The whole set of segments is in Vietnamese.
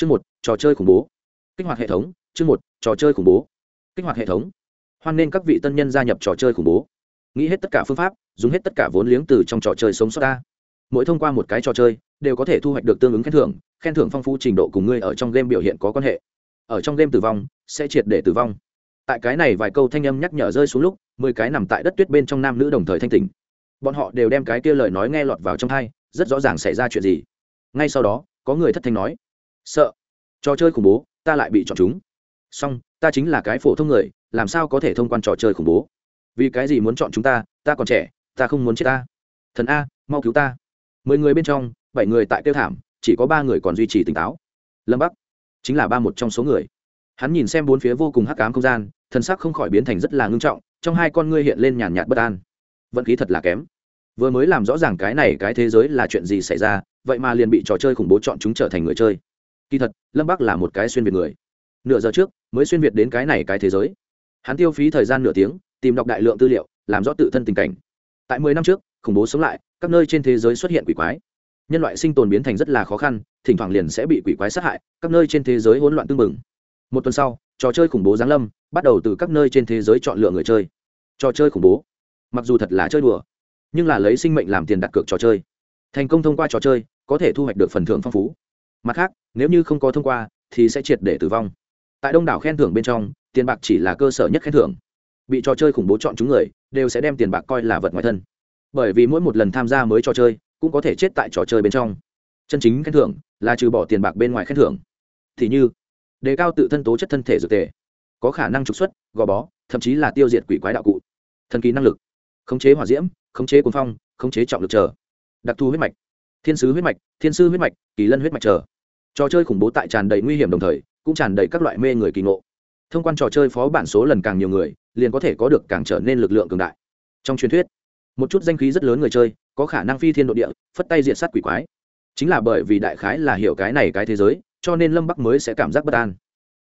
chương một, trò chơi khủng bố. Kích hoạt hệ thống, chương một, trò chơi khủng bố. Kích hoạt hệ thống. Hoan nên các vị tân nhân gia nhập trò chơi khủng bố. Nghĩ hết tất cả phương pháp, dùng hết tất cả vốn liếng từ trong trò chơi sống sót ta. Mỗi thông qua một cái trò chơi, đều có thể thu hoạch được tương ứng khen thưởng khen thưởng phong phú trình độ cùng ngươi ở trong game biểu hiện có quan hệ. Ở trong game tử vong, sẽ triệt để tử vong. Tại cái này vài câu thanh âm nhắc nhở rơi xuống lúc, mười cái nằm tại đất tuyết bên trong nam nữ đồng thời thanh tỉnh. Bọn họ đều đem cái kia lời nói nghe lọt vào trong thai rất rõ ràng xảy ra chuyện gì. Ngay sau đó, có người thất thanh nói sợ. Trò chơi khủng bố, ta lại bị chọn chúng. Song ta chính là cái phổ thông người, làm sao có thể thông quan trò chơi khủng bố? Vì cái gì muốn chọn chúng ta ta còn trẻ, ta không muốn chết ta. Thần a, mau cứu ta. Mười người bên trong, bảy người tại tiêu thảm, chỉ có ba người còn duy trì tỉnh táo. Lâm bắc, chính là ba một trong số người. Hắn nhìn xem bốn phía vô cùng hắc cám không gian, thần sắc không khỏi biến thành rất là ngưng trọng, trong hai con ngươi hiện lên nhàn nhạt bất an. Vận khí thật là kém. Vừa mới làm rõ ràng cái này cái thế giới là chuyện gì xảy ra, vậy mà liền bị trò chơi khủng bố chọn chúng trở thành người chơi kỳ thật, lâm bắc là một cái xuyên việt người. Nửa giờ trước, mới xuyên việt đến cái này cái thế giới. Hắn tiêu phí thời gian nửa tiếng, tìm đọc đại lượng tư liệu, làm rõ tự thân tình cảnh. Tại mười năm trước, khủng bố sống lại, các nơi trên thế giới xuất hiện quỷ quái. Nhân loại sinh tồn biến thành rất là khó khăn, thỉnh thoảng liền sẽ bị quỷ quái sát hại, các nơi trên thế giới hỗn loạn tưng bừng. Một tuần sau, trò chơi khủng bố giáng lâm, bắt đầu từ các nơi trên thế giới chọn lựa người chơi. Trò chơi khủng bố. Mặc dù thật là chơi đùa, nhưng là lấy sinh mệnh làm tiền đặt cược trò chơi. Thành công thông qua trò chơi, có thể thu hoạch được phần thưởng phong phú mặt khác, nếu như không có thông qua, thì sẽ triệt để tử vong. Tại đông đảo khen thưởng bên trong, tiền bạc chỉ là cơ sở nhất khen thưởng. Bị trò chơi khủng bố chọn chúng người, đều sẽ đem tiền bạc coi là vật ngoài thân. Bởi vì mỗi một lần tham gia mới trò chơi, cũng có thể chết tại trò chơi bên trong. Chân chính khen thưởng là trừ bỏ tiền bạc bên ngoài khen thưởng. Thì như, đề cao tự thân tố chất thân thể dược tề, có khả năng trục xuất, gò bó, thậm chí là tiêu diệt quỷ quái đạo cụ. Thần kỳ năng lực, khống chế hỏa diễm, khống chế cuốn phong, khống chế trọng lực chờ. Đặc thù huyết mạch, thiên sứ huyết mạch, thiên sư huyết mạch, kỳ lân huyết mạch chờ trò chơi khủng bố tại tràn đầy nguy hiểm đồng thời, cũng tràn đầy các loại mê người kỳ ngộ. Thông quan trò chơi phó bản số lần càng nhiều người, liền có thể có được càng trở nên lực lượng cường đại. Trong truyền thuyết, một chút danh khí rất lớn người chơi, có khả năng phi thiên độ địa, phất tay diện sát quỷ quái. Chính là bởi vì đại khái là hiểu cái này cái thế giới, cho nên lâm bắc mới sẽ cảm giác bất an.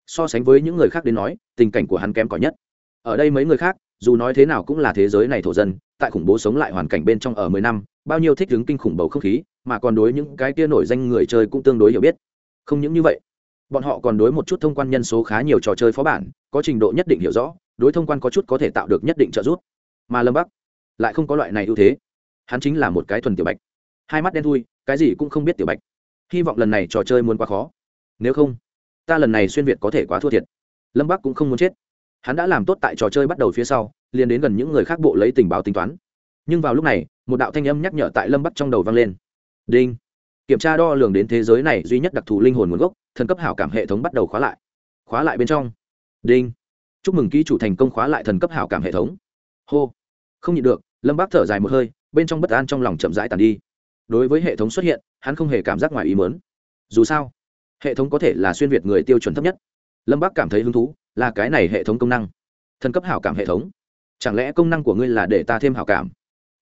So sánh với những người khác đến nói, tình cảnh của hắn kém cỏi nhất. Ở đây mấy người khác, dù nói thế nào cũng là thế giới này thổ dân, tại khủng bố sống lại hoàn cảnh bên trong ở mười năm, bao nhiêu thích đứng kinh khủng bầu không khí, mà còn đối những cái kia nổi danh người chơi cũng tương đối hiểu biết không những như vậy, bọn họ còn đối một chút thông quan nhân số khá nhiều trò chơi phó bản, có trình độ nhất định hiểu rõ, đối thông quan có chút có thể tạo được nhất định trợ giúp. Mà lâm bắc lại không có loại này ưu thế. Hắn chính là một cái thuần tiểu bạch. Hai mắt đen thui, cái gì cũng không biết tiểu bạch. Hy vọng lần này trò chơi muốn quá khó. Nếu không, ta lần này xuyên việt có thể quá thua thiệt. Lâm bắc cũng không muốn chết. Hắn đã làm tốt tại trò chơi bắt đầu phía sau, liền đến gần những người khác bộ lấy tình báo tính toán. Nhưng vào lúc này, một đạo thanh âm nhắc nhở tại lâm bắc trong đầu vang lên. Đinh! Kiểm tra đo lường đến thế giới này duy nhất đặc thù linh hồn nguồn gốc, thần cấp hảo cảm hệ thống bắt đầu khóa lại. Khóa lại bên trong. Đinh. Chúc mừng ký chủ thành công khóa lại thần cấp hảo cảm hệ thống. Hô. Không nhịn được, lâm bác thở dài một hơi, bên trong bất an trong lòng chậm rãi tàn đi. Đối với hệ thống xuất hiện, hắn không hề cảm giác ngoài ý mớn dù sao, hệ thống có thể là xuyên việt người tiêu chuẩn thấp nhất. Lâm bác cảm thấy hứng thú, là cái này hệ thống công năng. Thần cấp hảo cảm hệ thống. Chẳng lẽ công năng của ngươi là để ta thêm hảo cảm?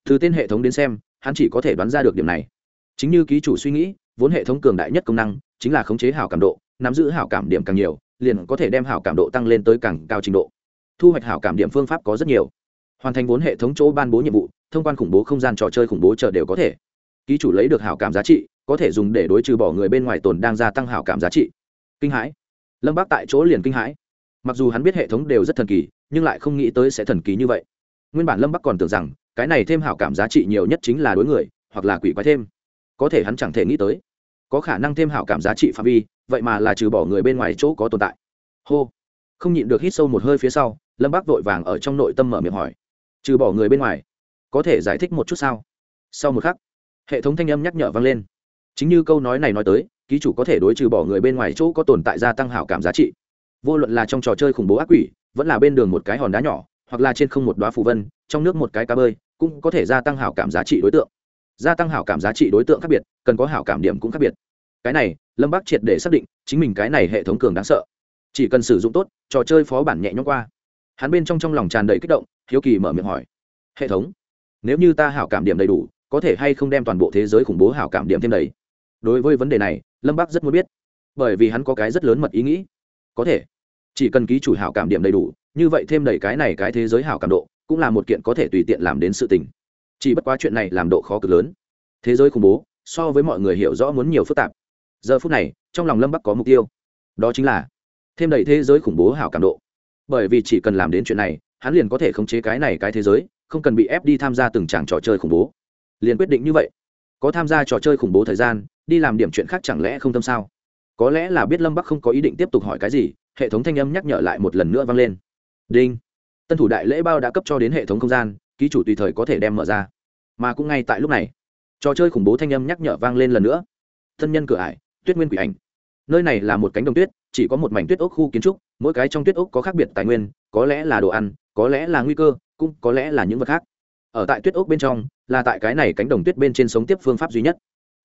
Từ tên hệ thống đến xem, hắn chỉ có thể đoán ra được điểm này chính như ký chủ suy nghĩ, vốn hệ thống cường đại nhất công năng chính là khống chế hảo cảm độ, nắm giữ hảo cảm điểm càng nhiều, liền có thể đem hảo cảm độ tăng lên tới càng cao trình độ. Thu hoạch hảo cảm điểm phương pháp có rất nhiều. Hoàn thành vốn hệ thống chỗ ban bố nhiệm vụ, thông quan khủng bố không gian trò chơi khủng bố chờ đều có thể. Ký chủ lấy được hảo cảm giá trị, có thể dùng để đối trừ bỏ người bên ngoài tồn đang gia tăng hảo cảm giá trị. Kinh hãi. Lâm bác tại chỗ liền kinh hãi. Mặc dù hắn biết hệ thống đều rất thần kỳ, nhưng lại không nghĩ tới sẽ thần kỳ như vậy. Nguyên bản lâm bắc còn tưởng rằng, cái này thêm hảo cảm giá trị nhiều nhất chính là đối người, hoặc là quỷ quái thêm có thể hắn chẳng thể nghĩ tới. Có khả năng thêm hảo cảm giá trị phạm vi, vậy mà là trừ bỏ người bên ngoài chỗ có tồn tại. Hô. Không nhịn được hít sâu một hơi phía sau, lâm bác vội vàng ở trong nội tâm mở miệng hỏi. Trừ bỏ người bên ngoài, có thể giải thích một chút sao? Sau một khắc, hệ thống thanh âm nhắc nhở vang lên. Chính như câu nói này nói tới, ký chủ có thể đối trừ bỏ người bên ngoài chỗ có tồn tại gia tăng hảo cảm giá trị. Vô luận là trong trò chơi khủng bố ác quỷ, vẫn là bên đường một cái hòn đá nhỏ, hoặc là trên không một đoá phù vân, trong nước một cái cá bơi, cũng có thể gia tăng hảo cảm giá trị đối tượng gia tăng hảo cảm giá trị đối tượng khác biệt, cần có hảo cảm điểm cũng khác biệt. Cái này, lâm bác triệt để xác định, chính mình cái này hệ thống cường đáng sợ. Chỉ cần sử dụng tốt, trò chơi phó bản nhẹ nhõm qua. Hắn bên trong trong lòng tràn đầy kích động, hiếu kỳ mở miệng hỏi, hệ thống, nếu như ta hảo cảm điểm đầy đủ, có thể hay không đem toàn bộ thế giới khủng bố hảo cảm điểm thêm đầy? Đối với vấn đề này, lâm bác rất muốn biết, bởi vì hắn có cái rất lớn mật ý nghĩ. Có thể, chỉ cần ký chủ hảo cảm điểm đầy đủ, như vậy thêm đầy cái này cái thế giới hảo cảm độ, cũng là một kiện có thể tùy tiện làm đến sự tình chỉ bất quá chuyện này làm độ khó cực lớn. Thế giới khủng bố, so với mọi người hiểu rõ muốn nhiều phức tạp. Giờ phút này, trong lòng lâm bắc có mục tiêu. Đó chính là thêm đầy thế giới khủng bố hảo cảm độ. Bởi vì chỉ cần làm đến chuyện này, hắn liền có thể khống chế cái này cái thế giới, không cần bị ép đi tham gia từng tràng trò chơi khủng bố. Liền quyết định như vậy. Có tham gia trò chơi khủng bố thời gian, đi làm điểm chuyện khác chẳng lẽ không tâm sao? Có lẽ là biết lâm bắc không có ý định tiếp tục hỏi cái gì, hệ thống thanh âm nhắc nhở lại một lần nữa vang lên. Đinh. Tân thủ đại lễ bao đã cấp cho đến hệ thống không gian ký chủ tùy thời có thể đem mở ra. Mà cũng ngay tại lúc này, trò chơi khủng bố thanh âm nhắc nhở vang lên lần nữa. Thân nhân cửa ải, tuyết nguyên quỷ ảnh. Nơi này là một cánh đồng tuyết, chỉ có một mảnh tuyết ốc khu kiến trúc, mỗi cái trong tuyết ốc có khác biệt tài nguyên, có lẽ là đồ ăn, có lẽ là nguy cơ, cũng có lẽ là những vật khác. Ở tại tuyết ốc bên trong, là tại cái này cánh đồng tuyết bên trên sống tiếp phương pháp duy nhất.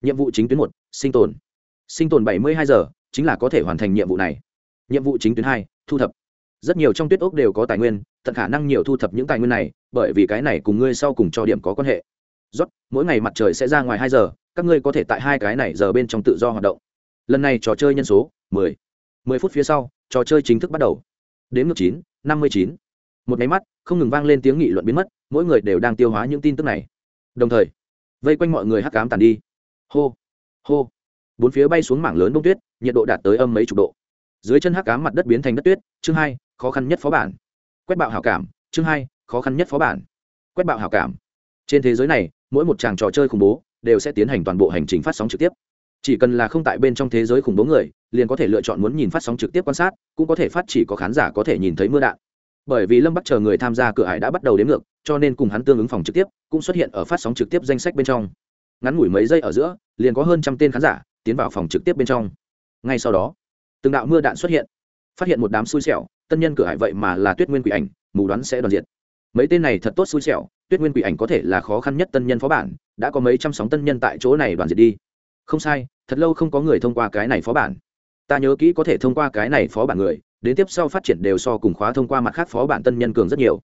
Nhiệm vụ chính tuyến một, sinh tồn. Sinh tồn bảy mươi hai giờ, chính là có thể hoàn thành nhiệm vụ này. Nhiệm vụ chính tuyến hai, thu thập rất nhiều trong tuyết ốc đều có tài nguyên, tận khả năng nhiều thu thập những tài nguyên này, bởi vì cái này cùng ngươi sau cùng cho điểm có quan hệ. Rót mỗi ngày mặt trời sẽ ra ngoài hai giờ, các ngươi có thể tại hai cái này giờ bên trong tự do hoạt động. Lần này trò chơi nhân số, mười. Mười phút phía sau, trò chơi chính thức bắt đầu. Đến ngược chín, năm mươi chín. Một máy mắt, không ngừng vang lên tiếng nghị luận biến mất, mỗi người đều đang tiêu hóa những tin tức này. Đồng thời, vây quanh mọi người hắc cám tàn đi. Hô hô. Bốn phía bay xuống mảng lớn đông tuyết, nhiệt độ đạt tới âm mấy chục độ. Dưới chân hắc cám mặt đất biến thành đất tuyết, chương hai khó khăn nhất phó bản. Quét bạo hảo cảm, chương hai, khó khăn nhất phó bản. Quét bạo hảo cảm. Trên thế giới này, mỗi một tràng trò chơi khủng bố đều sẽ tiến hành toàn bộ hành trình phát sóng trực tiếp. Chỉ cần là không tại bên trong thế giới khủng bố người, liền có thể lựa chọn muốn nhìn phát sóng trực tiếp quan sát, cũng có thể phát chỉ có khán giả có thể nhìn thấy mưa đạn. Bởi vì lâm bắc chờ người tham gia cửa hải đã bắt đầu đến ngược, cho nên cùng hắn tương ứng phòng trực tiếp cũng xuất hiện ở phát sóng trực tiếp danh sách bên trong. Ngắn ngủi mấy giây ở giữa, liền có hơn trăm tên khán giả tiến vào phòng trực tiếp bên trong. Ngay sau đó, từng đạo mưa đạn xuất hiện, phát hiện một đám xui xẻo tân nhân cửa hải vậy mà là tuyết nguyên quỷ ảnh, mù đoán sẽ đoàn diệt. Mấy tên này thật tốt xui xẻo, tuyết nguyên quỷ ảnh có thể là khó khăn nhất tân nhân phó bản, đã có mấy trăm sóng tân nhân tại chỗ này đoàn diệt đi. Không sai, thật lâu không có người thông qua cái này phó bản. Ta nhớ kỹ có thể thông qua cái này phó bản người, đến tiếp sau phát triển đều so cùng khóa thông qua mặt khác phó bản tân nhân cường rất nhiều.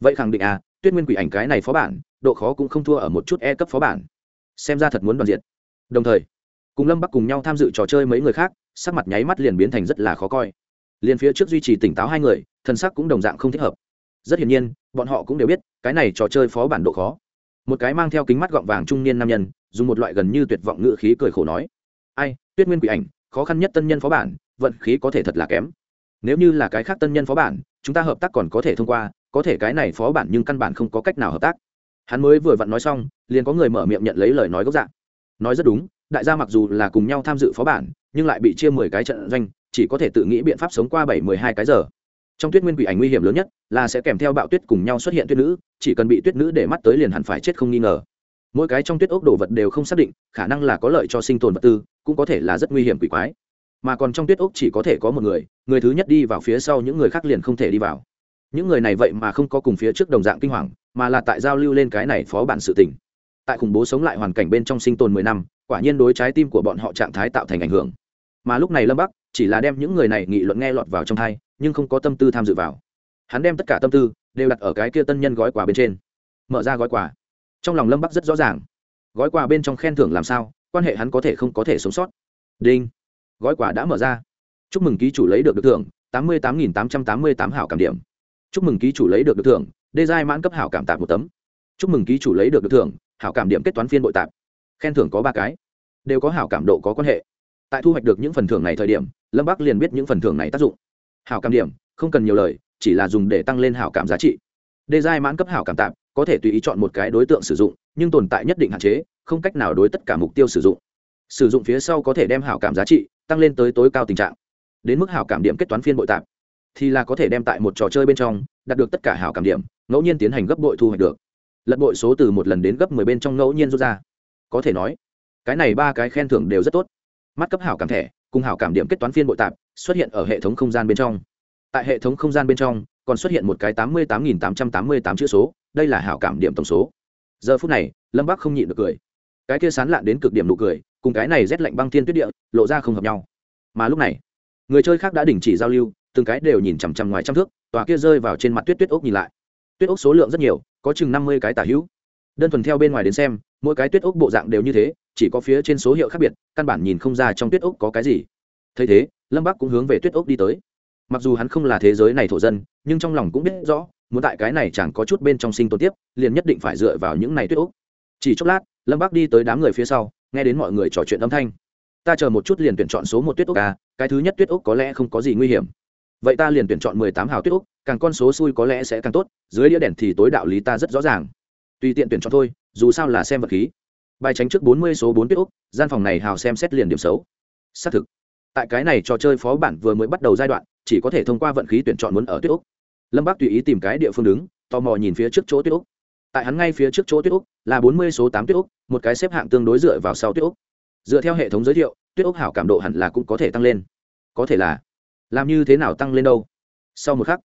Vậy khẳng định à tuyết nguyên quỷ ảnh cái này phó bản, độ khó cũng không thua ở một chút e cấp phó bản. Xem ra thật muốn đoàn diệt. Đồng thời, cùng lâm bắc cùng nhau tham dự trò chơi mấy người khác, sắc mặt nháy mắt liền biến thành rất là khó coi liền phía trước duy trì tỉnh táo hai người thân sắc cũng đồng dạng không thích hợp. Rất hiển nhiên, bọn họ cũng đều biết, cái này trò chơi phó bản độ khó. Một cái mang theo kính mắt gọng vàng trung niên nam nhân, dùng một loại gần như tuyệt vọng ngự khí cười khổ nói, ai, tuyết nguyên quỷ ảnh, khó khăn nhất tân nhân phó bản, vận khí có thể thật là kém. Nếu như là cái khác tân nhân phó bản, chúng ta hợp tác còn có thể thông qua, có thể cái này phó bản nhưng căn bản không có cách nào hợp tác. Hắn mới vừa vặn nói xong, liền có người mở miệng nhận lấy lời nói gốc dạng nói rất đúng, đại gia mặc dù là cùng nhau tham dự phó bản nhưng lại bị chia mười cái trận doanh, chỉ có thể tự nghĩ biện pháp sống qua bảy mười hai cái giờ. Trong tuyết nguyên quỷ ảnh nguy hiểm lớn nhất là sẽ kèm theo bạo tuyết cùng nhau xuất hiện tuyết nữ, chỉ cần bị tuyết nữ để mắt tới liền hẳn phải chết không nghi ngờ. Mỗi cái trong tuyết ốc đồ vật đều không xác định, khả năng là có lợi cho sinh tồn vật tư, cũng có thể là rất nguy hiểm quỷ quái. Mà còn trong tuyết ốc chỉ có thể có một người người thứ nhất đi vào phía sau những người khác liền không thể đi vào. Những người này vậy mà không có cùng phía trước đồng dạng kinh hoàng, mà là tại giao lưu lên cái này phó bản sự tình tại khủng bố sống lại hoàn cảnh bên trong sinh tồn mười năm, quả nhiên đối trái tim của bọn họ trạng thái tạo thành ảnh hưởng. Mà lúc này lâm bắc chỉ là đem những người này nghị luận nghe lọt vào trong thai nhưng không có tâm tư tham dự vào. Hắn đem tất cả tâm tư đều đặt ở cái kia tân nhân gói quà bên trên. Mở ra gói quà. Trong lòng lâm bắc rất rõ ràng. Gói quà bên trong khen thưởng làm sao, quan hệ hắn có thể không có thể sống sót. Đinh. Gói quà đã mở ra. Chúc mừng ký chủ lấy được được thưởng, tám mươi tám nghìn tám trăm tám mươi tám hảo cảm điểm. Chúc mừng ký chủ lấy được được thưởng, đê giai mãn cấp hảo cảm tạp một tấm. Chúc mừng ký chủ lấy được được thưởng hảo cảm điểm kết toán phiên bội tạp. Khen thưởng có ba cái, đều có hảo cảm độ có quan hệ. Tại thu hoạch được những phần thưởng này thời điểm, lâm bắc liền biết những phần thưởng này tác dụng. Hảo cảm điểm, không cần nhiều lời, chỉ là dùng để tăng lên hảo cảm giá trị. Đề giai mãn cấp hảo cảm tạp, có thể tùy ý chọn một cái đối tượng sử dụng, nhưng tồn tại nhất định hạn chế, không cách nào đối tất cả mục tiêu sử dụng. Sử dụng phía sau có thể đem hảo cảm giá trị tăng lên tới tối cao tình trạng. Đến mức hảo cảm điểm kết toán phiên bội tạp, thì là có thể đem tại một trò chơi bên trong, đạt được tất cả hảo cảm điểm, ngẫu nhiên tiến hành gấp bội thu hoạch được lật bội số từ một lần đến gấp mười bên trong ngẫu nhiên rút ra. Có thể nói, cái này ba cái khen thưởng đều rất tốt. Mắt cấp hảo cảm thẻ, cùng hảo cảm điểm kết toán phiên bội tạp, xuất hiện ở hệ thống không gian bên trong. Tại hệ thống không gian bên trong, còn xuất hiện một cái tám mươi tám nghìn tám trăm tám mươi tám chữ số, đây là hảo cảm điểm tổng số. Giờ phút này, lâm bắc không nhịn được cười. Cái kia sán lạn đến cực điểm nụ cười, cùng cái này rét lạnh băng thiên tuyết địa, lộ ra không hợp nhau. Mà lúc này, người chơi khác đã đình chỉ giao lưu, từng cái đều nhìn chằm chằm ngoài trăm thước, tòa kia rơi vào trên mặt tuyết tuyết ốc nhìn lại. Tuyết ốc số lượng rất nhiều có chừng năm mươi cái tả hữu. Đơn thuần theo bên ngoài đến xem, mỗi cái tuyết ốc bộ dạng đều như thế, chỉ có phía trên số hiệu khác biệt, căn bản nhìn không ra trong tuyết ốc có cái gì. Thấy thế, lâm bắc cũng hướng về tuyết ốc đi tới. Mặc dù hắn không là thế giới này thổ dân, nhưng trong lòng cũng biết rõ, muốn tại cái này chẳng có chút bên trong sinh tồn tiếp, liền nhất định phải dựa vào những này tuyết ốc. Chỉ chốc lát, lâm bắc đi tới đám người phía sau, nghe đến mọi người trò chuyện âm thanh. Ta chờ một chút liền tuyển chọn số một tuyết ốc a cái thứ nhất tuyết ốc có lẽ không có gì nguy hiểm. Vậy ta liền tuyển chọn mười tám hào tuyết ốc càng con số xui có lẽ sẽ càng tốt, dưới đĩa đèn thì tối đạo lý ta rất rõ ràng. Tùy tiện tuyển chọn thôi, dù sao là xem vật khí. Bài tránh trước bốn mươi số bốn tuyết úc, gian phòng này hào xem xét liền điểm xấu. Xác thực, tại cái này trò chơi phó bản vừa mới bắt đầu giai đoạn, chỉ có thể thông qua vận khí tuyển chọn muốn ở tuyết úc. Lâm bác tùy ý tìm cái địa phương đứng, tò mò nhìn phía trước chỗ tuyết úc. Tại hắn ngay phía trước chỗ tuyết úc là bốn mươi số tám tuyết úc, một cái xếp hạng tương đối dựa vào sau tuyết úc. Dựa theo hệ thống giới thiệu, tuyết ốc hảo cảm độ hẳn là cũng có thể tăng lên. Có thể là, làm như thế nào tăng lên đâu? Sau một khắc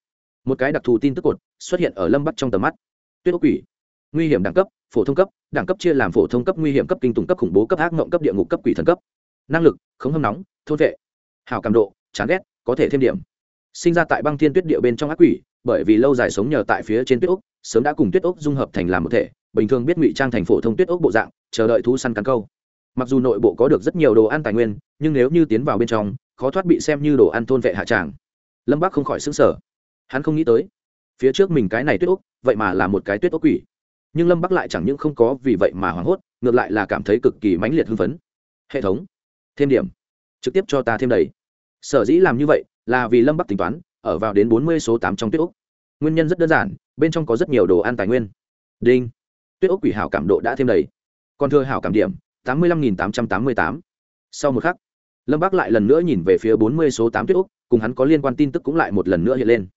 một cái đặc thù tin tức cột xuất hiện ở lâm bắc trong tầm mắt. Tuyết ốc quỷ, nguy hiểm đẳng cấp, phổ thông cấp, đẳng cấp chia làm phổ thông cấp nguy hiểm cấp kinh tùng cấp khủng bố cấp ác mộng cấp địa ngục cấp quỷ thần cấp. Năng lực khống hâm nóng, thôn vệ. Hảo cảm độ, chán ghét, có thể thêm điểm. Sinh ra tại băng thiên tuyết địa bên trong ác quỷ, bởi vì lâu dài sống nhờ tại phía trên tuyết ốc, sớm đã cùng tuyết ốc dung hợp thành làm một thể, bình thường biết ngụy trang thành phổ thông tuyết ốc bộ dạng, chờ đợi thu săn cắn câu. Mặc dù nội bộ có được rất nhiều đồ ăn tài nguyên, nhưng nếu như tiến vào bên trong, khó thoát bị xem như đồ ăn thôn vệ hạ tràng. Lâm bắc không khỏi xứng sở hắn không nghĩ tới phía trước mình cái này tuyết ốc vậy mà là một cái tuyết ốc quỷ. Nhưng lâm bắc lại chẳng những không có vì vậy mà hoảng hốt ngược lại là cảm thấy cực kỳ mãnh liệt hưng phấn. Hệ thống thêm điểm. Trực tiếp cho ta thêm đầy. Sở dĩ làm như vậy là vì lâm bắc tính toán ở vào đến bốn mươi số tám trong tuyết ốc. Nguyên nhân rất đơn giản bên trong có rất nhiều đồ ăn tài nguyên. Đinh. Tuyết ốc quỷ hảo cảm độ đã thêm đầy. Còn thưa hảo cảm điểm tám mươi lăm nghìn tám trăm tám mươi tám. Sau một khắc lâm Bắc lại lần nữa nhìn về phía bốn mươi số tám tuyết ốc, cùng hắn có liên quan tin tức cũng lại một lần nữa hiện lên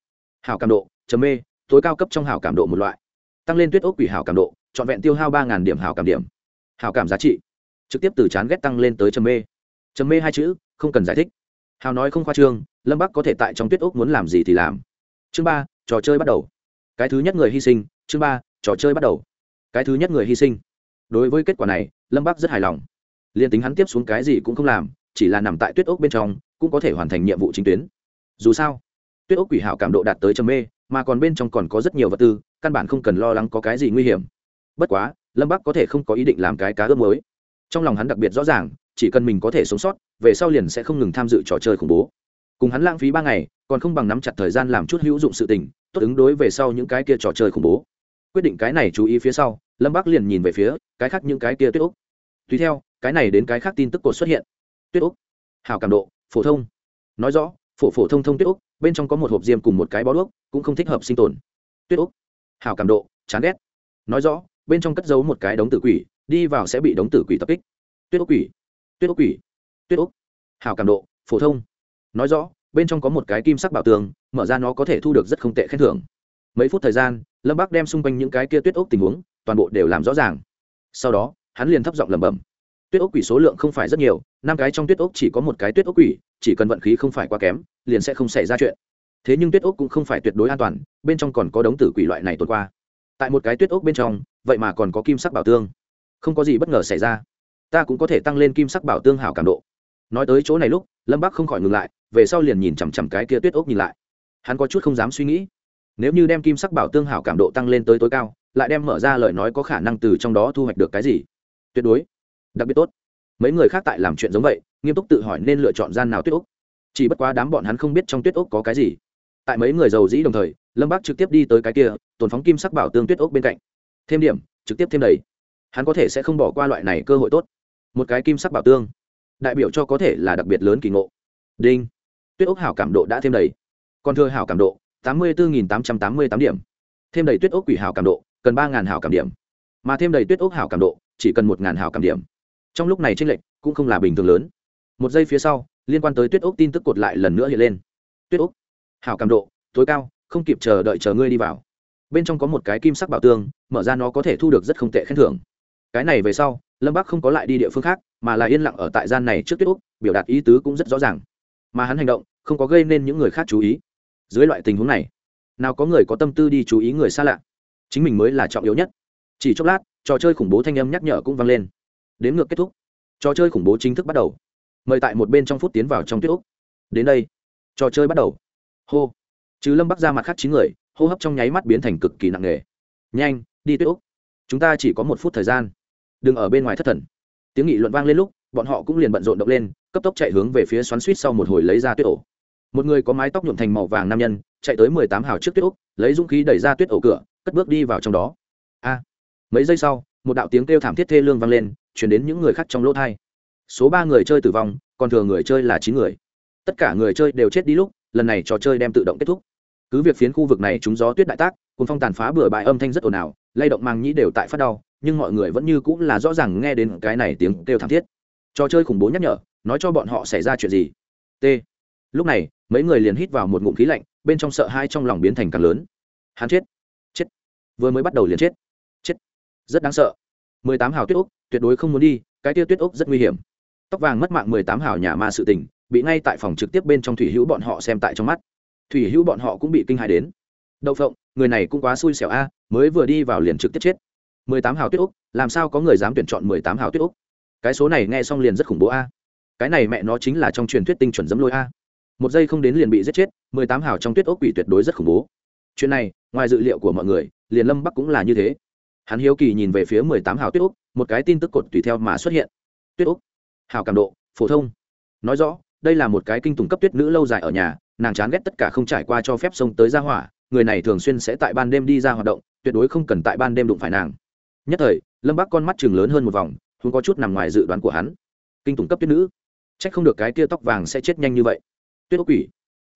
hảo cảm độ chấm mê, tối cao cấp trong hảo cảm độ một loại. Tăng lên tuyết ốc quỷ hảo cảm độ, trọn vẹn tiêu hao ba điểm hảo cảm điểm. Hảo cảm giá trị, trực tiếp từ chán ghét tăng lên tới chấm mê. Chấm mê hai chữ, không cần giải thích. Hào nói không khoa trương, lâm bắc có thể tại trong tuyết ốc muốn làm gì thì làm. Chương ba, trò chơi bắt đầu. Cái thứ nhất người hy sinh, chương ba, trò chơi bắt đầu. Cái thứ nhất người hy sinh. Đối với kết quả này, lâm bắc rất hài lòng. Liền tính hắn tiếp xuống cái gì cũng không làm, chỉ là nằm tại tuyết ốc bên trong, cũng có thể hoàn thành nhiệm vụ chính tuyến. Dù sao tuyết ốc quỷ hảo cảm độ đạt tới trầm mê, mà còn bên trong còn có rất nhiều vật tư, căn bản không cần lo lắng có cái gì nguy hiểm. Bất quá, lâm bắc có thể không có ý định làm cái cá ướp mới trong lòng hắn đặc biệt rõ ràng, chỉ cần mình có thể sống sót, về sau liền sẽ không ngừng tham dự trò chơi khủng bố. Cùng hắn lãng phí ba ngày, còn không bằng nắm chặt thời gian làm chút hữu dụng sự tình, tốt ứng đối về sau những cái kia trò chơi khủng bố. Quyết định cái này chú ý phía sau, lâm bắc liền nhìn về phía cái khác những cái kia tuyết úc. Tùy theo, cái này đến cái khác tin tức cột xuất hiện. Tuyết úc hào cảm độ, phổ thông. Nói rõ, phổ phổ thông thông tuyết úc bên trong có một hộp diêm cùng một cái bó đuốc, cũng không thích hợp sinh tồn. Tuyết úc hào cảm độ, chán ghét. Nói rõ, bên trong cất giấu một cái đống tử quỷ, đi vào sẽ bị đống tử quỷ tập kích. Tuyết úc quỷ, tuyết úc quỷ, tuyết úc. Hào cảm độ, phổ thông. Nói rõ, bên trong có một cái kim sắc bảo tường, mở ra nó có thể thu được rất không tệ khen thưởng. Mấy phút thời gian, lâm bác đem xung quanh những cái kia tuyết ốc tình huống, toàn bộ đều làm rõ ràng. Sau đó, hắn liền thấp giọng lẩm bẩm. Tuyết ốc quỷ số lượng không phải rất nhiều, năm cái trong tuyết ốc chỉ có một cái tuyết ốc quỷ chỉ cần vận khí không phải quá kém, liền sẽ không xảy ra chuyện. Thế nhưng tuyết ốc cũng không phải tuyệt đối an toàn, bên trong còn có đống tử quỷ loại này tuột qua. Tại một cái tuyết ốc bên trong, vậy mà còn có kim sắc bảo tương. Không có gì bất ngờ xảy ra. Ta cũng có thể tăng lên kim sắc bảo tương hảo cảm độ. Nói tới chỗ này lúc, lâm bắc không khỏi ngừng lại, về sau liền nhìn chằm chằm cái kia tuyết ốc nhìn lại. Hắn có chút không dám suy nghĩ. Nếu như đem kim sắc bảo tương hảo cảm độ tăng lên tới tối cao, lại đem mở ra lời nói có khả năng từ trong đó thu hoạch được cái gì? Tuyệt đối. Đặc biệt tốt. Mấy người khác tại làm chuyện giống vậy nghiêm túc tự hỏi nên lựa chọn gian nào tuyết ốc chỉ bất quá đám bọn hắn không biết trong tuyết ốc có cái gì. Tại mấy người giàu dĩ đồng thời, lâm bác trực tiếp đi tới cái kia, tồn phóng kim sắc bảo tương tuyết ốc bên cạnh. Thêm điểm, trực tiếp thêm đầy. Hắn có thể sẽ không bỏ qua loại này cơ hội tốt. Một cái kim sắc bảo tương, đại biểu cho có thể là đặc biệt lớn kỳ ngộ. Đinh. Tuyết ốc hảo cảm độ đã thêm đầy. Còn thưa hảo cảm độ, tám mươi bốn tám trăm tám mươi tám điểm. Thêm đầy tuyết ốc quỷ hảo cảm độ, cần ba hảo cảm điểm. Mà thêm đầy tuyết ốc hảo cảm độ, chỉ cần một hảo cảm điểm. Trong lúc này tranh lệch cũng không là bình thường lớn một giây phía sau, liên quan tới tuyết ốc tin tức cột lại lần nữa hiện lên. Tuyết ốc hảo cảm độ, tối cao, không kịp chờ đợi chờ ngươi đi vào. Bên trong có một cái kim sắc bảo tương mở ra nó có thể thu được rất không tệ khen thưởng. Cái này về sau, lâm bắc không có lại đi địa phương khác, mà là yên lặng ở tại gian này trước tuyết úc, biểu đạt ý tứ cũng rất rõ ràng. Mà hắn hành động, không có gây nên những người khác chú ý. Dưới loại tình huống này, nào có người có tâm tư đi chú ý người xa lạ? Chính mình mới là trọng yếu nhất. Chỉ chốc lát, trò chơi khủng bố thanh âm nhắc nhở cũng vang lên. Đến ngược kết thúc. Trò chơi khủng bố chính thức bắt đầu mời tại một bên trong phút tiến vào trong tuyết úc. Đến đây, trò chơi bắt đầu. Hô. Chứ lâm bắc ra mặt khác chín người, hô hấp trong nháy mắt biến thành cực kỳ nặng nề. Nhanh, đi tuyết úc. Chúng ta chỉ có một phút thời gian. Đừng ở bên ngoài thất thần. Tiếng nghị luận vang lên lúc, bọn họ cũng liền bận rộn động lên, cấp tốc chạy hướng về phía xoắn suýt sau một hồi lấy ra tuyết ổ. Một người có mái tóc nhuộm thành màu vàng nam nhân, chạy tới mười tám hào trước tuyết úc, lấy dũng khí đẩy ra tuyết ổ cửa, cất bước đi vào trong đó. A. Mấy giây sau, một đạo tiếng kêu thảm thiết thê lương vang lên, chuyển đến những người khác trong lỗ thai số ba người chơi tử vong, còn thừa người chơi là chín người. Tất cả người chơi đều chết đi lúc, lần này trò chơi đem tự động kết thúc. Cứ việc phiến khu vực này trúng gió tuyết đại tác cùng phong tàn phá bừa bãi âm thanh rất ồn ào, lay động mang nhĩ đều tại phát đau, nhưng mọi người vẫn như cũng là rõ ràng nghe đến cái này tiếng kêu thảm thiết. Trò chơi khủng bố nhắc nhở, nói cho bọn họ xảy ra chuyện gì? T. Lúc này, mấy người liền hít vào một ngụm khí lạnh, bên trong sợ hai trong lòng biến thành càng lớn. Hắn chết. Chết. Vừa mới bắt đầu liền chết. Chết. Rất đáng sợ. Mười tám hào tuyết úc tuyệt đối không muốn đi, cái tia tuyết úc rất nguy hiểm tóc vàng mất mạng mười tám hào nhà ma sự tình, bị ngay tại phòng trực tiếp bên trong thủy hữu bọn họ xem tại trong mắt. Thủy hữu bọn họ cũng bị kinh hài đến. Đậu phộng, người này cũng quá xui xẻo a, mới vừa đi vào liền trực tiếp chết. mười tám hào tuyết úc, làm sao có người dám tuyển chọn mười tám hào tuyết úc? Cái số này nghe xong liền rất khủng bố a. Cái này mẹ nó chính là trong truyền thuyết tinh chuẩn dấm lôi a. Một giây không đến liền bị giết chết, mười tám hào trong tuyết ốc quỷ tuyệt đối rất khủng bố. Chuyện này, ngoài dự liệu của mọi người, liền lâm bắc cũng là như thế. Hắn hiếu kỳ nhìn về phía mười tám hào tuyết úc, một cái tin tức cột tùy theo mà xuất hiện. Tuyết úc hào cảm độ, phổ thông. Nói rõ, đây là một cái kinh tùng cấp tuyết nữ lâu dài ở nhà, nàng chán ghét tất cả không trải qua cho phép sông tới ra hỏa, người này thường xuyên sẽ tại ban đêm đi ra hoạt động, tuyệt đối không cần tại ban đêm đụng phải nàng. Nhất thời, lâm bác con mắt chừng lớn hơn một vòng, không có chút nằm ngoài dự đoán của hắn. Kinh tùng cấp tuyết nữ? C h ắ c không được cái kia tóc vàng sẽ chết nhanh như vậy. Tuyết ốc quỷ?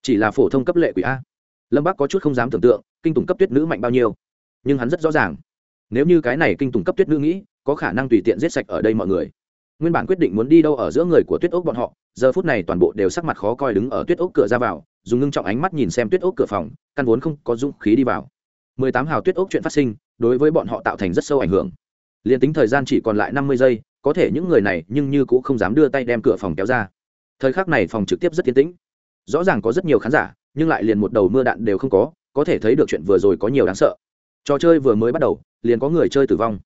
Chỉ là phổ thông cấp lệ quỷ a. Lâm bác có chút không dám tưởng tượng, kinh tùng cấp tuyết nữ mạnh bao nhiêu. Nhưng hắn rất rõ ràng. Nếu như cái này kinh tùng cấp tuyết nữ nghĩ, có khả năng tùy tiện giết sạch ở đây mọi người nguyên bản quyết định muốn đi đâu ở giữa người của tuyết ốc bọn họ, giờ phút này toàn bộ đều sắc mặt khó coi đứng ở tuyết ốc cửa ra vào, dùng ngưng trọng ánh mắt nhìn xem tuyết ốc cửa phòng, căn vốn không có dũng khí đi vào. Mười tám hào tuyết ốc chuyện phát sinh, đối với bọn họ tạo thành rất sâu ảnh hưởng. Liền tính thời gian chỉ còn lại năm mươi giây, có thể những người này nhưng như cũng không dám đưa tay đem cửa phòng kéo ra. Thời khắc này phòng trực tiếp rất tiến tĩnh. Rõ ràng có rất nhiều khán giả, nhưng lại liền một đầu mưa đạn đều không có có thể thấy được chuyện vừa rồi có nhiều đáng sợ. Trò chơi vừa mới bắt đầu, liền có người chơi tử vong.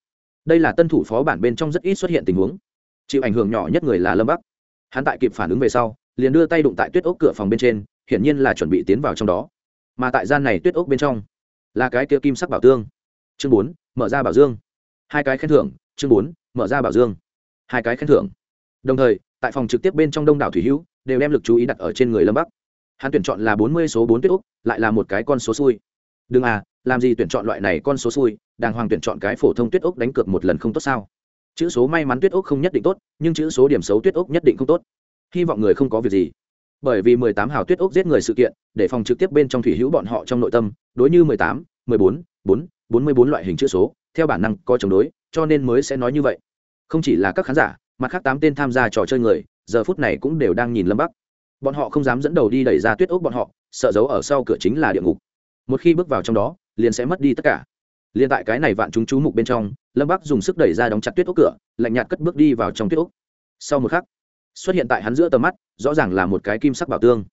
Đây là tân thủ phó bản bên trong rất ít xuất hiện tình huống chịu ảnh hưởng nhỏ nhất người là lâm bắc hắn tại kịp phản ứng về sau liền đưa tay đụng tại tuyết ốc cửa phòng bên trên hiển nhiên là chuẩn bị tiến vào trong đó mà tại gian này tuyết ốc bên trong là cái kia kim sắc bảo tương chương bốn mở ra bảo dương hai cái khen thưởng chương bốn mở ra bảo dương hai cái khen thưởng đồng thời tại phòng trực tiếp bên trong đông đảo thủy hữu đều đem lực chú ý đặt ở trên người lâm bắc hắn tuyển chọn là bốn mươi số bốn tuyết úc lại là một cái con số xui đừng à làm gì tuyển chọn loại này con số xui, đàng hoàng tuyển chọn cái phổ thông tuyết úc đánh cược một lần không tốt sao? Chữ số may mắn tuyết úc không nhất định tốt, nhưng chữ số điểm xấu tuyết úc nhất định không tốt. Hy vọng người không có việc gì. Bởi vì mười tám hào tuyết úc giết người sự kiện, để phòng trực tiếp bên trong thủy hữu bọn họ trong nội tâm, đối như mười tám, mười bốn bốn bốn mươi bốn loại hình chữ số, theo bản năng có chống đối, cho nên mới sẽ nói như vậy. Không chỉ là các khán giả mặt khác tám tên tham gia trò chơi người, giờ phút này cũng đều đang nhìn lâm bắc. Bọn họ không dám dẫn đầu đi đẩy ra tuyết ốc bọn họ, sợ giấu ở sau cửa chính là địa ngục. Một khi bước vào trong đó, liền sẽ mất đi tất cả liền tại cái này vạn chúng chú mục bên trong, lâm bắc dùng sức đẩy ra đóng chặt tuyết ốc cửa, lạnh nhạt cất bước đi vào trong tuyết ốc. Sau một khắc, xuất hiện tại hắn giữa tầm mắt, rõ ràng là một cái kim sắc bảo tương.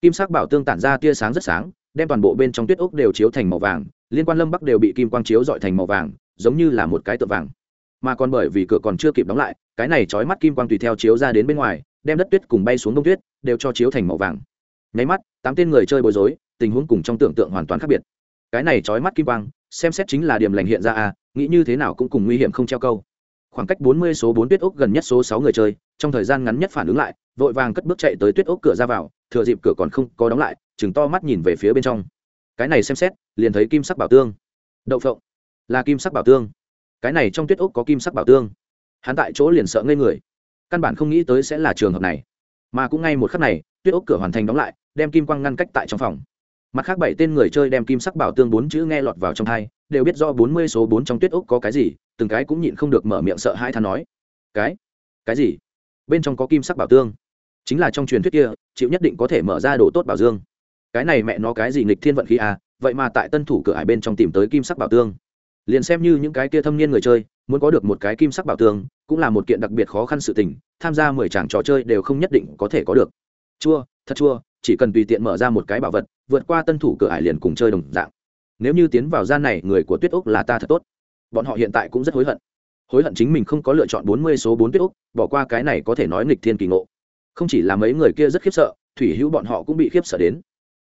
Kim sắc bảo tương tản ra tia sáng rất sáng, đem toàn bộ bên trong tuyết ốc đều chiếu thành màu vàng, liên quan lâm bắc đều bị kim quang chiếu dọi thành màu vàng, giống như là một cái tượng vàng. Mà còn bởi vì cửa còn chưa kịp đóng lại, cái này trói mắt kim quang tùy theo chiếu ra đến bên ngoài, đem đất tuyết cùng bay xuống đông tuyết, đều cho chiếu thành màu vàng. Nháy mắt, tám tên người chơi bối rối, tình huống cùng trong tưởng tượng hoàn toàn khác biệt. Cái này trói mắt kim quang xem xét chính là điểm lành hiện ra à nghĩ như thế nào cũng cùng nguy hiểm không treo câu. Khoảng cách bốn mươi số bốn tuyết ốc gần nhất số sáu người chơi, trong thời gian ngắn nhất phản ứng lại, vội vàng cất bước chạy tới tuyết ốc cửa ra vào, thừa dịp cửa còn không có đóng lại, chừng to mắt nhìn về phía bên trong. Cái này xem xét, liền thấy kim sắc bảo tương. Đậu phộng. Là kim sắc bảo tương. Cái này trong tuyết ốc có kim sắc bảo tương. Hắn tại chỗ liền sợ ngây người. Căn bản không nghĩ tới sẽ là trường hợp này. Mà cũng ngay một khắc này, tuyết ốc cửa hoàn thành đóng lại, đem kim quang ngăn cách tại trong phòng mặt khác bảy tên người chơi đem kim sắc bảo tương bốn chữ nghe lọt vào trong thai, đều biết do bốn mươi số bốn trong tuyết ốc có cái gì, từng cái cũng nhịn không được mở miệng sợ hai than nói. Cái? Cái gì? Bên trong có kim sắc bảo tương. Chính là trong truyền thuyết kia, chịu nhất định có thể mở ra đồ tốt bảo dương. Cái này mẹ nó cái gì nghịch thiên vận khí à vậy mà tại tân thủ cửa hải bên trong tìm tới kim sắc bảo tương. Liền xem như những cái kia thâm niên người chơi, muốn có được một cái kim sắc bảo tương, cũng là một kiện đặc biệt khó khăn sự tình, tham gia mười chàng trò chơi đều không nhất định có thể có được. Chua, thật chua chỉ cần tùy tiện mở ra một cái bảo vật, vượt qua tân thủ cửa ải liền cùng chơi đồng dạng. Nếu như tiến vào gian này, người của tuyết úc là ta thật tốt. Bọn họ hiện tại cũng rất hối hận. Hối hận chính mình không có lựa chọn bốn mươi số bốn tuyết úc, bỏ qua cái này có thể nói nghịch thiên kỳ ngộ. Không chỉ là mấy người kia rất khiếp sợ, thủy hữu bọn họ cũng bị khiếp sợ đến.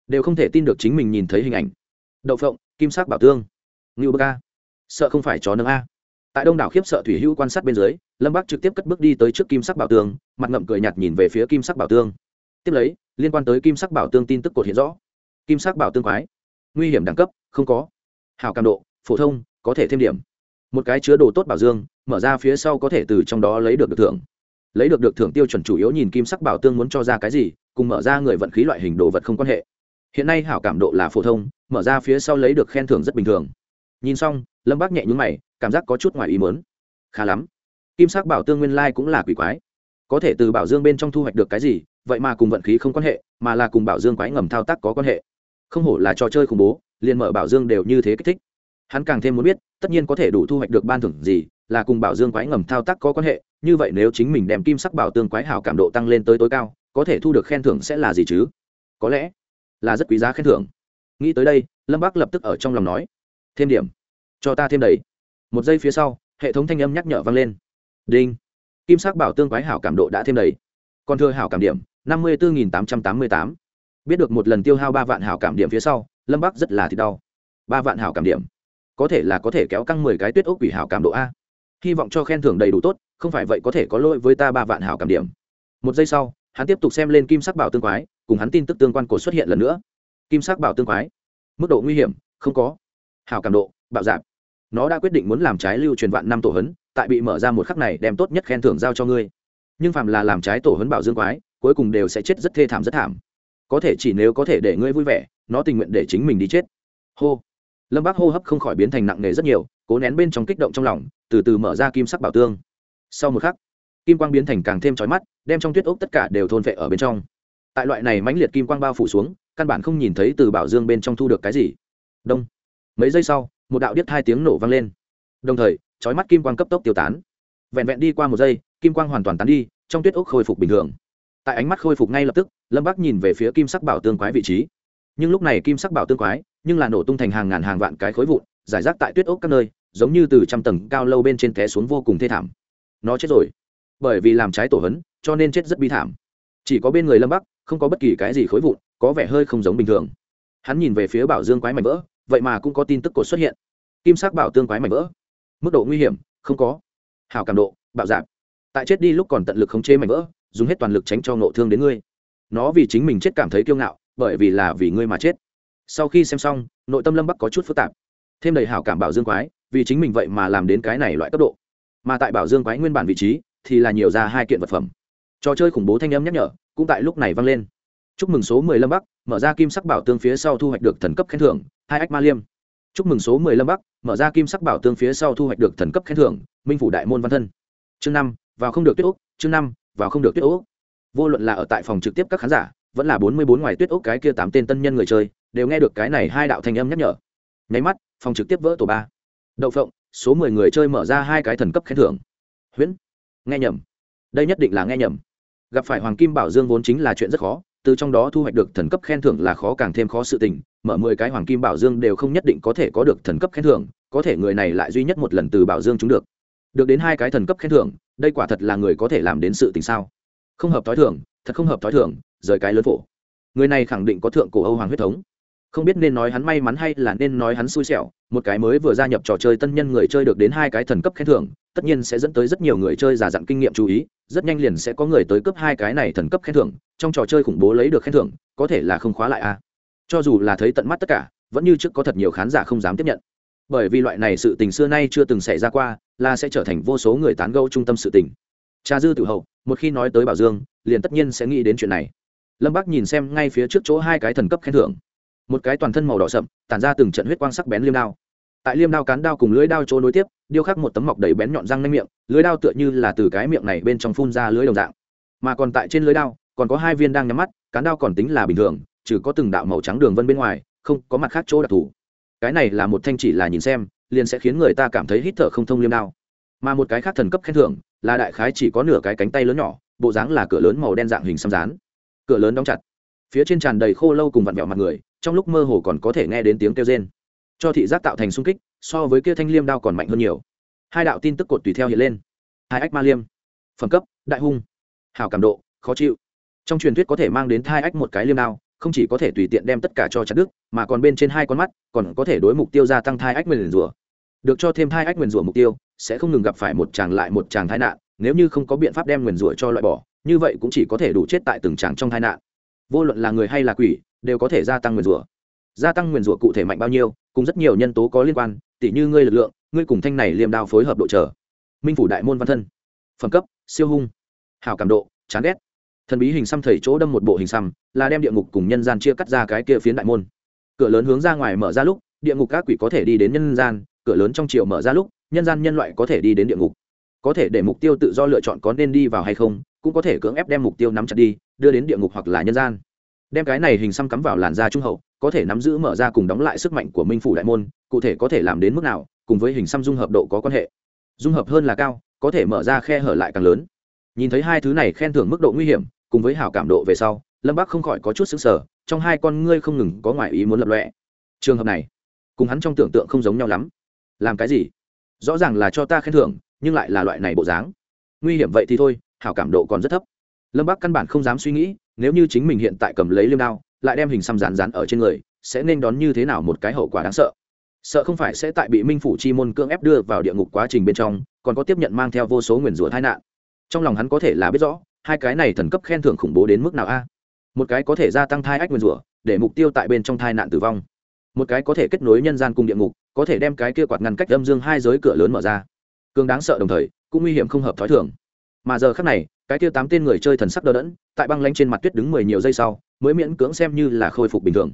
Đều không thể tin được chính mình nhìn thấy hình ảnh. Đậu phộng, kim sắc bảo tương, ngưu bơ ca. Sợ không phải chó nâng a. Tại đông đảo khiếp sợ thủy hữu quan sát bên dưới, lâm bắc trực tiếp cất bước đi tới trước kim sắc bảo tương, mặt ngậm cười nhạt nhìn về phía kim sắc bảo tương. Tiếp lấy liên quan tới kim sắc bảo tương tin tức cột hiện rõ. Kim sắc bảo tương quái, nguy hiểm đẳng cấp, không có. Hào cảm độ, phổ thông, có thể thêm điểm. Một cái chứa đồ tốt bảo dương, mở ra phía sau có thể từ trong đó lấy được được thưởng. Lấy được được thưởng tiêu chuẩn chủ yếu nhìn kim sắc bảo tương muốn cho ra cái gì, cùng mở ra người vận khí loại hình đồ vật không quan hệ. Hiện nay hảo cảm độ là phổ thông, mở ra phía sau lấy được khen thưởng rất bình thường. Nhìn xong, lâm bác nhẹ nhúng mày, cảm giác có chút ngoài ý mớn khá lắm. Kim sắc bảo tương nguyên lai cũng là quỷ quái. Có thể từ bảo dương bên trong thu hoạch được cái gì vậy mà cùng vận khí không quan hệ, mà là cùng bảo dương quái ngầm thao tác có quan hệ. Không hổ là trò chơi khủng bố, liền mở bảo dương đều như thế kích thích. Hắn càng thêm muốn biết, tất nhiên có thể đủ thu hoạch được ban thưởng gì, là cùng bảo dương quái ngầm thao tác có quan hệ, như vậy nếu chính mình đem kim sắc bảo tương quái hào cảm độ tăng lên tới tối cao, có thể thu được khen thưởng sẽ là gì chứ? Có lẽ là rất quý giá khen thưởng. Nghĩ tới đây, lâm bác lập tức ở trong lòng nói, thêm điểm, cho ta thêm đầy. Một giây phía sau, hệ thống thanh âm nhắc nhở vang lên. Đinh. Kim sắc bảo tương quái hảo cảm độ đã thêm đầy. Còn thừa hảo cảm điểm năm mươi bốn tám trăm tám mươi tám. Biết được một lần tiêu hao ba vạn hảo cảm điểm phía sau, lâm bắc rất là thì đau. Ba vạn hảo cảm điểm. Có thể là có thể kéo căng mười cái tuyết ốc quỷ hảo cảm độ a. Hy vọng cho khen thưởng đầy đủ tốt, không phải vậy có thể có lỗi với ta ba vạn hảo cảm điểm. Một giây sau, hắn tiếp tục xem lên kim sắc bảo tương quái, cùng hắn tin tức tương quan cổ xuất hiện lần nữa. Kim sắc bảo tương quái. Mức độ nguy hiểm, không có. Hảo cảm độ, bạo dạp nó đã quyết định muốn làm trái lưu truyền vạn năm tổ hấn, tại bị mở ra một khắc này đem tốt nhất khen thưởng giao cho ngươi. Nhưng phàm là làm trái tổ hấn bảo dương quái cuối cùng đều sẽ chết rất thê thảm rất thảm. Có thể chỉ nếu có thể để ngươi vui vẻ, nó tình nguyện để chính mình đi chết. Hô. Lâm bác hô hấp không khỏi biến thành nặng nề rất nhiều, cố nén bên trong kích động trong lòng, từ từ mở ra kim sắc bảo tương. Sau một khắc, kim quang biến thành càng thêm trói mắt, đem trong tuyết ốc tất cả đều thôn vệ ở bên trong. Tại loại này mãnh liệt kim quang bao phủ xuống, căn bản không nhìn thấy từ bảo dương bên trong thu được cái gì. Đông. Mấy giây sau, một đạo điếc hai tiếng nổ vang lên. Đồng thời trói mắt kim quang cấp tốc tiêu tán. Vẹn vẹn đi qua một giây, kim quang hoàn toàn tán đi, trong tuyết ốc khôi phục bình thường tại ánh mắt khôi phục ngay lập tức, lâm bắc nhìn về phía kim sắc bảo tương quái vị trí. Nhưng lúc này kim sắc bảo tương quái, nhưng là nổ tung thành hàng ngàn hàng vạn cái khối vụn, giải rác tại tuyết ốc các nơi, giống như từ trăm tầng cao lâu bên trên té xuống vô cùng thê thảm. Nó chết rồi. Bởi vì làm trái tổ hấn, cho nên chết rất bi thảm. Chỉ có bên người lâm bắc, không có bất kỳ cái gì khối vụn, có vẻ hơi không giống bình thường. Hắn nhìn về phía bảo dương quái mảnh vỡ, vậy mà cũng có tin tức cột xuất hiện. Kim sắc bảo tương quái mảnh vỡ. Mức độ nguy hiểm, không có. Hào cảm độ, bạo dạp tại chết đi lúc còn tận lực khống chế mảnh vỡ dùng hết toàn lực tránh cho nộ thương đến ngươi. Nó vì chính mình chết cảm thấy kiêu ngạo, bởi vì là vì ngươi mà chết. Sau khi xem xong, nội tâm lâm bắc có chút phức tạp. Thêm đầy hảo cảm bảo dương quái, vì chính mình vậy mà làm đến cái này loại cấp độ. Mà tại bảo dương quái nguyên bản vị trí, thì là nhiều ra hai kiện vật phẩm. Trò chơi khủng bố thanh âm nhắc nhở, cũng tại lúc này vang lên. Chúc mừng số mười lâm bắc, mở ra kim sắc bảo tương phía sau thu hoạch được thần cấp khen thưởng, hai ách ma liêm. Chúc mừng số mười lâm bắc, mở ra kim sắc bảo tương phía sau thu hoạch được thần cấp khen thưởng, minh phủ đại môn văn thân. Chương năm, vào không được tuyết úc, chương năm vào không được tuyết ốc. Vô luận là ở tại phòng trực tiếp các khán giả, vẫn là bốn mươi bốn ngoài tuyết ốc cái kia tám tên tân nhân người chơi, đều nghe được cái này hai đạo thanh âm nhắc nhở. Nháy mắt, phòng trực tiếp vỡ tổ ba. Đậu phộng, số mười người chơi mở ra hai cái thần cấp khen thưởng. Huyễn, nghe nhầm. Đây nhất định là nghe nhầm. Gặp phải hoàng kim bảo dương vốn chính là chuyện rất khó, từ trong đó thu hoạch được thần cấp khen thưởng là khó càng thêm khó sự tình, mở mười cái hoàng kim bảo dương đều không nhất định có thể có được thần cấp khen thưởng, có thể người này lại duy nhất một lần từ bảo dương chúng được. Được đến hai cái thần cấp khen thưởng đây quả thật là người có thể làm đến sự tình sao? Không hợp t h ó i thưởng thật không hợp t h ó i thưởng rời cái lớn phổ. Người này khẳng định có thượng cổ âu hoàng huyết thống. Không biết nên nói hắn may mắn hay là nên nói hắn xui xẻo, một cái mới vừa gia nhập trò chơi tân nhân người chơi được đến hai cái thần cấp khen thưởng, tất nhiên sẽ dẫn tới rất nhiều người chơi giả dặn kinh nghiệm chú ý, rất nhanh liền sẽ có người tới cướp hai cái này thần cấp khen thưởng, trong trò chơi khủng bố lấy được khen thưởng, có thể là không khóa lại a. Cho dù là thấy tận mắt tất cả, vẫn như trước có thật nhiều khán giả không dám tiếp nhận. Bởi vì loại này sự tình xưa nay chưa từng xảy ra qua là sẽ trở thành vô số người tán gẫu trung tâm sự tình. Cha dư tử hậu, một khi nói tới bảo dương, liền tất nhiên sẽ nghĩ đến chuyện này. Lâm bắc nhìn xem ngay phía trước chỗ hai cái thần cấp khen thưởng. Một cái toàn thân màu đỏ sậm, tản ra từng trận huyết quang sắc bén liêm đao. Tại liêm đao cán đao cùng lưới đao chỗ nối tiếp, điêu khắc một tấm mọc đầy bén nhọn răng nanh miệng lưới đao tựa như là từ cái miệng này bên trong phun ra lưới đồng dạng. Mà còn tại trên lưới đao, còn có hai viên đang nhắm mắt, cán đao còn tính là bình thường, trừ có từng đạo màu trắng đường vân bên ngoài, không có mặt khác chỗ đặc thù. Cái này là một thanh chỉ là nhìn xem liền sẽ khiến người ta cảm thấy hít thở không thông liêm đao. Mà một cái khác thần cấp khen thưởng là đại khái chỉ có nửa cái cánh tay lớn nhỏ, bộ dáng là cửa lớn màu đen dạng hình xăm rán cửa lớn đóng chặt. Phía trên tràn đầy khô lâu cùng vặn vẹo mặt người, trong lúc mơ hồ còn có thể nghe đến tiếng kêu rên. Cho thị giác tạo thành sung kích, so với kia thanh liêm đao còn mạnh hơn nhiều. Hai đạo tin tức cột tùy theo hiện lên. Hai ách ma liêm. Phẩm cấp, đại hung. Hào cảm độ, khó chịu. Trong truyền thuyết có thể mang đến thai ách một cái liêm đao không chỉ có thể tùy tiện đem tất cả cho chặt đức mà còn bên trên hai con mắt còn có thể đối mục tiêu gia tăng thai ách nguyền rủa. Được cho thêm thai ách nguyền rủa mục tiêu, sẽ không ngừng gặp phải một chàng lại một chàng tai nạn, nếu như không có biện pháp đem nguyền rủa cho loại bỏ, như vậy cũng chỉ có thể đủ chết tại từng chàng trong tai nạn. Vô luận là người hay là quỷ, đều có thể gia tăng nguyền rủa. Gia tăng nguyền rủa cụ thể mạnh bao nhiêu, cùng rất nhiều nhân tố có liên quan, tỉ như ngươi lực lượng, ngươi cùng thanh này liềm đao phối hợp độ trở minh phủ đại môn văn thân. Phẩm cấp, siêu hung. Hảo cảm độ, chán ghét thần bí hình xăm thầy chỗ đâm một bộ hình xăm, là đem địa ngục cùng nhân gian chia cắt ra cái kia phiến đại môn. Cửa lớn hướng ra ngoài mở ra lúc, địa ngục các quỷ có thể đi đến nhân gian, cửa lớn trong triều mở ra lúc, nhân gian nhân loại có thể đi đến địa ngục. Có thể để mục tiêu tự do lựa chọn có nên đi vào hay không, cũng có thể cưỡng ép đem mục tiêu nắm chặt đi, đưa đến địa ngục hoặc là nhân gian. Đem cái này hình xăm cắm vào làn da trung hậu, có thể nắm giữ mở ra cùng đóng lại sức mạnh của minh phủ đại môn, cụ thể có thể làm đến mức nào, cùng với hình xăm dung hợp độ có quan hệ. Dung hợp hơn là cao, có thể mở ra khe hở lại càng lớn. Nhìn thấy hai thứ này khen thưởng mức độ nguy hiểm cùng với hảo cảm độ về sau, lâm bắc không khỏi có chút xứng sở trong hai con ngươi không ngừng có ngoại ý muốn lập lọe. Trường hợp này, cùng hắn trong tưởng tượng không giống nhau lắm. Làm cái gì? Rõ ràng là cho ta khen thưởng, nhưng lại là loại này bộ dáng. Nguy hiểm vậy thì thôi, hảo cảm độ còn rất thấp. Lâm bắc căn bản không dám suy nghĩ, nếu như chính mình hiện tại cầm lấy liêm đao, lại đem hình xăm rán rán ở trên người, sẽ nên đón như thế nào một cái hậu quả đáng sợ? Sợ không phải sẽ tại bị minh phủ chi môn cưỡng ép đưa vào địa ngục quá trình bên trong, còn có tiếp nhận mang theo vô số nguyền rủa tai nạn. Trong lòng hắn có thể là biết rõ hai cái này thần cấp khen thưởng khủng bố đến mức nào a? Một cái có thể gia tăng thai ách nguyên rủa, để mục tiêu tại bên trong thai nạn tử vong. Một cái có thể kết nối nhân gian cùng địa ngục, có thể đem cái kia quạt ngăn cách âm dương hai giới cửa lớn mở ra. Cường đáng sợ đồng thời, cũng nguy hiểm không hợp thói thường. Mà giờ khác này, cái kia tám tên người chơi thần sắc đờ đẫn, tại băng lanh trên mặt tuyết đứng mười nhiều giây sau, mới miễn cưỡng xem như là khôi phục bình thường.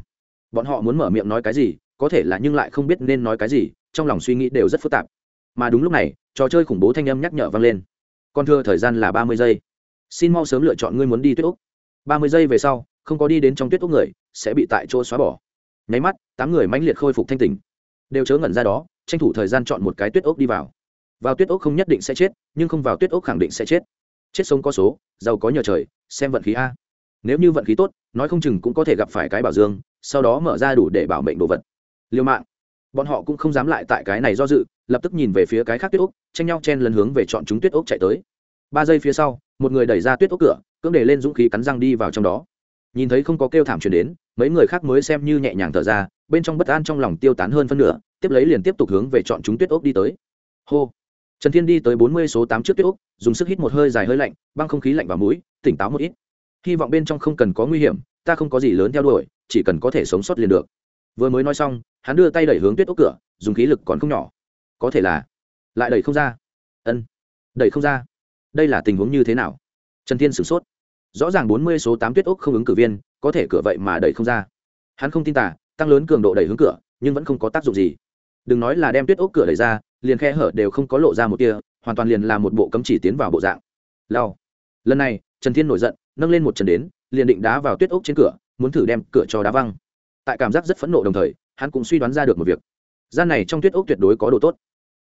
Bọn họ muốn mở miệng nói cái gì, có thể là nhưng lại không biết nên nói cái gì, trong lòng suy nghĩ đều rất phức tạp. Mà đúng lúc này, trò chơi khủng bố thanh âm nhắc nhở vang lên. Con thưa thời gian là ba mươi giây xin mau sớm lựa chọn ngươi muốn đi tuyết úc. Ba mươi giây về sau, không có đi đến trong tuyết úc người, sẽ bị tại chỗ xóa bỏ. Nháy mắt, tám người mãnh liệt khôi phục thanh tình đều chớ ngẩn ra đó, tranh thủ thời gian chọn một cái tuyết ốc đi vào. Vào tuyết ốc không nhất định sẽ chết, nhưng không vào tuyết ốc khẳng định sẽ chết. Chết sống có số, giàu có nhờ trời, xem vận khí a. Nếu như vận khí tốt, nói không chừng cũng có thể gặp phải cái bảo dương, sau đó mở ra đủ để bảo mệnh đồ vật. Liêu mạng. Bọn họ cũng không dám lại tại cái này do dự, lập tức nhìn về phía cái khác tuyết ốc tranh nhau chen lần hướng về chọn chúng tuyết ốc chạy tới. Ba giây phía sau một người đẩy ra tuyết ốc cửa, cưỡng để lên dũng khí cắn răng đi vào trong đó. Nhìn thấy không có kêu thảm truyền đến, mấy người khác mới xem như nhẹ nhàng thở ra, bên trong bất an trong lòng tiêu tán hơn phân nửa, tiếp lấy liền tiếp tục hướng về chọn chúng tuyết ốc đi tới. Hô! Trần thiên đi tới bốn mươi số tám trước tuyết ốc, dùng sức hít một hơi dài hơi lạnh, băng không khí lạnh vào mũi, tỉnh táo một ít. Hy vọng bên trong không cần có nguy hiểm, ta không có gì lớn theo đuổi, chỉ cần có thể sống sót liền được. Vừa mới nói xong, hắn đưa tay đẩy hướng tuyết ốc cửa, dùng khí lực còn không nhỏ. Có thể là, lại đẩy không ra. Ân, đẩy không ra đây là tình huống như thế nào? Trần thiên sửng sốt. Rõ ràng bốn mươi số tám tuyết ốc không ứng cử viên, có thể cửa vậy mà đẩy không ra. Hắn không tin tả tăng lớn cường độ đẩy hướng cửa, nhưng vẫn không có tác dụng gì. Đừng nói là đem tuyết ốc cửa đẩy ra, liền khe hở đều không có lộ ra một tia, hoàn toàn liền là một bộ cấm chỉ tiến vào bộ dạng. Lao lần này, trần thiên nổi giận, nâng lên một chân đến, liền định đá vào tuyết ốc trên cửa, muốn thử đem cửa cho đá văng. Tại cảm giác rất phẫn nộ đồng thời, hắn cũng suy đoán ra được một việc. Gian này trong tuyết ốc tuyệt đối có độ tốt.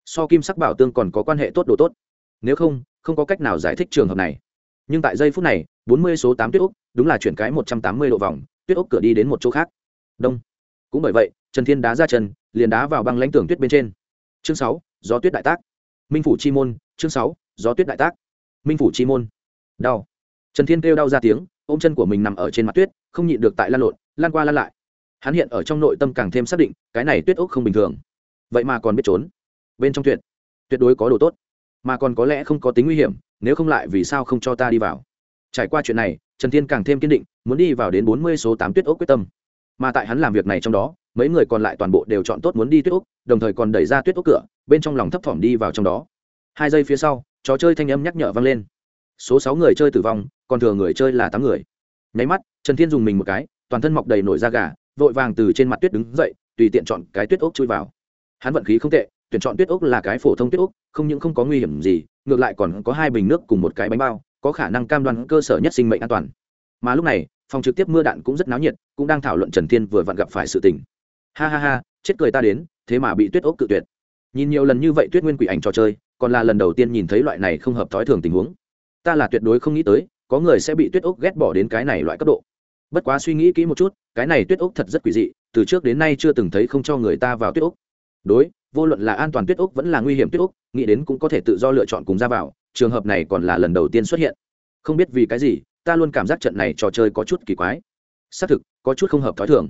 So kim sắc bảo tương còn có quan hệ tốt độ tốt nếu không không có cách nào giải thích trường hợp này. Nhưng tại giây phút này, bốn mươi số tám tuyết ốc, đúng là chuyển cái một trăm tám mươi độ vòng, tuyết ốc cửa đi đến một chỗ khác. Đông. Cũng bởi vậy, trần thiên đá ra chân, liền đá vào băng lãnh tường tuyết bên trên. Chương sáu, gió tuyết đại tác. Minh phủ chi môn, chương sáu, gió tuyết đại tác. Minh phủ chi môn. Đau. Trần thiên kêu đau ra tiếng, ôm chân của mình nằm ở trên mặt tuyết, không nhịn được tại lan lộn lan qua lan lại. Hắn hiện ở trong nội tâm càng thêm xác định, cái này tuyết ốc không bình thường. Vậy mà còn biết trốn. Bên trong tuyệt. Tuyệt đối có đồ tốt mà còn có lẽ không có tính nguy hiểm, nếu không lại vì sao không cho ta đi vào. Trải qua chuyện này, trần thiên càng thêm kiên định, muốn đi vào đến bốn mươi số tám tuyết ốc quyết tâm. Mà tại hắn làm việc này trong đó, mấy người còn lại toàn bộ đều chọn tốt muốn đi tuyết ốc đồng thời còn đẩy ra tuyết ốc cửa, bên trong lòng thấp thỏm đi vào trong đó. Hai giây phía sau, trò chơi thanh âm nhắc nhở vang lên. Số sáu người chơi tử vong, còn thừa người chơi là tám người. Nháy mắt, trần thiên dùng mình một cái, toàn thân mọc đầy nổi da gà, vội vàng từ trên mặt tuyết đứng dậy, tùy tiện chọn cái tuyết ốc chui vào. Hắn vận khí không tệ tuyển chọn tuyết ốc là cái phổ thông tuyết ốc, không những không có nguy hiểm gì, ngược lại còn có hai bình nước cùng một cái bánh bao, có khả năng cam đoan cơ sở nhất sinh mệnh an toàn. Mà lúc này, phòng trực tiếp mưa đạn cũng rất náo nhiệt, cũng đang thảo luận trần thiên vừa vặn gặp phải sự tình. Ha ha ha, chết cười ta đến, thế mà bị tuyết ốc cự tuyệt. Nhìn nhiều lần như vậy tuyết nguyên quỷ ảnh trò chơi, còn là lần đầu tiên nhìn thấy loại này không hợp thói thường tình huống. Ta là tuyệt đối không nghĩ tới, có người sẽ bị tuyết ốc ghét bỏ đến cái này loại cấp độ. Bất quá suy nghĩ kỹ một chút, cái này tuyết ốc thật rất quỷ dị, từ trước đến nay chưa từng thấy không cho người ta vào tuyết ốc. Đối vô luận là an toàn tuyết ốc vẫn là nguy hiểm tuyết ốc nghĩ đến cũng có thể tự do lựa chọn cùng ra vào, trường hợp này còn là lần đầu tiên xuất hiện. Không biết vì cái gì, ta luôn cảm giác trận này trò chơi có chút kỳ quái. Xác thực, có chút không hợp thói thường.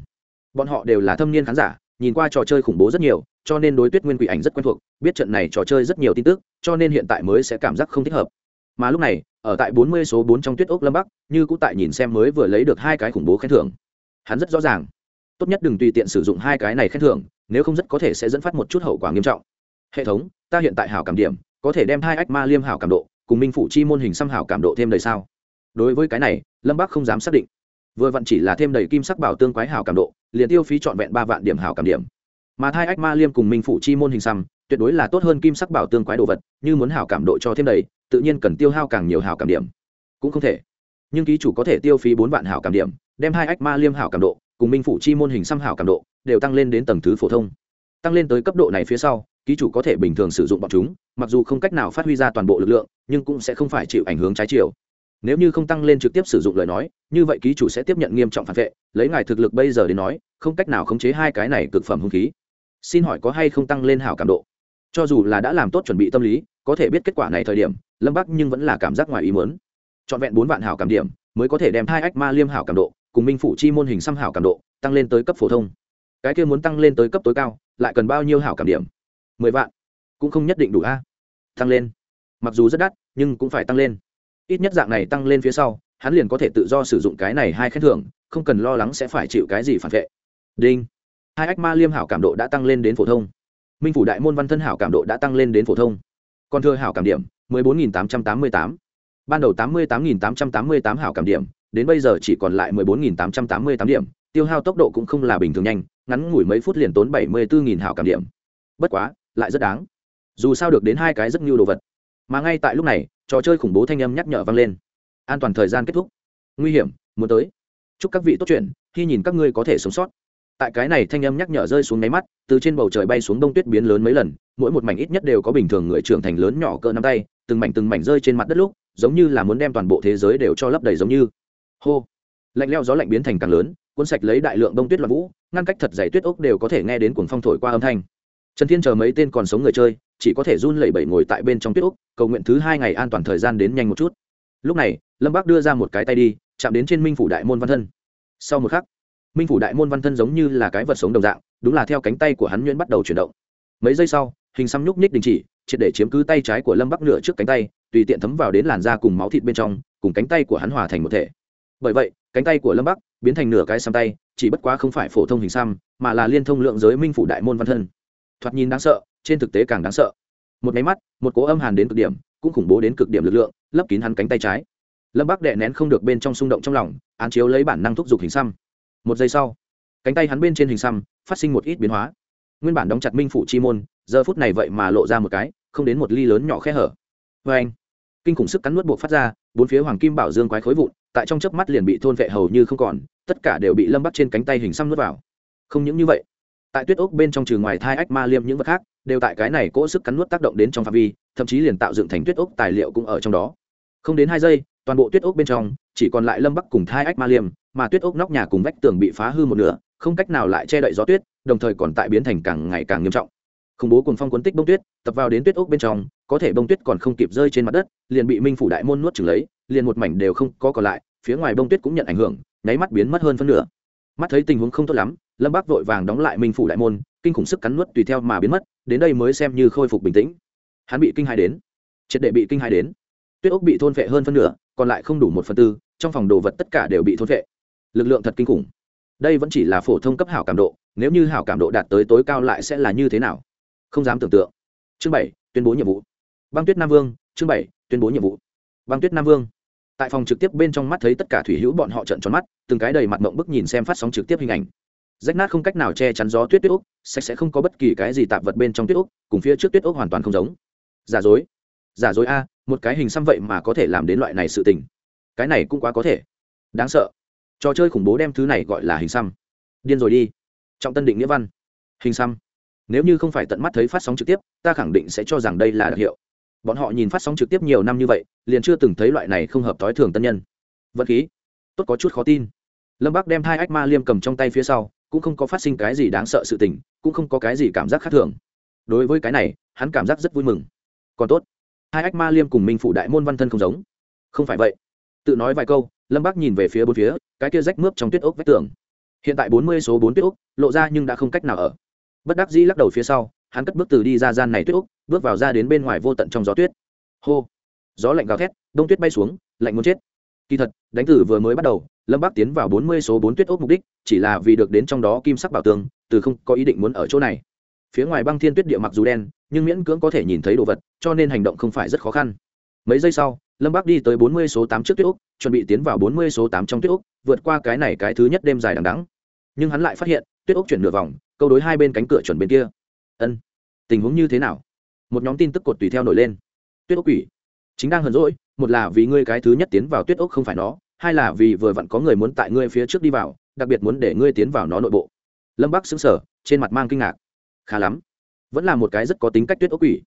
Bọn họ đều là thâm niên khán giả, nhìn qua trò chơi khủng bố rất nhiều, cho nên đối tuyết nguyên quỷ ảnh rất quen thuộc, biết trận này trò chơi rất nhiều tin tức, cho nên hiện tại mới sẽ cảm giác không thích hợp. Mà lúc này, ở tại bốn mươi số bốn trong tuyết ốc lâm bắc, như cũng tại nhìn xem mới vừa lấy được hai cái khủng bố khen thưởng. Hắn rất rõ ràng. Tốt nhất đừng tùy tiện sử dụng hai cái này khen thưởng nếu không rất có thể sẽ dẫn phát một chút hậu quả nghiêm trọng. Hệ thống, ta hiện tại hảo cảm điểm, có thể đem hai ách ma liêm hảo cảm độ, cùng minh phủ chi môn hình xăm hảo cảm độ thêm đầy sao? Đối với cái này, lâm bắc không dám xác định. Vừa vặn chỉ là thêm đầy kim sắc bảo tương quái hảo cảm độ, liền tiêu phí trọn vẹn ba vạn điểm hảo cảm điểm. Mà thai ách ma liêm cùng minh phủ chi môn hình xăm, tuyệt đối là tốt hơn kim sắc bảo tương quái đồ vật, như muốn hảo cảm độ cho thêm đầy, tự nhiên cần tiêu hao càng nhiều hảo cảm điểm. Cũng không thể. Nhưng ký chủ có thể tiêu phí bốn vạn hảo cảm điểm, đem hai ách ma liêm hảo cảm độ cùng minh phủ chi môn hình xăm hảo cảm độ, đều tăng lên đến tầng thứ phổ thông. Tăng lên tới cấp độ này phía sau, ký chủ có thể bình thường sử dụng bọn chúng, mặc dù không cách nào phát huy ra toàn bộ lực lượng, nhưng cũng sẽ không phải chịu ảnh hưởng trái chiều. Nếu như không tăng lên trực tiếp sử dụng lời nói, như vậy ký chủ sẽ tiếp nhận nghiêm trọng phản vệ, lấy ngài thực lực bây giờ đến nói, không cách nào khống chế hai cái này cực phẩm hung khí. Xin hỏi có hay không tăng lên hảo cảm độ? Cho dù là đã làm tốt chuẩn bị tâm lý, có thể biết kết quả này thời điểm, lâm bắc nhưng vẫn là cảm giác ngoài ý muốn. C h ọ n vẹn bốn vạn hảo cảm điểm, mới có thể đem hai ách ma liêm hảo cảm độ cùng minh phủ chi môn hình xăm hảo cảm độ, tăng lên tới cấp phổ thông. Cái kia muốn tăng lên tới cấp tối cao, lại cần bao nhiêu hảo cảm điểm? Mười vạn. Cũng không nhất định đủ a. Tăng lên. Mặc dù rất đắt, nhưng cũng phải tăng lên. Ít nhất dạng này tăng lên phía sau, hắn liền có thể tự do sử dụng cái này hai khen thưởng, không cần lo lắng sẽ phải chịu cái gì phản vệ. Đinh. Hai ách ma liêm hảo cảm độ đã tăng lên đến phổ thông. Minh phủ đại môn văn thân hảo cảm độ đã tăng lên đến phổ thông. Còn thưa hảo cảm điểm, mười bốn tám trăm tám mươi tám. Ban đầu tám mươi tám tám trăm tám mươi tám hảo cảm điểm đến bây giờ chỉ còn lại mười bốn tám trăm tám mươi tám điểm, tiêu hao tốc độ cũng không là bình thường nhanh, ngắn ngủi mấy phút liền tốn bảy mươi bốn hảo cảm điểm. Bất quá, lại rất đáng. Dù sao được đến hai cái rất nhiều đồ vật. Mà ngay tại lúc này, trò chơi khủng bố thanh âm nhắc nhở vang lên. An toàn thời gian kết thúc. Nguy hiểm, muốn tới. Chúc các vị tốt chuyện, khi nhìn các ngươi có thể sống sót. Tại cái này thanh âm nhắc nhở rơi xuống nháy mắt, từ trên bầu trời bay xuống đông tuyết biến lớn mấy lần, mỗi một mảnh ít nhất đều có bình thường người trưởng thành lớn nhỏ cỡ nắm tay, từng mảnh từng mảnh rơi trên mặt đất lúc, giống như là muốn đem toàn bộ thế giới đều cho lấp đầy giống như hô. Lạnh leo gió lạnh biến thành càng lớn, cuốn sạch lấy đại lượng đông tuyết loạn vũ, ngăn cách thật dày tuyết ốc đều có thể nghe đến cuồng phong thổi qua âm thanh. Trần thiên chờ mấy tên còn sống người chơi, chỉ có thể run lẩy bẩy ngồi tại bên trong tuyết ốc, cầu nguyện thứ hai ngày an toàn thời gian đến nhanh một chút. Lúc này, lâm bác đưa ra một cái tay đi, chạm đến trên minh phủ đại môn văn thân. Sau một khắc, minh phủ đại môn văn thân giống như là cái vật sống đồng dạng, đúng là theo cánh tay của hắn nhuyễn bắt đầu chuyển động. Mấy giây sau, hình xăm nhúc nhích đình chỉ, triệt để chiếm cứ tay trái của lâm bắc nửa trước cánh tay, tùy tiện thấm vào đến làn da cùng máu thịt bên trong, cùng cánh tay của hắn hòa thành một thể bởi vậy, cánh tay của lâm bắc biến thành nửa cái xăm tay, chỉ bất quá không phải phổ thông hình xăm, mà là liên thông lượng giới minh phủ đại môn văn thân. Thoạt nhìn đáng sợ, trên thực tế càng đáng sợ. Một máy mắt, một cố âm hàn đến cực điểm, cũng khủng bố đến cực điểm lực lượng, lấp kín hắn cánh tay trái. Lâm bắc đệ nén không được bên trong xung động trong lòng, án chiếu lấy bản năng thúc giục hình xăm. Một giây sau, cánh tay hắn bên trên hình xăm phát sinh một ít biến hóa. Nguyên bản đóng chặt minh phủ chi môn, giờ phút này vậy mà lộ ra một cái, không đến một ly lớn nhỏ khe hở. Vê anh kinh khủng sức cắn nuốt buộc phát ra, bốn phía hoàng kim bảo dương quái khối vụn tại trong chớp mắt liền bị thôn vệ hầu như không còn, tất cả đều bị lâm bắt trên cánh tay hình xăm nuốt vào. Không những như vậy, tại tuyết ốc bên trong trừ ngoài thai ách ma liêm những vật khác, đều tại cái này cỗ sức cắn nuốt tác động đến trong phạm vi, thậm chí liền tạo dựng thành tuyết ốc tài liệu cũng ở trong đó. Không đến hai giây, toàn bộ tuyết ốc bên trong, chỉ còn lại lâm bắc cùng thai ách ma liêm, mà tuyết ốc nóc nhà cùng vách tường bị phá hư một nửa, không cách nào lại che đậy gió tuyết, đồng thời còn tại biến thành càng ngày càng nghiêm trọng. Khủng bố cùng phong cuốn tích bông tuyết, tập vào đến tuyết ốc bên trong, có thể bông tuyết còn không kịp rơi trên mặt đất, liền bị minh phủ đại môn nuốt chừng lấy liền một mảnh đều không có còn lại, phía ngoài bông tuyết cũng nhận ảnh hưởng, nháy mắt biến mất hơn phân nửa. Mắt thấy tình huống không tốt lắm, lâm bác vội vàng đóng lại minh phủ đại môn, kinh khủng sức cắn nuốt tùy theo mà biến mất, đến đây mới xem như khôi phục bình tĩnh. Hắn bị kinh hai đến. Triệt để bị kinh hai đến. Tuyết ốc bị thôn vệ hơn phân nửa, còn lại không đủ một phần tư, trong phòng đồ vật tất cả đều bị thôn vệ lực lượng thật kinh khủng. Đây vẫn chỉ là phổ thông cấp hảo cảm độ, nếu như hảo cảm độ đạt tới tối cao lại sẽ là như thế nào? Không dám tưởng tượng. Chương bảy, tuyên bố nhiệm vụ. Băng tuyết nam vương, chương bảy, tuyên bố nhiệm vụ băng tuyết nam vương. Tại phòng trực tiếp bên trong mắt thấy tất cả thủy hữu bọn họ trận tròn mắt, từng cái đầy mặt mộng bức nhìn xem phát sóng trực tiếp hình ảnh. Rách nát không cách nào che chắn gió tuyết tuyết úc, sạch sẽ không có bất kỳ cái gì tạp vật bên trong tuyết úc, cùng phía trước tuyết úc hoàn toàn không giống. Giả dối. Giả dối a, một cái hình xăm vậy mà có thể làm đến loại này sự tình. Cái này cũng quá có thể. Đáng sợ. Trò chơi khủng bố đem thứ này gọi là hình xăm. Điên rồi đi. Trọng tân định nghĩa văn. Hình xăm. Nếu như không phải tận mắt thấy phát sóng trực tiếp, ta khẳng định sẽ cho rằng đây là đặc hiệu bọn họ nhìn phát sóng trực tiếp nhiều năm như vậy, liền chưa từng thấy loại này không hợp thói thường tân nhân. Vật khí, tốt có chút khó tin. Lâm bắc đem hai ách ma liêm cầm trong tay phía sau, cũng không có phát sinh cái gì đáng sợ sự tình, cũng không có cái gì cảm giác khác thường. Đối với cái này, hắn cảm giác rất vui mừng. Còn tốt, hai ách ma liêm cùng minh phụ đại môn văn thân không giống. Không phải vậy. Tự nói vài câu, lâm bắc nhìn về phía bốn phía, cái kia rách mướp trong tuyết ốc vách tường. Hiện tại bốn mươi số bốn tuyết ốc, lộ ra nhưng đã không cách nào ở. Bất đắc dĩ lắc đầu phía sau, hắn cất bước từ đi ra gian này tuyết ốc bước vào ra đến bên ngoài vô tận trong gió tuyết. Hô! Gió lạnh gào thét, đông tuyết bay xuống, lạnh muốn chết. Kỳ thật, đánh tử vừa mới bắt đầu, lâm bắc tiến vào bốn mươi số bốn tuyết ốc mục đích, chỉ là vì được đến trong đó kim sắc bảo tường, từ không có ý định muốn ở chỗ này. Phía ngoài băng thiên tuyết địa mặc dù đen, nhưng miễn cưỡng có thể nhìn thấy đồ vật, cho nên hành động không phải rất khó khăn. Mấy giây sau, lâm bắc đi tới bốn mươi số tám trước tuyết úc chuẩn bị tiến vào bốn mươi số tám trong tuyết úc vượt qua cái này cái thứ nhất đêm dài đằng đắng nhưng hắn lại phát hiện, tuyết úc chuyển nửa vòng, câu đối hai bên cánh cửa chuẩn bên kia. Ân, tình huống như thế nào? Một nhóm tin tức cột tùy theo nổi lên. Tuyết ốc quỷ. Chính đang hờn rỗi một là vì ngươi cái thứ nhất tiến vào tuyết ốc không phải nó, hai là vì vừa vặn có người muốn tại ngươi phía trước đi vào, đặc biệt muốn để ngươi tiến vào nó nội bộ. Lâm bắc xứng sở trên mặt mang kinh ngạc. Khá lắm. Vẫn là một cái rất có tính cách tuyết ốc quỷ.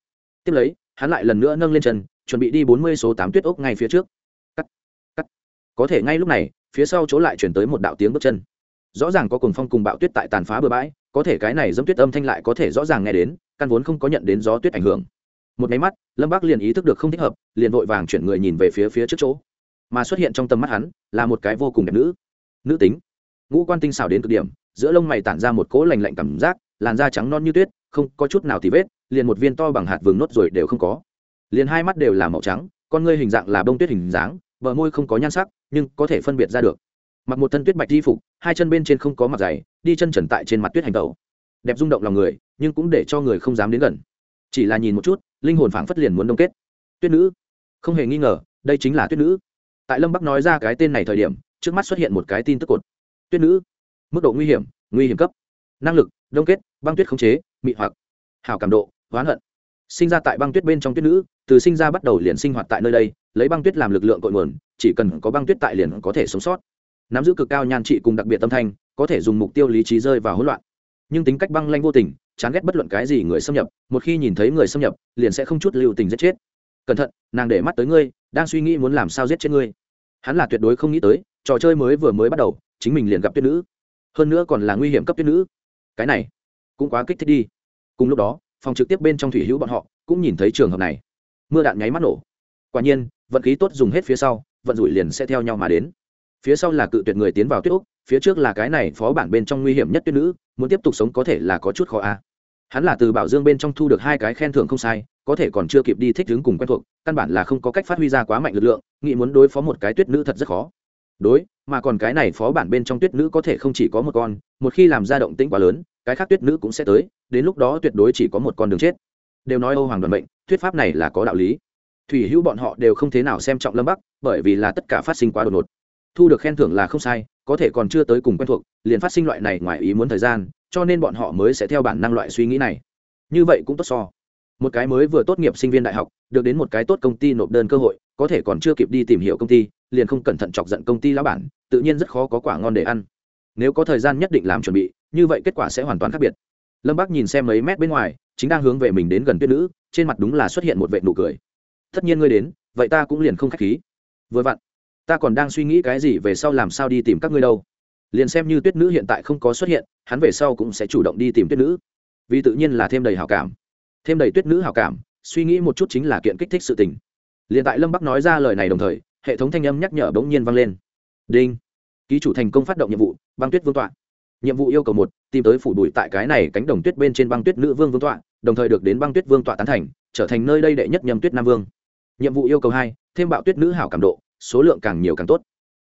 Tiếp lấy, hắn lại lần nữa nâng lên chân, chuẩn bị đi bốn mươi số tám tuyết ốc ngay phía trước. Cắt cắt. Có thể ngay lúc này, phía sau chỗ lại chuyển tới một đạo tiếng bước chân. Rõ ràng có cùng phong cùng bạo tuyết tại tàn phá bừa bãi có thể cái này dẫm tuyết âm thanh lại có thể rõ ràng nghe đến, căn vốn không có nhận đến gió tuyết ảnh hưởng. Một máy mắt, lâm bác liền ý thức được không thích hợp, liền vội vàng chuyển người nhìn về phía phía trước chỗ. Mà xuất hiện trong tầm mắt hắn, là một cái vô cùng đẹp nữ. Nữ tính. Ngũ quan tinh xảo đến cực điểm, giữa lông mày tản ra một cỗ lành lạnh cảm giác, làn da trắng non như tuyết, không có chút nào thì vết, liền một viên to bằng hạt vừng nốt rồi đều không có. Liền hai mắt đều là màu trắng, con ngươi hình dạng là bông tuyết hình dáng, bờ môi không có nhan sắc, nhưng có thể phân biệt ra được mặc một thân tuyết bạch di phục, hai chân bên trên không có mặt dày, đi chân trần tại trên mặt tuyết hành tẩu. Đẹp rung động lòng người, nhưng cũng để cho người không dám đến gần. Chỉ là nhìn một chút, linh hồn phảng phất liền muốn đông kết. Tuyết nữ. Không hề nghi ngờ, đây chính là tuyết nữ. Tại lâm bắc nói ra cái tên này thời điểm, trước mắt xuất hiện một cái tin tức cột. Tuyết nữ. Mức độ nguy hiểm nguy hiểm cấp. Năng lực, đông kết, băng tuyết khống chế, mị hoặc. Hào cảm độ, hoán hận. Sinh ra tại băng tuyết bên trong tuyết nữ, từ sinh ra bắt đầu liền sinh hoạt tại nơi đây, lấy băng tuyết làm lực lượng cội nguồn, chỉ cần có băng tuyết tại liền có thể sống sót nắm giữ cực cao nhan trị cùng đặc biệt tâm thanh, có thể dùng mục tiêu lý trí rơi vào hỗn loạn. Nhưng tính cách băng lanh vô tình, chán ghét bất luận cái gì người xâm nhập, một khi nhìn thấy người xâm nhập, liền sẽ không chút lưu tình giết chết. Cẩn thận, nàng để mắt tới ngươi, đang suy nghĩ muốn làm sao giết chết ngươi. Hắn là tuyệt đối không nghĩ tới, trò chơi mới vừa mới bắt đầu, chính mình liền gặp tuyết nữ. Hơn nữa còn là nguy hiểm cấp tuyết nữ. Cái này, cũng quá kích thích đi. Cùng lúc đó, phòng trực tiếp bên trong thủy hữu bọn họ, cũng nhìn thấy trường hợp này. Mưa đạn nháy mắt nổ. Quả nhiên, vận khí tốt dùng hết phía sau, vận rủi liền sẽ theo nhau mà đến phía sau là cự tuyệt người tiến vào tuyết úc, phía trước là cái này phó bản bên trong nguy hiểm nhất tuyết nữ, muốn tiếp tục sống có thể là có chút khó a. Hắn là từ bảo dương bên trong thu được hai cái khen thưởng không sai, có thể còn chưa kịp đi thích đứng cùng quen thuộc, căn bản là không có cách phát huy ra quá mạnh lực lượng, nghĩ muốn đối phó một cái tuyết nữ thật rất khó. Đối, mà còn cái này phó bản bên trong tuyết nữ có thể không chỉ có một con, một khi làm ra động tĩnh quá lớn, cái khác tuyết nữ cũng sẽ tới, đến lúc đó tuyệt đối chỉ có một con đường chết. Đều nói âu hoàng đoàn bệnh thuyết pháp này là có đạo lý. Thủy hữu bọn họ đều không thế nào xem trọng lâm bắc, bởi vì là tất cả phát sinh quá đột ngột thu được khen thưởng là không sai, có thể còn chưa tới cùng quen thuộc, liền phát sinh loại này ngoài ý muốn thời gian, cho nên bọn họ mới sẽ theo bản năng loại suy nghĩ này. Như vậy cũng tốt so. Một cái mới vừa tốt nghiệp sinh viên đại học, được đến một cái tốt công ty nộp đơn cơ hội, có thể còn chưa kịp đi tìm hiểu công ty, liền không cẩn thận chọc giận công ty lão bản, tự nhiên rất khó có quả ngon để ăn. Nếu có thời gian nhất định làm chuẩn bị, như vậy kết quả sẽ hoàn toàn khác biệt. Lâm bác nhìn xem mấy mét bên ngoài, chính đang hướng về mình đến gần tuyết nữ, trên mặt đúng là xuất hiện một vệ nụ cười. Tất nhiên ngươi đến, vậy ta cũng liền không k h á c h khí. Vừa vặn ta còn đang suy nghĩ cái gì về sau làm sao đi tìm các ngươi đâu. Liền xem như tuyết nữ hiện tại không có xuất hiện, hắn về sau cũng sẽ chủ động đi tìm tuyết nữ. Vì tự nhiên là thêm đầy hào cảm. Thêm đầy tuyết nữ hào cảm, suy nghĩ một chút chính là kiện kích thích sự tình. Liền tại lâm bắc nói ra lời này đồng thời, hệ thống thanh âm nhắc nhở bỗng nhiên vang lên. Đinh. Ký chủ thành công phát động nhiệm vụ, băng tuyết vương tọa. Nhiệm vụ yêu cầu một, tìm tới phủ bụi tại cái này cánh đồng tuyết bên trên băng tuyết nữ vương vương tọa, đồng thời được đến băng tuyết vương tọa tán thành, trở thành nơi đây đệ nhất nhâm tuyết nam vương. Nhiệm vụ yêu cầu hai, thêm bạo tuyết nữ hảo cảm độ số lượng càng nhiều càng tốt.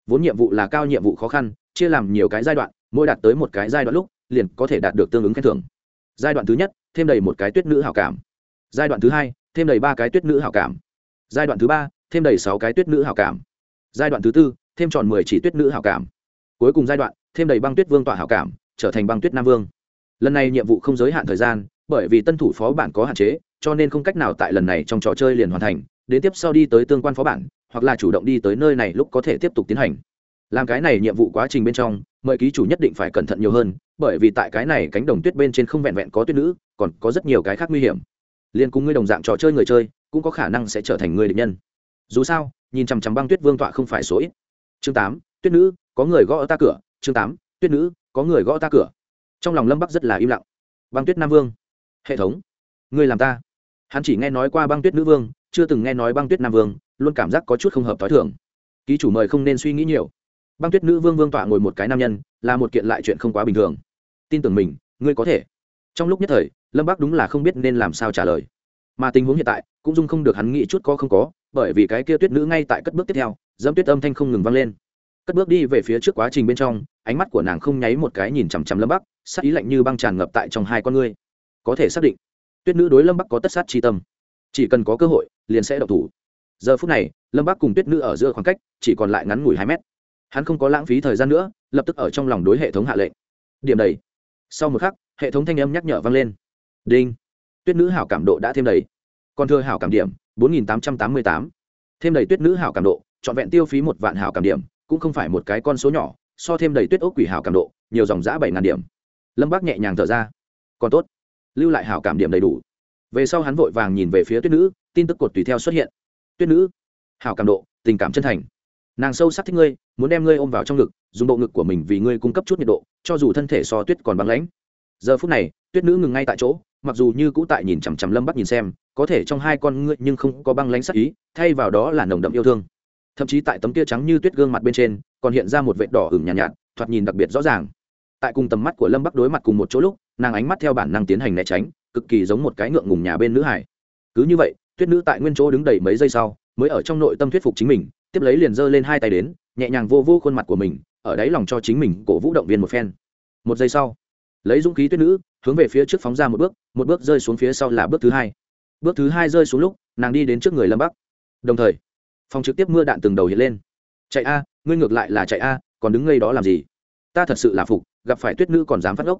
Vốn nhiệm vụ là cao nhiệm vụ khó khăn, chia làm nhiều cái giai đoạn, mỗi đạt tới một cái giai đoạn lúc, liền có thể đạt được tương ứng khen thưởng. Giai đoạn thứ nhất, thêm đầy một cái tuyết nữ hảo cảm. Giai đoạn thứ hai, thêm đầy ba cái tuyết nữ hảo cảm. Giai đoạn thứ ba, thêm đầy sáu cái tuyết nữ hảo cảm. Giai đoạn thứ tư, thêm tròn mười chỉ tuyết nữ hảo cảm. Cuối cùng giai đoạn, thêm đầy băng tuyết vương tọa hảo cảm, trở thành băng tuyết nam vương. Lần này nhiệm vụ không giới hạn thời gian, bởi vì tân thủ phó bản có hạn chế, cho nên không cách nào tại lần này trong trò chơi liền hoàn thành, đến tiếp sau đi tới tương quan phó bản hoặc là chủ động đi tới nơi này lúc có thể tiếp tục tiến hành. Làm cái này nhiệm vụ quá trình bên trong, mời ký chủ nhất định phải cẩn thận nhiều hơn, bởi vì tại cái này cánh đồng tuyết bên trên không vẹn vẹn có tuyết nữ, còn có rất nhiều cái khác nguy hiểm. Liên cùng ngươi đồng dạng trò chơi người chơi, cũng có khả năng sẽ trở thành người địch nhân. Dù sao, nhìn chằm chằm băng tuyết vương tọa không phải số ít. Chương tám, tuyết nữ, có người gõ ta cửa. Chương tám, tuyết nữ, có người gõ ta cửa. Trong lòng lâm bắc rất là im lặng. Băng tuyết nam vương. Hệ thống. Người làm ta. Hắn chỉ nghe nói qua băng tuyết nữ vương, chưa từng nghe nói băng tuyết nam vương luôn cảm giác có chút không hợp t h o i thường. Ký chủ mời không nên suy nghĩ nhiều. Băng tuyết nữ vương vương tọa ngồi một cái nam nhân, là một kiện lại chuyện không quá bình thường. Tin tưởng mình, ngươi có thể. Trong lúc nhất thời, lâm bắc đúng là không biết nên làm sao trả lời. Mà tình huống hiện tại, cũng dung không được hắn nghĩ chút có không có, bởi vì cái kia tuyết nữ ngay tại cất bước tiếp theo, dẫm tuyết âm thanh không ngừng vang lên. Cất bước đi về phía trước quá trình bên trong, ánh mắt của nàng không nháy một cái nhìn chằm chằm lâm bắc, sắc ý lạnh như băng tràn ngập tại trong hai con ngươi. Có thể xác định, tuyết nữ đối lâm bắc có tất sát tri tâm. Chỉ cần có cơ hội, liền sẽ độc thủ giờ phút này, lâm bác cùng tuyết nữ ở giữa khoảng cách chỉ còn lại ngắn ngủi hai mét. Hắn không có lãng phí thời gian nữa, lập tức ở trong lòng đối hệ thống hạ lệnh. Điểm đầy. Sau một khắc, hệ thống thanh âm nhắc nhở vang lên. Đinh. Tuyết nữ hảo cảm độ đã thêm đầy. Còn thừa hảo cảm điểm, bốn nghìn tám trăm tám mươi tám. Thêm đầy tuyết nữ hảo cảm độ, trọn vẹn tiêu phí một vạn hảo cảm điểm, cũng không phải một cái con số nhỏ, so thêm đầy tuyết ốc quỷ hảo cảm độ, nhiều dòng giã bảy ngàn điểm. Lâm bác nhẹ nhàng thở ra. Còn tốt. Lưu lại hảo cảm điểm đầy đủ. Về sau hắn vội vàng nhìn về phía tuyết nữ, tin tức cột tùy theo xuất hiện tuyết nữ. Hảo cảm độ tình cảm chân thành. Nàng sâu sắc thích ngươi muốn đem ngươi ôm vào trong ngực dùng bộ ngực của mình vì ngươi cung cấp chút nhiệt độ cho dù thân thể so tuyết còn băng lãnh. Giờ phút này tuyết nữ ngừng ngay tại chỗ mặc dù như cũ tại nhìn chằm chằm lâm bắc nhìn xem có thể trong hai con ngươi nhưng không có băng lãnh sắc ý thay vào đó là nồng đậm yêu thương. Thậm chí tại tấm kia trắng như tuyết gương mặt bên trên còn hiện ra một vệt đỏ ửng nhàn nhạt, nhạt thoạt nhìn đặc biệt rõ ràng. Tại cùng tầm mắt của lâm bắc đối mặt cùng một chỗ lúc nàng ánh mắt theo bản năng tiến hành né tránh cực kỳ giống một cái ngượng ngùng nhà bên nữ hải cứ như vậy tuyết nữ tại nguyên chỗ đứng đầy mấy giây sau, mới ở trong nội tâm thuyết phục chính mình, tiếp lấy liền giơ lên hai tay đến, nhẹ nhàng vô vô khuôn mặt của mình, ở đáy lòng cho chính mình cổ vũ động viên một phen. Một giây sau, lấy dũng khí tuyết nữ, hướng về phía trước phóng ra một bước một bước rơi xuống phía sau là bước thứ hai. Bước thứ hai rơi xuống lúc, nàng đi đến trước người lâm bắc. Đồng thời, phòng trực tiếp mưa đạn từng đầu hiện lên. Chạy a, ngươi ngược lại là chạy a, còn đứng ngây đó làm gì? Ta thật sự là phục, gặp phải tuyết nữ còn dám phát ốc.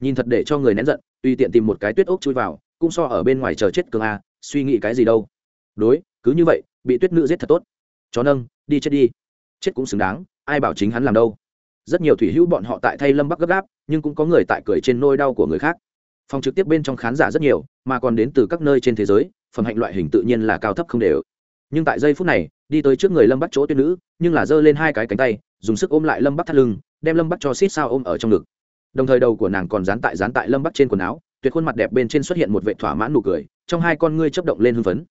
Nhìn thật để cho người nén giận, tùy tiện tìm một cái tuyết ốc chui vào, cũng so ở bên ngoài chờ chết cường a suy nghĩ cái gì đâu. Đối, cứ như vậy, bị tuyết nữ giết thật tốt. Chó nâng, đi chết đi. Chết cũng xứng đáng, ai bảo chính hắn làm đâu. Rất nhiều thủy hữu bọn họ tại thay lâm bắc gấp gáp, nhưng cũng có người tại cười trên nôi đau của người khác. Phòng trực tiếp bên trong khán giả rất nhiều, mà còn đến từ các nơi trên thế giới, phẩm hạnh loại hình tự nhiên là cao thấp không đều. Nhưng tại giây phút này, đi tới trước người lâm bắc chỗ tuyết nữ, nhưng là giơ lên hai cái cánh tay, dùng sức ôm lại lâm bắc thắt lưng, đem lâm bắc cho xít sao ôm ở trong ngực. Đồng thời đầu của nàng còn dán tại dán tại lâm bắc trên quần áo, tuyệt khuôn mặt đẹp bên trên xuất hiện một vệ thỏa mãn nụ cười trong hai con ngươi chấp động lên hưng phấn.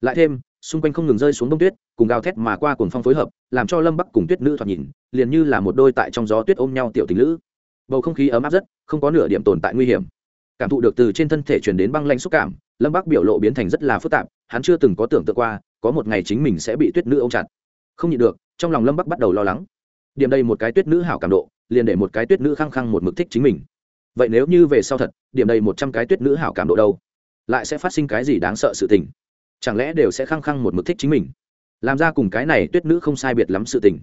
Lại thêm, xung quanh không ngừng rơi xuống bông tuyết, cùng gào thét mà qua cuồng phong phối hợp, làm cho lâm bắc cùng tuyết nữ thoạt nhìn, liền như là một đôi tại trong gió tuyết ôm nhau tiểu tình nữ bầu không khí ấm áp rất, không có nửa điểm tồn tại nguy hiểm. Cảm thụ được từ trên thân thể truyền đến băng lanh xúc cảm, lâm bắc biểu lộ biến thành rất là phức tạp, hắn chưa từng có tưởng tượng qua, có một ngày chính mình sẽ bị tuyết nữ ôm chặt. Không nhịn được, trong lòng lâm bắc bắt đầu lo lắng. Điểm đây một cái tuyết nữ hảo cảm độ, liền để một cái tuyết nữ khăng khăng một mực thích chính mình. Vậy nếu như về sau thật, điểm đây một trăm cái tuyết nữ hảo cảm độ đâu? Lại sẽ phát sinh cái gì đáng sợ sự tình. Chẳng lẽ đều sẽ khăng khăng một mực thích chính mình? Làm ra cùng cái này tuyết nữ không sai biệt lắm sự tình.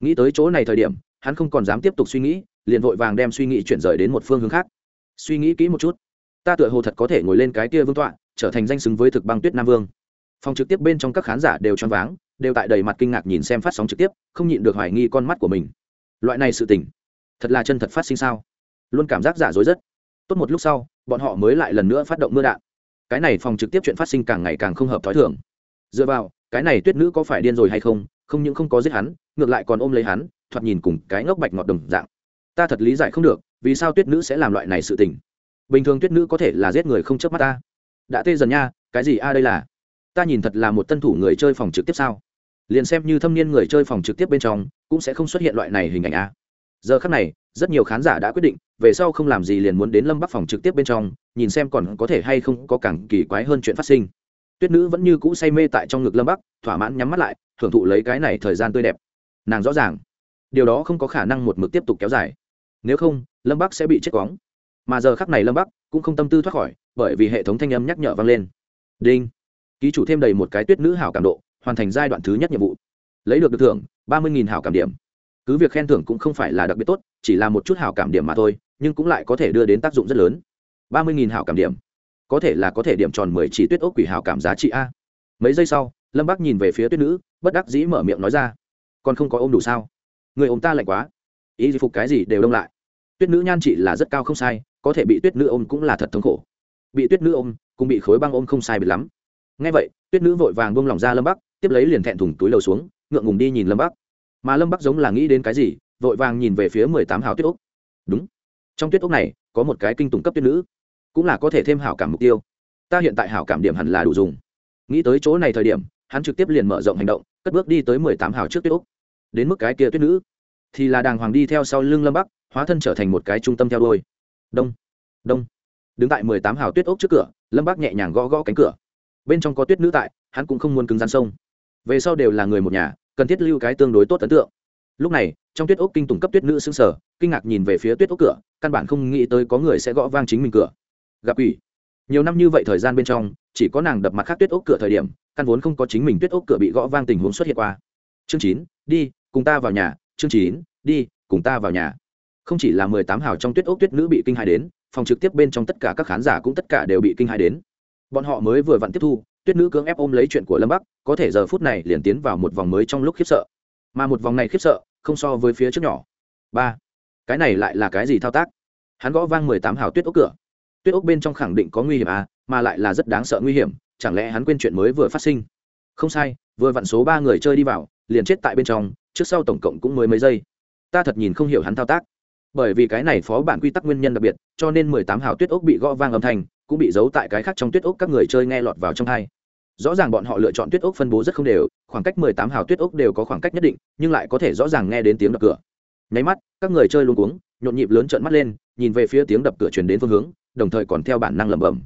Nghĩ tới chỗ này thời điểm, hắn không còn dám tiếp tục suy nghĩ, liền vội vàng đem suy nghĩ chuyển rời đến một phương hướng khác. Suy nghĩ kỹ một chút. Ta tựa hồ thật có thể ngồi lên cái kia vương tọa, trở thành danh xứng với thực băng tuyết nam vương. Phòng trực tiếp bên trong các khán giả đều choáng váng, đều tại đầy mặt kinh ngạc nhìn xem phát sóng trực tiếp, không nhịn được hoài nghi con mắt của mình. Loại này sự tình, thật là chân thật phát sinh sao? Luôn cảm giác giả dối rất. Tốt một lúc sau, bọn họ mới lại lần nữa phát động mưa đạn cái này phòng trực tiếp chuyện phát sinh càng ngày càng không hợp thói thường. Dựa vào, cái này tuyết nữ có phải điên rồi hay không không những không có giết hắn, ngược lại còn ôm lấy hắn, thoạt nhìn cùng cái ngốc bạch ngọt đồng dạng. Ta thật lý giải không được, vì sao tuyết nữ sẽ làm loại này sự tình? Bình thường tuyết nữ có thể là giết người không chớp mắt ta. Đã tê dần nha, cái gì a, đây là? Ta nhìn thật là một tân thủ người chơi phòng trực tiếp sao? Liền xem như thâm niên người chơi phòng trực tiếp bên trong, cũng sẽ không xuất hiện loại này hình ảnh a. Giờ khắc này rất nhiều khán giả đã quyết định, về sau không làm gì liền muốn đến lâm bắc phòng trực tiếp bên trong, nhìn xem còn có thể hay không có càng kỳ quái hơn chuyện phát sinh. Tuyết nữ vẫn như cũ say mê tại trong ngực lâm bắc, thỏa mãn nhắm mắt lại thưởng thụ lấy cái này thời gian tươi đẹp. Nàng rõ ràng, điều đó không có khả năng một mực tiếp tục kéo dài. Nếu không, lâm bắc sẽ bị chết quóng. Mà giờ khắc này lâm bắc cũng không tâm tư thoát khỏi, bởi vì hệ thống thanh âm nhắc nhở vang lên. Đinh. Ký chủ thêm đầy một cái tuyết nữ hảo cảm độ, hoàn thành giai đoạn thứ nhất nhiệm vụ. Lấy được được thưởng, ba mươi hảo cảm điểm cứ việc khen thưởng cũng không phải là đặc biệt tốt, chỉ là một chút hảo cảm điểm mà thôi, nhưng cũng lại có thể đưa đến tác dụng rất lớn. Ba mươi nghìn hảo cảm điểm. Có thể là có thể điểm tròn mười chỉ tuyết ốc quỷ hảo cảm giá trị a. Mấy giây sau, lâm bác nhìn về phía tuyết nữ, bất đắc dĩ mở miệng nói ra, còn không có ôm đủ sao? Người ôm ta lạnh quá. Ý gì phục cái gì đều đông lại. Tuyết nữ nhan chị là rất cao không sai, có thể bị tuyết nữ ôm cũng là thật thống khổ. Bị tuyết nữ ôm, cũng bị khối băng ôm không sai biệt lắm. Ngay vậy, tuyết nữ vội vàng buông lỏng ra lâm bắc, tiếp lấy liền thẹn thùng túi lầu xuống, ngượng ngùng đi nhìn lâm bắc mà lâm bắc giống là nghĩ đến cái gì, vội vàng nhìn về phía mười tám hào tuyết úc đúng. Trong tuyết úc này, có một cái kinh tùng cấp tuyết nữ, cũng là có thể thêm hảo cảm mục tiêu. Ta hiện tại hảo cảm điểm hẳn là đủ dùng. Nghĩ tới chỗ này thời điểm, hắn trực tiếp liền mở rộng hành động, cất bước đi tới mười tám hào trước tuyết úc đến mức cái kia tuyết nữ, thì là đàng hoàng đi theo sau lưng lâm bắc, hóa thân trở thành một cái trung tâm theo đôi đông. Đông. Đứng tại mười tám hào tuyết ốc trước cửa, lâm bắc nhẹ nhàng gõ gõ cánh cửa. Bên trong có tuyết nữ tại, hắn cũng không muốn cứng rắn sông. Về sau đều là người một nhà cần thiết lưu cái tương đối tốt ấn tượng. Lúc này, trong tuyết ốc kinh tùng cấp tuyết nữ xứng sở kinh ngạc nhìn về phía tuyết ốc cửa, căn bản không nghĩ tới có người sẽ gõ vang chính mình cửa. Gặp ủy nhiều năm như vậy thời gian bên trong, chỉ có nàng đập mặt khác tuyết ốc cửa thời điểm, căn vốn không có chính mình tuyết ốc cửa bị gõ vang tình huống xuất hiện qua. Chương chín, đi, cùng ta vào nhà. Chương chín, đi, cùng ta vào nhà. Không chỉ là mười tám hào trong tuyết ốc tuyết nữ bị kinh hài đến, phòng trực tiếp bên trong tất cả các khán giả cũng tất cả đều bị kinh hài đến. Bọn họ mới vừa vặn tiếp thu, tuyết nữ cưỡng ép ôm lấy chuyện của lâm bắc có thể giờ phút này liền tiến vào một vòng mới trong lúc khiếp sợ. Mà một vòng này khiếp sợ, không so với phía trước nhỏ. Ba, cái này lại là cái gì thao tác? Hắn gõ vang mười tám hào tuyết ốc cửa. Tuyết ốc bên trong khẳng định có nguy hiểm à mà lại là rất đáng sợ nguy hiểm, chẳng lẽ hắn quên chuyện mới vừa phát sinh? Không sai, vừa vặn số ba người chơi đi vào, liền chết tại bên trong, trước sau tổng cộng cũng mới mấy giây. Ta thật nhìn không hiểu hắn thao tác. Bởi vì cái này phó bản quy tắc nguyên nhân đặc biệt, cho nên mười tám hào tuyết ốc bị gõ vang âm thanh, cũng bị giấu tại cái khác trong tuyết ốc các người chơi nghe lọt vào trong hai rõ ràng bọn họ lựa chọn tuyết ốc phân bố rất không đều, khoảng cách mười tám hào tuyết ốc đều có khoảng cách nhất định, nhưng lại có thể rõ ràng nghe đến tiếng đập cửa. Nháy mắt, các người chơi luôn cuống, nhộn nhịp lớn trợn mắt lên, nhìn về phía tiếng đập cửa truyền đến phương hướng, đồng thời còn theo bản năng lẩm bẩm.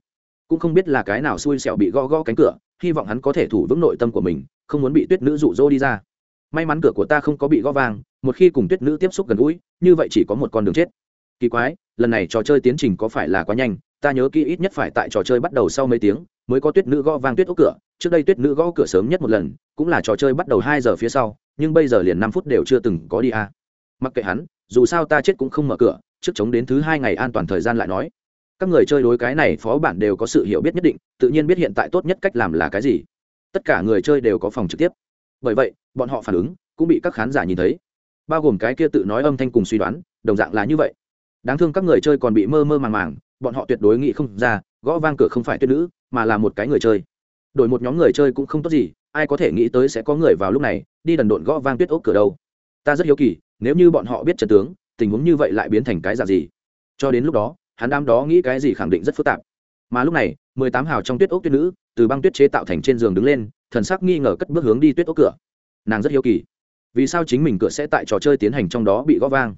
Cũng không biết là cái nào xui xẻo bị gõ gõ cánh cửa, hy vọng hắn có thể thủ vững nội tâm của mình, không muốn bị tuyết nữ rụ rỗ đi ra. May mắn cửa của ta không có bị gõ vang một khi cùng tuyết nữ tiếp xúc gần gũi, như vậy chỉ có một con đường chết. Kỳ quái, lần này trò chơi tiến trình có phải là quá nhanh, ta nhớ kỹ ít nhất phải tại trò chơi bắt đầu sau mấy tiếng mới có tuyết nữ gõ vang tuyết ốc cửa. Trước đây tuyết nữ gõ cửa sớm nhất một lần, cũng là trò chơi bắt đầu hai giờ phía sau, nhưng bây giờ liền năm phút đều chưa từng có đi a mặc kệ hắn, dù sao ta chết cũng không mở cửa, trước chống đến thứ hai ngày an toàn thời gian lại nói. Các người chơi đối cái này phó bản đều có sự hiểu biết nhất định, tự nhiên biết hiện tại tốt nhất cách làm là cái gì. Tất cả người chơi đều có phòng trực tiếp. Bởi vậy, bọn họ phản ứng cũng bị các khán giả nhìn thấy. Bao gồm cái kia tự nói âm thanh cùng suy đoán, đồng dạng là như vậy. Đáng thương các người chơi còn bị mơ mơ màng màng, bọn họ tuyệt đối nghĩ không ra, gõ vang cửa không phải tuyết nữ mà là một cái người chơi. Đổi một nhóm người chơi cũng không tốt gì, ai có thể nghĩ tới sẽ có người vào lúc này, đi đần độn gõ vang tuyết ốc cửa đâu. Ta rất hiếu kỳ, nếu như bọn họ biết trận tướng, tình huống như vậy lại biến thành cái dạng gì? Cho đến lúc đó, hắn đám đó nghĩ cái gì khẳng định rất phức tạp. Mà lúc này, mười tám hào trong tuyết ốc tuyết nữ, từ băng tuyết chế tạo thành trên giường đứng lên, thần sắc nghi ngờ cất bước hướng đi tuyết ốc cửa. Nàng rất hiếu kỳ. Vì sao chính mình cửa sẽ tại trò chơi tiến hành trong đó bị gõ vang?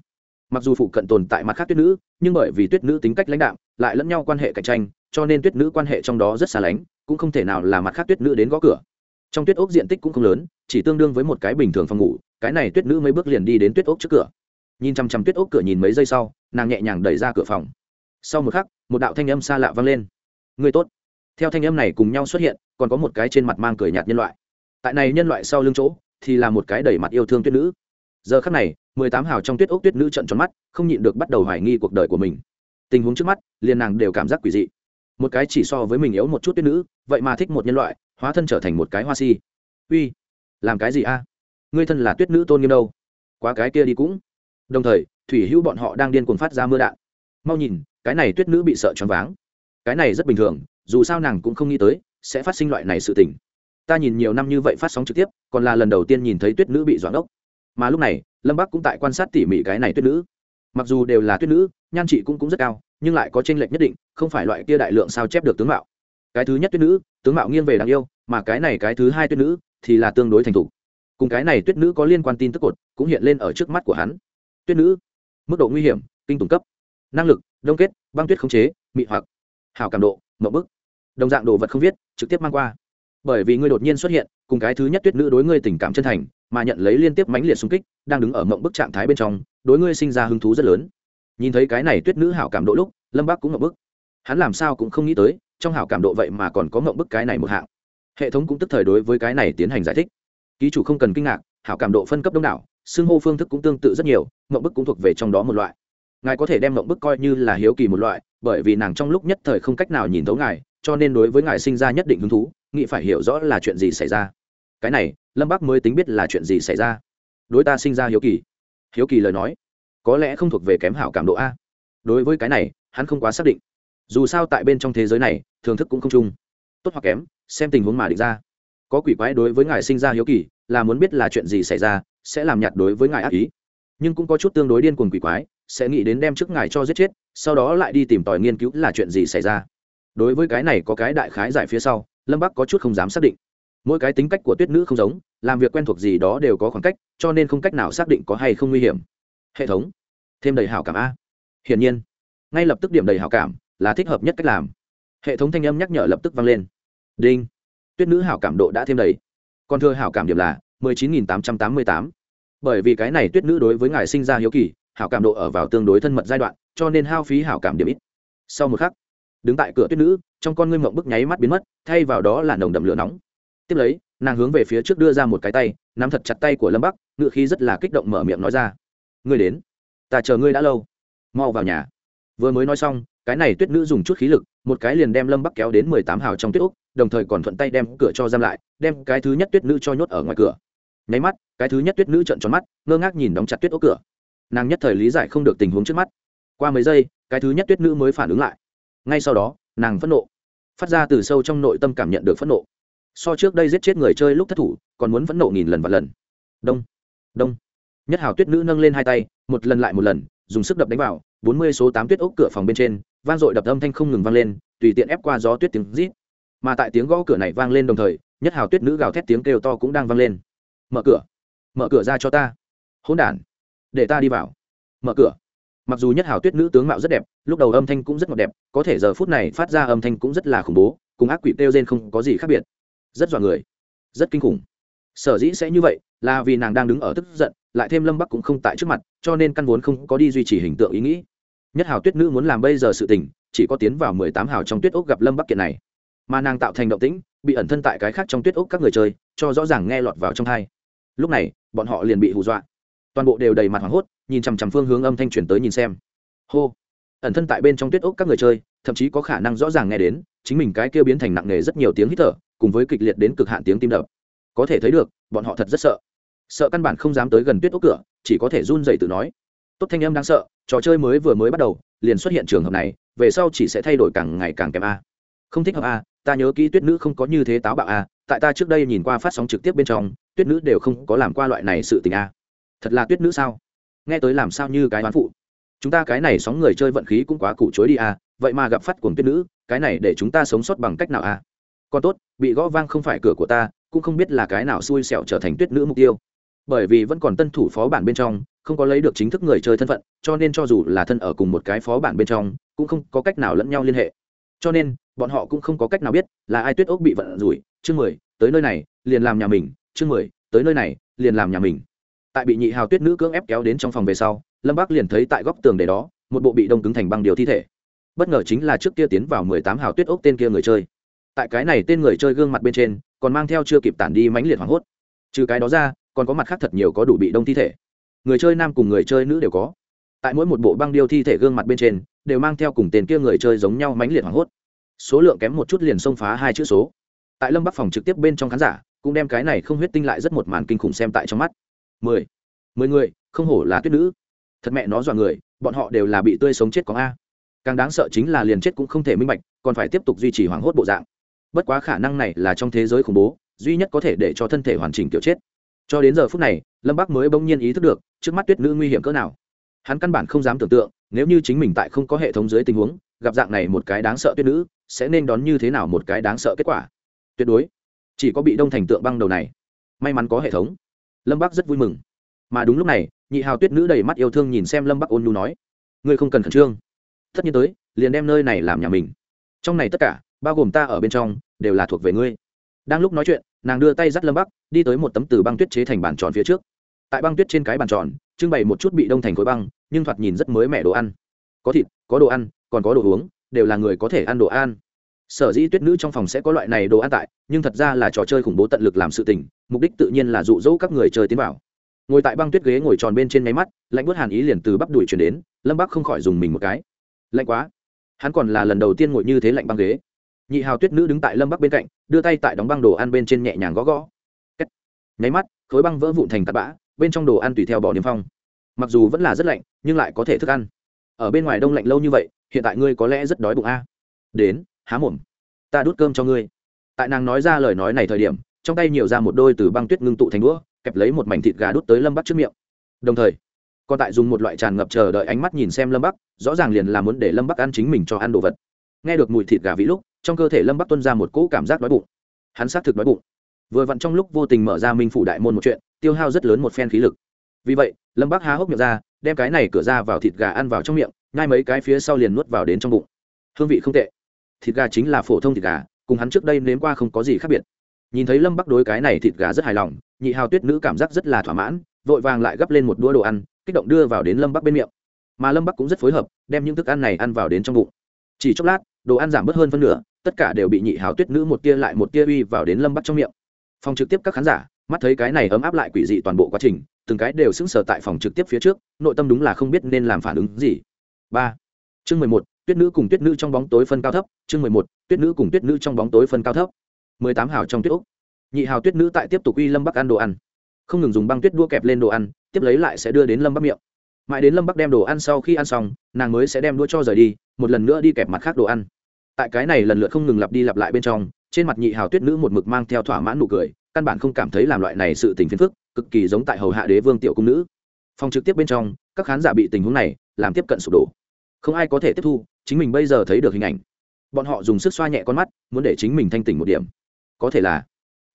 Mặc dù phụ cận tồn tại mặt khác tuyết nữ, nhưng bởi vì tuyết nữ tính cách lãnh đạo lại lẫn nhau quan hệ cạnh tranh cho nên tuyết nữ quan hệ trong đó rất xa lánh, cũng không thể nào là mặt khác tuyết nữ đến gõ cửa. Trong tuyết ốc diện tích cũng không lớn, chỉ tương đương với một cái bình thường phòng ngủ, cái này tuyết nữ mấy bước liền đi đến tuyết ốc trước cửa. Nhìn chăm chăm tuyết ốc cửa nhìn mấy giây sau, nàng nhẹ nhàng đẩy ra cửa phòng. Sau một khắc, một đạo thanh âm xa lạ vang lên. Người tốt. Theo thanh âm này cùng nhau xuất hiện, còn có một cái trên mặt mang cười nhạt nhân loại. Tại này nhân loại sau lưng chỗ, thì là một cái đẩy mặt yêu thương tuyết nữ. Giờ khắc này, mười tám hào trong tuyết ốc tuyết nữ trận tròn mắt, không nhịn được bắt đầu hoài nghi cuộc đời của mình. Tình huống trước mắt, liền nàng đều cảm giác quỷ dị một cái chỉ so với mình yếu một chút tuyết nữ, vậy mà thích một nhân loại, hóa thân trở thành một cái hoa si. Uy, làm cái gì a? Ngươi thân là tuyết nữ tôn nghiêm đâu? Quá cái kia đi cũng. Đồng thời, thủy hữu bọn họ đang điên cuồng phát ra mưa đạn. Mau nhìn, cái này tuyết nữ bị sợ choáng váng. Cái này rất bình thường, dù sao nàng cũng không nghĩ tới, sẽ phát sinh loại này sự tình. Ta nhìn nhiều năm như vậy phát sóng trực tiếp, còn là lần đầu tiên nhìn thấy tuyết nữ bị doãn ốc mà lúc này, lâm bắc cũng tại quan sát tỉ mỉ cái này tuyết nữ. Mặc dù đều là tuyết nữ, nhan trị cũng cũng rất cao nhưng lại có tranh lệch nhất định, không phải loại kia đại lượng sao chép được tướng mạo. Cái thứ nhất tuyết nữ, tướng mạo nghiêng về đáng yêu, mà cái này cái thứ hai tuyết nữ thì là tương đối thành thục. Cùng cái này tuyết nữ có liên quan tin tức cột cũng hiện lên ở trước mắt của hắn. Tuyết nữ, mức độ nguy hiểm, kinh tủng cấp. Năng lực, đông kết, băng tuyết khống chế, mị hoặc. Hào cảm độ mậu bức. Đồng dạng đồ vật không viết, trực tiếp mang qua. Bởi vì ngươi đột nhiên xuất hiện, cùng cái thứ nhất tuyết nữ đối ngươi tình cảm chân thành, mà nhận lấy liên tiếp mãnh liệt xung kích, đang đứng ở mộng bức trạng thái bên trong, đối ngươi sinh ra hứng thú rất lớn nhìn thấy cái này tuyết nữ hảo cảm độ lúc, lâm bác cũng ngậm bức. Hắn làm sao cũng không nghĩ tới, trong hảo cảm độ vậy mà còn có ngậm bức cái này một hạng. Hệ thống cũng tức thời đối với cái này tiến hành giải thích. Ký chủ không cần kinh ngạc, hảo cảm độ phân cấp đông đảo, xưng hô phương thức cũng tương tự rất nhiều, ngậm bức cũng thuộc về trong đó một loại. Ngài có thể đem ngậm bức coi như là hiếu kỳ một loại, bởi vì nàng trong lúc nhất thời không cách nào nhìn thấu ngài, cho nên đối với ngài sinh ra nhất định hứng thú, nghĩ phải hiểu rõ là chuyện gì xảy ra. Cái này, lâm bác mới tính biết là chuyện gì xảy ra. Đối ta sinh ra hiếu kỳ. Hiếu kỳ lời nói có lẽ không thuộc về kém hảo cảm độ a. Đối với cái này, hắn không quá xác định. Dù sao tại bên trong thế giới này, thưởng thức cũng không chung. Tốt hoặc kém, xem tình huống mà định ra. Có quỷ quái đối với ngài sinh ra hiếu kỳ, là muốn biết là chuyện gì xảy ra, sẽ làm nhạt đối với ngài ác ý. Nhưng cũng có chút tương đối điên cuồng quỷ quái, sẽ nghĩ đến đem trước ngài cho giết chết, sau đó lại đi tìm tòi nghiên cứu là chuyện gì xảy ra. Đối với cái này có cái đại khái giải phía sau, lâm bắc có chút không dám xác định. Mỗi cái tính cách của tuyết nữ không giống, làm việc quen thuộc gì đó đều có khoảng cách, cho nên không cách nào xác định có hay không nguy hiểm hệ thống. Thêm đầy hảo cảm a. Hiển nhiên. Ngay lập tức điểm đầy hảo cảm là thích hợp nhất cách làm. Hệ thống thanh âm nhắc nhở lập tức vang lên. Đinh. Tuyết nữ hảo cảm độ đã thêm đầy. Còn thưa hảo cảm điểm là mười chín nghìn tám trăm tám mươi tám. Bởi vì cái này tuyết nữ đối với ngài sinh ra hiếu kỳ, hảo cảm độ ở vào tương đối thân mật giai đoạn, cho nên hao phí hảo cảm điểm ít. Sau một khắc, đứng tại cửa tuyết nữ, trong con ngươi mộng bức nháy mắt biến mất, thay vào đó là nồng đậm lửa nóng. Tiếp lấy, nàng hướng về phía trước đưa ra một cái tay, nắm thật chặt tay của lâm bắc ngự khí rất là kích động mở miệng nói ra ngươi đến. Ta chờ ngươi đã lâu. Mau vào nhà. Vừa mới nói xong, cái này tuyết nữ dùng chút khí lực, một cái liền đem lâm bắc kéo đến mười tám hào trong tuyết úc đồng thời còn thuận tay đem cửa cho giam lại, đem cái thứ nhất tuyết nữ cho nhốt ở ngoài cửa. Nháy mắt, cái thứ nhất tuyết nữ trận tròn mắt, ngơ ngác nhìn đóng chặt tuyết úc cửa. Nàng nhất thời lý giải không được tình huống trước mắt. Qua mấy giây, cái thứ nhất tuyết nữ mới phản ứng lại. Ngay sau đó, nàng phẫn nộ. Phát ra từ sâu trong nội tâm cảm nhận được phẫn nộ. So trước đây giết chết người chơi lúc thất thủ, còn muốn phẫn nộ nghìn lần và lần. Đông. Đông nhất hào tuyết nữ nâng lên hai tay, một lần lại một lần, dùng sức đập đánh vào, bốn mươi số tám tuyết ốc cửa phòng bên trên, vang dội đập âm thanh không ngừng vang lên, tùy tiện ép qua gió tuyết tiếng rít. Mà tại tiếng gõ cửa này vang lên đồng thời, nhất hào tuyết nữ gào thét tiếng kêu to cũng đang vang lên. Mở cửa mở cửa ra cho ta. Hỗn đản, để ta đi vào. Mở cửa. Mặc dù nhất hào tuyết nữ tướng mạo rất đẹp, lúc đầu âm thanh cũng rất ngọt đẹp, có thể giờ phút này phát ra âm thanh cũng rất là khủng bố, cùng ác quỷ kêu trên không có gì khác biệt. Rất dọa người, rất kinh khủng sở dĩ sẽ như vậy là vì nàng đang đứng ở tức giận, lại thêm lâm bắc cũng không tại trước mặt, cho nên căn vốn không có đi duy trì hình tượng ý nghĩ. Nhất hào tuyết nữ muốn làm bây giờ sự tình, chỉ có tiến vào mười tám hào trong tuyết ốc gặp lâm bắc kiện này. Mà nàng tạo thành động tĩnh, bị ẩn thân tại cái khác trong tuyết ốc các người chơi, cho rõ ràng nghe lọt vào trong thai lúc này, bọn họ liền bị hù dọa. Toàn bộ đều đầy mặt hoảng hốt, nhìn chằm chằm phương hướng âm thanh chuyển tới nhìn xem. Hô! Ẩn thân tại bên trong tuyết ốc các người chơi, thậm chí có khả năng rõ ràng nghe đến, chính mình cái kia biến thành nặng nề rất nhiều tiếng hít thở, cùng với kịch liệt đến cực hạn tiếng tim đập có thể thấy được, bọn họ thật rất sợ. Sợ căn bản không dám tới gần tuyết ốc cửa, chỉ có thể run dậy tự nói. Tốt thanh âm đáng sợ, trò chơi mới vừa mới bắt đầu, liền xuất hiện trường hợp này, về sau chỉ sẽ thay đổi càng ngày càng kém a. Không thích hợp a, ta nhớ kỹ tuyết nữ không có như thế táo bạo a, tại ta trước đây nhìn qua phát sóng trực tiếp bên trong, tuyết nữ đều không có làm qua loại này sự tình a. Thật là tuyết nữ sao? Nghe tới làm sao như cái oán phụ. Chúng ta cái này sóng người chơi vận khí cũng quá cụ chối đi a, vậy mà gặp phát cuồng tuyết nữ, cái này để chúng ta sống sót bằng cách nào a? Còn tốt, bị gõ vang không phải cửa của ta cũng không biết là cái nào xui xẻo trở thành tuyết nữ mục tiêu. Bởi vì vẫn còn tân thủ phó bản bên trong, không có lấy được chính thức người chơi thân phận, cho nên cho dù là thân ở cùng một cái phó bản bên trong, cũng không có cách nào lẫn nhau liên hệ. Cho nên, bọn họ cũng không có cách nào biết là ai tuyết ốc bị vận rủi, chương mười, tới nơi này, liền làm nhà mình, chương mười, tới nơi này, liền làm nhà mình. Tại bị nhị hào tuyết nữ cưỡng ép kéo đến trong phòng về sau, lâm bác liền thấy tại góc tường để đó, một bộ bị đông cứng thành băng điều thi thể. Bất ngờ chính là trước kia tiến vào mười tám hào tuyết ốc tên kia người chơi tại cái này tên người chơi gương mặt bên trên, còn mang theo chưa kịp tản đi mãnh liệt hoảng hốt. Trừ cái đó ra, còn có mặt khác thật nhiều có đủ bị đông thi thể. Người chơi nam cùng người chơi nữ đều có. Tại mỗi một bộ băng điêu thi thể gương mặt bên trên, đều mang theo cùng tên kia người chơi giống nhau mãnh liệt hoảng hốt. Số lượng kém một chút liền xông phá hai chữ số. Tại lâm bắc phòng trực tiếp bên trong khán giả, cũng đem cái này không huyết tinh lại rất một màn kinh khủng xem tại trong mắt. Mười. Mười người, không hổ là tuyết nữ. Thật mẹ nó dọa người, bọn họ đều là bị tươi sống chết có a. Càng đáng sợ chính là liền chết cũng không thể minh bạch, còn phải tiếp tục duy trì hoảng hốt bộ dạng bất quá khả năng này là trong thế giới khủng bố, duy nhất có thể để cho thân thể hoàn chỉnh kiểu chết. Cho đến giờ phút này, lâm bắc mới bỗng nhiên ý thức được, trước mắt tuyết nữ nguy hiểm cỡ nào. Hắn căn bản không dám tưởng tượng, nếu như chính mình tại không có hệ thống dưới tình huống, gặp dạng này một cái đáng sợ tuyết nữ, sẽ nên đón như thế nào một cái đáng sợ kết quả? Tuyệt đối, chỉ có bị đông thành tượng băng đầu này. May mắn có hệ thống. Lâm bắc rất vui mừng. Mà đúng lúc này, nhị hào tuyết nữ đầy mắt yêu thương nhìn xem lâm bắc ôn nhu nói, ngươi không cần khẩn trương. Tất nhiên tới, liền đem nơi này làm nhà mình. Trong này tất cả bao gồm ta ở bên trong, đều là thuộc về ngươi. Đang lúc nói chuyện, nàng đưa tay dắt lâm bắc, đi tới một tấm từ băng tuyết chế thành bàn tròn phía trước. Tại băng tuyết trên cái bàn tròn, trưng bày một chút bị đông thành khối băng, nhưng thoạt nhìn rất mới mẻ đồ ăn. Có thịt, có đồ ăn, còn có đồ uống, đều là người có thể ăn đồ ăn. Sở dĩ tuyết nữ trong phòng sẽ có loại này đồ ăn tại, nhưng thật ra là trò chơi khủng bố tận lực làm sự tình, mục đích tự nhiên là dụ dỗ các người chơi tiến vào. Ngồi tại băng tuyết ghế ngồi tròn bên trên máy mắt, lạnh bớt hàn ý liền từ bắp đùi chuyển đến, lâm bắc không khỏi dùng mình một cái. Lạnh quá. Hắn còn là lần đầu tiên ngồi như thế lạnh băng ghế nhị hào tuyết nữ đứng tại lâm bắc bên cạnh, đưa tay tại đóng băng đồ ăn bên trên nhẹ nhàng gõ gõ. Nháy mắt, khối băng vỡ vụn thành tạt bã, bên trong đồ ăn tùy theo bỏ niêm phong. Mặc dù vẫn là rất lạnh, nhưng lại có thể thức ăn. Ở bên ngoài đông lạnh lâu như vậy, hiện tại ngươi có lẽ rất đói bụng a. Đến, há mồm. Ta đút cơm cho ngươi. Tại nàng nói ra lời nói này thời điểm, trong tay nhiều ra một đôi từ băng tuyết ngưng tụ thành đũa, kẹp lấy một mảnh thịt gà đút tới lâm bắc trước miệng. Đồng thời, còn tại dùng một loại tràn ngập chờ đợi ánh mắt nhìn xem lâm bắc, rõ ràng liền là muốn để lâm bắc ăn chính mình cho ăn đồ vật. Nghe được mùi thịt gà vĩ lúc trong cơ thể lâm bắc tuân ra một cỗ cảm giác đói bụng. Hắn xác thực đói bụng. Vừa vặn trong lúc vô tình mở ra minh phủ đại môn một chuyện, tiêu hao rất lớn một phen khí lực. Vì vậy, lâm bắc há hốc miệng ra, đem cái này cửa ra vào thịt gà ăn vào trong miệng ngay mấy cái phía sau liền nuốt vào đến trong bụng. Hương vị không tệ. Thịt gà chính là phổ thông thịt gà, cùng hắn trước đây nếm qua không có gì khác biệt. Nhìn thấy lâm bắc đối cái này thịt gà rất hài lòng, nhị hào tuyết nữ cảm giác rất là thỏa mãn, vội vàng lại gấp lên một đũa đồ ăn, kích động đưa vào đến lâm bắc bên miệng. Mà lâm bắc cũng rất phối hợp, đem những thức ăn này ăn vào đến trong bụng. Chỉ chốc lát, đồ ăn giảm bớt hơn phân nửa tất cả đều bị nhị hào tuyết nữ một tia lại một tia uy vào đến lâm bắc trong miệng. Phòng trực tiếp các khán giả, mắt thấy cái này ấm áp lại quỷ dị toàn bộ quá trình, từng cái đều sững sờ tại phòng trực tiếp phía trước, nội tâm đúng là không biết nên làm phản ứng gì. Ba. Chương mười một, tuyết nữ cùng tuyết nữ trong bóng tối phân cao thấp. Chương mười một, tuyết nữ cùng tuyết nữ trong bóng tối phân cao thấp. Mười tám hào trong tuyết úc. Nhị hào tuyết nữ tại tiếp tục uy lâm bắc ăn đồ ăn. Không ngừng dùng băng tuyết đua kẹp lên đồ ăn, tiếp lấy lại sẽ đưa đến lâm bắc miệng. Mãi đến lâm bắc đem đồ ăn sau khi ăn xong, nàng mới sẽ đem đua cho rời đi, một lần nữa đi kẹp mặt khác đồ ăn tại cái này lần lượt không ngừng lặp đi lặp lại bên trong, trên mặt nhị hào tuyết nữ một mực mang theo thỏa mãn nụ cười, căn bản không cảm thấy làm loại này sự tình phiền phức, cực kỳ giống tại hầu hạ đế vương tiểu cung nữ. Phòng trực tiếp bên trong, các khán giả bị tình huống này làm tiếp cận sụp đổ. Không ai có thể tiếp thu, chính mình bây giờ thấy được hình ảnh. Bọn họ dùng sức xoa nhẹ con mắt, muốn để chính mình thanh tỉnh một điểm. Có thể là,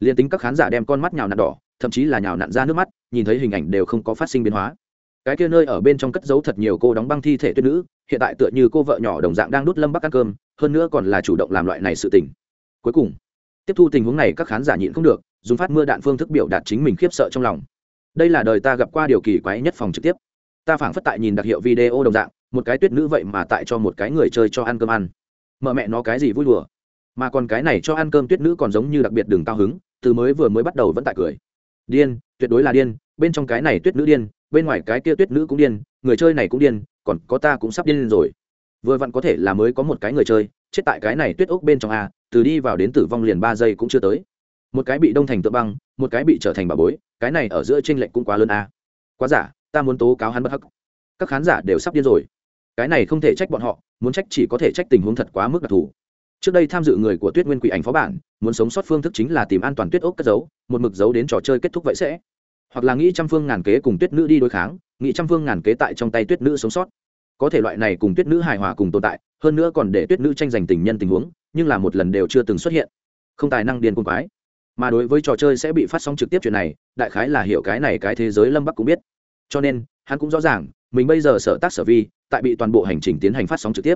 liền tính các khán giả đem con mắt nhào nặn đỏ, thậm chí là nhào nặn ra nước mắt, nhìn thấy hình ảnh đều không có phát sinh biến hóa. Cái kia nơi ở bên trong cất giấu thật nhiều cô đóng băng thi thể tuyết nữ, hiện tại tựa như cô vợ nhỏ đồng dạng đang đút lâm bắc ăn cơm hơn nữa còn là chủ động làm loại này sự tình. Cuối cùng, tiếp thu tình huống này các khán giả nhịn không được, dùng phát mưa đạn phương thức biểu đạt chính mình khiếp sợ trong lòng. Đây là đời ta gặp qua điều kỳ quái nhất phòng trực tiếp. Ta phảng phất tại nhìn đặc hiệu video đồng dạng, một cái tuyết nữ vậy mà tại cho một cái người chơi cho ăn cơm ăn. Mợ mẹ nó cái gì vui đùa. Mà còn cái này cho ăn cơm tuyết nữ còn giống như đặc biệt đừng cao hứng, từ mới vừa mới bắt đầu vẫn tại cười. Điên, tuyệt đối là điên, bên trong cái này tuyết nữ điên, bên ngoài cái kia tuyết nữ cũng điên, người chơi này cũng điên, còn có ta cũng sắp điên rồi vừa vặn có thể là mới có một cái người chơi, chết tại cái này tuyết ốc bên trong a, từ đi vào đến tử vong liền ba giây cũng chưa tới. Một cái bị đông thành tự băng, một cái bị trở thành bà bối, cái này ở giữa tranh lệch cũng quá lớn a. Quá giả, ta muốn tố cáo hắn bất hắc. Các khán giả đều sắp điên rồi. Cái này không thể trách bọn họ, muốn trách chỉ có thể trách tình huống thật quá mức đặc thù. Trước đây tham dự người của tuyết nguyên quỷ ảnh phó bản, muốn sống sót phương thức chính là tìm an toàn tuyết ốc cất giấu, một mực giấu đến trò chơi kết thúc vậy sẽ. Hoặc là nghĩ trăm phương ngàn kế cùng tuyết nữ đi đối kháng, nghĩ trăm phương ngàn kế tại trong tay tuyết nữ sống sót có thể loại này cùng tuyết nữ hài hòa cùng tồn tại, hơn nữa còn để tuyết nữ tranh giành tình nhân tình huống, nhưng là một lần đều chưa từng xuất hiện. Không tài năng điên cuồng quái. Mà đối với trò chơi sẽ bị phát sóng trực tiếp chuyện này, đại khái là hiểu cái này cái thế giới lâm bắc cũng biết. Cho nên, hắn cũng rõ ràng, mình bây giờ sở tác sở vi, tại bị toàn bộ hành trình tiến hành phát sóng trực tiếp.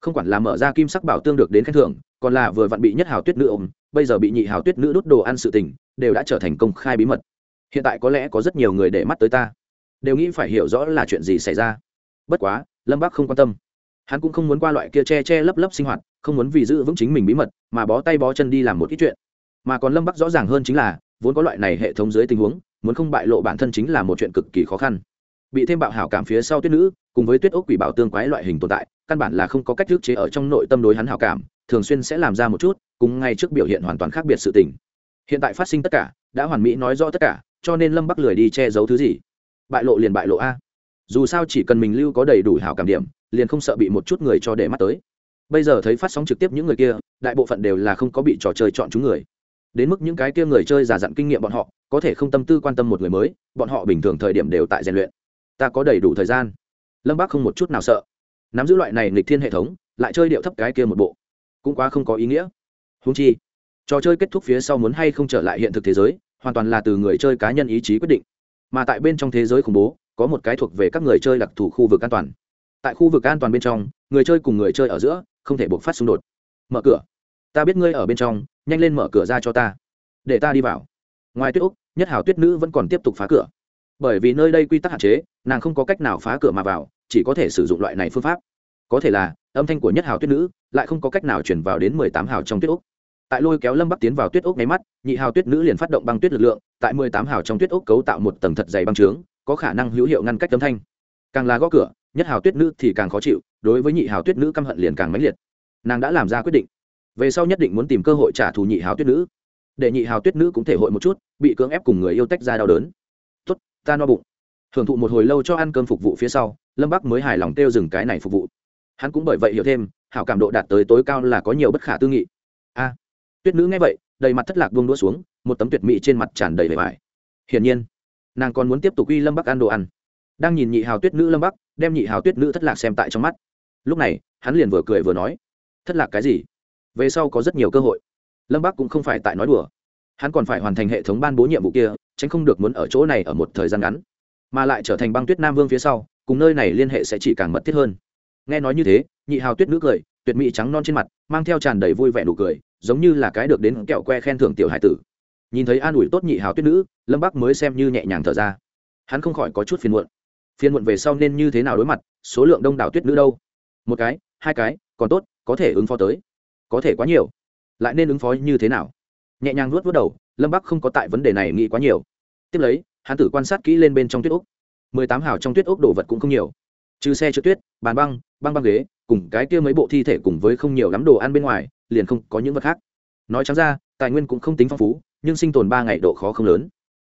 Không quản là mở ra kim sắc bảo tương được đến khen thưởng, còn là vừa vặn bị nhất hào tuyết nữ ôm, bây giờ bị nhị hào tuyết nữ đốt đồ ăn sự tình, đều đã trở thành công khai bí mật. Hiện tại có lẽ có rất nhiều người để mắt tới ta. Đều nghĩ phải hiểu rõ là chuyện gì xảy ra. Bất quá lâm bắc không quan tâm. Hắn cũng không muốn qua loại kia che che lấp lấp sinh hoạt, không muốn vì giữ vững chính mình bí mật, mà bó tay bó chân đi làm một ít chuyện. Mà còn lâm bắc rõ ràng hơn chính là, vốn có loại này hệ thống dưới tình huống, muốn không bại lộ bản thân chính là một chuyện cực kỳ khó khăn. Bị thêm bạo hảo cảm phía sau tuyết nữ, cùng với tuyết ốc quỷ bảo tương quái loại hình tồn tại, căn bản là không có cách thức chế ở trong nội tâm đối hắn hảo cảm, thường xuyên sẽ làm ra một chút, cùng ngay trước biểu hiện hoàn toàn khác biệt sự tình. Hiện tại phát sinh tất cả, đã hoàn mỹ nói rõ tất cả, cho nên lâm bắc lười đi che giấu thứ gì. Bại lộ liền bại lộ a dù sao chỉ cần mình lưu có đầy đủ hảo cảm điểm, liền không sợ bị một chút người cho để mắt tới. Bây giờ thấy phát sóng trực tiếp những người kia, đại bộ phận đều là không có bị trò chơi chọn chúng người. Đến mức những cái kia người chơi giả dặn kinh nghiệm bọn họ, có thể không tâm tư quan tâm một người mới, bọn họ bình thường thời điểm đều tại rèn luyện. Ta có đầy đủ thời gian. Lâm bác không một chút nào sợ. Nắm giữ loại này nghịch thiên hệ thống, lại chơi điệu thấp cái kia một bộ. Cũng quá không có ý nghĩa. Húng chi, trò chơi kết thúc phía sau muốn hay không trở lại hiện thực thế giới, hoàn toàn là từ người chơi cá nhân ý chí quyết định. Mà tại bên trong thế giới khủng bố có một cái thuộc về các người chơi đặc thù khu vực an toàn. Tại khu vực an toàn bên trong, người chơi cùng người chơi ở giữa không thể buộc phát xung đột. Mở cửa. Ta biết ngươi ở bên trong, nhanh lên mở cửa ra cho ta. Để ta đi vào. Ngoài tuyết úc, nhất hảo tuyết nữ vẫn còn tiếp tục phá cửa. Bởi vì nơi đây quy tắc hạn chế, nàng không có cách nào phá cửa mà vào, chỉ có thể sử dụng loại này phương pháp. Có thể là, âm thanh của nhất hào tuyết nữ lại không có cách nào chuyển vào đến mười tám hào trong tuyết úc. Tại lôi kéo lâm bắc tiến vào tuyết úc nháy mắt, nhị hào tuyết nữ liền phát động băng tuyết lực lượng, tại mười tám hào trong tuyết úc cấu tạo một tầng thật dày băng trướng có khả năng hữu hiệu ngăn cách âm thanh. Càng là gõ cửa, nhất hào tuyết nữ thì càng khó chịu, đối với nhị hào tuyết nữ căm hận liền càng mãnh liệt. Nàng đã làm ra quyết định. Về sau nhất định muốn tìm cơ hội trả thù nhị hào tuyết nữ. Để nhị hào tuyết nữ cũng thể hội một chút, bị cưỡng ép cùng người yêu tách ra đau đớn. Tuất ta no bụng. Hưởng thụ một hồi lâu cho ăn cơm phục vụ phía sau, lâm bắc mới hài lòng kêu dừng cái này phục vụ. Hắn cũng bởi vậy hiểu thêm, hảo cảm độ đạt tới tối cao là có nhiều bất khả tư nghị. A. Tuyết nữ nghe vậy, đầy mặt thất lạc buông đũa xuống, một tấm tuyệt mỹ trên mặt tràn đầy vẻ vải. Hiển nhiên nàng còn muốn tiếp tục uy lâm bắc ăn đồ ăn. Đang nhìn nhị hào tuyết nữ lâm bắc, đem nhị hào tuyết nữ thất lạc xem tại trong mắt. Lúc này, hắn liền vừa cười vừa nói, thất lạc cái gì? Về sau có rất nhiều cơ hội. Lâm bắc cũng không phải tại nói đùa. Hắn còn phải hoàn thành hệ thống ban bố nhiệm vụ kia, tránh không được muốn ở chỗ này ở một thời gian ngắn. Mà lại trở thành băng tuyết nam vương phía sau, cùng nơi này liên hệ sẽ chỉ càng mật thiết hơn. Nghe nói như thế, nhị hào tuyết nữ cười, tuyệt mỹ trắng non trên mặt, mang theo tràn đầy vui vẻ nụ cười, giống như là cái được đến kẹo que khen thưởng tiểu hải tử nhìn thấy an ủi tốt nhị hào tuyết nữ, lâm bắc mới xem như nhẹ nhàng thở ra. Hắn không khỏi có chút phiền muộn. Phiền muộn về sau nên như thế nào đối mặt, số lượng đông đảo tuyết nữ đâu? Một cái, hai cái, còn tốt, có thể ứng phó tới. Có thể quá nhiều. Lại nên ứng phó như thế nào? Nhẹ nhàng nuốt vớt đầu, lâm bắc không có tại vấn đề này nghĩ quá nhiều. Tiếp lấy, hắn tử quan sát kỹ lên bên trong tuyết úc mười tám hào trong tuyết úc đồ vật cũng không nhiều. Trừ xe trượt tuyết, bàn băng băng băng ghế, cùng cái kia mấy bộ thi thể cùng với không nhiều lắm đồ ăn bên ngoài, liền không có những vật khác. Nói chẳng ra, tài nguyên cũng không tính phong phú nhưng sinh tồn ba ngày độ khó không lớn.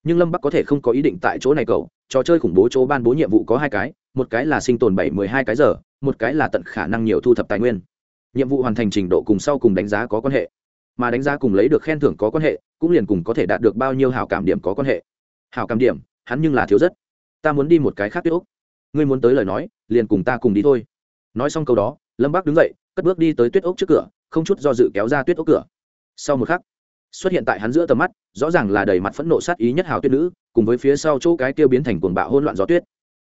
Nhưng lâm bắc có thể không có ý định tại chỗ này cậu, trò chơi khủng bố chỗ ban bố nhiệm vụ có hai cái, một cái là sinh tồn bảy mười hai cái giờ, một cái là tận khả năng nhiều thu thập tài nguyên. Nhiệm vụ hoàn thành trình độ cùng sau cùng đánh giá có quan hệ. Mà đánh giá cùng lấy được khen thưởng có quan hệ, cũng liền cùng có thể đạt được bao nhiêu hảo cảm điểm có quan hệ. Hảo cảm điểm, hắn nhưng là thiếu rất. Ta muốn đi một cái khác tuyết úc ngươi muốn tới lời nói, liền cùng ta cùng đi thôi. Nói xong câu đó, lâm bác đứng dậy, cất bước đi tới tuyết ốc trước cửa, không chút do dự kéo ra tuyết ốc cửa. Sau một khắc xuất hiện tại hắn giữa tầm mắt, rõ ràng là đầy mặt phẫn nộ sát ý nhất hào tuyết nữ, cùng với phía sau chỗ cái tiêu biến thành cuồng bạo hôn loạn gió tuyết.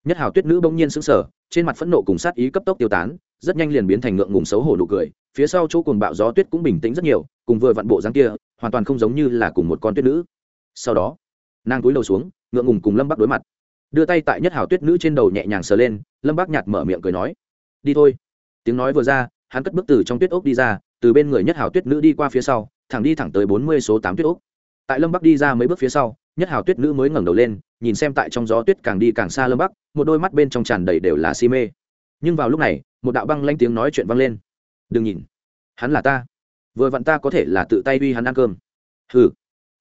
Nhất hào tuyết nữ bỗng nhiên sững sờ, trên mặt phẫn nộ cùng sát ý cấp tốc tiêu tán, rất nhanh liền biến thành ngượng ngùng xấu hổ nụ cười, phía sau chỗ cuồng bạo gió tuyết cũng bình tĩnh rất nhiều, cùng vừa vặn bộ dáng kia, hoàn toàn không giống như là cùng một con tuyết nữ. Sau đó, nàng cúi đầu xuống, ngượng ngùng cùng lâm bắc đối mặt. Đưa tay tại nhất hào tuyết nữ trên đầu nhẹ nhàng sờ lên, lâm bắc nhạt mở miệng cười nói, đi thôi. Tiếng nói vừa ra, hắn cất bước từ trong tuyết ốc đi ra, từ bên người nhất hào tuyết nữ đi qua phía sau thẳng đi thẳng tới bốn mươi số tám tuyết ốc tại lâm bắc đi ra mấy bước phía sau, nhất hào tuyết nữ mới ngẩng đầu lên, nhìn xem tại trong gió tuyết càng đi càng xa lâm bắc, một đôi mắt bên trong tràn đầy đều là si mê. Nhưng vào lúc này, một đạo băng lanh tiếng nói chuyện vang lên. Đừng nhìn, hắn là ta. Vừa vặn ta có thể là tự tay uy hắn ăn cơm. Ừ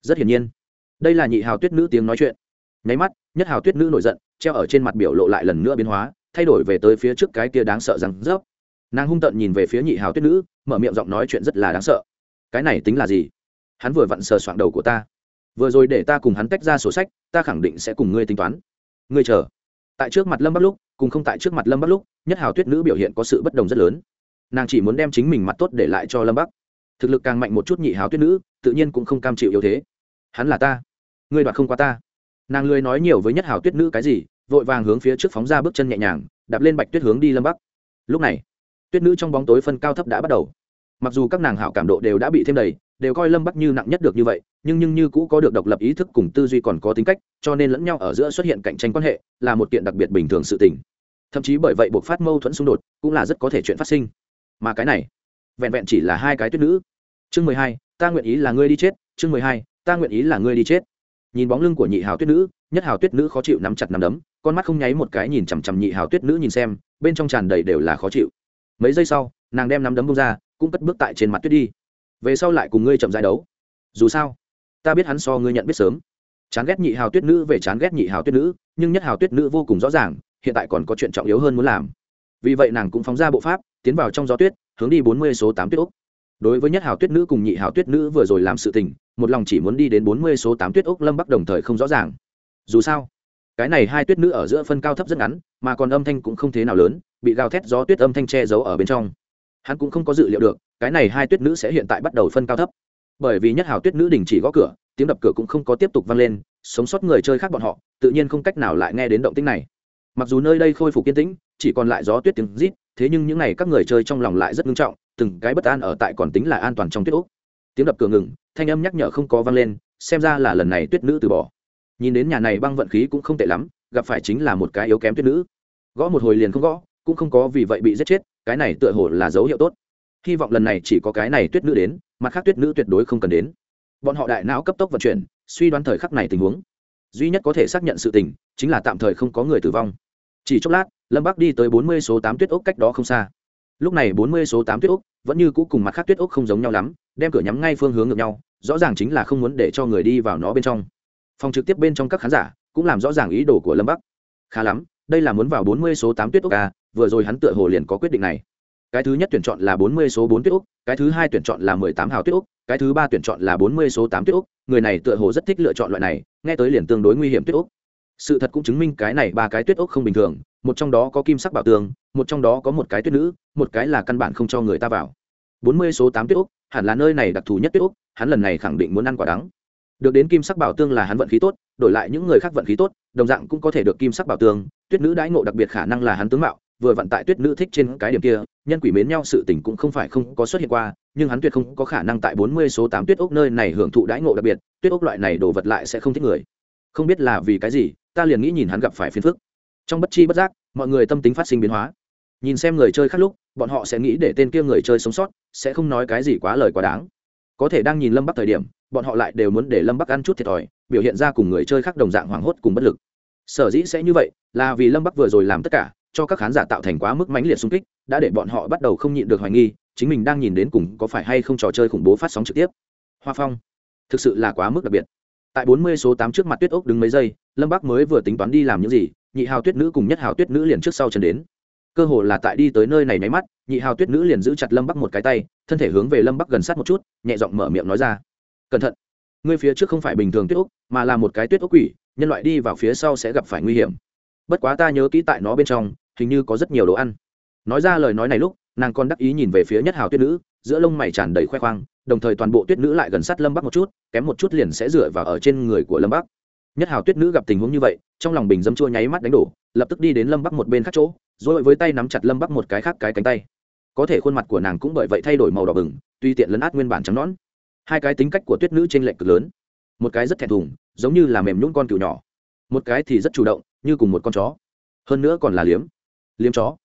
rất hiển nhiên. Đây là nhị hào tuyết nữ tiếng nói chuyện. Nháy mắt, nhất hào tuyết nữ nổi giận, treo ở trên mặt biểu lộ lại lần nữa biến hóa, thay đổi về tới phía trước cái kia đáng sợ rằng rớp. Nàng hung tợn nhìn về phía nhị hào tuyết nữ, mở miệng giọng nói chuyện rất là đáng sợ cái này tính là gì? Hắn vừa vặn sờ soạng đầu của ta. Vừa rồi để ta cùng hắn tách ra sổ sách, ta khẳng định sẽ cùng ngươi tính toán. Ngươi chờ. Tại trước mặt lâm bắc lúc, cùng không tại trước mặt lâm bắc lúc, nhất hào tuyết nữ biểu hiện có sự bất đồng rất lớn. Nàng chỉ muốn đem chính mình mặt tốt để lại cho lâm bắc. Thực lực càng mạnh một chút nhị hào tuyết nữ, tự nhiên cũng không cam chịu yếu thế. Hắn là ta. Ngươi đoạt không qua ta. Nàng lười nói nhiều với nhất hào tuyết nữ cái gì, vội vàng hướng phía trước phóng ra bước chân nhẹ nhàng, đạp lên bạch tuyết hướng đi lâm bắc. Lúc này, tuyết nữ trong bóng tối phân cao thấp đã bắt đầu mặc dù các nàng hảo cảm độ đều đã bị thêm đầy, đều coi lâm bắc như nặng nhất được như vậy, nhưng nhưng như cũ có được độc lập ý thức cùng tư duy còn có tính cách, cho nên lẫn nhau ở giữa xuất hiện cạnh tranh quan hệ, là một kiện đặc biệt bình thường sự tình. Thậm chí bởi vậy buộc phát mâu thuẫn xung đột, cũng là rất có thể chuyện phát sinh. Mà cái này, vẹn vẹn chỉ là hai cái tuyết nữ. Chương mười hai, ta nguyện ý là ngươi đi chết. Chương mười hai, ta nguyện ý là ngươi đi chết. Nhìn bóng lưng của nhị hào tuyết nữ, nhất hào tuyết nữ khó chịu nắm chặt nắm đấm, con mắt không nháy một cái nhìn chằm chằm nhị hào tuyết nữ nhìn xem, bên trong tràn đầy đều là khó chịu. Mấy giây sau, nàng đem nắm đấm bông ra cũng cất bước tại trên mặt tuyết đi. Về sau lại cùng ngươi chậm giải đấu. Dù sao, ta biết hắn so ngươi nhận biết sớm. Chán ghét nhị hào tuyết nữ về chán ghét nhị hào tuyết nữ, nhưng nhất hào tuyết nữ vô cùng rõ ràng, hiện tại còn có chuyện trọng yếu hơn muốn làm. Vì vậy nàng cũng phóng ra bộ pháp, tiến vào trong gió tuyết, hướng đi bốn mươi số tám tuyết úc đối với nhất hào tuyết nữ cùng nhị hào tuyết nữ vừa rồi làm sự tình, một lòng chỉ muốn đi đến bốn mươi số tám tuyết úc lâm bắc đồng thời không rõ ràng. Dù sao, cái này hai tuyết nữ ở giữa phân cao thấp rất ngắn, mà còn âm thanh cũng không thế nào lớn, bị gào thét gió tuyết âm thanh che giấu ở bên trong hắn cũng không có dự liệu được, cái này hai tuyết nữ sẽ hiện tại bắt đầu phân cao thấp. Bởi vì nhất hào tuyết nữ đình chỉ gõ cửa, tiếng đập cửa cũng không có tiếp tục vang lên, sống sót người chơi khác bọn họ, tự nhiên không cách nào lại nghe đến động tĩnh này. Mặc dù nơi đây khôi phục kiên tĩnh, chỉ còn lại gió tuyết tiếng rít, thế nhưng những n à y các người chơi trong lòng lại rất nghiêm trọng, từng cái bất an ở tại còn tính là an toàn trong tuyết úc tiếng đập cửa ngừng, thanh âm nhắc nhở không có vang lên, xem ra là lần này tuyết nữ từ bỏ. Nhìn đến nhà này băng vận khí cũng không tệ lắm, gặp phải chính là một cái yếu kém tuyết nữ. Gõ một hồi liền không gõ cũng không có vì vậy bị giết chết, cái này tựa hồ là dấu hiệu tốt. Hy vọng lần này chỉ có cái này tuyết nữ đến, mặt khác tuyết nữ tuyệt đối không cần đến. Bọn họ đại não cấp tốc vận chuyển, suy đoán thời khắc này tình huống. Duy nhất có thể xác nhận sự tình, chính là tạm thời không có người tử vong. Chỉ chốc lát, lâm bắc đi tới bốn mươi số tám tuyết ốc cách đó không xa. Lúc này bốn mươi số tám tuyết ốc vẫn như cũ cùng mặt khác tuyết ốc không giống nhau lắm, đem cửa nhắm ngay phương hướng ngược nhau, rõ ràng chính là không muốn để cho người đi vào nó bên trong. Phòng trực tiếp bên trong các khán giả cũng làm rõ ràng ý đồ của lâm bắc. Khá lắm đây là muốn vào bốn mươi số tám tuyết ốc a vừa rồi hắn tựa hồ liền có quyết định này. Cái thứ nhất tuyển chọn là bốn mươi số bốn tuyết úc cái thứ hai tuyển chọn là mười tám hào tuyết úc cái thứ ba tuyển chọn là bốn mươi số tám tuyết úc người này tựa hồ rất thích lựa chọn loại này, nghe tới liền tương đối nguy hiểm tuyết úc sự thật cũng chứng minh cái này ba cái tuyết úc không bình thường, một trong đó có kim sắc bảo tường, một trong đó có một cái tuyết nữ, một cái là căn bản không cho người ta vào. Bốn mươi số tám tuyết úc hẳn là nơi này đặc thù nhất tuyết úc hắn lần này khẳng định muốn ăn quả đắng được đến kim sắc bảo tương là hắn vận khí tốt, đổi lại những người khác vận khí tốt, đồng dạng cũng có thể được kim sắc bảo tương. Tuyết nữ đãi ngộ đặc biệt khả năng là hắn tướng mạo, vừa vận tại tuyết nữ thích trên cái điểm kia, nhân quỷ mến nhau sự tình cũng không phải không có xuất hiện qua, nhưng hắn tuyệt không có khả năng tại bốn mươi số tám tuyết ốc nơi này hưởng thụ đãi ngộ đặc biệt, tuyết ốc loại này đồ vật lại sẽ không thích người. Không biết là vì cái gì, ta liền nghĩ nhìn hắn gặp phải phiền phức. Trong bất chi bất giác, mọi người tâm tính phát sinh biến hóa. Nhìn xem người chơi khác lúc, bọn họ sẽ nghĩ để tên kia người chơi sống sót, sẽ không nói cái gì quá lời quá đáng. Có thể đang nhìn lâm bắc thời điểm bọn họ lại đều muốn để lâm bắc ăn chút thiệt thòi, biểu hiện ra cùng người chơi khác đồng dạng hoảng hốt cùng bất lực. Sở dĩ sẽ như vậy, là vì lâm bắc vừa rồi làm tất cả, cho các khán giả tạo thành quá mức mãnh liệt xung kích, đã để bọn họ bắt đầu không nhịn được hoài nghi, chính mình đang nhìn đến cùng có phải hay không trò chơi khủng bố phát sóng trực tiếp. Hoa phong, thực sự là quá mức đặc biệt. Tại bốn mươi số tám trước mặt tuyết ốc đứng mấy giây, lâm bắc mới vừa tính toán đi làm những gì, nhị hào tuyết nữ cùng nhất hào tuyết nữ liền trước sau chân đến. Cơ hồ là tại đi tới nơi này nháy mắt, nhị hào tuyết nữ liền giữ chặt lâm bắc một cái tay, thân thể hướng về lâm bắc gần sát một chút, nhẹ giọng mở miệng nói ra cẩn thận. Ngươi phía trước không phải bình thường tuyết ốc, mà là một cái tuyết ốc quỷ, nhân loại đi vào phía sau sẽ gặp phải nguy hiểm. Bất quá ta nhớ kỹ tại nó bên trong, hình như có rất nhiều đồ ăn. Nói ra lời nói này lúc, nàng còn đắc ý nhìn về phía nhất hào tuyết nữ, giữa lông mày tràn đầy khoe khoang, đồng thời toàn bộ tuyết nữ lại gần sát lâm bắc một chút, kém một chút liền sẽ dựa vào ở trên người của lâm bắc. Nhất hào tuyết nữ gặp tình huống như vậy, trong lòng bình dâm chua nháy mắt đánh đổ, lập tức đi đến lâm bắc một bên khác chỗ, rồi với tay nắm chặt lâm bắc một cái khác cái cánh tay. Có thể khuôn mặt của nàng cũng bởi vậy thay đổi màu đỏ bừng, tuy tiện lấn át nguyên bản trắng nón hai cái tính cách của tuyết nữ trên lệnh cực lớn. Một cái rất thẹn thùng, giống như là mềm nhún con cừu nhỏ. Một cái thì rất chủ động, như cùng một con chó. Hơn nữa còn là liếm. Liếm chó.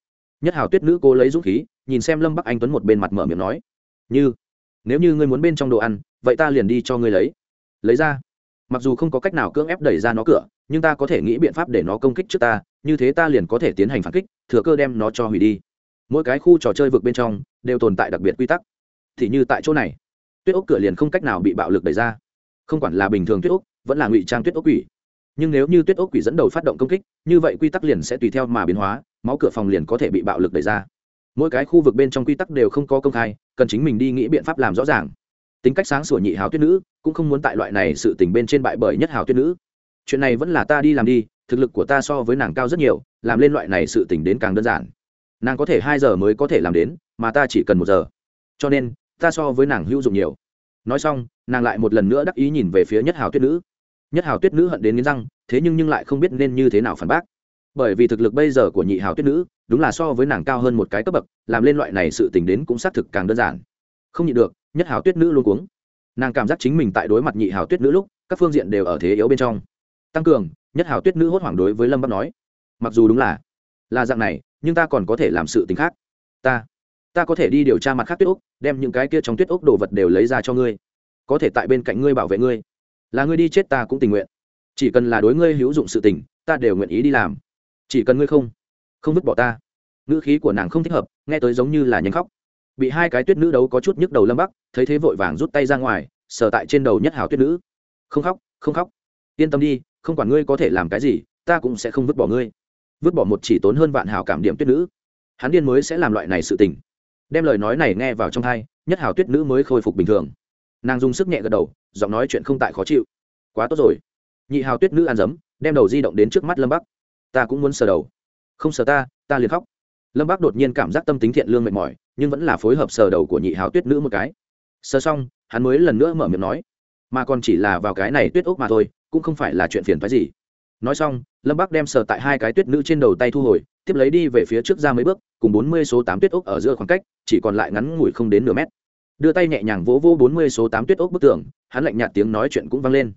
Nhất hào tuyết nữ cố lấy dũng khí, nhìn xem lâm bắc anh tuấn một bên mặt mở miệng nói, như, nếu như ngươi muốn bên trong đồ ăn, vậy ta liền đi cho ngươi lấy. Lấy ra. Mặc dù không có cách nào cưỡng ép đẩy ra nó cửa, nhưng ta có thể nghĩ biện pháp để nó công kích trước ta, như thế ta liền có thể tiến hành phản kích, thừa cơ đem nó cho hủy đi. Mỗi cái khu trò chơi vực bên trong, đều tồn tại đặc biệt quy tắc. Thì như tại chỗ này tuyết ốc cửa liền không cách nào bị bạo lực đẩy ra. Không quản là bình thường tuyết ốc, vẫn là ngụy trang tuyết ốc quỷ. Nhưng nếu như tuyết ốc quỷ dẫn đầu phát động công kích, như vậy quy tắc liền sẽ tùy theo mà biến hóa, máu cửa phòng liền có thể bị bạo lực đẩy ra. Mỗi cái khu vực bên trong quy tắc đều không có công khai, cần chính mình đi nghĩ biện pháp làm rõ ràng. Tính cách sáng sủa nhị hào tuyết nữ, cũng không muốn tại loại này sự tình bên trên bại bởi nhất hào tuyết nữ. Chuyện này vẫn là ta đi làm đi, thực lực của ta so với nàng cao rất nhiều, làm lên loại này sự tình đến càng đơn giản. Nàng có thể hai giờ mới có thể làm đến, mà ta chỉ cần một giờ. Cho nên ta so với nàng hữu dụng nhiều. Nói xong, nàng lại một lần nữa đắc ý nhìn về phía nhất hào tuyết nữ. Nhất hào tuyết nữ hận đến nghiến răng, thế nhưng nhưng lại không biết nên như thế nào phản bác. Bởi vì thực lực bây giờ của nhị hào tuyết nữ, đúng là so với nàng cao hơn một cái cấp bậc, làm lên loại này sự tình đến cũng xác thực càng đơn giản. Không nhịn được, nhất hào tuyết nữ luôn cuống. Nàng cảm giác chính mình tại đối mặt nhị hào tuyết nữ lúc, các phương diện đều ở thế yếu bên trong. Tăng cường, nhất hào tuyết nữ hốt hoảng đối với lâm bắc nói, mặc dù đúng là là dạng này, nhưng ta còn có thể làm sự t khác. Ta ta có thể đi điều tra mặt khác tuyết úc đem những cái kia trong tuyết úc đồ vật đều lấy ra cho ngươi. Có thể tại bên cạnh ngươi bảo vệ ngươi. Là ngươi đi chết ta cũng tình nguyện. Chỉ cần là đối ngươi hữu dụng sự tình, ta đều nguyện ý đi làm. Chỉ cần ngươi không không vứt bỏ ta. Ngữ khí của nàng không thích hợp, nghe tới giống như là nhánh khóc. Bị hai cái tuyết nữ đấu có chút nhức đầu lâm bắc, thấy thế vội vàng rút tay ra ngoài, sờ tại trên đầu nhất hào tuyết nữ. Không khóc không khóc. Yên tâm đi, không quản ngươi có thể làm cái gì, ta cũng sẽ không vứt bỏ ngươi. Vứt bỏ một chỉ tốn hơn vạn hào cảm điểm tuyết nữ. Hắn điên mới sẽ làm loại này sự tình đem lời nói này nghe vào trong thai, nhất hào tuyết nữ mới khôi phục bình thường. Nàng dùng sức nhẹ gật đầu, giọng nói chuyện không tại khó chịu. Quá tốt rồi. Nhị hào tuyết nữ ăn dấm, đem đầu di động đến trước mắt lâm bắc. Ta cũng muốn sờ đầu. Không sờ ta ta liền khóc. Lâm bắc đột nhiên cảm giác tâm tính thiện lương mệt mỏi, nhưng vẫn là phối hợp sờ đầu của nhị hào tuyết nữ một cái. Sờ xong, hắn mới lần nữa mở miệng nói. Mà còn chỉ là vào cái này tuyết ốc mà thôi, cũng không phải là chuyện phiền phái gì. Nói xong, lâm bắc đem sờ tại hai cái tuyết nữ trên đầu tay thu hồi tiếp lấy đi về phía trước ra mấy bước, cùng bốn mươi số tám tuyết ốc ở giữa khoảng cách, chỉ còn lại ngắn ngủi không đến nửa mét. Đưa tay nhẹ nhàng vỗ vỗ bốn mươi số tám tuyết ốc bức tường, hắn lạnh nhạt tiếng nói chuyện cũng vang lên.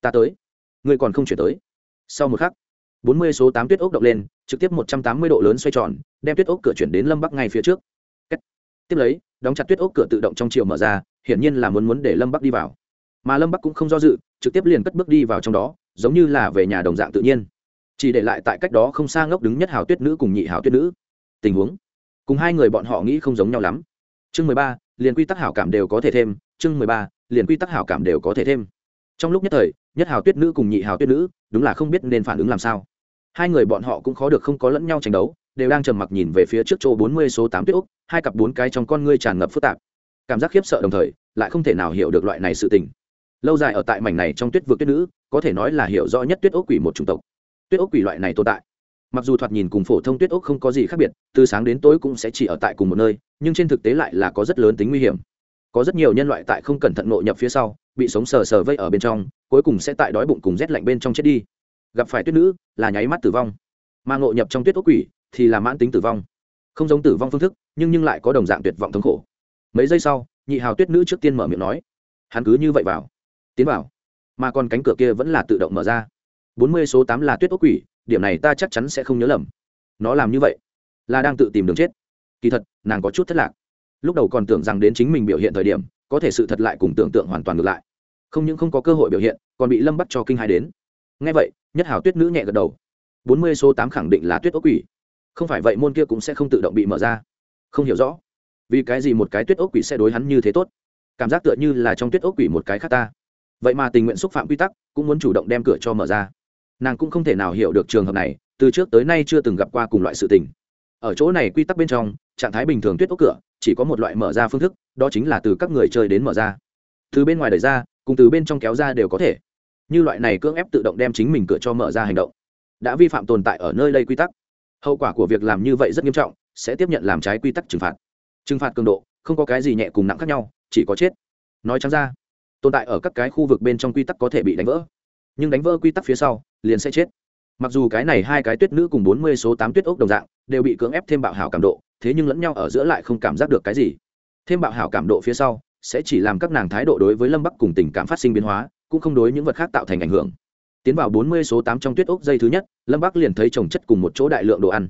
Ta tới. Ngươi còn không chuyển tới. Sau một khắc, bốn mươi số tám tuyết ốc động lên, trực tiếp một trăm tám mươi độ lớn xoay tròn, đem tuyết ốc cửa chuyển đến lâm bắc ngay phía trước. Tiếp lấy, đóng chặt tuyết ốc cửa tự động trong chiều mở ra, hiển nhiên là muốn muốn để lâm bắc đi vào. Mà lâm bắc cũng không do dự, trực tiếp liền cất bước đi vào trong đó, giống như là về nhà đồng dạng tự nhiên chỉ để lại tại cách đó không xa ngốc đứng nhất hào tuyết nữ cùng nhị hào tuyết nữ. Tình huống. Cùng hai người bọn họ nghĩ không giống nhau lắm. Chương mười ba, liền quy tắc hảo cảm đều có thể thêm. Chương mười ba, liền quy tắc hảo cảm đều có thể thêm. Trong lúc nhất thời, nhất hào tuyết nữ cùng nhị hào tuyết nữ, đúng là không biết nên phản ứng làm sao. Hai người bọn họ cũng khó được không có lẫn nhau tranh đấu, đều đang trầm mặc nhìn về phía trước chỗ bốn mươi số tám tuyết úc, hai cặp bốn cái trong con ngươi tràn ngập phức tạp. Cảm giác khiếp sợ đồng thời, lại không thể nào hiểu được loại này sự tình. Lâu dài ở tại mảnh này trong tuyết vượt tuyết nữ, có thể nói là hiểu rõ nhất tuyết úc quỷ một chủng tộc tuyết ốc quỷ loại này tồn tại. Mặc dù thoạt nhìn cùng phổ thông tuyết ốc không có gì khác biệt, từ sáng đến tối cũng sẽ chỉ ở tại cùng một nơi, nhưng trên thực tế lại là có rất lớn tính nguy hiểm. Có rất nhiều nhân loại tại không cẩn thận ngộ nhập phía sau, bị sống sờ sờ vây ở bên trong, cuối cùng sẽ tại đói bụng cùng rét lạnh bên trong chết đi. Gặp phải tuyết nữ, là nháy mắt tử vong. Mà ngộ nhập trong tuyết ốc quỷ, thì là mãn tính tử vong. Không giống tử vong phương thức, nhưng nhưng lại có đồng dạng tuyệt vọng thống khổ. Mấy giây sau, nhị hào tuyết nữ trước tiên mở miệng nói, hắn cứ như vậy vào, tiến vào, mà còn cánh cửa kia vẫn là tự động mở ra bốn mươi số tám là tuyết ốc quỷ, điểm này ta chắc chắn sẽ không nhớ lầm. Nó làm như vậy, là đang tự tìm đường chết. Kỳ thật, nàng có chút thất lạc. Lúc đầu còn tưởng rằng đến chính mình biểu hiện thời điểm, có thể sự thật lại cùng tưởng tượng hoàn toàn ngược lại. Không những không có cơ hội biểu hiện, còn bị lâm bắt cho kinh hai đến. Ngay vậy, nhất hảo tuyết nữ nhẹ gật đầu. Bốn mươi số tám khẳng định là tuyết ốc quỷ. Không phải vậy môn kia cũng sẽ không tự động bị mở ra. Không hiểu rõ. Vì cái gì một cái tuyết ốc quỷ sẽ đối hắn như thế tốt? Cảm giác tựa như là trong tuyết ốc quỷ một cái khác ta. Vậy mà tình nguyện xúc phạm quy tắc, cũng muốn chủ động đem cửa cho mở ra nàng cũng không thể nào hiểu được trường hợp này, từ trước tới nay chưa từng gặp qua cùng loại sự tình. Ở chỗ này quy tắc bên trong, trạng thái bình thường tuyết ốc cửa, chỉ có một loại mở ra phương thức, đó chính là từ các người chơi đến mở ra. Từ bên ngoài đẩy ra, cùng từ bên trong kéo ra đều có thể. Như loại này cưỡng ép tự động đem chính mình cửa cho mở ra hành động, đã vi phạm tồn tại ở nơi đây quy tắc. Hậu quả của việc làm như vậy rất nghiêm trọng, sẽ tiếp nhận làm trái quy tắc trừng phạt. Trừng phạt cường độ, không có cái gì nhẹ cùng nặng khác nhau, chỉ có chết. Nói chăng ra, tồn tại ở các cái khu vực bên trong quy tắc có thể bị đánh vỡ nhưng đánh vỡ quy tắc phía sau, liền sẽ chết. Mặc dù cái này hai cái tuyết nữ cùng bốn mươi số tám tuyết ốc đồng dạng, đều bị cưỡng ép thêm bạo hảo cảm độ, thế nhưng lẫn nhau ở giữa lại không cảm giác được cái gì. Thêm bạo hảo cảm độ phía sau, sẽ chỉ làm các nàng thái độ đối với lâm bắc cùng tình cảm phát sinh biến hóa, cũng không đối những vật khác tạo thành ảnh hưởng. Tiến vào bốn mươi số tám trong tuyết ốc dây thứ nhất, lâm bắc liền thấy trồng chất cùng một chỗ đại lượng đồ ăn.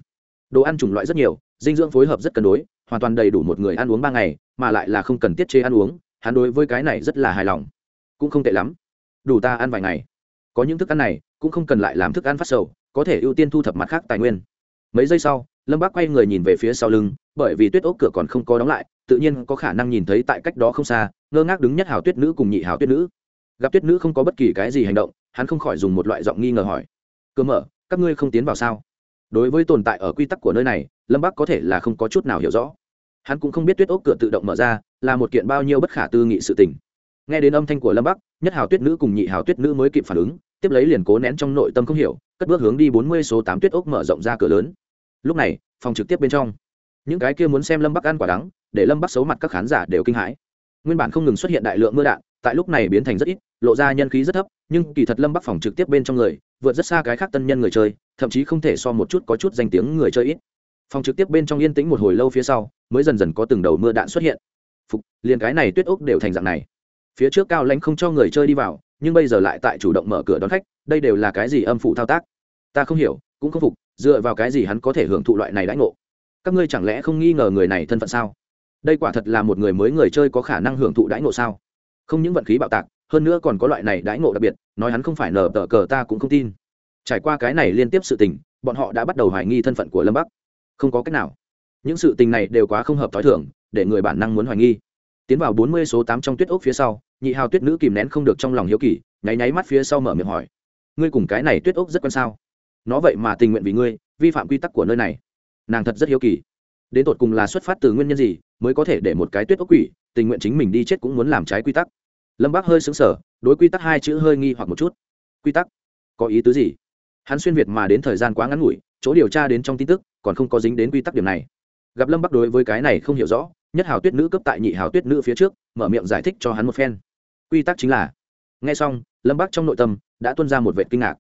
Đồ ăn chủng loại rất nhiều, dinh dưỡng phối hợp rất cân đối, hoàn toàn đầy đủ một người ăn uống ba ngày, mà lại là không cần tiết chế ăn uống, hắn đối với cái này rất là hài lòng. Cũng không tệ lắm. Đủ ta ăn vài ngày có những thức ăn này, cũng không cần lại làm thức ăn phát sầu, có thể ưu tiên thu thập mặt khác tài nguyên. Mấy giây sau, lâm bác quay người nhìn về phía sau lưng, bởi vì tuyết ốc cửa còn không có đóng lại, tự nhiên có khả năng nhìn thấy tại cách đó không xa, ngơ ngác đứng nhất hào tuyết nữ cùng nhị hào tuyết nữ. Gặp tuyết nữ không có bất kỳ cái gì hành động, hắn không khỏi dùng một loại giọng nghi ngờ hỏi. Cơ mở, các ngươi không tiến vào sao? Đối với tồn tại ở quy tắc của nơi này, lâm bác có thể là không có chút nào hiểu rõ. Hắn cũng không biết tuyết ốc cửa tự động mở ra, là một kiện bao nhiêu bất khả tư nghị sự tình. Nghe đến âm thanh của lâm bắc, nhất hào tuyết nữ cùng nhị hào tuyết nữ mới kịp phản ứng tiếp lấy liền cố nén trong nội tâm không hiểu, cất bước hướng đi bốn mươi số tám tuyết ốc mở rộng ra cửa lớn. Lúc này, phòng trực tiếp bên trong, những cái kia muốn xem lâm bắc ăn quả đắng, để lâm bắc xấu mặt các khán giả đều kinh hãi. Nguyên bản không ngừng xuất hiện đại lượng mưa đạn, tại lúc này biến thành rất ít, lộ ra nhân khí rất thấp, nhưng kỳ thật lâm bắc phòng trực tiếp bên trong người, vượt rất xa cái khác tân nhân người chơi, thậm chí không thể so một chút có chút danh tiếng người chơi ít. Phòng trực tiếp bên trong yên tĩnh một hồi lâu phía sau, mới dần dần có từng đầu mưa đạn xuất hiện. Phục, liền cái này tuyết ốc đều thành dạng này. Phía trước cao lãnh không cho người chơi đi vào nhưng bây giờ lại tại chủ động mở cửa đón khách, đây đều là cái gì âm phụ thao tác? Ta không hiểu, cũng không phục, dựa vào cái gì hắn có thể hưởng thụ loại này đãi ngộ? Các ngươi chẳng lẽ không nghi ngờ người này thân phận sao? Đây quả thật là một người mới người chơi có khả năng hưởng thụ đãi ngộ sao? Không những vận khí bạo tạc, hơn nữa còn có loại này đãi ngộ đặc biệt, nói hắn không phải nở tờ cờ ta cũng không tin. Trải qua cái này liên tiếp sự tình, bọn họ đã bắt đầu hoài nghi thân phận của lâm bắc. Không có cách nào. Những sự tình này đều quá không hợp t h ó i thưởng để người bản năng muốn hoài nghi. Tiến vào bốn mươi số tám trong tuyết ốc phía sau nhị hào tuyết nữ kìm nén không được trong lòng hiếu kỳ, nháy nháy mắt phía sau mở miệng hỏi, ngươi cùng cái này tuyết ốc rất quan sao? Nó vậy mà tình nguyện vì ngươi, vi phạm quy tắc của nơi này. Nàng thật rất hiếu kỳ. Đến tột cùng là xuất phát từ nguyên nhân gì mới có thể để một cái tuyết ốc quỷ tình nguyện chính mình đi chết cũng muốn làm trái quy tắc? Lâm bác hơi xứng sở đối quy tắc hai chữ hơi nghi hoặc một chút. Quy tắc? Có ý tứ gì? Hắn xuyên việt mà đến thời gian quá ngắn ngủi, chỗ điều tra đến trong tin tức còn không có dính đến quy tắc điểm này. Gặp lâm bắc đối với cái này không hiểu rõ, nhất hào tuyết nữ cấp tại nhị hào tuyết nữ phía trước, mở miệng giải thích cho hắn một phen quy tắc chính là, nghe xong, lâm bắc trong nội tâm đã tuân ra một vệ kinh ngạc.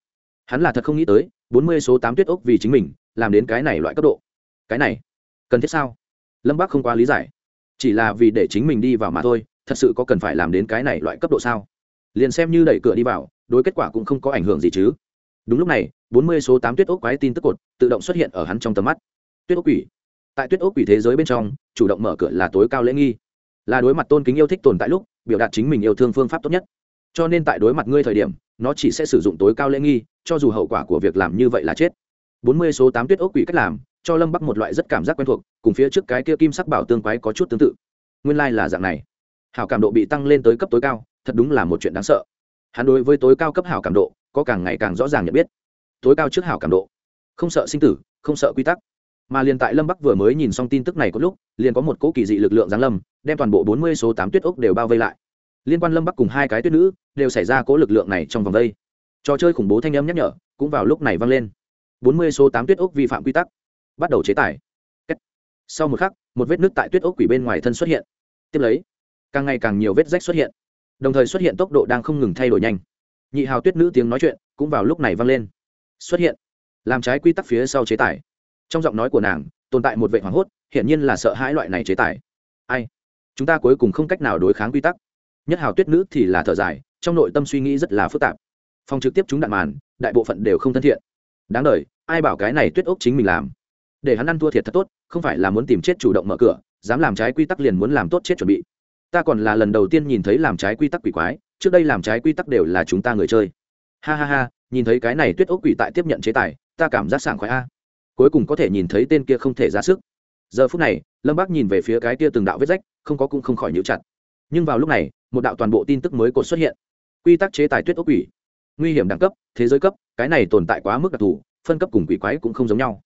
Hắn là thật không nghĩ tới, bốn mươi số tám tuyết ốc vì chính mình, làm đến cái này loại cấp độ. Cái này, cần thiết sao? Lâm bắc không quá lý giải. Chỉ là vì để chính mình đi vào mà thôi, thật sự có cần phải làm đến cái này loại cấp độ sao? Liền xem như đẩy cửa đi vào, đối kết quả cũng không có ảnh hưởng gì chứ. Đúng lúc này, bốn mươi số tám tuyết ốc quái tin tức cột tự động xuất hiện ở hắn trong tầm mắt. Tuyết ốc quỷ. Tại tuyết ốc quỷ thế giới bên trong, chủ động mở cửa là tối cao lễ nghi. Là đối mặt tôn kính yêu thích tồn tại lúc biểu đạt chính mình yêu thương phương pháp tốt nhất. Cho nên tại đối mặt ngươi thời điểm, nó chỉ sẽ sử dụng tối cao lễ nghi, cho dù hậu quả của việc làm như vậy là chết. Bốn mươi số tám tuyết ốc quỷ cách làm, cho lâm bắc một loại rất cảm giác quen thuộc, cùng phía trước cái kia kim sắc bảo tương quái có chút tương tự. Nguyên lai、like、là dạng này. Hảo cảm độ bị tăng lên tới cấp tối cao, thật đúng là một chuyện đáng sợ. Hắn đối với tối cao cấp hảo cảm độ, có càng ngày càng rõ ràng nhận biết. Tối cao trước hảo cảm độ. Không sợ sinh tử, không sợ quy tắc mà liền tại lâm bắc vừa mới nhìn xong tin tức này có lúc, liền có một cỗ kỳ dị lực lượng giáng lâm, đem toàn bộ bốn mươi số tám tuyết ốc đều bao vây lại. Liên quan lâm bắc cùng hai cái tuyết nữ, đều xảy ra cỗ lực lượng này trong vòng vây trò chơi khủng bố thanh âm nhắc nhở, cũng vào lúc này vang lên. Bốn mươi số tám tuyết ốc vi phạm quy tắc, bắt đầu chế tài sau một khắc, một vết nước tại tuyết ốc quỷ bên ngoài thân xuất hiện. Tiếp lấy, càng ngày càng nhiều vết rách xuất hiện. Đồng thời xuất hiện tốc độ đang không ngừng thay đổi nhanh. Nhị hào tuyết nữ tiếng nói chuyện, cũng vào lúc này vang lên. Xuất hiện. Làm trái quy tắc phía sau chế tài trong giọng nói của nàng, tồn tại một vệ hoảng hốt, hiển nhiên là sợ hãi loại này chế tài. Ai? Chúng ta cuối cùng không cách nào đối kháng quy tắc. Nhất hào tuyết nữ thì là thở dài, trong nội tâm suy nghĩ rất là phức tạp. Phòng trực tiếp chúng đạn màn, đại bộ phận đều không thân thiện. Đáng đ ai bảo cái này tuyết ốc chính mình làm? Để hắn ăn thua thiệt thật tốt, không phải là muốn tìm chết chủ động mở cửa, dám làm trái quy tắc liền muốn làm tốt chết chuẩn bị. Ta còn là lần đầu tiên nhìn thấy làm trái quy tắc quỷ quái, trước đây làm trái quy tắc đều là chúng ta người chơi. Ha ha ha, nhìn thấy cái này tuyết ốc quỷ tại tiếp nhận chế tài, ta cảm giác sảng khoái a cuối cùng có thể nhìn thấy tên kia không thể ra sức. Giờ phút này, lâm bác nhìn về phía cái kia từng đạo vết rách, không có cũng không khỏi nhíu chặt. Nhưng vào lúc này, một đạo toàn bộ tin tức mới cột xuất hiện. Quy tắc chế tài tuyết ốc quỷ. Nguy hiểm đẳng cấp, thế giới cấp, cái này tồn tại quá mức đặc thù, phân cấp cùng quỷ quái cũng không giống nhau.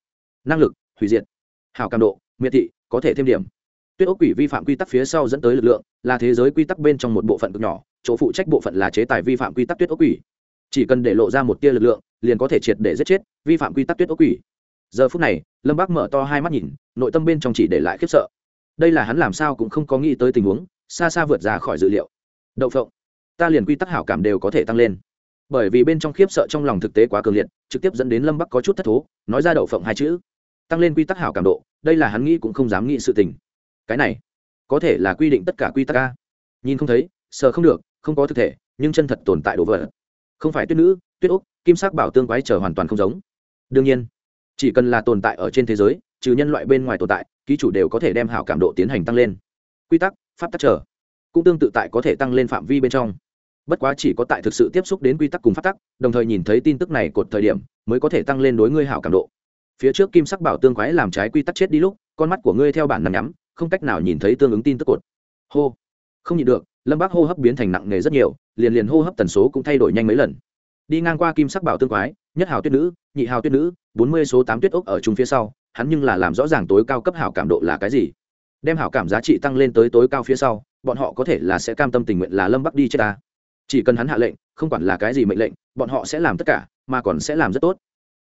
Năng lực, hủy diệt. Hào cảm độ, miệt thị, có thể thêm điểm. Tuyết ốc quỷ vi phạm quy tắc phía sau dẫn tới lực lượng, là thế giới quy tắc bên trong một bộ phận cực nhỏ, chỗ phụ trách bộ phận là chế tài vi phạm quy tắc tuyết ốc quỷ. Chỉ cần để lộ ra một tia lực lượng, liền có thể triệt để giết chết vi phạm quy tắc tuyết ốc quỷ giờ phút này, lâm bác mở to hai mắt nhìn, nội tâm bên trong chỉ để lại khiếp sợ. Đây là hắn làm sao cũng không có nghĩ tới tình huống, xa xa vượt ra khỏi dự liệu. Đậu phộng, ta liền quy tắc hảo cảm đều có thể tăng lên. Bởi vì bên trong khiếp sợ trong lòng thực tế quá cường liệt, trực tiếp dẫn đến lâm bắc có chút thất thố, nói ra đậu phộng hai chữ. Tăng lên quy tắc hảo cảm độ, đây là hắn nghĩ cũng không dám nghĩ sự tình. Cái này, có thể là quy định tất cả quy tắc ca nhìn không thấy sợ không được, không có thực thể, nhưng chân thật tồn tại đồ vật. Không phải tuyết nữ, tuyết úc, kim sắc bảo tương quái trở hoàn toàn không giống. Đương nhiên chỉ cần là tồn tại ở trên thế giới, trừ nhân loại bên ngoài tồn tại, ký chủ đều có thể đem hảo cảm độ tiến hành tăng lên. Quy tắc, pháp tắc trở, cũng tương tự tại có thể tăng lên phạm vi bên trong. Bất quá chỉ có tại thực sự tiếp xúc đến quy tắc cùng pháp tắc, đồng thời nhìn thấy tin tức này cột thời điểm, mới có thể tăng lên đối ngươi hảo cảm độ. Phía trước kim sắc bảo tương quái làm trái quy tắc chết đi lúc, con mắt của ngươi theo bản nằm nhắm, không cách nào nhìn thấy tương ứng tin tức cột. Hô. Không nhịn được, lâm bác hô hấp biến thành nặng nề rất nhiều, liền liền hô hấp tần số cũng thay đổi nhanh mấy lần. Đi ngang qua kim sắc bảo tương quái, nhất hào tuyết nữ, nhị hào tuyết nữ bốn mươi số tám tuyết ốc ở chung phía sau, hắn nhưng là làm rõ ràng tối cao cấp hảo cảm độ là cái gì. Đem hảo cảm giá trị tăng lên tới tối cao phía sau, bọn họ có thể là sẽ cam tâm tình nguyện là lâm bắc đi chết ta. Chỉ cần hắn hạ lệnh, không quản là cái gì mệnh lệnh, bọn họ sẽ làm tất cả, mà còn sẽ làm rất tốt.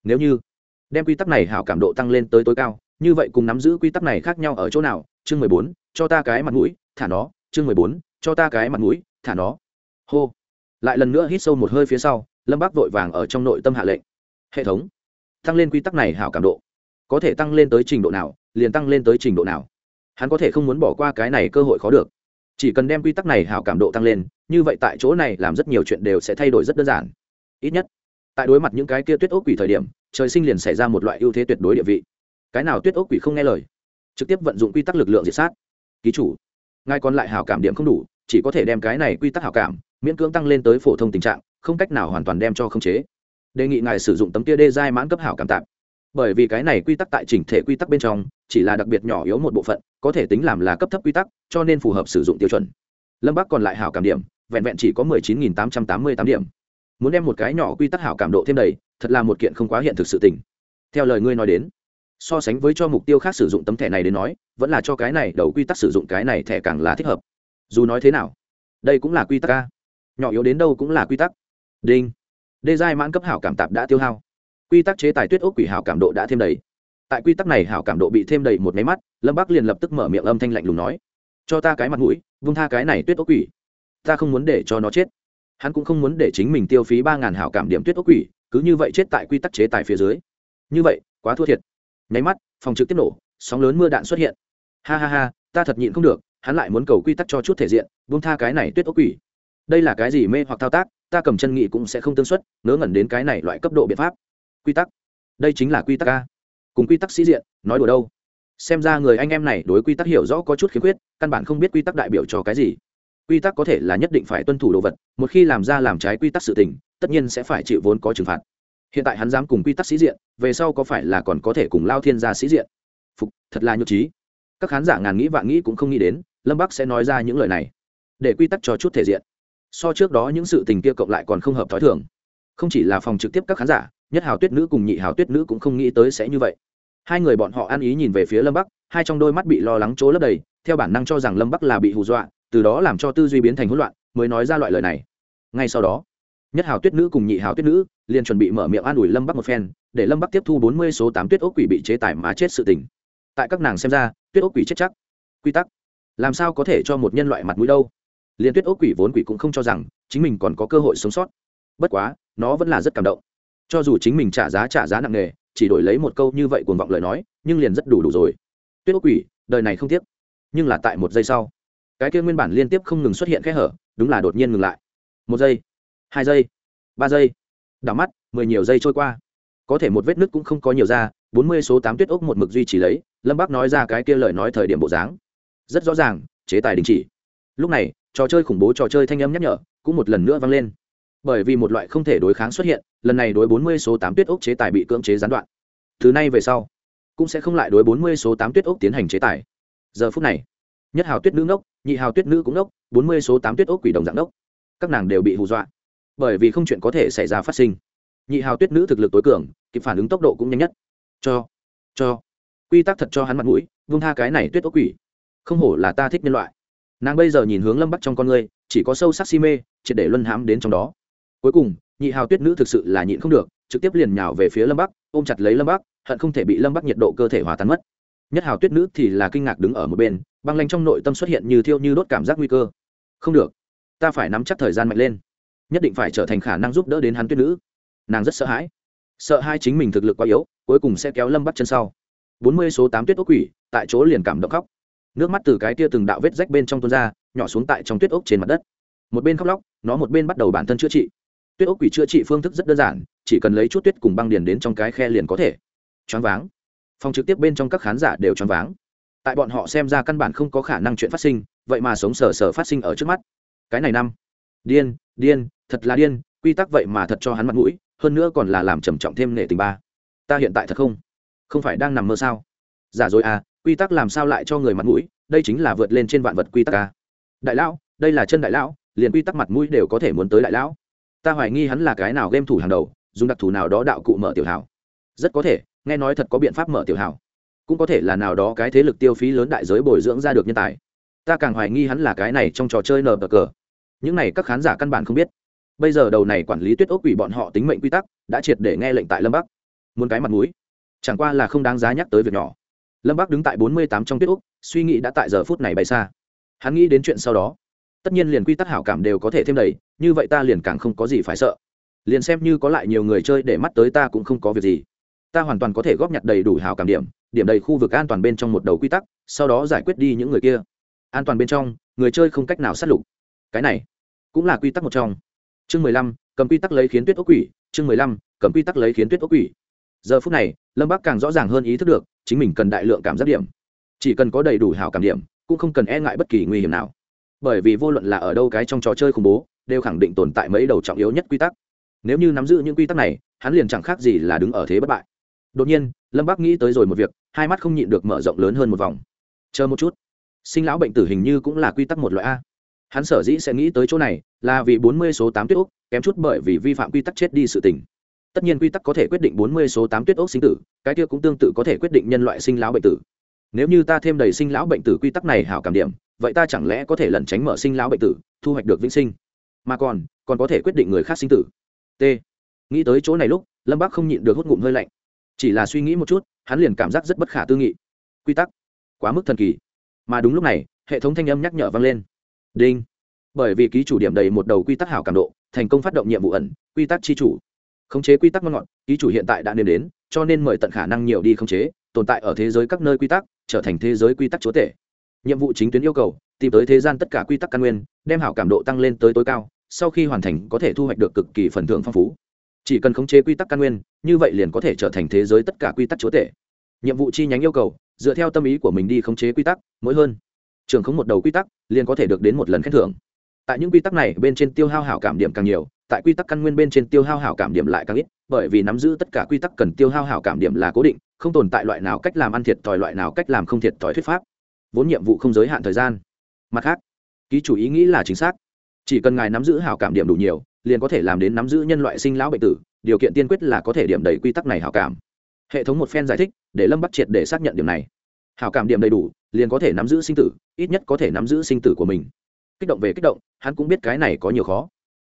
Nếu như đem quy tắc này hảo cảm độ tăng lên tới tối cao, như vậy cùng nắm giữ quy tắc này khác nhau ở chỗ nào? Chương mười bốn, cho ta cái mặt mũi, thả nó. Chương mười bốn, cho ta cái mặt mũi, thả nó. Hô. Lại lần nữa hít sâu một hơi phía sau, lâm bác vội vàng ở trong nội tâm hạ lệnh. Hệ thống tăng lên quy tắc này hảo cảm độ. Có thể tăng lên tới trình độ nào, liền tăng lên tới trình độ nào. Hắn có thể không muốn bỏ qua cái này cơ hội khó được. Chỉ cần đem quy tắc này hảo cảm độ tăng lên, như vậy tại chỗ này làm rất nhiều chuyện đều sẽ thay đổi rất đơn giản. Ít nhất, tại đối mặt những cái kia tuyết ốc quỷ thời điểm, trời sinh liền xảy ra một loại ưu thế tuyệt đối địa vị. Cái nào tuyết ốc quỷ không nghe lời, trực tiếp vận dụng quy tắc lực lượng diệt sát. Ký chủ ngay còn lại hảo cảm điểm không đủ, chỉ có thể đem cái này quy tắc hảo cảm miễn cưỡng tăng lên tới phổ thông tình trạng, không cách nào hoàn toàn đem cho khống chế đề nghị ngài sử dụng tấm kia đê giai mãn cấp hảo cảm tạm. Bởi vì cái này quy tắc tại chỉnh thể quy tắc bên trong, chỉ là đặc biệt nhỏ yếu một bộ phận, có thể tính làm là cấp thấp quy tắc, cho nên phù hợp sử dụng tiêu chuẩn. Lâm bắc còn lại hảo cảm điểm, vẹn vẹn chỉ có mười chín nghìn tám trăm tám mươi tám điểm. Muốn đem một cái nhỏ quy tắc hảo cảm độ thêm đầy, thật là một kiện không quá hiện thực sự tình. Theo lời ngươi nói đến, so sánh với cho mục tiêu khác sử dụng tấm thẻ này đến nói, vẫn là cho cái này đầu quy tắc sử dụng cái này thẻ càng là thích hợp. Dù nói thế nào, đây cũng là quy tắc ca nhỏ yếu đến đâu cũng là quy tắc. Đinh đê giai mãn cấp hảo cảm tạp đã tiêu hao. Quy tắc chế tài tuyết ốc quỷ hảo cảm độ đã thêm đầy. Tại quy tắc này hảo cảm độ bị thêm đầy một máy mắt, lâm bắc liền lập tức mở miệng âm thanh lạnh lùng nói, cho ta cái mặt mũi, vung tha cái này tuyết ốc quỷ. Ta không muốn để cho nó chết. Hắn cũng không muốn để chính mình tiêu phí ba ngàn hảo cảm điểm tuyết ốc quỷ, cứ như vậy chết tại quy tắc chế tài phía dưới. Như vậy, quá thua thiệt. Nháy mắt, phòng trực tiếp nổ, sóng lớn mưa đạn xuất hiện. Ha ha ha, ta thật nhịn không được, hắn lại muốn cầu quy tắc cho chút thể diện, vung tha cái này tuyết ốc quỷ. Đây là cái gì mê hoặc thao tác? Ta cầm chân nghị cũng sẽ không tương xuất, ngớ ngẩn đến cái này loại cấp độ biện pháp. Quy tắc. Đây chính là quy tắc a. Cùng quy tắc sĩ diện, nói đùa đâu? Xem ra người anh em này đối quy tắc hiểu rõ có chút khiếm khuyết, căn bản không biết quy tắc đại biểu cho cái gì. Quy tắc có thể là nhất định phải tuân thủ đồ vật, một khi làm ra làm trái quy tắc sự tình, tất nhiên sẽ phải chịu vốn có trừng phạt. Hiện tại hắn dám cùng quy tắc sĩ diện, về sau có phải là còn có thể cùng lao thiên gia sĩ diện? Phục, thật là nhược trí các khán giả ngàn nghĩ vạn nghĩ cũng không nghĩ đến, lâm bắc sẽ nói ra những lời này. Để quy tắc cho chút thể diện so trước đó những sự tình kia cộng lại còn không hợp t h ó i thường. Không chỉ là phòng trực tiếp các khán giả, nhất hào tuyết nữ cùng nhị hào tuyết nữ cũng không nghĩ tới sẽ như vậy. Hai người bọn họ ăn ý nhìn về phía lâm bắc, hai trong đôi mắt bị lo lắng chỗ lấp đầy, theo bản năng cho rằng lâm bắc là bị hù dọa, từ đó làm cho tư duy biến thành hỗn loạn, mới nói ra loại lời này. Ngay sau đó, nhất hào tuyết nữ cùng nhị hào tuyết nữ liền chuẩn bị mở miệng an ủi lâm bắc một phen, để lâm bắc tiếp thu bốn mươi số tám tuyết ốc quỷ bị chế tài má chết sự tình. Tại các nàng xem ra, tuyết ốc quỷ chết chắc. Quy tắc. Làm sao có thể cho một nhân loại mặt mũi đâu? Liên tuyết ốc quỷ vốn quỷ cũng không cho rằng chính mình còn có cơ hội sống sót. Bất quá, nó vẫn là rất cảm động. Cho dù chính mình trả giá trả giá nặng nề, chỉ đổi lấy một câu như vậy cuồng vọng lời nói, nhưng liền rất đủ đủ rồi. Tuyết ốc quỷ, đời này không tiếc. Nhưng là tại một giây sau, cái kia nguyên bản liên tiếp không ngừng xuất hiện kẽ hở, đúng là đột nhiên ngừng lại. Một giây, hai giây, ba giây. Đảo mắt, mười nhiều giây trôi qua. Có thể một vết nứt cũng không có nhiều ra, bốn mươi số tám tuyết ốc một mực duy trì lấy, lâm bác nói ra cái kia lời nói thời điểm bộ dáng. Rất rõ ràng, chế tài đình chỉ lúc này, trò chơi khủng bố trò chơi thanh âm nhắc nhở cũng một lần nữa vang lên. Bởi vì một loại không thể đối kháng xuất hiện, lần này đối bốn mươi số 8 tuyết ốc chế tài bị cưỡng chế gián đoạn. Từ nay về sau, cũng sẽ không lại đối bốn mươi số 8 tuyết ốc tiến hành chế tài. Giờ phút này, nhất hào tuyết nữ ngốc, nhị hào tuyết nữ cũng ngốc, bốn mươi số 8 tuyết ốc quỷ đồng dạng ngốc. Các nàng đều bị hù dọa. Bởi vì không chuyện có thể xảy ra phát sinh. Nhị hào tuyết nữ thực lực tối cường, kịp phản ứng tốc độ cũng nhanh nhất. Cho cho. Quy tắc thật cho hắn mặt mũi, vung tha cái này tuyết ốc quỷ. Không hổ là ta thích nhân loại nàng bây giờ nhìn hướng lâm bắc trong con người chỉ có sâu sắc si mê, triệt để luân hãm đến trong đó. Cuối cùng, nhị hào tuyết nữ thực sự là nhịn không được, trực tiếp liền nhào về phía lâm bắc, ôm chặt lấy lâm bắc, hận không thể bị lâm bắc nhiệt độ cơ thể hòa tan mất. Nhất hào tuyết nữ thì là kinh ngạc đứng ở một bên, băng lanh trong nội tâm xuất hiện như thiêu như đốt cảm giác nguy cơ. Không được, ta phải nắm chắc thời gian mạnh lên. Nhất định phải trở thành khả năng giúp đỡ đến hắn tuyết nữ. Nàng rất sợ hãi. Sợ hai chính mình thực lực quá yếu, cuối cùng sẽ kéo lâm bắt chân sau. Bốn mươi số tám tuyết ốc quỷ, tại chỗ liền cảm động khóc nước mắt từ cái tia từng đạo vết rách bên trong tuôn ra, nhỏ xuống tại trong tuyết ốc trên mặt đất. Một bên khóc lóc, nó một bên bắt đầu bản thân chữa trị. Tuyết ốc quỷ chữa trị phương thức rất đơn giản, chỉ cần lấy chút tuyết cùng băng điền đến trong cái khe liền có thể. Choáng váng. Phòng trực tiếp bên trong các khán giả đều choáng váng. Tại bọn họ xem ra căn bản không có khả năng chuyện phát sinh, vậy mà sống sờ sờ phát sinh ở trước mắt. Cái này năm. Điên điên, thật là điên, quy tắc vậy mà thật cho hắn mặt mũi, hơn nữa còn là làm trầm trọng thêm nệ tình ba. Ta hiện tại thật không? Không phải đang nằm mơ sao? Giả dối à quy tắc làm sao lại cho người mặt mũi, đây chính là vượt lên trên vạn vật quy tắc à. đại lão, đây là chân đại lão, liền quy tắc mặt mũi đều có thể muốn tới đại lão. Ta hoài nghi hắn là cái nào game thủ hàng đầu, dùng đặc thù nào đó đạo cụ mở tiểu hảo. Rất có thể, nghe nói thật có biện pháp mở tiểu hảo. Cũng có thể là nào đó cái thế lực tiêu phí lớn đại giới bồi dưỡng ra được nhân tài. Ta càng hoài nghi hắn là cái này trong trò chơi nờ bờ cờ. Những này các khán giả căn bản không biết. Bây giờ đầu này quản lý tuyết ốc quỷ bọn họ tính mệnh quy tắc, đã triệt để nghe lệnh tại lâm bắc. Muốn cái mặt mũi, chẳng qua là không đáng giá nhắc tới việc nhỏ lâm bắc đứng tại bốn mươi tám trong tuyết úc, suy nghĩ đã tại giờ phút này bay xa. Hắn nghĩ đến chuyện sau đó. Tất nhiên liền quy tắc hảo cảm đều có thể thêm đầy, như vậy ta liền càng không có gì phải sợ. Liền xem như có lại nhiều người chơi để mắt tới ta cũng không có việc gì. Ta hoàn toàn có thể góp nhặt đầy đủ hảo cảm điểm điểm đầy khu vực an toàn bên trong một đầu quy tắc, sau đó giải quyết đi những người kia. An toàn bên trong, người chơi không cách nào sát lục. Cái này cũng là quy tắc một trong. Chương mười lăm, cầm quy tắc lấy khiến tuyết ốc quỷ. Chương mười lăm, cầm quy tắc lấy khiến tuyết ốc quỷ. Giờ phút này, lâm bắc càng rõ ràng hơn ý thức được chính mình cần đại lượng cảm giác điểm. Chỉ cần có đầy đủ hảo cảm điểm cũng không cần e ngại bất kỳ nguy hiểm nào. Bởi vì vô luận là ở đâu cái trong trò chơi khủng bố đều khẳng định tồn tại mấy đầu trọng yếu nhất quy tắc. Nếu như nắm giữ những quy tắc này hắn liền chẳng khác gì là đứng ở thế bất bại. Đột nhiên lâm Bác nghĩ tới rồi một việc hai mắt không nhịn được mở rộng lớn hơn một vòng. Chờ một chút. Sinh lão bệnh tử hình như cũng là quy tắc một loại a. Hắn sở dĩ sẽ nghĩ tới chỗ này là vì bốn mươi số tám tuyết úc, kém chút bởi vì vi phạm quy tắc chết đi sự tình tất nhiên quy tắc có thể quyết định bốn mươi số tám tuyết ốc sinh tử, cái kia cũng tương tự có thể quyết định nhân loại sinh lão bệnh tử. Nếu như ta thêm đầy sinh lão bệnh tử quy tắc này hảo cảm điểm, vậy ta chẳng lẽ có thể lẩn tránh mở sinh lão bệnh tử, thu hoạch được vĩnh sinh? Mà còn còn có thể quyết định người khác sinh tử. T. Nghĩ tới chỗ này lúc, lâm bác không nhịn được hút ngụm hơi lạnh. Chỉ là suy nghĩ một chút, hắn liền cảm giác rất bất khả tư nghị. Quy tắc, quá mức thần kỳ. Mà đúng lúc này, hệ thống thanh âm nhắc nhở vang lên. Đinh. Bởi vì ký chủ điểm đầy một đầu quy tắc hảo cảm độ, thành công phát động nhiệm vụ ẩn, quy tắc chi chủ khống chế quy tắc ngon ngọt, ký chủ hiện tại đã nên đến, cho nên mời tận khả năng nhiều đi khống chế, tồn tại ở thế giới các nơi quy tắc, trở thành thế giới quy tắc chúa tể. Nhiệm vụ chính tuyến yêu cầu, tìm tới thế gian tất cả quy tắc căn nguyên, đem hảo cảm độ tăng lên tới tối cao, sau khi hoàn thành có thể thu hoạch được cực kỳ phần thưởng phong phú. Chỉ cần khống chế quy tắc căn nguyên, như vậy liền có thể trở thành thế giới tất cả quy tắc chúa tể. Nhiệm vụ chi nhánh yêu cầu, dựa theo tâm ý của mình đi khống chế quy tắc, mỗi hơn. Trường không một đầu quy tắc, liền có thể được đến một lần khen thưởng. Tại những quy tắc này, bên trên tiêu hao hảo cảm điểm càng nhiều tại quy tắc căn nguyên bên trên tiêu hao hảo cảm điểm lại càng ít, bởi vì nắm giữ tất cả quy tắc cần tiêu hao hảo cảm điểm là cố định, không tồn tại loại nào cách làm ăn thiệt thòi loại nào cách làm không thiệt thòi thuyết pháp. Vốn nhiệm vụ không giới hạn thời gian. Mặt khác, ký chủ ý nghĩ là chính xác. Chỉ cần ngài nắm giữ hảo cảm điểm đủ nhiều, liền có thể làm đến nắm giữ nhân loại sinh lão bệnh tử, điều kiện tiên quyết là có thể điểm đầy quy tắc này hảo cảm. Hệ thống một phen giải thích, để lâm bắt triệt để xác nhận điểm này. Hảo cảm điểm đầy đủ, liền có thể nắm giữ sinh tử, ít nhất có thể nắm giữ sinh tử của mình. Kích động về kích động, hắn cũng biết cái này có nhiều khó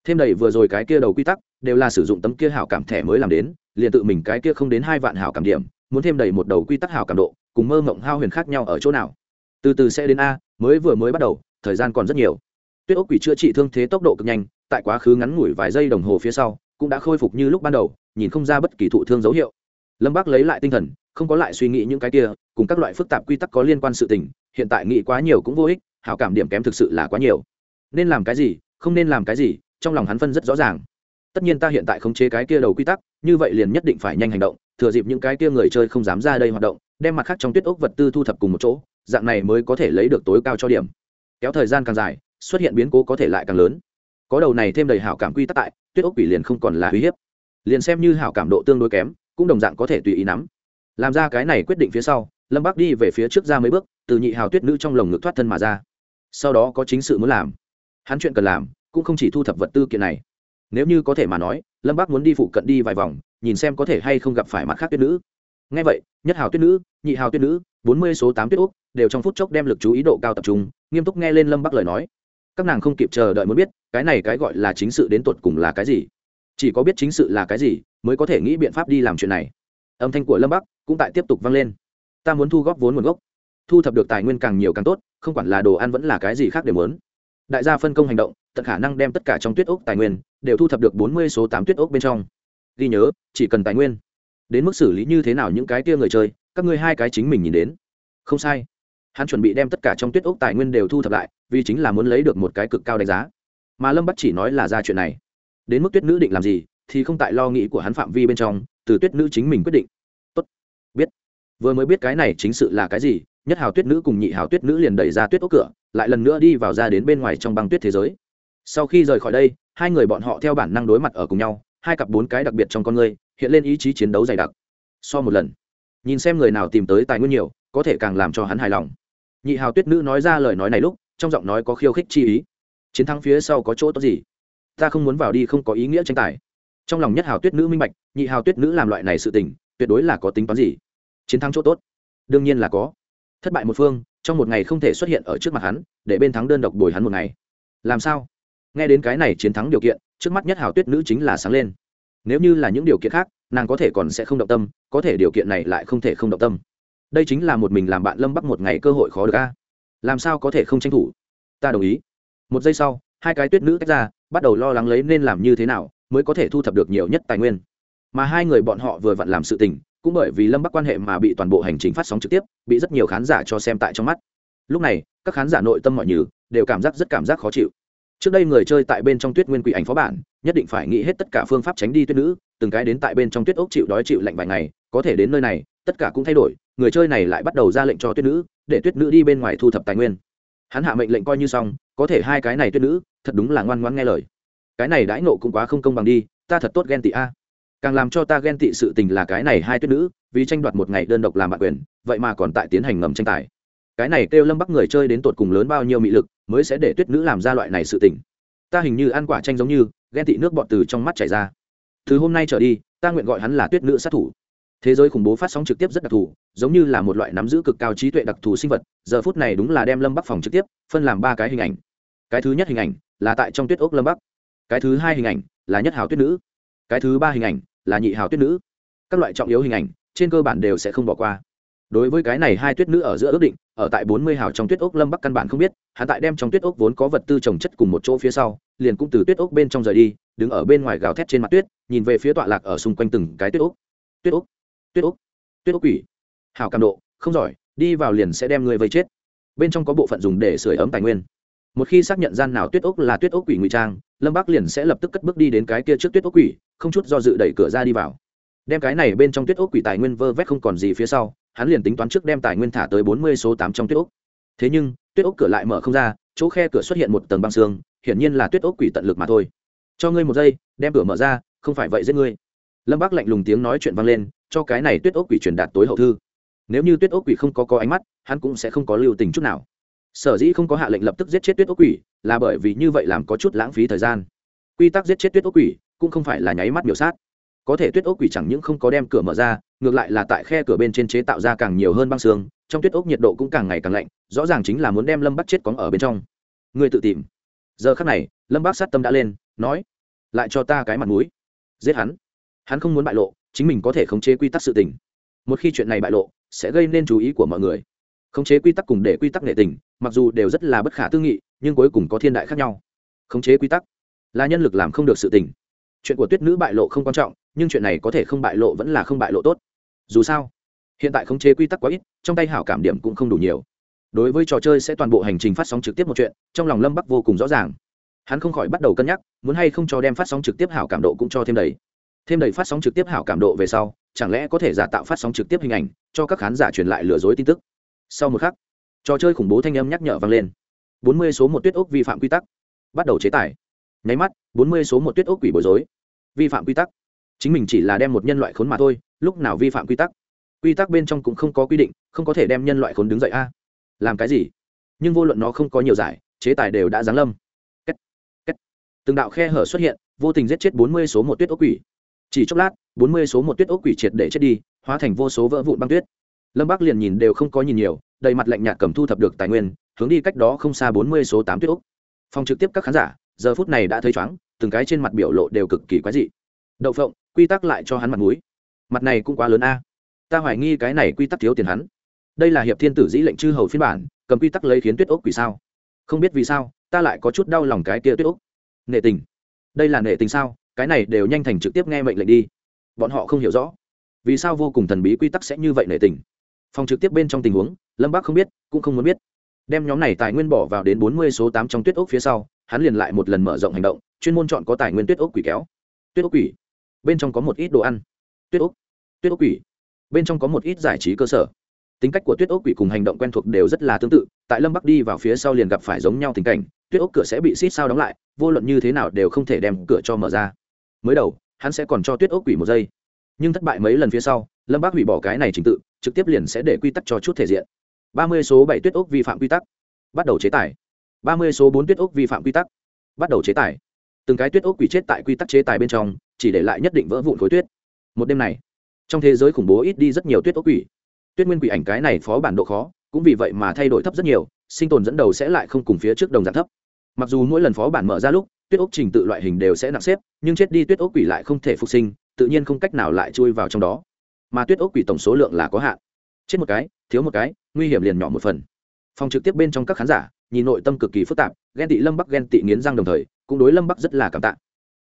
thêm đầy vừa rồi cái kia đầu quy tắc, đều là sử dụng tấm kia hảo cảm thẻ mới làm đến, liền tự mình cái kia không đến hai vạn hảo cảm điểm, muốn thêm đầy một đầu quy tắc hảo cảm độ, cùng mơ mộng hao huyền khác nhau ở chỗ nào. Từ từ sẽ đến a, mới vừa mới bắt đầu, thời gian còn rất nhiều. Tuyết ốc quỷ chữa trị thương thế tốc độ cực nhanh, tại quá khứ ngắn ngủi vài giây đồng hồ phía sau, cũng đã khôi phục như lúc ban đầu, nhìn không ra bất kỳ thụ thương dấu hiệu. Lâm bác lấy lại tinh thần, không có lại suy nghĩ những cái kia, cùng các loại phức tạp quy tắc có liên quan sự tình, hiện tại nghĩ quá nhiều cũng vô ích, hảo cảm điểm kém thực sự là quá nhiều. Nên làm cái gì, không nên làm cái gì trong lòng hắn phân rất rõ ràng. Tất nhiên ta hiện tại không chế cái kia đầu quy tắc, như vậy liền nhất định phải nhanh hành động, thừa dịp những cái kia người chơi không dám ra đây hoạt động, đem mặt khác trong tuyết ốc vật tư thu thập cùng một chỗ, dạng này mới có thể lấy được tối cao cho điểm. Kéo thời gian càng dài, xuất hiện biến cố có thể lại càng lớn. Có đầu này thêm đầy hảo cảm quy tắc tại, tuyết ốc quỷ liền không còn là uy hiếp. Liền xem như hảo cảm độ tương đối kém, cũng đồng dạng có thể tùy ý nắm. Làm ra cái này quyết định phía sau, lâm bắc đi về phía trước ra mấy bước, từ nhị hào tuyết nữ trong lồng ngực thoát thân mà ra. Sau đó có chính sự muốn làm. Hắn chuyện cần làm cũng không chỉ thu thập vật tư kiện này. Nếu như có thể mà nói, lâm bác muốn đi phụ cận đi vài vòng, nhìn xem có thể hay không gặp phải mặt khác tuyết nữ. Ngay vậy, nhất hào tuyết nữ, nhị hào tuyết nữ, bốn mươi số tám tuyết úc, đều trong phút chốc đem lực chú ý độ cao tập trung, nghiêm túc nghe lên lâm bắc lời nói. Các nàng không kịp chờ đợi muốn biết, cái này cái gọi là chính sự đến tột cùng là cái gì? Chỉ có biết chính sự là cái gì, mới có thể nghĩ biện pháp đi làm chuyện này. Âm thanh của lâm bắc cũng tại tiếp tục vang lên. Ta muốn thu góp vốn nguồn gốc. Thu thập được tài nguyên càng nhiều càng tốt, không quản là đồ ăn vẫn là cái gì khác đều muốn đại gia phân công hành động, tận khả năng đem tất cả trong tuyết ốc tài nguyên đều thu thập được bốn mươi số tám tuyết ốc bên trong. Ghi nhớ, chỉ cần tài nguyên. Đến mức xử lý như thế nào những cái kia người chơi, các ngươi hai cái chính mình nhìn đến. Không sai. Hắn chuẩn bị đem tất cả trong tuyết ốc tài nguyên đều thu thập lại, vì chính là muốn lấy được một cái cực cao đánh giá. Mà lâm bắt chỉ nói là ra chuyện này. Đến mức tuyết nữ định làm gì, thì không tại lo nghĩ của hắn phạm vi bên trong, từ tuyết nữ chính mình quyết định. Tốt. Biết. Vừa mới biết cái này chính sự là cái gì, nhất hào tuyết nữ cùng nhị hào tuyết nữ liền đẩy ra tuyết ốc cửa lại lần nữa đi vào ra đến bên ngoài trong băng tuyết thế giới. Sau khi rời khỏi đây, hai người bọn họ theo bản năng đối mặt ở cùng nhau, hai cặp bốn cái đặc biệt trong con người, hiện lên ý chí chiến đấu dày đặc. So một lần, nhìn xem người nào tìm tới tài nguyên nhiều, có thể càng làm cho hắn hài lòng. Nhị hào tuyết nữ nói ra lời nói này lúc, trong giọng nói có khiêu khích chi ý. Chiến thắng phía sau có chỗ tốt gì? Ta không muốn vào đi không có ý nghĩa tranh tài. Trong lòng nhất hào tuyết nữ minh bạch, nhị hào tuyết nữ làm loại này sự tình, tuyệt đối là có tính toán gì? Chiến thắng chỗ tốt, đương nhiên là có. Thất bại một phương trong một ngày không thể xuất hiện ở trước mặt hắn, để bên thắng đơn độc bồi hắn một ngày. Làm sao? Nghe đến cái này chiến thắng điều kiện, trước mắt nhất hào tuyết nữ chính là sáng lên. Nếu như là những điều kiện khác, nàng có thể còn sẽ không động tâm, có thể điều kiện này lại không thể không động tâm. Đây chính là một mình làm bạn lâm bắc một ngày cơ hội khó được a. Làm sao có thể không tranh thủ? Ta đồng ý. Một giây sau, hai cái tuyết nữ tách ra, bắt đầu lo lắng lấy nên làm như thế nào mới có thể thu thập được nhiều nhất tài nguyên. Mà hai người bọn họ vừa vặn làm sự tình cũng bởi vì lâm bắc quan hệ mà bị toàn bộ hành trình phát sóng trực tiếp, bị rất nhiều khán giả cho xem tại trong mắt. Lúc này, các khán giả nội tâm mọi nhừ, đều cảm giác rất cảm giác khó chịu. Trước đây người chơi tại bên trong tuyết nguyên quỷ ảnh phó bản, nhất định phải nghĩ hết tất cả phương pháp tránh đi tuyết nữ, từng cái đến tại bên trong tuyết ốc chịu đói chịu lạnh vài ngày, có thể đến nơi này, tất cả cũng thay đổi, người chơi này lại bắt đầu ra lệnh cho tuyết nữ, để tuyết nữ đi bên ngoài thu thập tài nguyên. Hắn hạ mệnh lệnh coi như xong, có thể hai cái này tuyết nữ, thật đúng là ngoan ngoan nghe lời. Cái này đãi nộ cũng quá không công bằng đi, ta thật tốt ghen tị a càng làm cho ta ghen tị sự tình là cái này hai tuyết nữ, vì tranh đoạt một ngày đơn độc làm bạn quyền, vậy mà còn tại tiến hành ngầm tranh tài. Cái này kêu lâm bắc người chơi đến tột cùng lớn bao nhiêu mị lực, mới sẽ để tuyết nữ làm ra loại này sự tình. Ta hình như ăn quả tranh giống như, ghen tị nước bọt từ trong mắt chảy ra. Từ hôm nay trở đi, ta nguyện gọi hắn là tuyết nữ sát thủ. Thế giới khủng bố phát sóng trực tiếp rất đặc thù, giống như là một loại nắm giữ cực cao trí tuệ đặc thù sinh vật, giờ phút này đúng là đem lâm bắc phòng trực tiếp, phân làm ba cái hình ảnh. Cái thứ nhất hình ảnh là tại trong tuyết ốc lâm bắc. Cái thứ hai hình ảnh là nhất hào tuyết nữ cái thứ ba hình ảnh là nhị hào tuyết nữ. Các loại trọng yếu hình ảnh trên cơ bản đều sẽ không bỏ qua. Đối với cái này hai tuyết nữ ở giữa ước định, ở tại bốn mươi hào trong tuyết ốc lâm bắc căn bản không biết hạ tại đem trong tuyết ốc vốn có vật tư trồng chất cùng một chỗ phía sau, liền cũng từ tuyết ốc bên trong rời đi, đứng ở bên ngoài gào thét trên mặt tuyết, nhìn về phía tọa lạc ở xung quanh từng cái tuyết ốc. Tuyết ốc tuyết ốc tuyết ốc quỷ. Hào cảm độ, không giỏi, đi vào liền sẽ đem người vây chết. Bên trong có bộ phận dùng để sửa ấm tài nguyên một khi xác nhận gian nào tuyết ốc là tuyết ốc quỷ ngụy trang, lâm bắc liền sẽ lập tức cất bước đi đến cái kia trước tuyết ốc quỷ, không chút do dự đẩy cửa ra đi vào. Đem cái này bên trong tuyết ốc quỷ tài nguyên vơ vét không còn gì phía sau, hắn liền tính toán trước đem tài nguyên thả tới bốn mươi số tám trong tuyết ốc. Thế nhưng, tuyết ốc cửa lại mở không ra, chỗ khe cửa xuất hiện một tầng băng xương, hiển nhiên là tuyết ốc quỷ tận lực mà thôi. Cho ngươi một giây, đem cửa mở ra, không phải vậy giết ngươi. Lâm bác lạnh lùng tiếng nói chuyện vang lên, cho cái này tuyết ốc quỷ truyền đạt tối hậu thư. Nếu như tuyết ốc quỷ không có có ánh mắt, hắn cũng sẽ không có lưu tình chút nào sở dĩ không có hạ lệnh lập tức giết chết tuyết ốc quỷ, là bởi vì như vậy làm có chút lãng phí thời gian. Quy tắc giết chết tuyết ốc quỷ cũng không phải là nháy mắt miểu sát. Có thể tuyết ốc quỷ chẳng những không có đem cửa mở ra, ngược lại là tại khe cửa bên trên chế tạo ra càng nhiều hơn băng xương, trong tuyết ốc nhiệt độ cũng càng ngày càng lạnh, rõ ràng chính là muốn đem lâm bắt chết cóng ở bên trong. Người tự tìm. Giờ khắc này, lâm bác sát tâm đã lên, nói, lại cho ta cái mặt mũi. Giết hắn. Hắn không muốn bại lộ, chính mình có thể khống chế quy tắc sự tình. Một khi chuyện này bại lộ, sẽ gây nên chú ý của mọi người khống chế quy tắc cùng để quy tắc nghệ tình, mặc dù đều rất là bất khả tư nghị, nhưng cuối cùng có thiên đại khác nhau. Khống chế quy tắc là nhân lực làm không được sự tình. Chuyện của tuyết nữ bại lộ không quan trọng, nhưng chuyện này có thể không bại lộ vẫn là không bại lộ tốt. Dù sao, hiện tại khống chế quy tắc quá ít, trong tay hảo cảm điểm cũng không đủ nhiều. Đối với trò chơi sẽ toàn bộ hành trình phát sóng trực tiếp một chuyện, trong lòng lâm bắc vô cùng rõ ràng. Hắn không khỏi bắt đầu cân nhắc, muốn hay không cho đem phát sóng trực tiếp hảo cảm độ cũng cho thêm đầy. Thêm đầy phát sóng trực tiếp hảo cảm độ về sau, chẳng lẽ có thể giả tạo phát sóng trực tiếp hình ảnh, cho các khán giả truyền lại lừa dối tin tức? Sau một khắc, trò chơi khủng bố thanh âm nhắc nhở vang lên. Bốn mươi số một tuyết ốc vi phạm quy tắc bắt đầu chế tài. Nháy mắt, bốn mươi số một tuyết ốc quỷ bối rối. Vi phạm quy tắc. Chính mình chỉ là đem một nhân loại khốn mà thôi, lúc nào vi phạm quy tắc? Quy tắc bên trong cũng không có quy định, không có thể đem nhân loại khốn đứng dậy a. Làm cái gì? Nhưng vô luận nó không có nhiều giải, chế tài đều đã giáng lâm. Kết. Kết. từng đạo khe hở xuất hiện, vô tình giết chết bốn mươi số một tuyết ốc quỷ. Chỉ chốc lát, bốn mươi số một tuyết ốc quỷ triệt để chết đi, hóa thành vô số vỡ vụn băng tuyết lâm bắc liền nhìn đều không có nhìn nhiều, đầy mặt lạnh nhạt cầm thu thập được tài nguyên, hướng đi cách đó không xa bốn mươi số tám tuyết ốc. Phòng trực tiếp các khán giả, giờ phút này đã thấy chóng, từng cái trên mặt biểu lộ đều cực kỳ quái dị. Đậu phộng, quy tắc lại cho hắn mặt mũi. Mặt này cũng quá lớn a. Ta hoài nghi cái này quy tắc thiếu tiền hắn. Đây là hiệp thiên tử dĩ lệnh chư hầu phiên bản, cầm quy tắc lấy khiến tuyết ốc quỷ sao? Không biết vì sao, ta lại có chút đau lòng cái kia tuyết ốc. Nệ tình. Đây là nệ tình sao? Cái này đều nhanh thành trực tiếp nghe mệnh lệnh đi. Bọn họ không hiểu rõ. Vì sao vô cùng thần bí quy tắc sẽ như vậy nệ tình? Phòng trực tiếp bên trong tình huống, lâm bác không biết, cũng không muốn biết. Đem nhóm này tài nguyên bỏ vào đến bốn mươi số tám trong tuyết ốc phía sau, hắn liền lại một lần mở rộng hành động, chuyên môn chọn có tài nguyên tuyết ốc quỷ kéo. Tuyết ốc quỷ. Bên trong có một ít đồ ăn. Tuyết ốc. Tuyết ốc quỷ. Bên trong có một ít giải trí cơ sở. Tính cách của tuyết ốc quỷ cùng hành động quen thuộc đều rất là tương tự, tại lâm bắc đi vào phía sau liền gặp phải giống nhau tình cảnh, tuyết ốc cửa sẽ bị xít sao đóng lại, vô luận như thế nào đều không thể đem cửa cho mở ra. Mới đầu, hắn sẽ còn cho tuyết ốc quỷ một giây. Nhưng thất bại mấy lần phía sau, lâm bác hủy bỏ cái này trình tự trực tiếp liền sẽ để quy tắc cho chút thể diện. Ba mươi số bảy tuyết ốc vi phạm quy tắc. Bắt đầu chế tài. Ba mươi số bốn tuyết ốc vi phạm quy tắc. Bắt đầu chế tài. Từng cái tuyết ốc quỷ chết tại quy tắc chế tài bên trong, chỉ để lại nhất định vỡ vụn khối tuyết. Một đêm này, trong thế giới khủng bố ít đi rất nhiều tuyết ốc quỷ. Tuyết nguyên quỷ ảnh cái này phó bản độ khó, cũng vì vậy mà thay đổi thấp rất nhiều, sinh tồn dẫn đầu sẽ lại không cùng phía trước đồng giảm thấp. Mặc dù mỗi lần phó bản mở ra lúc, tuyết ốc trình tự loại hình đều sẽ nặng xếp, nhưng chết đi tuyết ốc quỷ lại không thể phục sinh, tự nhiên không cách nào lại chui vào trong đó mà tuyết ốc quỷ tổng số lượng là có hạn. Chết một cái, thiếu một cái, nguy hiểm liền nhỏ một phần. Phòng trực tiếp bên trong các khán giả, nhìn nội tâm cực kỳ phức tạp, ghen tị lâm bắc ghen tị nghiến răng đồng thời, cũng đối lâm bắc rất là cảm tạ.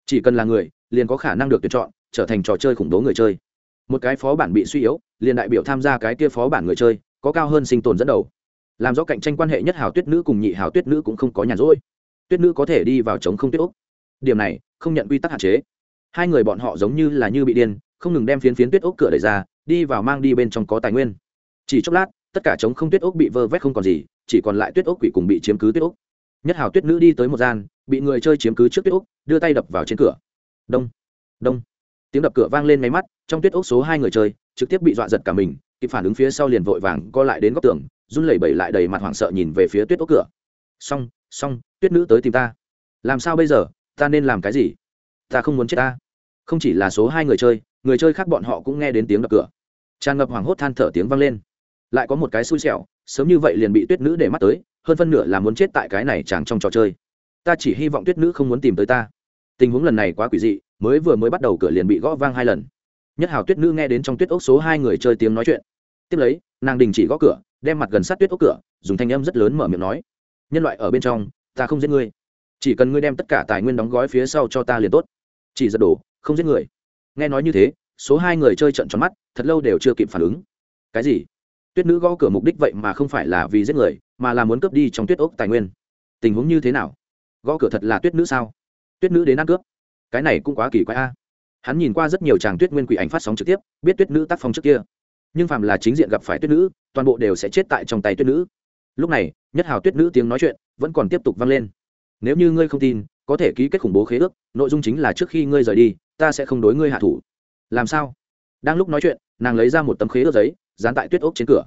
Chỉ cần là người, liền có khả năng được tuyển chọn, trở thành trò chơi khủng bố người chơi. Một cái phó bản bị suy yếu, liền đại biểu tham gia cái kia phó bản người chơi, có cao hơn sinh tồn dẫn đầu. Làm rõ cạnh tranh quan hệ nhất hào tuyết nữ cùng nhị hào tuyết nữ cũng không có nhàn rỗi. Tuyết nữ có thể đi vào chống không tuyết úc điểm này, không nhận quy tắc hạn chế. Hai người bọn họ giống như là như bị điên không ngừng đem phiến phiến tuyết ốc cửa đẩy ra đi vào mang đi bên trong có tài nguyên. Chỉ chốc lát tất cả chống không tuyết ốc bị vơ vét không còn gì chỉ còn lại tuyết ốc quỷ cùng bị chiếm cứ tuyết ốc. nhất hào tuyết nữ đi tới một gian bị người chơi chiếm cứ trước tuyết ốc, đưa tay đập vào trên cửa. Đông đông. Tiếng đập cửa vang lên máy mắt trong tuyết ốc số hai người chơi trực tiếp bị dọa giật cả mình kịp phản ứng phía sau liền vội vàng co lại đến góc tường run lẩy bẩy lại đầy mặt hoảng sợ nhìn về phía tuyết ốc cửa. Xong xong tuyết nữ tới tìm ta. Làm sao bây giờ? Ta nên làm cái gì? Ta không muốn chết ta. Không chỉ là số hai người chơi người chơi khác bọn họ cũng nghe đến tiếng đập cửa. Tràn ngập hoảng hốt than thở tiếng vang lên. Lại có một cái xui xẻo, sớm như vậy liền bị tuyết nữ để mắt tới, hơn phân nửa là muốn chết tại cái này chẳng trong trò chơi. Ta chỉ hy vọng tuyết nữ không muốn tìm tới ta. Tình huống lần này quá quỷ dị, mới vừa mới bắt đầu cửa liền bị gõ vang hai lần. Nhất hào tuyết nữ nghe đến trong tuyết ốc số hai người chơi tiếng nói chuyện. Tiếp lấy, nàng đình chỉ gõ cửa, đem mặt gần sát tuyết ốc cửa, dùng thanh âm rất lớn mở miệng nói. Nhân loại ở bên trong, ta không giết ngươi. Chỉ cần ngươi đem tất cả tài nguyên đóng gói phía sau cho ta liền tốt. Chỉ giật đổ, không giết người nghe nói như thế, số hai người chơi trận tròn mắt, thật lâu đều chưa kịp phản ứng. Cái gì? Tuyết nữ gõ cửa mục đích vậy mà không phải là vì giết người, mà là muốn cướp đi trong tuyết ốc tài nguyên. Tình huống như thế nào? Gõ cửa thật là tuyết nữ sao? Tuyết nữ đến ăn cướp. Cái này cũng quá kỳ quái a. Hắn nhìn qua rất nhiều chàng tuyết nguyên quỷ ảnh phát sóng trực tiếp, biết tuyết nữ tác phong trước kia. Nhưng phàm là chính diện gặp phải tuyết nữ, toàn bộ đều sẽ chết tại trong tay tuyết nữ. Lúc này, nhất hào tuyết nữ tiếng nói chuyện vẫn còn tiếp tục vang lên. Nếu như ngươi không tin, có thể ký kết khủng bố khế ước, nội dung chính là trước khi ngươi rời đi ta sẽ không đối ngươi hạ thủ. Làm sao? Đang lúc nói chuyện, nàng lấy ra một tấm khế ước giấy, dán tại tuyết ốc trên cửa.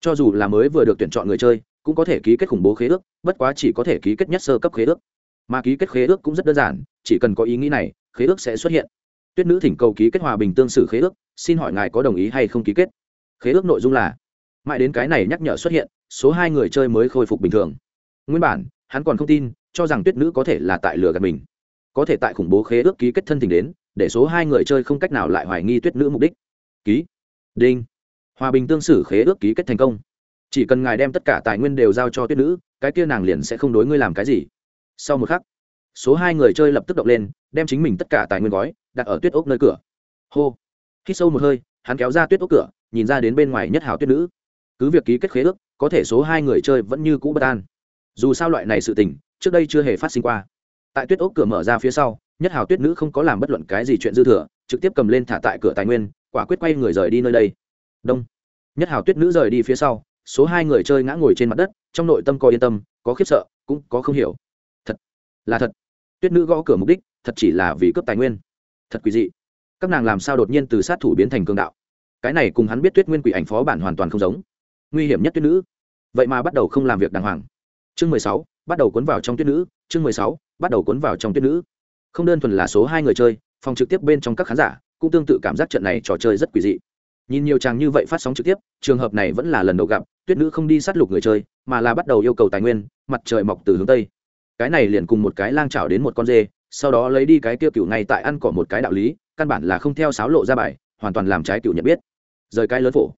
Cho dù là mới vừa được tuyển chọn người chơi, cũng có thể ký kết khủng bố khế ước, bất quá chỉ có thể ký kết nhất sơ cấp khế ước. Mà ký kết khế ước cũng rất đơn giản, chỉ cần có ý nghĩ này, khế ước sẽ xuất hiện. Tuyết nữ thỉnh cầu ký kết hòa bình tương xử khế ước, xin hỏi ngài có đồng ý hay không ký kết? Khế ước nội dung là, mãi đến cái này nhắc nhở xuất hiện, số hai người chơi mới khôi phục bình thường. Nguyên bản, hắn còn không tin, cho rằng tuyết nữ có thể là tại lừa gạt mình. Có thể tại khủng bố khế ước ký kết thân tình đến để số hai người chơi không cách nào lại hoài nghi tuyết nữ mục đích. Ký. Đinh. Hòa bình tương xử khế ước ký kết thành công. Chỉ cần ngài đem tất cả tài nguyên đều giao cho tuyết nữ, cái kia nàng liền sẽ không đối ngươi làm cái gì. Sau một khắc, số hai người chơi lập tức động lên, đem chính mình tất cả tài nguyên gói, đặt ở tuyết ốc nơi cửa. Hô. Khi sâu một hơi, hắn kéo ra tuyết ốc cửa, nhìn ra đến bên ngoài nhất hào tuyết nữ. Cứ việc ký kết khế ước, có thể số hai người chơi vẫn như cũ bất an. Dù sao loại này sự tình, trước đây chưa hề phát sinh qua. Tại tuyết ốc cửa mở ra phía sau nhất hào tuyết nữ không có làm bất luận cái gì chuyện dư thừa, trực tiếp cầm lên thả tại cửa tài nguyên, quả quyết quay người rời đi nơi đây. Đông. Nhất hào tuyết nữ rời đi phía sau, số hai người chơi ngã ngồi trên mặt đất, trong nội tâm có yên tâm, có khiếp sợ, cũng có không hiểu. Thật là thật. Tuyết nữ gõ cửa mục đích, thật chỉ là vì cướp tài nguyên. Thật quý dị. Các nàng làm sao đột nhiên từ sát thủ biến thành cương đạo? Cái này cùng hắn biết tuyết nguyên quỷ ảnh phó bản hoàn toàn không giống. Nguy hiểm nhất tuyết nữ. Vậy mà bắt đầu không làm việc đàng hoàng. Chương mười sáu, bắt đầu cuốn vào trong tuyết nữ. Chương mười sáu, bắt đầu cuốn vào trong tuyết nữ không đơn thuần là số hai người chơi, phòng trực tiếp bên trong các khán giả cũng tương tự cảm giác trận này trò chơi rất quỷ dị. Nhìn nhiều chàng như vậy phát sóng trực tiếp, trường hợp này vẫn là lần đầu gặp, tuyết nữ không đi sát lục người chơi, mà là bắt đầu yêu cầu tài nguyên, mặt trời mọc từ hướng tây. Cái này liền cùng một cái lang chảo đến một con dê, sau đó lấy đi cái kia cựu ngay tại ăn cỏ một cái đạo lý, căn bản là không theo sáo lộ ra bài, hoàn toàn làm trái cựu nhận biết. Rời cái lớn phổ.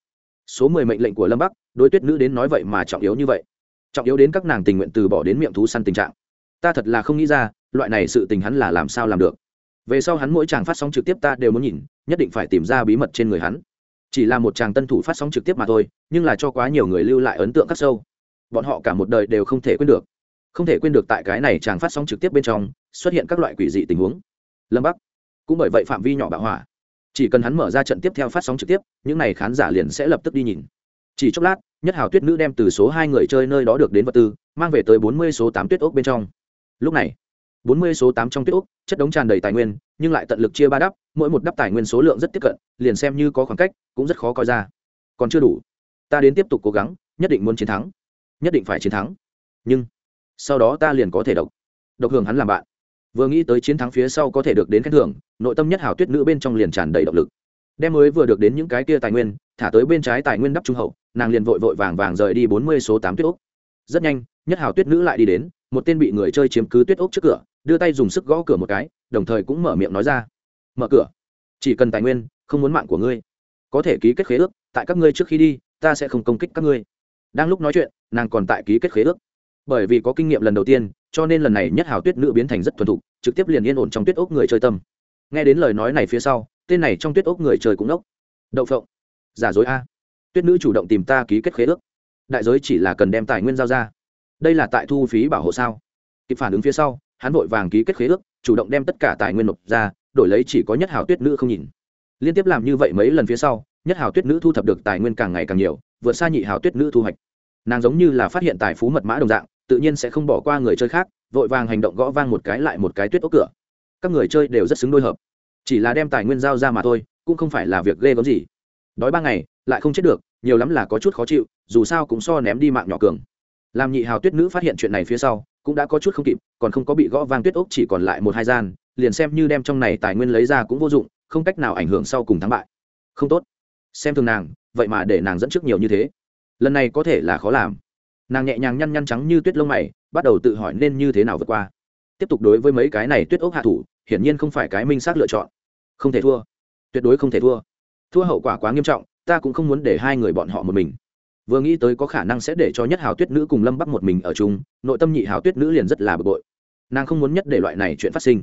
Số mười mệnh lệnh của lâm bắc, đối tuyết nữ đến nói vậy mà trọng yếu như vậy. Trọng yếu đến các nàng tình nguyện từ bỏ đến miệng thú săn tình trạng. Ta thật là không nghĩ ra loại này sự tình hắn là làm sao làm được? Về sau hắn mỗi chàng phát sóng trực tiếp ta đều muốn nhìn, nhất định phải tìm ra bí mật trên người hắn. Chỉ là một chàng tân thủ phát sóng trực tiếp mà thôi, nhưng là cho quá nhiều người lưu lại ấn tượng khắc sâu. Bọn họ cả một đời đều không thể quên được. Không thể quên được tại cái này chàng phát sóng trực tiếp bên trong, xuất hiện các loại quỷ dị tình huống. Lâm bắc. Cũng bởi vậy phạm vi nhỏ bạo hỏa. Chỉ cần hắn mở ra trận tiếp theo phát sóng trực tiếp, những n à y khán giả liền sẽ lập tức đi nhìn. Chỉ chốc lát, nhất hào tuyết nữ đem từ số hai người chơi nơi đó được đến vật tư, mang về tới bốn mươi số tám tuyết ốc bên trong. Lúc này bốn mươi số tám trong tuyết ốc chất đống tràn đầy tài nguyên, nhưng lại tận lực chia ba đắp, mỗi một đắp tài nguyên số lượng rất tiếp cận, liền xem như có khoảng cách, cũng rất khó coi ra. Còn chưa đủ. Ta đến tiếp tục cố gắng, nhất định muốn chiến thắng. Nhất định phải chiến thắng. Nhưng, sau đó ta liền có thể độc. Độc hưởng hắn làm bạn. Vừa nghĩ tới chiến thắng phía sau có thể được đến khen thưởng, nội tâm nhất hảo tuyết nữ bên trong liền tràn đầy động lực. Đem mới vừa được đến những cái kia tài nguyên, thả tới bên trái tài nguyên đắp trung hậu, nàng liền vội vội vàng vàng rời đi bốn mươi số tám tuyết ốc rất nhanh, nhất hảo tuyết nữ lại đi đến một tên bị người chơi chiếm cứ tuyết ốc trước cửa, đưa tay dùng sức gõ cửa một cái, đồng thời cũng mở miệng nói ra. Mở cửa. Chỉ cần tài nguyên, không muốn mạng của ngươi. Có thể ký kết khế ước, tại các ngươi trước khi đi, ta sẽ không công kích các ngươi. Đang lúc nói chuyện, nàng còn tại ký kết khế ước. Bởi vì có kinh nghiệm lần đầu tiên, cho nên lần này nhất hào tuyết nữ biến thành rất thuần thục, trực tiếp liền yên ổn trong tuyết ốc người chơi tâm. Nghe đến lời nói này phía sau, tên này trong tuyết ốc người chơi cũng ốc đậu phộng. Giả dối a. Tuyết nữ chủ động tìm ta ký kết khế ước. Đại giới chỉ là cần đem tài nguyên giao ra đây là tại thu phí bảo hộ sao? Kịp phản ứng phía sau, hắn vội vàng ký kết khế ước, chủ động đem tất cả tài nguyên nộp ra, đổi lấy chỉ có nhất hào tuyết nữ không nhìn. Liên tiếp làm như vậy mấy lần phía sau, nhất hào tuyết nữ thu thập được tài nguyên càng ngày càng nhiều, vượt xa nhị hào tuyết nữ thu hoạch. Nàng giống như là phát hiện tài phú mật mã đồng dạng, tự nhiên sẽ không bỏ qua người chơi khác, vội vàng hành động gõ vang một cái lại một cái tuyết ốc cửa. Các người chơi đều rất xứng đôi hợp. Chỉ là đem tài nguyên giao ra mà thôi, cũng không phải là việc ghê gớm gì. Đói ba ngày, lại không chết được, nhiều lắm là có chút khó chịu, dù sao cũng so ném đi mạng nhỏ cường làm nhị hào tuyết nữ phát hiện chuyện này phía sau, cũng đã có chút không kịp, còn không có bị gõ vang tuyết ốc chỉ còn lại một hai gian, liền xem như đem trong này tài nguyên lấy ra cũng vô dụng, không cách nào ảnh hưởng sau cùng thắng bại. Không tốt. Xem thường nàng, vậy mà để nàng dẫn trước nhiều như thế. Lần này có thể là khó làm. Nàng nhẹ nhàng nhăn nhăn trắng như tuyết lông mày, bắt đầu tự hỏi nên như thế nào vượt qua. Tiếp tục đối với mấy cái này tuyết ốc hạ thủ, hiển nhiên không phải cái minh xác lựa chọn. Không thể thua. Tuyệt đối không thể thua. Thua hậu quả quá nghiêm trọng, ta cũng không muốn để hai người bọn họ một mình vừa nghĩ tới có khả năng sẽ để cho nhất hào tuyết nữ cùng lâm bắc một mình ở chung, nội tâm nhị hào tuyết nữ liền rất là bực bội. Nàng không muốn nhất để loại này chuyện phát sinh.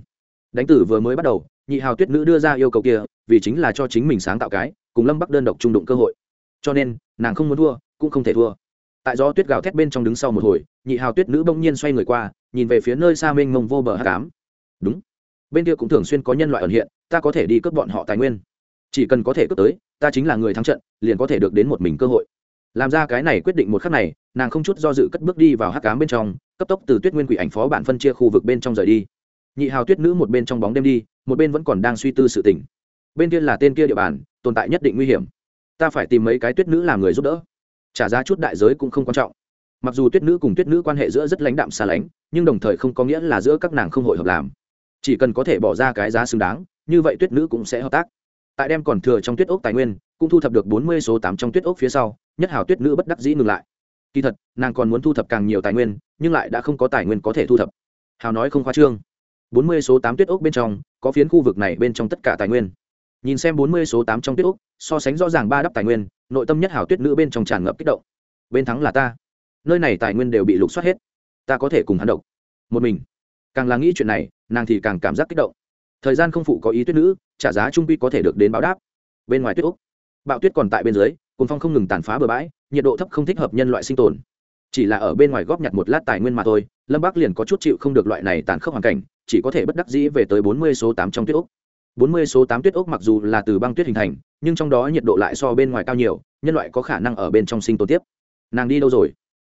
Đánh tử vừa mới bắt đầu, nhị hào tuyết nữ đưa ra yêu cầu kia, vì chính là cho chính mình sáng tạo cái, cùng lâm bắc đơn độc trung đụng cơ hội. Cho nên, nàng không muốn thua, cũng không thể thua. Tại do tuyết gào thét bên trong đứng sau một hồi, nhị hào tuyết nữ bỗng nhiên xoay người qua, nhìn về phía nơi xa mênh mông vô bờ hát cám đúng. Bên kia cũng thường xuyên có nhân loại ẩn hiện, ta có thể đi cướp bọn họ tài nguyên. Chỉ cần có thể cướp tới, ta chính là người thắng trận, liền có thể được đến một mình cơ hội làm ra cái này quyết định một khắc này, nàng không chút do dự cất bước đi vào hát cám bên trong, cấp tốc từ tuyết nguyên quỷ ảnh phó bản phân chia khu vực bên trong rời đi. Nhị hào tuyết nữ một bên trong bóng đêm đi, một bên vẫn còn đang suy tư sự tình. Bên kia là tên kia địa bàn, tồn tại nhất định nguy hiểm. Ta phải tìm mấy cái tuyết nữ làm người giúp đỡ. Trả giá chút đại giới cũng không quan trọng. Mặc dù tuyết nữ cùng tuyết nữ quan hệ giữa rất lãnh đạm xa lánh, nhưng đồng thời không có nghĩa là giữa các nàng không hội hợp làm. Chỉ cần có thể bỏ ra cái giá xứng đáng, như vậy tuyết nữ cũng sẽ hợp tác. Tại đem còn thừa trong tuyết ốc tài nguyên, cũng thu thập được bốn mươi số tám trong tuyết ốc phía sau nhất hào tuyết nữ bất đắc dĩ ngừng lại. Kỳ thật, nàng còn muốn thu thập càng nhiều tài nguyên, nhưng lại đã không có tài nguyên có thể thu thập. Hào nói không khoa trương. Bốn mươi số tám tuyết ốc bên trong, có phiến khu vực này bên trong tất cả tài nguyên. Nhìn xem bốn mươi số tám trong tuyết ốc, so sánh rõ ràng ba đắp tài nguyên, nội tâm nhất hào tuyết nữ bên trong tràn ngập kích động. Bên thắng là ta. Nơi này tài nguyên đều bị lục soát hết. Ta có thể cùng hắn độc. Một mình. Càng là nghĩ chuyện này, nàng thì càng cảm giác kích động. Thời gian không phụ có ý tuyết nữ, trả giá trung quy có thể được đến báo đáp. Bên ngoài tuyết úc bạo tuyết còn tại bên dưới cồn phong không ngừng tàn phá bừa bãi, nhiệt độ thấp không thích hợp nhân loại sinh tồn. Chỉ là ở bên ngoài góp nhặt một lát tài nguyên mà thôi, lâm bắc liền có chút chịu không được loại này tàn khốc hoàn cảnh, chỉ có thể bất đắc dĩ về tới bốn mươi số tám trong tuyết ốc. bốn mươi số tám tuyết ốc mặc dù là từ băng tuyết hình thành, nhưng trong đó nhiệt độ lại so bên ngoài cao nhiều, nhân loại có khả năng ở bên trong sinh tồn tiếp. Nàng đi đâu rồi?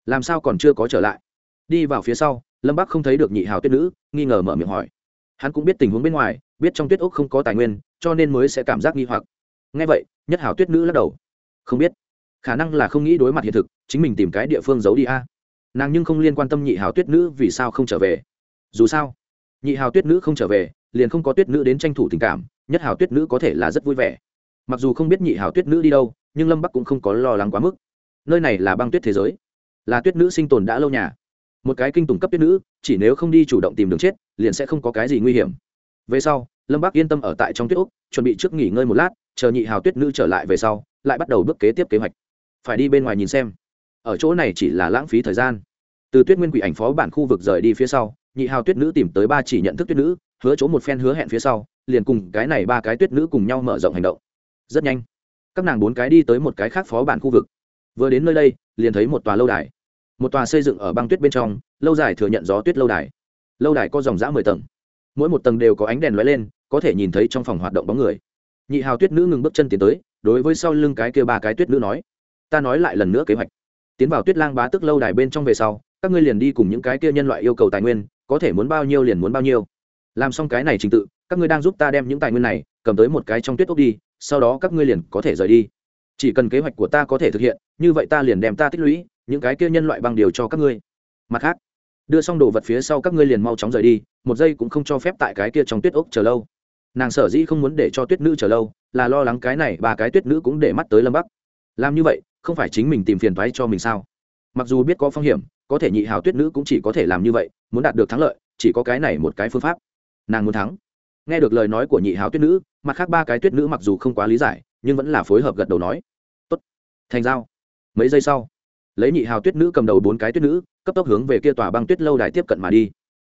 Làm sao còn chưa có trở lại? Đi vào phía sau, lâm bắc không thấy được nhị hào tuyết nữ, nghi ngờ mở miệng hỏi. Hắn cũng biết tình huống bên ngoài, biết trong tuyết ốc không có tài nguyên, cho nên mới sẽ cảm giác nghi hoặc. Ngay vậy, nhất hào tuyết nữ lắc đầu không biết. Khả năng là không nghĩ đối mặt hiện thực, chính mình tìm cái địa phương giấu đi a. Nàng nhưng không liên quan tâm nhị hào tuyết nữ vì sao không trở về. Dù sao, nhị hào tuyết nữ không trở về, liền không có tuyết nữ đến tranh thủ tình cảm, nhất hào tuyết nữ có thể là rất vui vẻ. Mặc dù không biết nhị hào tuyết nữ đi đâu, nhưng lâm bắc cũng không có lo lắng quá mức. Nơi này là băng tuyết thế giới. Là tuyết nữ sinh tồn đã lâu nhà. Một cái kinh tùng cấp tuyết nữ, chỉ nếu không đi chủ động tìm đường chết, liền sẽ không có cái gì nguy hiểm. Về sau, lâm bắc yên tâm ở tại trong tuyết úc chuẩn bị trước nghỉ ngơi một lát, chờ nhị hào tuyết nữ trở lại về sau lại bắt đầu bước kế tiếp kế hoạch. Phải đi bên ngoài nhìn xem. Ở chỗ này chỉ là lãng phí thời gian. Từ tuyết nguyên quỷ ảnh phó bản khu vực rời đi phía sau, nhị hào tuyết nữ tìm tới ba chỉ nhận thức tuyết nữ, hứa chỗ một phen hứa hẹn phía sau, liền cùng cái này ba cái tuyết nữ cùng nhau mở rộng hành động. Rất nhanh, các nàng bốn cái đi tới một cái khác phó bản khu vực. Vừa đến nơi đây, liền thấy một tòa lâu đài. Một tòa xây dựng ở băng tuyết bên trong, lâu dài thừa nhận gió tuyết lâu đài. Lâu đài có dòng dã mười tầng. Mỗi một tầng đều có ánh đèn lóe lên, có thể nhìn thấy trong phòng hoạt động bóng người. Nhị hào tuyết nữ ngừng bước chân tiến tới đối với sau lưng cái kia ba cái tuyết nữ nói, ta nói lại lần nữa kế hoạch. Tiến vào tuyết lang bá tức lâu đài bên trong về sau, các ngươi liền đi cùng những cái kia nhân loại yêu cầu tài nguyên, có thể muốn bao nhiêu liền muốn bao nhiêu. Làm xong cái này trình tự, các ngươi đang giúp ta đem những tài nguyên này, cầm tới một cái trong tuyết ốc đi, sau đó các ngươi liền có thể rời đi. Chỉ cần kế hoạch của ta có thể thực hiện, như vậy ta liền đem ta tích lũy, những cái kia nhân loại bằng điều cho các ngươi. Mặt khác, đưa xong đồ vật phía sau các ngươi liền mau chóng rời đi, một giây cũng không cho phép tại cái kia trong tuyết ốc chờ lâu nàng sở dĩ không muốn để cho tuyết nữ chờ lâu, là lo lắng cái này ba cái tuyết nữ cũng để mắt tới lâm bắc. Làm như vậy, không phải chính mình tìm phiền thoái cho mình sao? Mặc dù biết có phong hiểm, có thể nhị hào tuyết nữ cũng chỉ có thể làm như vậy, muốn đạt được thắng lợi, chỉ có cái này một cái phương pháp. Nàng muốn thắng. Nghe được lời nói của nhị hào tuyết nữ, mặt khác ba cái tuyết nữ mặc dù không quá lý giải, nhưng vẫn là phối hợp gật đầu nói. Tốt, thành giao. Mấy giây sau, lấy nhị hào tuyết nữ cầm đầu bốn cái tuyết nữ, cấp tốc hướng về kia tòa băng tuyết lâu đài tiếp cận mà đi.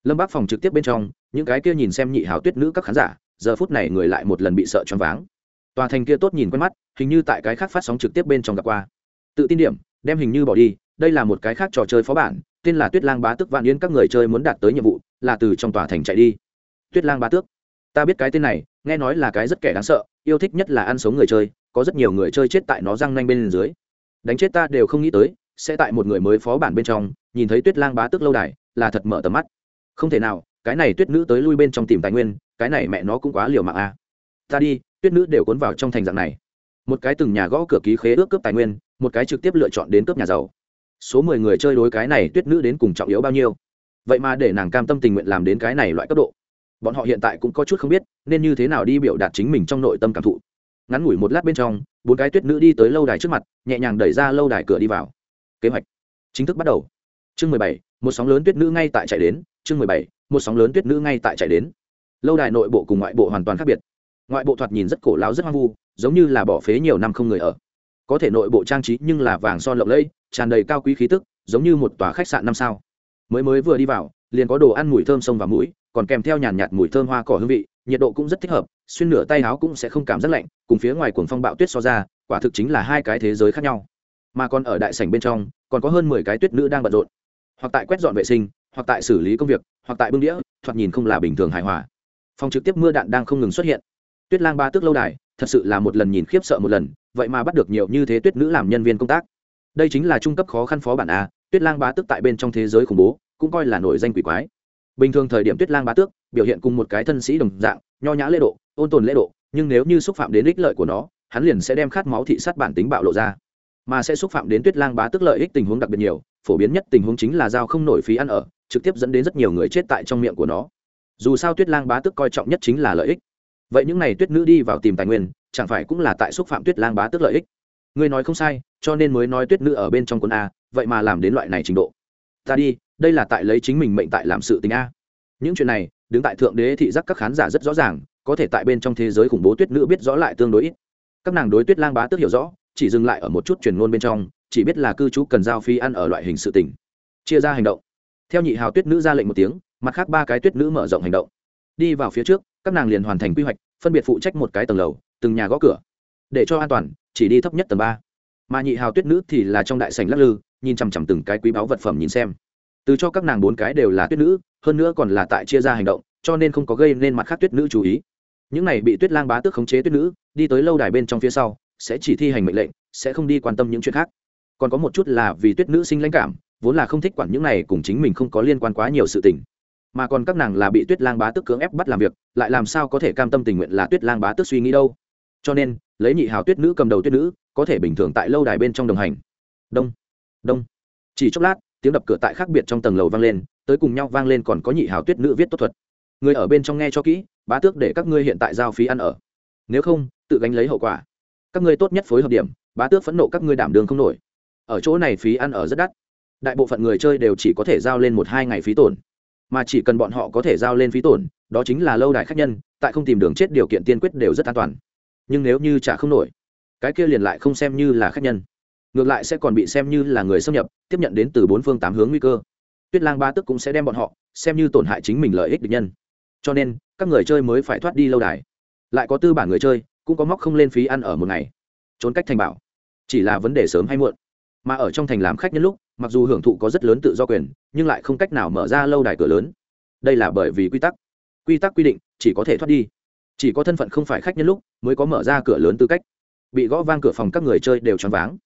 Lâm bác phòng trực tiếp bên trong, những cái kia nhìn xem nhị hào tuyết nữ các khán giả giờ phút này người lại một lần bị sợ choáng váng. Tòa thành kia tốt nhìn quen mắt, hình như tại cái khác phát sóng trực tiếp bên trong gặp qua. Tự tin điểm, đem hình như bỏ đi, đây là một cái khác trò chơi phó bản, tên là tuyết lang bá tước vạn yến, các người chơi muốn đạt tới nhiệm vụ là từ trong tòa thành chạy đi. Tuyết lang bá tước, ta biết cái tên này, nghe nói là cái rất kẻ đáng sợ, yêu thích nhất là ăn sống người chơi, có rất nhiều người chơi chết tại nó răng nanh bên dưới. Đánh chết ta đều không nghĩ tới, sẽ tại một người mới phó bản bên trong, nhìn thấy tuyết lang bá tước lâu đài, là thật mở tầm mắt. Không thể nào cái này tuyết nữ tới lui bên trong tìm tài nguyên, cái này mẹ nó cũng quá liều mạng a à. ta đi, tuyết nữ đều cuốn vào trong thành dạng này. Một cái từng nhà gõ cửa ký khế ước cướp tài nguyên, một cái trực tiếp lựa chọn đến cướp nhà giàu. Số mười người chơi đối cái này tuyết nữ đến cùng trọng yếu bao nhiêu? Vậy mà để nàng cam tâm tình nguyện làm đến cái này loại cấp độ. Bọn họ hiện tại cũng có chút không biết, nên như thế nào đi biểu đạt chính mình trong nội tâm cảm thụ. Ngắn ngủi một lát bên trong, bốn cái tuyết nữ đi tới lâu đài trước mặt, nhẹ nhàng đẩy ra lâu đài cửa đi vào. Kế hoạch chính thức bắt đầu. Chương mười bảy, một sóng lớn tuyết nữ ngay tại chạy đến chương mười bảy, một sóng lớn tuyết nữ ngay tại chạy đến. Lâu đài nội bộ cùng ngoại bộ hoàn toàn khác biệt. Ngoại bộ thoạt nhìn rất cổ láo rất hoang vu, giống như là bỏ phế nhiều năm không người ở. Có thể nội bộ trang trí nhưng là vàng son lộng lẫy, tràn đầy cao quý khí tức, giống như một tòa khách sạn năm sao. Mới mới vừa đi vào, liền có đồ ăn mùi thơm sông và mũi, còn kèm theo nhàn nhạt mùi thơm hoa cỏ hương vị, nhiệt độ cũng rất thích hợp, xuyên nửa tay áo cũng sẽ không cảm giác lạnh, cùng phía ngoài cuồng phong bạo tuyết so ra, quả thực chính là hai cái thế giới khác nhau. Mà còn ở đại sảnh bên trong, còn có hơn mười cái tuyết nữ đang bận rộn. Hoặc tại quét dọn vệ sinh hoặc tại xử lý công việc, hoặc tại bưng đĩa, thoạt nhìn không là bình thường hài hòa. Phòng trực tiếp mưa đạn đang không ngừng xuất hiện. Tuyết lang ba tước lâu đài, thật sự là một lần nhìn khiếp sợ một lần, vậy mà bắt được nhiều như thế tuyết nữ làm nhân viên công tác. Đây chính là trung cấp khó khăn phó bản a, tuyết lang bá tước tại bên trong thế giới khủng bố, cũng coi là nổi danh quỷ quái. Bình thường thời điểm tuyết lang bá tước, biểu hiện cùng một cái thân sĩ đồng dạng, nho nhã lễ độ, ôn tồn lễ độ, nhưng nếu như xúc phạm đến ích lợi của nó, hắn liền sẽ đem khát máu thị sát bản tính bạo lộ ra. Mà sẽ xúc phạm đến tuyết lang bá tước lợi ích tình huống đặc biệt nhiều phổ biến nhất tình huống chính là dao không nổi phí ăn ở, trực tiếp dẫn đến rất nhiều người chết tại trong miệng của nó. Dù sao tuyết lang bá tước coi trọng nhất chính là lợi ích. Vậy những n à y tuyết nữ đi vào tìm tài nguyên, chẳng phải cũng là tại xúc phạm tuyết lang bá tước lợi ích? Ngươi nói không sai, cho nên mới nói tuyết nữ ở bên trong quân a, vậy mà làm đến loại này trình độ. Ta đi, đây là tại lấy chính mình mệnh tại làm sự tình a. Những chuyện này, đứng tại thượng đế thị giác các khán giả rất rõ ràng, có thể tại bên trong thế giới khủng bố tuyết nữ biết rõ lại tương đối ít. Các nàng đối tuyết lang bá tước hiểu rõ, chỉ dừng lại ở một chút truyền ngôn bên trong chỉ biết là cư trú cần giao phi ăn ở loại hình sự tình. Chia ra hành động. Theo nhị hào tuyết nữ ra lệnh một tiếng, mặt khác ba cái tuyết nữ mở rộng hành động. Đi vào phía trước, các nàng liền hoàn thành quy hoạch, phân biệt phụ trách một cái tầng lầu, từng nhà gõ cửa. Để cho an toàn, chỉ đi thấp nhất tầng ba. Mà nhị hào tuyết nữ thì là trong đại sảnh lắc lư, nhìn chằm chằm từng cái quý báu vật phẩm nhìn xem. Từ cho các nàng bốn cái đều là tuyết nữ, hơn nữa còn là tại chia ra hành động, cho nên không có gây nên mặt khác tuyết nữ chú ý. Những này bị tuyết lang bá tước khống chế tuyết nữ, đi tới lâu đài bên trong phía sau, sẽ chỉ thi hành mệnh lệnh, sẽ không đi quan tâm những chuyện khác còn có một chút là vì tuyết nữ sinh lãnh cảm, vốn là không thích quản những này cùng chính mình không có liên quan quá nhiều sự tình. Mà còn các nàng là bị tuyết lang bá tức cưỡng ép bắt làm việc, lại làm sao có thể cam tâm tình nguyện là tuyết lang bá tức suy nghĩ đâu. Cho nên, lấy nhị hào tuyết nữ cầm đầu tuyết nữ, có thể bình thường tại lâu đài bên trong đồng hành. Đông đông. Chỉ chốc lát, tiếng đập cửa tại khác biệt trong tầng lầu vang lên, tới cùng nhau vang lên còn có nhị hào tuyết nữ viết tốt thuật. Người ở bên trong nghe cho kỹ, bá tước để các ngươi hiện tại giao phí ăn ở. Nếu không, tự gánh lấy hậu quả. Các ngươi tốt nhất phối hợp điểm, bá tước phẫn nộ các ngươi đảm đường không nổi ở chỗ này phí ăn ở rất đắt. Đại bộ phận người chơi đều chỉ có thể giao lên một hai ngày phí tổn. Mà chỉ cần bọn họ có thể giao lên phí tổn, đó chính là lâu đài khách nhân, tại không tìm đường chết điều kiện tiên quyết đều rất an toàn. Nhưng nếu như trả không nổi, cái kia liền lại không xem như là khách nhân. Ngược lại sẽ còn bị xem như là người xâm nhập, tiếp nhận đến từ bốn phương tám hướng nguy cơ. Tuyết lang ba tức cũng sẽ đem bọn họ xem như tổn hại chính mình lợi ích địch nhân. Cho nên, các người chơi mới phải thoát đi lâu đài. Lại có tư bản người chơi, cũng có móc không lên phí ăn ở một ngày. Trốn cách thành bảo, chỉ là vấn đề sớm hay muộn mà ở trong thành làm khách nhân lúc, mặc dù hưởng thụ có rất lớn tự do quyền, nhưng lại không cách nào mở ra lâu đài cửa lớn. Đây là bởi vì quy tắc. Quy tắc quy định, chỉ có thể thoát đi. Chỉ có thân phận không phải khách nhân lúc, mới có mở ra cửa lớn tư cách. Bị gõ vang cửa phòng các người chơi đều choáng váng.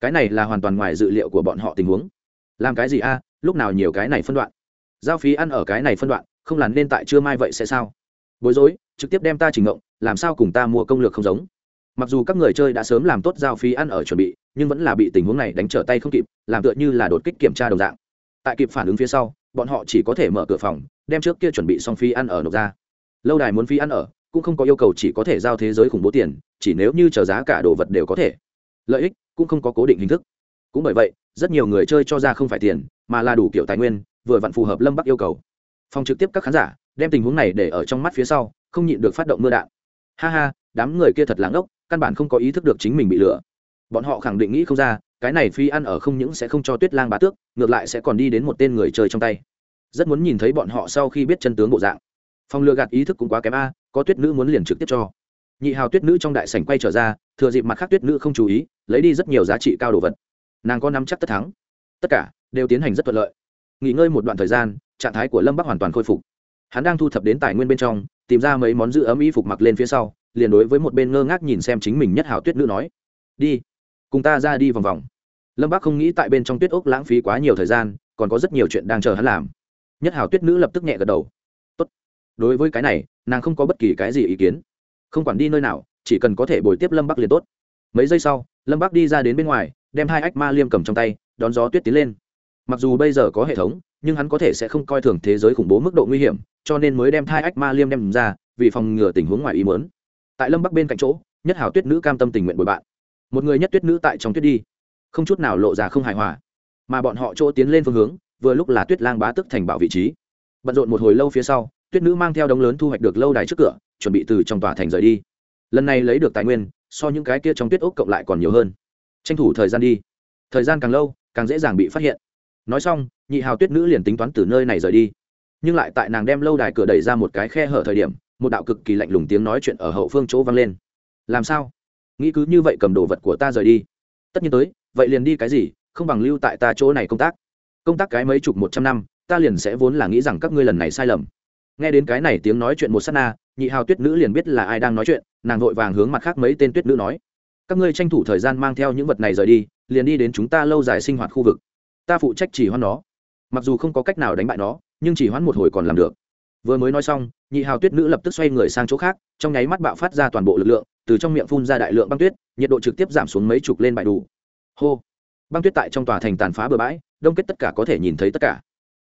Cái này là hoàn toàn ngoài dự liệu của bọn họ tình huống. Làm cái gì a? Lúc nào nhiều cái này phân đoạn? Giao phí ăn ở cái này phân đoạn, không làm nên tại chưa mai vậy sẽ sao? Bối rối, trực tiếp đem ta trình ngộng, làm sao cùng ta mua công lược không giống? Mặc dù các người chơi đã sớm làm tốt giao phí ăn ở chuẩn bị, nhưng vẫn là bị tình huống này đánh trở tay không kịp, làm tựa như là đột kích kiểm tra đồng dạng. Tại kịp phản ứng phía sau, bọn họ chỉ có thể mở cửa phòng, đem trước kia chuẩn bị xong phí ăn ở nộp ra. Lâu đài muốn phí ăn ở, cũng không có yêu cầu chỉ có thể giao thế giới khủng bố tiền, chỉ nếu như chờ giá cả đồ vật đều có thể. Lợi ích cũng không có cố định hình thức. Cũng bởi vậy, rất nhiều người chơi cho ra không phải tiền, mà là đủ kiểu tài nguyên, vừa vặn phù hợp lâm bắc yêu cầu. Phòng trực tiếp các khán giả, đem tình huống này để ở trong mắt phía sau, không nhịn được phát động mưa đạn. Ha ha đám người kia thật lãng ốc căn bản không có ý thức được chính mình bị lừa. Bọn họ khẳng định nghĩ không ra, cái này phi ăn ở không những sẽ không cho tuyết lang bá tước, ngược lại sẽ còn đi đến một tên người chơi trong tay. Rất muốn nhìn thấy bọn họ sau khi biết chân tướng bộ dạng. Phòng lừa gạt ý thức cũng quá kém a, có tuyết nữ muốn liền trực tiếp cho. Nhị hào tuyết nữ trong đại sảnh quay trở ra, thừa dịp mặt khác tuyết nữ không chú ý, lấy đi rất nhiều giá trị cao đồ vật. Nàng có nắm chắc tất thắng. Tất cả đều tiến hành rất thuận lợi. Nghỉ ngơi một đoạn thời gian, trạng thái của lâm bắc hoàn toàn khôi phục. Hắn đang thu thập đến tài nguyên bên trong tìm ra mấy món giữ ấm y phục mặc lên phía sau, liền đối với một bên ngơ ngác nhìn xem chính mình nhất hảo tuyết nữ nói, đi, cùng ta ra đi vòng vòng. Lâm bác không nghĩ tại bên trong tuyết ốc lãng phí quá nhiều thời gian, còn có rất nhiều chuyện đang chờ hắn làm. Nhất hảo tuyết nữ lập tức nhẹ gật đầu. Tốt. đối với cái này, nàng không có bất kỳ cái gì ý kiến. Không quản đi nơi nào, chỉ cần có thể bồi tiếp lâm bắc liền tốt. Mấy giây sau, lâm bắc đi ra đến bên ngoài, đem hai ách ma liêm cầm trong tay, đón gió tuyết tiến lên mặc dù bây giờ có hệ thống, nhưng hắn có thể sẽ không coi thường thế giới khủng bố mức độ nguy hiểm, cho nên mới đem thai ách ma liêm đem ra, vì phòng ngừa tình huống ngoài ý mớn tại lâm bắc bên cạnh chỗ, nhất hảo tuyết nữ cam tâm tình nguyện bồi bạn. Một người nhất tuyết nữ tại trong tuyết đi. Không chút nào lộ ra không hài hòa. Mà bọn họ chỗ tiến lên phương hướng, vừa lúc là tuyết lang bá tức thành bảo vị trí. Bận rộn một hồi lâu phía sau, tuyết nữ mang theo đống lớn thu hoạch được lâu đài trước cửa, chuẩn bị từ trong tòa thành rời đi. Lần này lấy được tài nguyên, so những cái kia trong tuyết ốc cộng lại còn nhiều hơn. Tranh thủ thời gian đi. Thời gian càng lâu, càng dễ dàng bị phát hiện nói xong, nhị hào tuyết nữ liền tính toán từ nơi này rời đi. Nhưng lại tại nàng đem lâu đài cửa đẩy ra một cái khe hở thời điểm, một đạo cực kỳ lạnh lùng tiếng nói chuyện ở hậu phương chỗ vang lên. Làm sao? Nghĩ cứ như vậy cầm đồ vật của ta rời đi. Tất nhiên tới, vậy liền đi cái gì, không bằng lưu tại ta chỗ này công tác. Công tác cái mấy chục một trăm năm, ta liền sẽ vốn là nghĩ rằng các ngươi lần này sai lầm. Nghe đến cái này tiếng nói chuyện một s á t na, nhị hào tuyết nữ liền biết là ai đang nói chuyện, nàng vội vàng hướng mặt khác mấy tên tuyết nữ nói. Các ngươi tranh thủ thời gian mang theo những vật này rời đi, liền đi đến chúng ta lâu dài sinh hoạt khu vực ta phụ trách chỉ hoãn nó. Mặc dù không có cách nào đánh bại nó, nhưng chỉ hoãn một hồi còn làm được. Vừa mới nói xong, nhị hào tuyết nữ lập tức xoay người sang chỗ khác, trong nháy mắt bạo phát ra toàn bộ lực lượng, từ trong miệng phun ra đại lượng băng tuyết, nhiệt độ trực tiếp giảm xuống mấy chục lên bãi đủ. Hô! Băng tuyết tại trong tòa thành tàn phá bừa bãi, đông kết tất cả có thể nhìn thấy tất cả.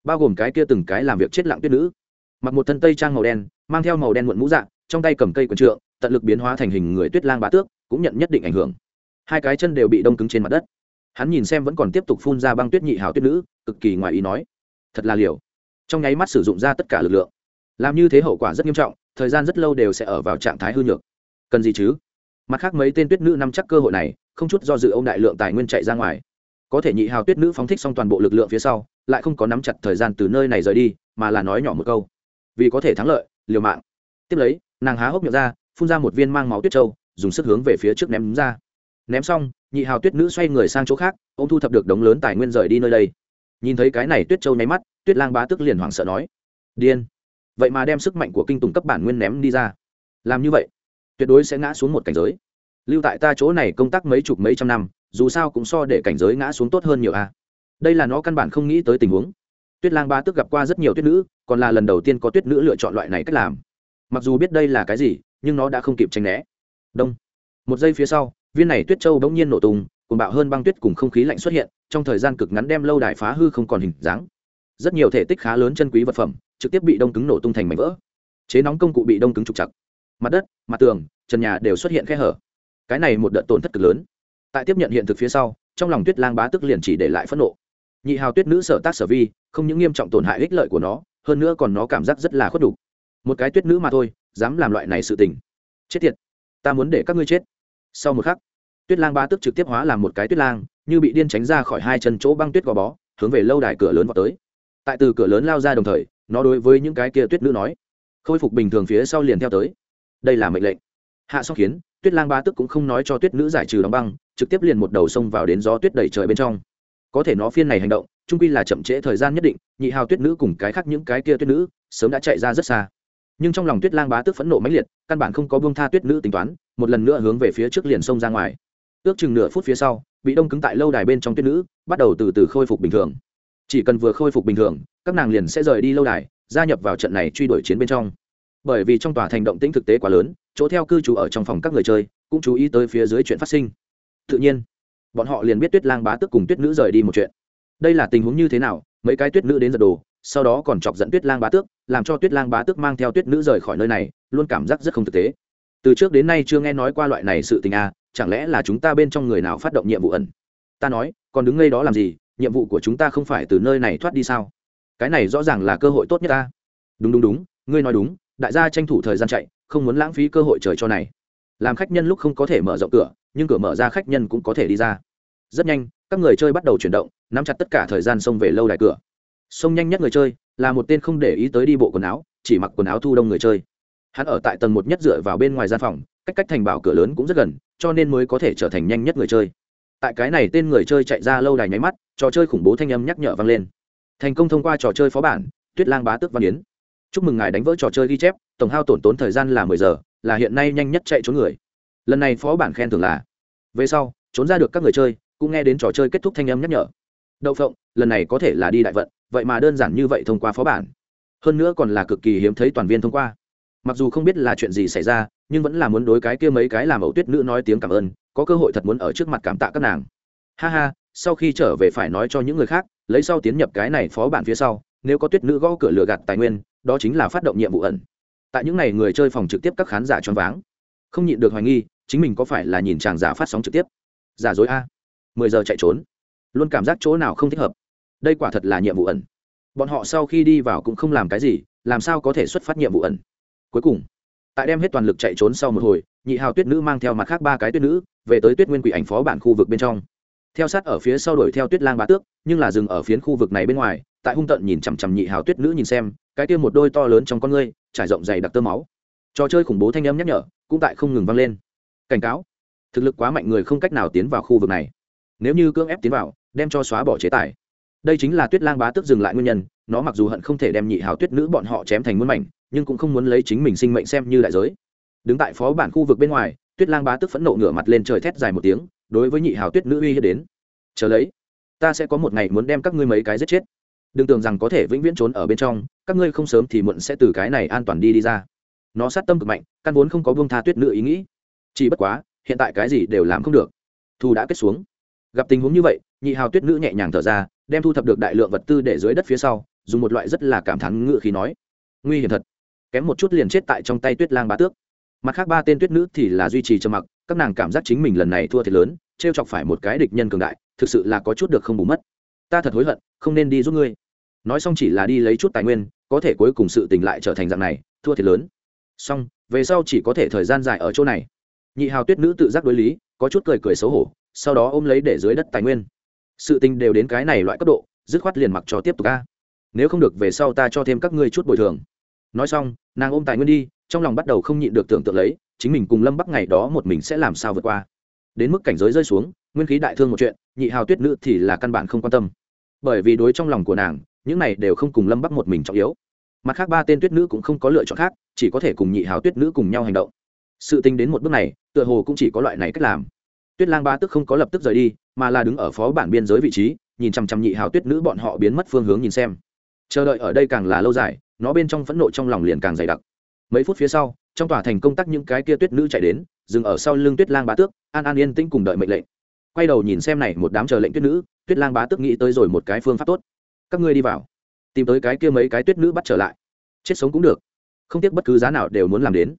Bao gồm cái kia từng cái làm việc chết lặng tuyết nữ. Mặc một thân tây trang màu đen, mang theo màu đen muộn mũ dạng trong tay cầm cây quần trượng, tận lực biến hóa thành hình người tuyết lang bá tước, cũng nhận nhất định ảnh hưởng. Hai cái chân đều bị đông cứng trên mặt đất hắn nhìn xem vẫn còn tiếp tục phun ra băng tuyết nhị hào tuyết nữ, cực kỳ ngoài ý nói. Thật là liều. Trong nháy mắt sử dụng ra tất cả lực lượng. Làm như thế hậu quả rất nghiêm trọng, thời gian rất lâu đều sẽ ở vào trạng thái hư nhược. Cần gì chứ? Mặt khác mấy tên tuyết nữ nắm chắc cơ hội này, không chút do dự ông đại lượng tài nguyên chạy ra ngoài. Có thể nhị hào tuyết nữ phóng thích xong toàn bộ lực lượng phía sau, lại không có nắm chặt thời gian từ nơi này rời đi, mà là nói nhỏ một câu. Vì có thể thắng lợi, liều mạng. Tiếp lấy, nàng há hốc miệng ra, phun ra một viên mang máu tuyết trâu, dùng sức hướng về phía trước ném ra. Ném xong nhị hào tuyết nữ xoay người sang chỗ khác ô m thu thập được đống lớn tài nguyên rời đi nơi đây. Nhìn thấy cái này tuyết trâu nháy mắt, tuyết lang bá tức liền hoảng sợ nói, điên! Vậy mà đem sức mạnh của kinh tùng cấp bản nguyên ném đi ra. Làm như vậy, tuyệt đối sẽ ngã xuống một cảnh giới. Lưu tại ta chỗ này công tác mấy chục mấy trăm năm, dù sao cũng so để cảnh giới ngã xuống tốt hơn nhiều a. Đây là nó căn bản không nghĩ tới tình huống. Tuyết lang ba tức gặp qua rất nhiều tuyết nữ, còn là lần đầu tiên có tuyết nữ lựa chọn loại này cách làm. Mặc dù biết đây là cái gì, nhưng nó đã không kịp tranh né. Đông. Một giây phía sau viên này tuyết châu bỗng nhiên nổ tung cùng bạo hơn băng tuyết cùng không khí lạnh xuất hiện, trong thời gian cực ngắn đem lâu đài phá hư không còn hình dáng. Rất nhiều thể tích khá lớn chân quý vật phẩm, trực tiếp bị đông cứng nổ tung thành mảnh vỡ. Chế nóng công cụ bị đông cứng trục chặt mặt đất, mặt tường, trần nhà đều xuất hiện khe hở. Cái này một đợt tổn thất cực lớn. Tại tiếp nhận hiện thực phía sau, trong lòng tuyết lang bá tức liền chỉ để lại phẫn nộ. Nhị hào tuyết nữ sở tác sở vi, không những nghiêm trọng tổn hại ích lợi của nó, hơn nữa còn nó cảm giác rất là khuất đục một cái tuyết nữ mà thôi, dám làm loại này sự tình. Chết tiệt, ta muốn để các ngươi chết sau một khắc, tuyết lang ba tức trực tiếp hóa làm một cái tuyết lang, như bị điên tránh ra khỏi hai chân chỗ băng tuyết gò bó, hướng về lâu đài cửa lớn vào tới. Tại từ cửa lớn lao ra đồng thời, nó đối với những cái kia tuyết nữ nói, khôi phục bình thường phía sau liền theo tới. Đây là mệnh lệnh. Hạ xong khiến tuyết lang ba tức cũng không nói cho tuyết nữ giải trừ đóng băng, trực tiếp liền một đầu xông vào đến gió tuyết đẩy trời bên trong. Có thể nó phiên này hành động, trung quy là chậm trễ thời gian nhất định, nhị hào tuyết nữ cùng cái khác những cái kia tuyết nữ sớm đã chạy ra rất xa nhưng trong lòng tuyết lang bá tức phẫn nộ mãnh liệt, căn bản không có buông tha tuyết nữ tính toán, một lần nữa hướng về phía trước liền xông ra ngoài. Ước chừng nửa phút phía sau, bị đông cứng tại lâu đài bên trong tuyết nữ, bắt đầu từ từ khôi phục bình thường. Chỉ cần vừa khôi phục bình thường, các nàng liền sẽ rời đi lâu đài, gia nhập vào trận này truy đuổi chiến bên trong. Bởi vì trong tòa thành động tĩnh thực tế quá lớn, chỗ theo cư trú ở trong phòng các người chơi, cũng chú ý tới phía dưới chuyện phát sinh. Tự nhiên, bọn họ liền biết tuyết lang bá tức cùng tuyết nữ rời đi một chuyện. Đây là tình huống như thế nào, mấy cái tuyết nữ đến giật đồ sau đó còn chọc dẫn tuyết lang bá tước làm cho tuyết lang bá tước mang theo tuyết nữ rời khỏi nơi này luôn cảm giác rất không thực tế. Từ trước đến nay chưa nghe nói qua loại này sự tình a à, chẳng lẽ là chúng ta bên trong người nào phát động nhiệm vụ ẩn? Ta nói còn đứng ngay đó làm gì nhiệm vụ của chúng ta không phải từ nơi này thoát đi sao? Cái này rõ ràng là cơ hội tốt nhất ta. Đúng đúng đúng ngươi nói đúng đại gia tranh thủ thời gian chạy không muốn lãng phí cơ hội trời cho này. Làm khách nhân lúc không có thể mở rộng cửa nhưng cửa mở ra khách nhân cũng có thể đi ra. Rất nhanh các người chơi bắt đầu chuyển động nắm chặt tất cả thời gian xông về lâu đài cửa xông nhanh nhất người chơi, là một tên không để ý tới đi bộ quần áo, chỉ mặc quần áo thu đông người chơi. Hắn ở tại tầng một nhất dựa vào bên ngoài gian phòng, cách cách thành bảo cửa lớn cũng rất gần, cho nên mới có thể trở thành nhanh nhất người chơi. Tại cái này tên người chơi chạy ra lâu đài nháy mắt, trò chơi khủng bố thanh âm nhắc nhở vang lên. Thành công thông qua trò chơi phó bản, tuyết lang bá tước văn yến. Chúc mừng ngài đánh vỡ trò chơi ghi chép, tổng hao tổn tốn thời gian là mười giờ, là hiện nay nhanh nhất chạy trốn người. Lần này phó bản khen thưởng là, về sau, trốn ra được các người chơi, cũng nghe đến trò chơi kết thúc thanh âm nhắc nhở. Đậu phộng, lần này có thể là đi đại vận vậy mà đơn giản như vậy thông qua phó bản. Hơn nữa còn là cực kỳ hiếm thấy toàn viên thông qua. Mặc dù không biết là chuyện gì xảy ra, nhưng vẫn là muốn đối cái kia mấy cái làm ẩu tuyết nữ nói tiếng cảm ơn, có cơ hội thật muốn ở trước mặt cảm tạ các nàng. Ha ha, sau khi trở về phải nói cho những người khác, lấy sau tiến nhập cái này phó bản phía sau, nếu có tuyết nữ gõ cửa lừa gạt tài nguyên, đó chính là phát động nhiệm vụ ẩn. Tại những n à y người chơi phòng trực tiếp các khán giả choáng váng. Không nhịn được hoài nghi, chính mình có phải là nhìn chàng giả phát sóng trực tiếp? Giả dối a. Mười giờ chạy trốn. Luôn cảm giác chỗ nào không thích hợp đây quả thật là nhiệm vụ ẩn. Bọn họ sau khi đi vào cũng không làm cái gì, làm sao có thể xuất phát nhiệm vụ ẩn? Cuối cùng, tại đem hết toàn lực chạy trốn sau một hồi, nhị hào tuyết nữ mang theo mặt khác ba cái tuyết nữ, về tới tuyết nguyên quỷ ảnh phó bản khu vực bên trong. Theo sát ở phía sau đuổi theo tuyết lang bá tước, nhưng là dừng ở phiến khu vực này bên ngoài, tại hung tận nhìn chằm chằm nhị hào tuyết nữ nhìn xem, cái kia một đôi to lớn trong con ngươi, trải rộng dày đặc tơ máu. Trò chơi khủng bố thanh âm nhắc nhở, cũng tại không ngừng vang lên. Cảnh cáo, thực lực quá mạnh người không cách nào tiến vào khu vực này. Nếu như cưỡng ép tiến vào, đem cho xóa bỏ chế tài đây chính là tuyết lang bá tức dừng lại nguyên nhân, nó mặc dù hận không thể đem nhị hào tuyết nữ bọn họ chém thành muôn mảnh, nhưng cũng không muốn lấy chính mình sinh mệnh xem như đại giới. Đứng tại phó bản khu vực bên ngoài, tuyết lang bá tức phẫn nộ ngửa mặt lên trời thét dài một tiếng, đối với nhị hào tuyết nữ uy hiếp đến. Chờ lấy, ta sẽ có một ngày muốn đem các ngươi mấy cái giết chết. Đừng tưởng rằng có thể vĩnh viễn trốn ở bên trong, các ngươi không sớm thì muộn sẽ từ cái này an toàn đi đi ra. Nó sát tâm cực mạnh, căn vốn không có buông tha tuyết nữ ý nghĩ. Chỉ bất quá, hiện tại cái gì đều làm không được. Thu đã kết xuống. Gặp tình huống như vậy, nhị hào tuyết nữ nhẹ nhàng thở ra đem thu thập được đại lượng vật tư để dưới đất phía sau, dùng một loại rất là cảm thán ngự khí nói. Nguy hiểm thật. Kém một chút liền chết tại trong tay tuyết lang bá tước. Mặt khác ba tên tuyết nữ thì là duy trì trầm mặc, các nàng cảm giác chính mình lần này thua thiệt lớn t r e o chọc phải một cái địch nhân cường đại, thực sự là có chút được không bù mất. Ta thật hối hận, không nên đi giúp ngươi. Nói xong chỉ là đi lấy chút tài nguyên, có thể cuối cùng sự tình lại trở thành dạng này, thua thiệt lớn. Xong, về sau chỉ có thể thời gian dài ở chỗ này. Nhị hào tuyết nữ tự giác đối lý, có chút cười cười xấu hổ, sau đó ôm lấy để dưới đất tài nguyên sự tình đều đến cái này loại cấp độ, dứt khoát liền mặc cho tiếp tục ca. Nếu không được về sau ta cho thêm các ngươi chút bồi thường. Nói xong, nàng ôm tài nguyên đi, trong lòng bắt đầu không nhịn được tưởng tượng lấy, chính mình cùng lâm bắc ngày đó một mình sẽ làm sao vượt qua. Đến mức cảnh giới rơi xuống, nguyên khí đại thương một chuyện, nhị hào tuyết nữ thì là căn bản không quan tâm. Bởi vì đối trong lòng của nàng, những này đều không cùng lâm bắc một mình trọng yếu. Mặt khác ba tên tuyết nữ cũng không có lựa chọn khác, chỉ có thể cùng nhị hào tuyết nữ cùng nhau hành động. Sự tình đến một bước này, tựa hồ cũng chỉ có loại này cách làm tuyết lang ba tức không có lập tức rời đi, mà là đứng ở phó bản biên giới vị trí, nhìn chằm chằm nhị hào tuyết nữ bọn họ biến mất phương hướng nhìn xem. Chờ đợi ở đây càng là lâu dài, nó bên trong phẫn nộ trong lòng liền càng dày đặc. Mấy phút phía sau, trong tòa thành công tác những cái kia tuyết nữ chạy đến, dừng ở sau lưng tuyết lang bá tước, an an yên tĩnh cùng đợi mệnh lệnh. Quay đầu nhìn xem này một đám chờ lệnh tuyết nữ, tuyết lang bá tước nghĩ tới rồi một cái phương pháp tốt. Các ngươi đi vào, tìm tới cái kia mấy cái tuyết nữ bắt trở lại. Chết sống cũng được. Không tiếc bất cứ giá nào đều muốn làm đến.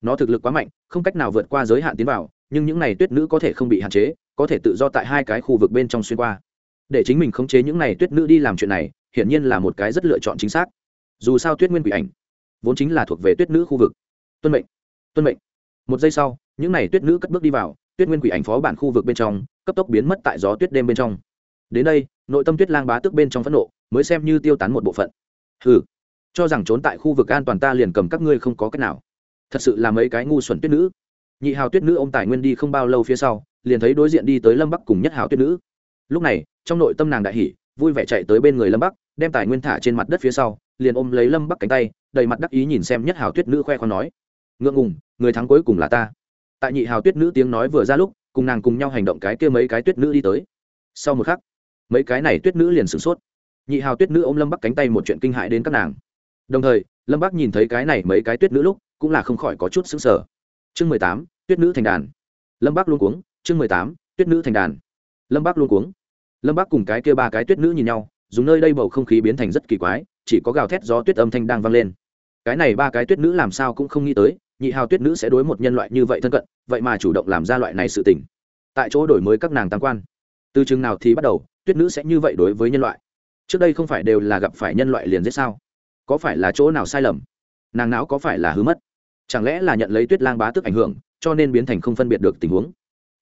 Nó thực lực quá mạnh, không cách nào vượt qua giới hạn tiến vào nhưng những này tuyết nữ có thể không bị hạn chế, có thể tự do tại hai cái khu vực bên trong xuyên qua. Để chính mình khống chế những này tuyết nữ đi làm chuyện này, hiển nhiên là một cái rất lựa chọn chính xác. Dù sao tuyết nguyên quỷ ảnh, vốn chính là thuộc về tuyết nữ khu vực. Tuân mệnh tuân mệnh. Một giây sau, những n à y tuyết nữ cất bước đi vào, tuyết nguyên quỷ ảnh phó bản khu vực bên trong, cấp tốc biến mất tại gió tuyết đêm bên trong. Đến đây, nội tâm tuyết lang bá tức bên trong phẫn nộ, mới xem như tiêu tán một bộ phận. Ừ cho rằng trốn tại khu vực an toàn ta liền cầm các ngươi không có cách nào. Thật sự là mấy cái ngu xuẩn tuyết nữ nhị hào tuyết nữ ô m tài nguyên đi không bao lâu phía sau, liền thấy đối diện đi tới lâm bắc cùng nhất hào tuyết nữ. Lúc này, trong nội tâm nàng đại hỉ, vui vẻ chạy tới bên người lâm bắc, đem tài nguyên thả trên mặt đất phía sau, liền ôm lấy lâm bắc cánh tay, đầy mặt đắc ý nhìn xem nhất hào tuyết nữ khoe khoan nói, ngượng ngùng, người thắng cuối cùng là ta. Tại nhị hào tuyết nữ tiếng nói vừa ra lúc, cùng nàng cùng nhau hành động cái kia mấy cái tuyết nữ đi tới. Sau một khắc, mấy cái này tuyết nữ liền sửng sốt. Nhị hào tuyết nữ ôm lâm bắc cánh tay một chuyện kinh hại đến các nàng. Đồng thời, lâm bắc nhìn thấy cái này mấy cái tuyết nữ lúc, cũng là không khỏi có chút xứng sở chương mười tám, tuyết nữ thành đàn. Lâm bắc luôn cuống, chương mười tám, tuyết nữ thành đàn. Lâm bắc luôn cuống. Lâm bắc cùng cái kia ba cái tuyết nữ nhìn nhau, dùng nơi đây bầu không khí biến thành rất kỳ quái, chỉ có gào thét gió tuyết âm thanh đang vang lên. Cái này ba cái tuyết nữ làm sao cũng không nghĩ tới, nhị hào tuyết nữ sẽ đối một nhân loại như vậy thân cận, vậy mà chủ động làm ra loại này sự tình. Tại chỗ đổi mới các nàng tam quan. Từ chừng nào thì bắt đầu, tuyết nữ sẽ như vậy đối với nhân loại. Trước đây không phải đều là gặp phải nhân loại liền giết sao? Có phải là chỗ nào sai lầm? Nàng não có phải là hứa mất? Chẳng lẽ là nhận lấy tuyết lang bá tức ảnh hưởng, cho nên biến thành không phân biệt được tình huống?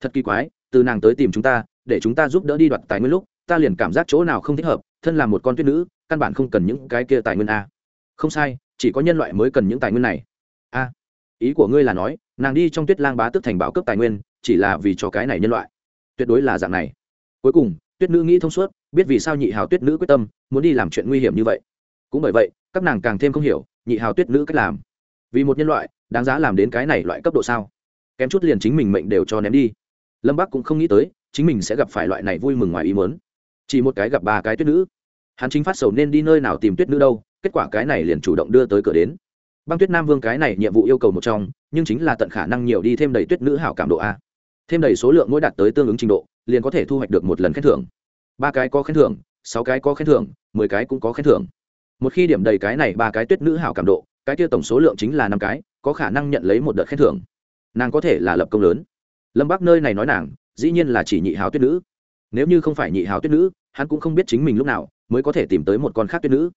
Thật kỳ quái, từ nàng tới tìm chúng ta, để chúng ta giúp đỡ đi đoạt tài nguyên lúc, ta liền cảm giác chỗ nào không thích hợp, thân là một con tuyết nữ, căn bản không cần những cái kia tài nguyên a. Không sai, chỉ có nhân loại mới cần những tài nguyên này. A, ý của ngươi là nói, nàng đi trong tuyết lang bá tức thành bảo cấp tài nguyên, chỉ là vì cho cái này nhân loại. Tuyệt đối là dạng này. Cuối cùng, tuyết nữ nghĩ thông suốt, biết vì sao nhị hào tuyết nữ quyết tâm, muốn đi làm chuyện nguy hiểm như vậy. Cũng bởi vậy, các nàng càng thêm không hiểu, nhị hào tuyết nữ cách làm vì một nhân loại, đáng giá làm đến cái này loại cấp độ sao? Kém chút liền chính mình mệnh đều cho ném đi. Lâm bắc cũng không nghĩ tới, chính mình sẽ gặp phải loại này vui mừng ngoài ý muốn. Chỉ một cái gặp ba cái tuyết nữ. Hắn chính phát sầu nên đi nơi nào tìm tuyết nữ đâu, kết quả cái này liền chủ động đưa tới cửa đến. Băng tuyết nam vương cái này nhiệm vụ yêu cầu một trong, nhưng chính là tận khả năng nhiều đi thêm đầy tuyết nữ hảo cảm độ a. Thêm đầy số lượng mỗi đạt tới tương ứng trình độ, liền có thể thu hoạch được một lần khen thưởng. Ba cái có khen thưởng, sáu cái có khen thưởng, mười cái cũng có khen thưởng. Một khi điểm đầy cái này ba cái tuyết nữ hảo cảm độ cái kia tổng số lượng chính là năm cái, có khả năng nhận lấy một đợt khen thưởng. Nàng có thể là lập công lớn. Lâm bắc nơi này nói nàng, dĩ nhiên là chỉ nhị hào tuyết nữ. Nếu như không phải nhị hào tuyết nữ, hắn cũng không biết chính mình lúc nào mới có thể tìm tới một con khác tuyết nữ.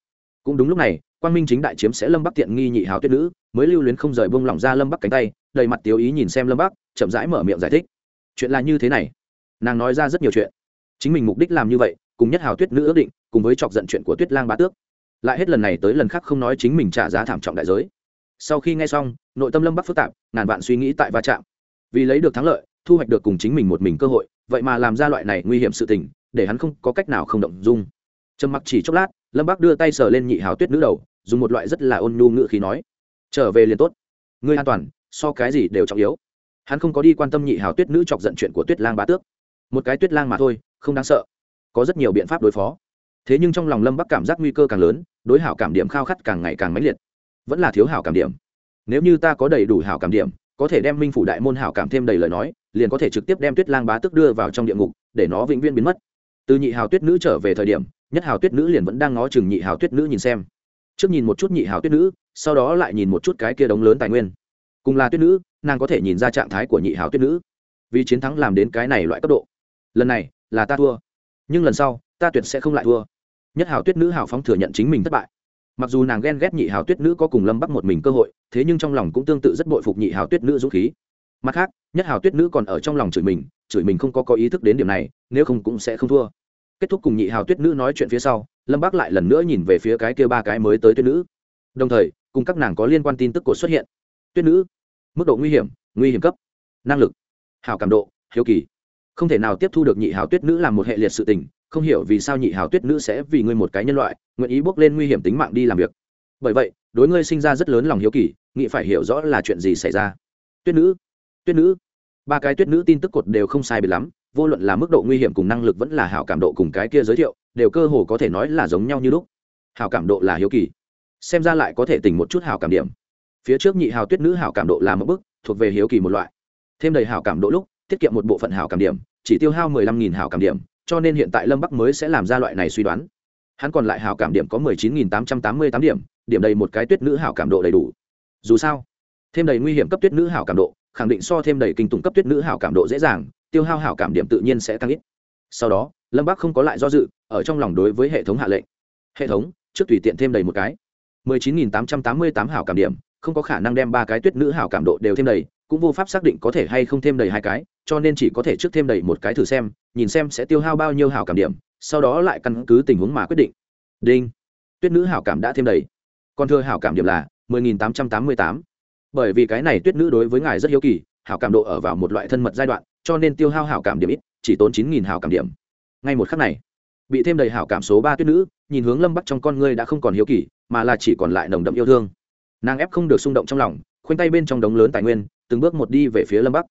Cũng đúng lúc này, quang minh chính đại chiếm sẽ lâm bắc tiện nghi nhị hào tuyết nữ, mới lưu luyến không rời bông lỏng ra lâm bắc cánh tay, đầy mặt tiếu ý nhìn xem lâm bắc, chậm rãi mở miệng giải thích. Chuyện là như thế này. Nàng nói ra rất nhiều chuyện. Chính mình mục đích làm như vậy, cùng nhất hào tuyết nữ ước định, cùng với chọc giận chuyện của tuyết lang bá tước lại hết lần này tới lần khác không nói chính mình trả giá thảm trọng đại giới. Sau khi nghe xong, nội tâm lâm bắc phức tạp, ngàn vạn suy nghĩ tại va chạm. Vì lấy được thắng lợi, thu hoạch được cùng chính mình một mình cơ hội, vậy mà làm ra loại này nguy hiểm sự tình, để hắn không có cách nào không động dung. Trầm mặc chỉ chốc lát, lâm bắc đưa tay sờ lên nhị hào tuyết nữ đầu, dùng một loại rất là ôn nhu ngự khí nói, trở về liền tốt. Ngươi an toàn, so cái gì đều trọng yếu. Hắn không có đi quan tâm nhị hào tuyết nữ chọc giận chuyện của tuyết lang bá tước. Một cái tuyết lang mà thôi, không đáng sợ. Có rất nhiều biện pháp đối phó thế nhưng trong lòng lâm bắc cảm giác nguy cơ càng lớn đối hảo cảm điểm khao khát càng ngày càng mãnh liệt vẫn là thiếu hảo cảm điểm nếu như ta có đầy đủ hảo cảm điểm có thể đem minh phủ đại môn hảo cảm thêm đầy lời nói liền có thể trực tiếp đem tuyết lang bá tức đưa vào trong địa ngục để nó vĩnh viễn biến mất từ nhị hào tuyết nữ trở về thời điểm nhất hào tuyết nữ liền vẫn đang ngó chừng nhị hào tuyết nữ nhìn xem trước nhìn một chút nhị hào tuyết nữ sau đó lại nhìn một chút cái kia đống lớn tài nguyên cùng là tuyết nữ nàng có thể nhìn ra trạng thái của nhị hào tuyết nữ vì chiến thắng làm đến cái này loại cấp độ lần này là ta thua nhưng lần sau ta tuyệt sẽ không lại thua nhất hào tuyết nữ hào phóng thừa nhận chính mình thất bại. Mặc dù nàng ghen ghét nhị hào tuyết nữ có cùng lâm bắc một mình cơ hội, thế nhưng trong lòng cũng tương tự rất bội phục nhị hào tuyết nữ dũng khí. Mặt khác, nhất hào tuyết nữ còn ở trong lòng chửi mình chửi mình không có có ý thức đến điểm này, nếu không cũng sẽ không thua. Kết thúc cùng nhị hào tuyết nữ nói chuyện phía sau, lâm bắc lại lần nữa nhìn về phía cái kia ba cái mới tới tuyết nữ. Đồng thời, cùng các nàng có liên quan tin tức cột xuất hiện. Tuyết nữ, mức độ nguy hiểm nguy hiểm cấp, năng lực hào cảm độ, hiếu kỳ. Không thể nào tiếp thu được nhị hào tuyết nữ làm một hệ liệt sự tình không hiểu vì sao nhị hào tuyết nữ sẽ vì ngươi một cái nhân loại, nguyện ý bước lên nguy hiểm tính mạng đi làm việc. Bởi vậy, đối ngươi sinh ra rất lớn lòng hiếu kỳ, nghĩ phải hiểu rõ là chuyện gì xảy ra. Tuyết nữ tuyết nữ. Ba cái tuyết nữ tin tức cột đều không sai biệt lắm, vô luận là mức độ nguy hiểm cùng năng lực vẫn là hảo cảm độ cùng cái kia giới thiệu, đều cơ hồ có thể nói là giống nhau như lúc. Hảo cảm độ là hiếu kỳ. Xem ra lại có thể tỉnh một chút hảo cảm điểm. Phía trước nhị hào tuyết nữ hảo cảm độ là một bức thuộc về hiếu kỳ một loại. Thêm đầy hảo cảm độ lúc, tiết kiệm một bộ phận hảo cảm điểm, chỉ tiêu hao mười lăm nghìn hảo cảm điểm cho nên hiện tại lâm bắc mới sẽ làm ra loại này suy đoán. Hắn còn lại hảo cảm điểm có mười chín nghìn tám trăm tám mươi tám điểm điểm đầy một cái tuyết nữ hảo cảm độ đầy đủ. Dù sao, thêm đầy nguy hiểm cấp tuyết nữ hảo cảm độ, khẳng định so thêm đầy kinh tùng cấp tuyết nữ hảo cảm độ dễ dàng, tiêu hao hảo cảm điểm tự nhiên sẽ tăng ít. Sau đó, lâm bắc không có lại do dự, ở trong lòng đối với hệ thống hạ lệnh. Hệ thống, trước tùy tiện thêm đầy một cái. mười chín nghìn tám trăm tám mươi tám hảo cảm điểm, không có khả năng đem ba cái tuyết nữ hảo cảm độ đều thêm đầy, cũng vô pháp xác định có thể hay không thêm đầy hai cái, cho nên chỉ có thể trước thêm đầy một cái thử xem nhìn xem sẽ tiêu hao bao nhiêu hảo cảm điểm, sau đó lại căn cứ tình huống mà quyết định. Đinh. Tuyết nữ hảo cảm đã thêm đầy. Còn thưa hảo cảm điểm là mười nghìn tám trăm tám mươi tám. Bởi vì cái này tuyết nữ đối với ngài rất hiếu kỳ, hảo cảm độ ở vào một loại thân mật giai đoạn, cho nên tiêu hao hảo cảm điểm ít, chỉ tốn chín nghìn hảo cảm điểm. Ngay một khắc này, bị thêm đầy hảo cảm số ba tuyết nữ, nhìn hướng lâm bắc trong con ngươi đã không còn hiếu kỳ, mà là chỉ còn lại nồng đậm yêu thương. Nàng ép không được xung động trong lòng, khoanh tay bên trong đống lớn tài nguyên, từng bước một đi về phía lâm bắc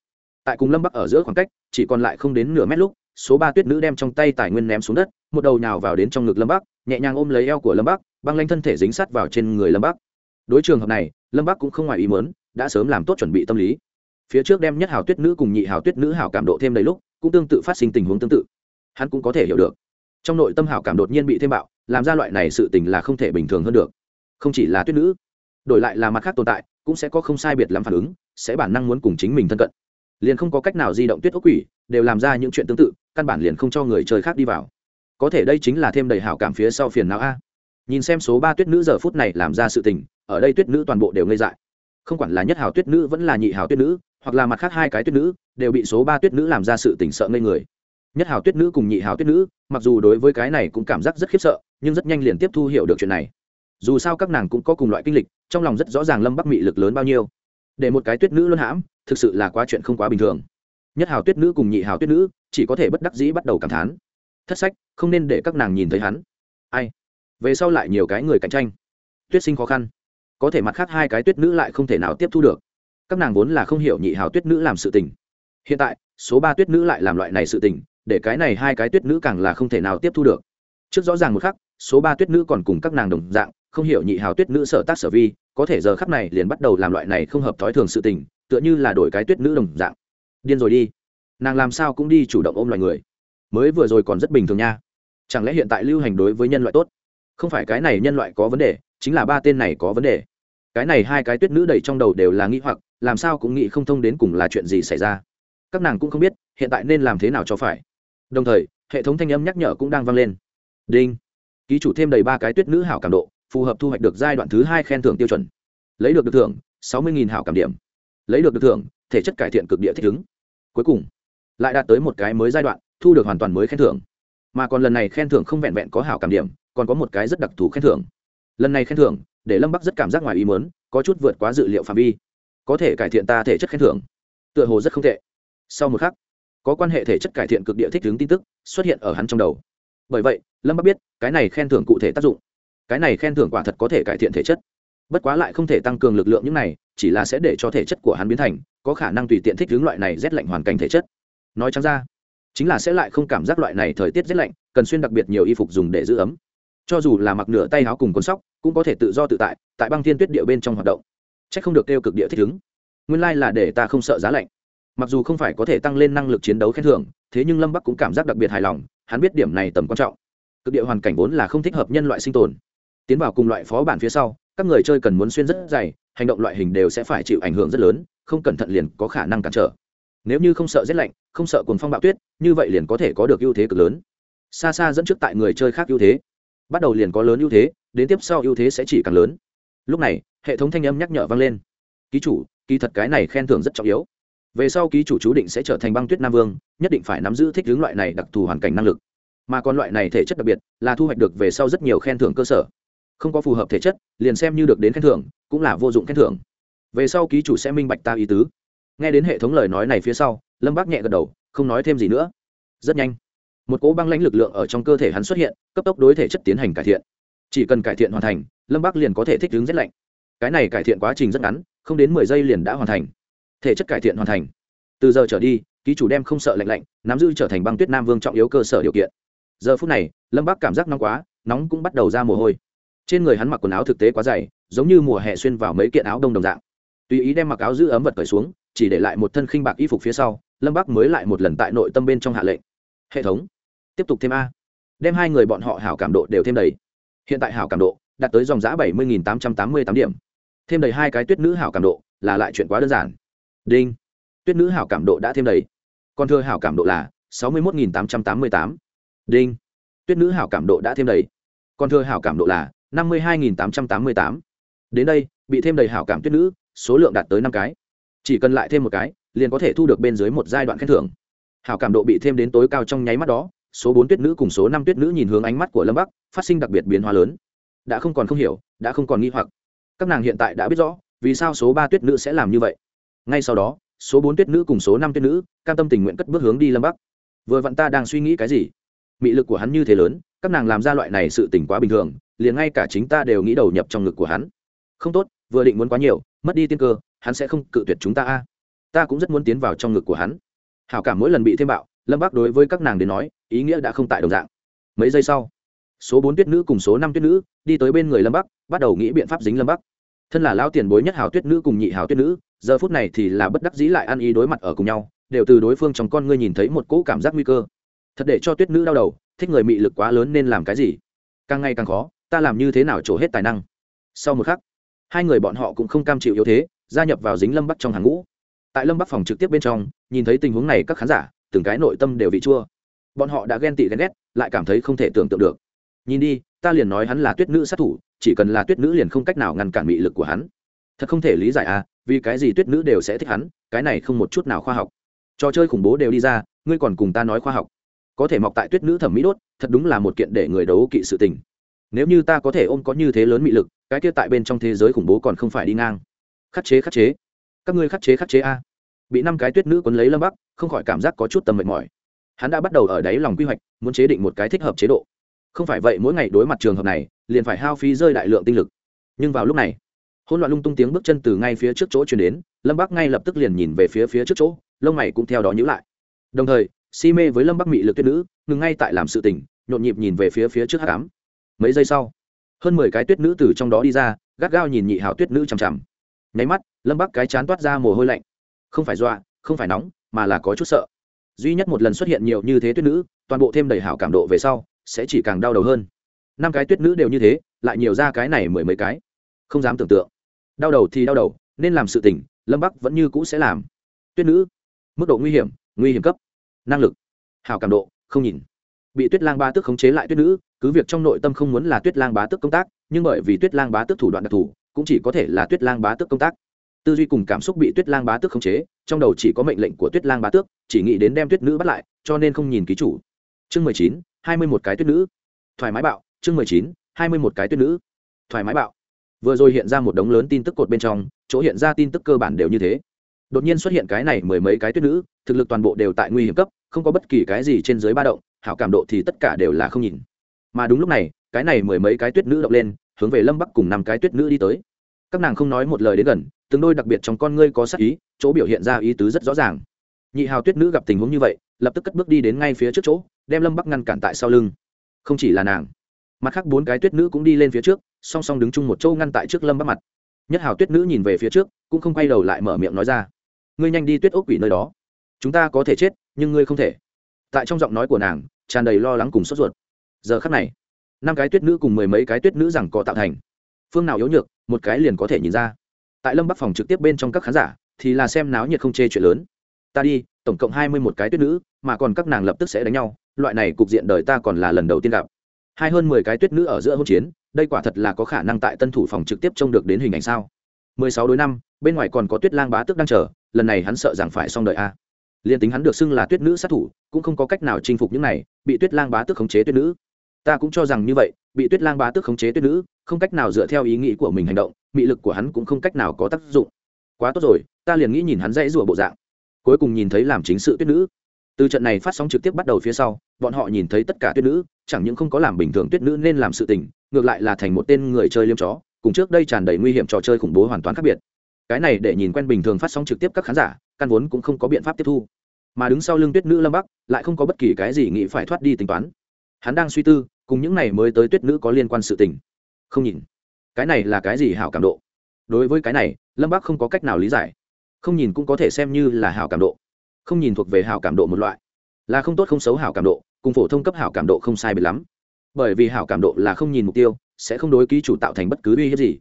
tại cùng lâm bắc ở giữa khoảng cách, chỉ còn lại không đến nửa mét lúc, số ba tuyết nữ đem trong tay tài nguyên ném xuống đất, một đầu nhào vào đến trong ngực lâm bắc, nhẹ nhàng ôm lấy eo của lâm bắc, băng lanh thân thể dính sát vào trên người lâm bắc. Đối trường hợp này, lâm bắc cũng không ngoài ý mớn đã sớm làm tốt chuẩn bị tâm lý. Phía trước đem nhất hào tuyết nữ cùng nhị hào tuyết nữ hào cảm độ thêm đầy lúc, cũng tương tự phát sinh tình huống tương tự. Hắn cũng có thể hiểu được. Trong nội tâm hào cảm đột nhiên bị thêm bạo, làm ra loại này sự tình là không thể bình thường hơn được. Không chỉ là tuyết nữ, đổi lại là mặt khác tồn tại, cũng sẽ có không sai biệt lắm phản ứng, sẽ bản năng muốn cùng chính mình thân cận liền không có cách nào di động tuyết ốc quỷ, đều làm ra những chuyện tương tự, căn bản liền không cho người chơi khác đi vào. Có thể đây chính là thêm đầy hảo cảm phía sau phiền não a. Nhìn xem số ba tuyết nữ giờ phút này làm ra sự tình, ở đây tuyết nữ toàn bộ đều ngây dại. Không quản là nhất hào tuyết nữ vẫn là nhị hào tuyết nữ, hoặc là mặt khác hai cái tuyết nữ, đều bị số ba tuyết nữ làm ra sự tình sợ ngây người. Nhất hào tuyết nữ cùng nhị hào tuyết nữ, mặc dù đối với cái này cũng cảm giác rất khiếp sợ, nhưng rất nhanh liền tiếp thu hiểu được chuyện này. Dù sao các nàng cũng có cùng loại kinh lịch, trong lòng rất rõ ràng lâm bắc mị lực lớn bao nhiêu để một cái tuyết nữ luân hãm, thực sự là quá chuyện không quá bình thường. Nhất hào tuyết nữ cùng nhị hào tuyết nữ, chỉ có thể bất đắc dĩ bắt đầu cảm thán. Thất sách, không nên để các nàng nhìn thấy hắn. Ai? Về sau lại nhiều cái người cạnh tranh. Tuyết sinh khó khăn. Có thể mặt khác hai cái tuyết nữ lại không thể nào tiếp thu được. Các nàng vốn là không hiểu nhị hào tuyết nữ làm sự tình. Hiện tại, số ba tuyết nữ lại làm loại này sự tình, để cái này hai cái tuyết nữ càng là không thể nào tiếp thu được. Trước rõ ràng một khắc, số ba tuyết nữ còn cùng các nàng đồng dạng, không hiểu nhị hào tuyết nữ sở tác sở vi có thể giờ khắp này liền bắt đầu làm loại này không hợp thói thường sự tình, tựa như là đổi cái tuyết nữ đồng dạng. Điên rồi đi. Nàng làm sao cũng đi chủ động ôm loài người. Mới vừa rồi còn rất bình thường nha. Chẳng lẽ hiện tại lưu hành đối với nhân loại tốt? Không phải cái này nhân loại có vấn đề, chính là ba tên này có vấn đề. Cái này hai cái tuyết nữ đầy trong đầu đều là nghĩ hoặc, làm sao cũng nghĩ không thông đến cùng là chuyện gì xảy ra. Các nàng cũng không biết, hiện tại nên làm thế nào cho phải. Đồng thời, hệ thống thanh âm nhắc nhở cũng đang vang lên. Đinh. Ký chủ thêm đầy ba cái tuyết nữ hảo cảm độ phù hợp thu hoạch được giai đoạn thứ hai khen thưởng tiêu chuẩn. Lấy được được thưởng, sáu mươi hảo cảm điểm. Lấy được được thưởng, thể chất cải thiện cực địa thích ứng. Cuối cùng, lại đạt tới một cái mới giai đoạn, thu được hoàn toàn mới khen thưởng. Mà còn lần này khen thưởng không vẹn vẹn có hảo cảm điểm, còn có một cái rất đặc thù khen thưởng. Lần này khen thưởng, để lâm bắc rất cảm giác ngoài ý mớn có chút vượt quá dự liệu phạm vi. Có thể cải thiện ta thể chất khen thưởng. Tựa hồ rất không tệ. Sau một khắc, có quan hệ thể chất cải thiện cực địa thích ứng tin tức xuất hiện ở hắn trong đầu. Bởi vậy, lâm bắc biết, cái này khen thưởng cụ thể tác dụng cái này khen thưởng quả thật có thể cải thiện thể chất. Bất quá lại không thể tăng cường lực lượng những này, chỉ là sẽ để cho thể chất của hắn biến thành, có khả năng tùy tiện thích ứng loại này rét lạnh hoàn cảnh thể chất. Nói chăng ra, chính là sẽ lại không cảm giác loại này thời tiết rét lạnh, cần xuyên đặc biệt nhiều y phục dùng để giữ ấm. Cho dù là mặc nửa tay áo cùng cuốn sóc, cũng có thể tự do tự tại tại băng thiên tuyết địa bên trong hoạt động. C h ắ c không được kêu cực địa thích ứng. Nguyên lai là để ta không sợ giá lạnh. Mặc dù không phải có thể tăng lên năng lực chiến đấu khen thưởng, thế nhưng lâm bắc cũng cảm giác đặc biệt hài lòng, hắn biết điểm này tầm quan trọng. Cực địa hoàn cảnh vốn là không thích hợp nhân loại sinh tồn tiến vào cùng loại phó bản phía sau, các người chơi cần muốn xuyên rất dày, hành động loại hình đều sẽ phải chịu ảnh hưởng rất lớn, không cẩn thận liền có khả năng cản trở. Nếu như không sợ rét lạnh, không sợ cuồng phong bạo tuyết, như vậy liền có thể có được ưu thế cực lớn. Xa xa dẫn trước tại người chơi khác ưu thế. Bắt đầu liền có lớn ưu thế, đến tiếp sau ưu thế sẽ chỉ càng lớn. Lúc này, hệ thống thanh âm nhắc nhở vang lên. Ký chủ, kỳ thật cái này khen thưởng rất trọng yếu. Về sau ký chủ chú định sẽ trở thành băng tuyết nam vương, nhất định phải nắm giữ thích hướng loại này đặc thù hoàn cảnh năng lực. Mà còn loại này thể chất đặc biệt là thu hoạch được về sau rất nhiều khen thưởng cơ sở không có phù hợp thể chất, liền xem như được đến khen thưởng, cũng là vô dụng khen thưởng. Về sau ký chủ sẽ minh bạch ta ý tứ. Nghe đến hệ thống lời nói này phía sau, lâm bác nhẹ gật đầu, không nói thêm gì nữa. Rất nhanh, một cỗ băng lãnh lực lượng ở trong cơ thể hắn xuất hiện, cấp tốc đối thể chất tiến hành cải thiện. Chỉ cần cải thiện hoàn thành, lâm bác liền có thể thích ứng rét lạnh. Cái này cải thiện quá trình rất ngắn, không đến mười giây liền đã hoàn thành. Thể chất cải thiện hoàn thành. Từ giờ trở đi, ký chủ đem không sợ lạnh lạnh, nắm giữ trở thành băng tuyết nam vương trọng yếu cơ sở điều kiện. Giờ phút này, lâm bác cảm giác nóng quá, nóng cũng bắt đầu ra mồ hôi trên người hắn mặc quần áo thực tế quá dày, giống như mùa hè xuyên vào mấy kiện áo đông đồng dạng. Tùy ý đem mặc áo giữ ấm vật cởi xuống, chỉ để lại một thân khinh bạc y phục phía sau, lâm bắc mới lại một lần tại nội tâm bên trong hạ lệnh. Hệ thống, tiếp tục thêm a. Đem hai người bọn họ hảo cảm độ đều thêm đầy. Hiện tại hảo cảm độ đạt tới dòng giã bảy mươi tám trăm tám mươi tám điểm. Thêm đầy hai cái tuyết nữ hảo cảm độ là lại chuyện quá đơn giản. Đinh. Tuyết nữ hảo cảm độ đã thêm đầy. Còn thưa hảo cảm độ là sáu mươi một tám trăm tám mươi tám. Đinh. Tuyết nữ hảo cảm độ đã thêm đầy. Còn thưa hảo cảm độ là năm mươi hai tám trăm tám mươi tám. Đến đây, bị thêm đầy hảo cảm tuyết nữ, số lượng đạt tới năm cái. Chỉ cần lại thêm một cái, liền có thể thu được bên dưới một giai đoạn khen thưởng. Hảo cảm độ bị thêm đến tối cao trong nháy mắt đó, số bốn tuyết nữ cùng số năm tuyết nữ nhìn hướng ánh mắt của lâm bắc, phát sinh đặc biệt biến hóa lớn. Đã không còn không hiểu, đã không còn nghi hoặc. Các nàng hiện tại đã biết rõ, vì sao số ba tuyết nữ sẽ làm như vậy. Ngay sau đó, số bốn tuyết nữ cùng số năm tuyết nữ, cam tâm tình nguyện cất bước hướng đi lâm bắc. Vừa vặn ta đang suy nghĩ cái gì? Mị lực của hắn như thế lớn, các nàng làm ra loại này sự tỉnh quá bình thường liền ngay cả chính ta đều nghĩ đầu nhập trong ngực của hắn. Không tốt, vừa định muốn quá nhiều, mất đi tiên cơ, hắn sẽ không cự tuyệt chúng ta a. Ta cũng rất muốn tiến vào trong ngực của hắn. Hảo cảm mỗi lần bị thêm bạo, lâm bác đối với các nàng đến nói, ý nghĩa đã không tại đồng dạng. Mấy giây sau, số bốn tuyết nữ cùng số năm tuyết nữ đi tới bên người lâm bắc, bắt đầu nghĩ biện pháp dính lâm bắc. Thân là lao tiền bối nhất hào tuyết nữ cùng nhị hào tuyết nữ, giờ phút này thì là bất đắc dĩ lại ăn ý đối mặt ở cùng nhau, đều từ đối phương trong con ngươi nhìn thấy một cỗ cảm giác nguy cơ. Thật để cho tuyết nữ đau đầu, thích người mị lực quá lớn nên làm cái gì? Càng ngày càng khó ta làm như thế nào trổ hết tài năng? Sau một khắc, hai người bọn họ cũng không cam chịu yếu thế, gia nhập vào dính lâm bắc trong hàng ngũ. Tại lâm bắc phòng trực tiếp bên trong, nhìn thấy tình huống này các khán giả, từng cái nội tâm đều vị chua. Bọn họ đã ghen tị ghen ghét, lại cảm thấy không thể tưởng tượng được. Nhìn đi, ta liền nói hắn là tuyết nữ sát thủ, chỉ cần là tuyết nữ liền không cách nào ngăn cản mị lực của hắn. Thật không thể lý giải à vì cái gì tuyết nữ đều sẽ thích hắn, cái này không một chút nào khoa học. Trò chơi khủng bố đều đi ra, ngươi còn cùng ta nói khoa học. Có thể mọc tại tuyết nữ thẩm mỹ đốt, thật đúng là một kiện để người đấu kỵ sự tình nếu như ta có thể ôm có như thế lớn mị lực, cái kia tại bên trong thế giới khủng bố còn không phải đi ngang. Khắc chế khắc chế. Các ngươi khắc chế khắc chế a. Bị năm cái tuyết nữ quấn lấy lâm bắc, không khỏi cảm giác có chút tầm mệt mỏi. Hắn đã bắt đầu ở đáy lòng quy hoạch, muốn chế định một cái thích hợp chế độ. Không phải vậy mỗi ngày đối mặt trường hợp này, liền phải hao phí rơi đại lượng tinh lực. Nhưng vào lúc này, hỗn loạn lung tung tiếng bước chân từ ngay phía trước chỗ chuyển đến, lâm bắc ngay lập tức liền nhìn về phía phía trước chỗ, lông mày cũng theo đó nhữ lại. Đồng thời, si mê với lâm bắc mị lực tuyết nữ, ngừng ngay tại làm sự tình, nhộn nhịp nhìn về phía phía trước hát cám mấy giây sau, hơn mười cái tuyết nữ từ trong đó đi ra, gắt gao nhìn nhị hào tuyết nữ chằm chằm. Nháy mắt, lâm bắc cái chán toát ra mồ hôi lạnh. Không phải dọa, không phải nóng, mà là có chút sợ. Duy nhất một lần xuất hiện nhiều như thế tuyết nữ, toàn bộ thêm đầy hảo cảm độ về sau, sẽ chỉ càng đau đầu hơn. Năm cái tuyết nữ đều như thế, lại nhiều ra cái này mười mấy cái. Không dám tưởng tượng. Đau đầu thì đau đầu, nên làm sự tỉnh lâm bắc vẫn như cũ sẽ làm. Tuyết nữ, mức độ nguy hiểm nguy hiểm cấp. Năng lực. Hảo cảm độ, không nhìn bị tuyết lang ba Tước khống chế lại tuyết nữ, cứ việc trong nội tâm không muốn là tuyết lang bá Tước công tác, nhưng bởi vì tuyết lang bá Tước thủ đoạn đặc thù, cũng chỉ có thể là tuyết lang bá Tước công tác. Tư duy cùng cảm xúc bị tuyết lang bá tước khống chế, trong đầu chỉ có mệnh lệnh của tuyết lang bá tước, chỉ nghĩ đến đem tuyết nữ bắt lại, cho nên không nhìn ký chủ. Chương mười chín, hai mươi một cái tuyết nữ. Thoải mái bạo, chương mười chín, hai mươi một cái tuyết nữ. Thoải mái bạo. Vừa rồi hiện ra một đống lớn tin tức cột bên trong, chỗ hiện ra tin tức cơ bản đều như thế. Đột nhiên xuất hiện cái này mười mấy cái tuyết nữ, thực lực toàn bộ đều tại nguy hiểm cấp không có bất kỳ cái gì trên dưới ba động, hảo cảm độ thì tất cả đều là không nhìn. Mà đúng lúc này, cái này mười mấy cái tuyết nữ động lên, hướng về lâm bắc cùng năm cái tuyết nữ đi tới. Các nàng không nói một lời đến gần, từng đôi đặc biệt trong con ngươi có sắc ý, chỗ biểu hiện ra ý tứ rất rõ ràng. Nhị hào tuyết nữ gặp tình huống như vậy, lập tức cất bước đi đến ngay phía trước chỗ, đem lâm bắc ngăn cản tại sau lưng. Không chỉ là nàng, mặt khác bốn cái tuyết nữ cũng đi lên phía trước, song song đứng chung một chỗ ngăn tại trước lâm bắc mặt. Nhất hào tuyết nữ nhìn về phía trước, cũng không quay đầu lại mở miệng nói ra, ngươi nhanh đi tuyết ốc quỷ nơi đó. Chúng ta có thể chết nhưng ngươi không thể. Tại trong giọng nói của nàng, tràn đầy lo lắng cùng sốt ruột. Giờ khắc này, năm cái tuyết nữ cùng mười mấy cái tuyết nữ rằng có tạo thành. Phương nào yếu nhược, một cái liền có thể nhìn ra. Tại lâm bắc phòng trực tiếp bên trong các khán giả, thì là xem náo nhiệt không chê chuyện lớn. Ta đi, tổng cộng hai mươi một cái tuyết nữ, mà còn các nàng lập tức sẽ đánh nhau, loại này cục diện đời ta còn là lần đầu tiên gặp. Hai hơn mười cái tuyết nữ ở giữa hỗn chiến, đây quả thật là có khả năng tại tân thủ phòng trực tiếp trông được đến hình ảnh sao? Mười sáu đối năm, bên ngoài còn có tuyết lang bá tước đang chờ, lần này hắn sợ rằng phải xong đợi a liền tính hắn được xưng là tuyết nữ sát thủ, cũng không có cách nào chinh phục những này, bị tuyết lang bá tước khống chế tuyết nữ. Ta cũng cho rằng như vậy, bị tuyết lang bá tước khống chế tuyết nữ, không cách nào dựa theo ý nghĩ của mình hành động, mị lực của hắn cũng không cách nào có tác dụng. Quá tốt rồi, ta liền nghĩ nhìn hắn dãy rủa bộ dạng. Cuối cùng nhìn thấy làm chính sự tuyết nữ. Từ trận này phát sóng trực tiếp bắt đầu phía sau, bọn họ nhìn thấy tất cả tuyết nữ, chẳng những không có làm bình thường tuyết nữ nên làm sự tình, ngược lại là thành một tên người chơi liêm chó, cùng trước đây tràn đầy nguy hiểm trò chơi khủng bố hoàn toàn khác biệt. Cái này để nhìn quen bình thường phát sóng trực tiếp các khán giả căn vốn cũng không có biện pháp tiếp thu. Mà đứng sau lưng tuyết nữ lâm bắc, lại không có bất kỳ cái gì nghĩ phải thoát đi tính toán. Hắn đang suy tư, cùng những này mới tới tuyết nữ có liên quan sự tình. Không nhìn. Cái này là cái gì hảo cảm độ? Đối với cái này, lâm bắc không có cách nào lý giải. Không nhìn cũng có thể xem như là hảo cảm độ. Không nhìn thuộc về hảo cảm độ một loại. Là không tốt không xấu hảo cảm độ, cùng phổ thông cấp hảo cảm độ không sai biệt lắm. Bởi vì hảo cảm độ là không nhìn mục tiêu, sẽ không đối ký chủ tạo thành bất cứ uy hiếp gì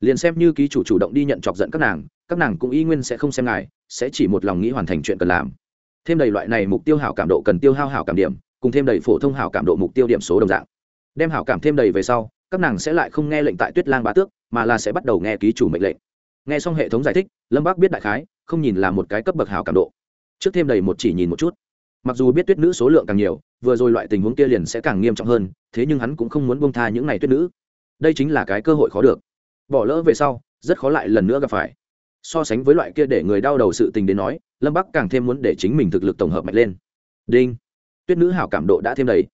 liền xem như ký chủ chủ động đi nhận chọc giận các nàng các nàng cũng y nguyên sẽ không xem ngài, sẽ chỉ một lòng nghĩ hoàn thành chuyện cần làm. Thêm đầy loại này mục tiêu hảo cảm độ cần tiêu hao hảo cảm điểm, cùng thêm đầy phổ thông hảo cảm độ mục tiêu điểm số đồng dạng. Đem hảo cảm thêm đầy về sau, các nàng sẽ lại không nghe lệnh tại tuyết lang bá tước, mà là sẽ bắt đầu nghe ký chủ mệnh lệnh. Nghe xong hệ thống giải thích, lâm bác biết đại khái, không nhìn là một cái cấp bậc hảo cảm độ. Trước thêm đầy một chỉ nhìn một chút. Mặc dù biết tuyết nữ số lượng càng nhiều, vừa rồi loại tình huống kia liền sẽ càng nghiêm trọng hơn, thế nhưng hắn cũng không muốn bông tha những n à y tuyết nữ. Đây chính là cái cơ hội khó được bỏ lỡ về sau rất khó lại lần nữa gặp phải so sánh với loại kia để người đau đầu sự tình đến nói lâm bắc càng thêm muốn để chính mình thực lực tổng hợp mạnh lên đinh tuyết nữ hảo cảm độ đã thêm đầy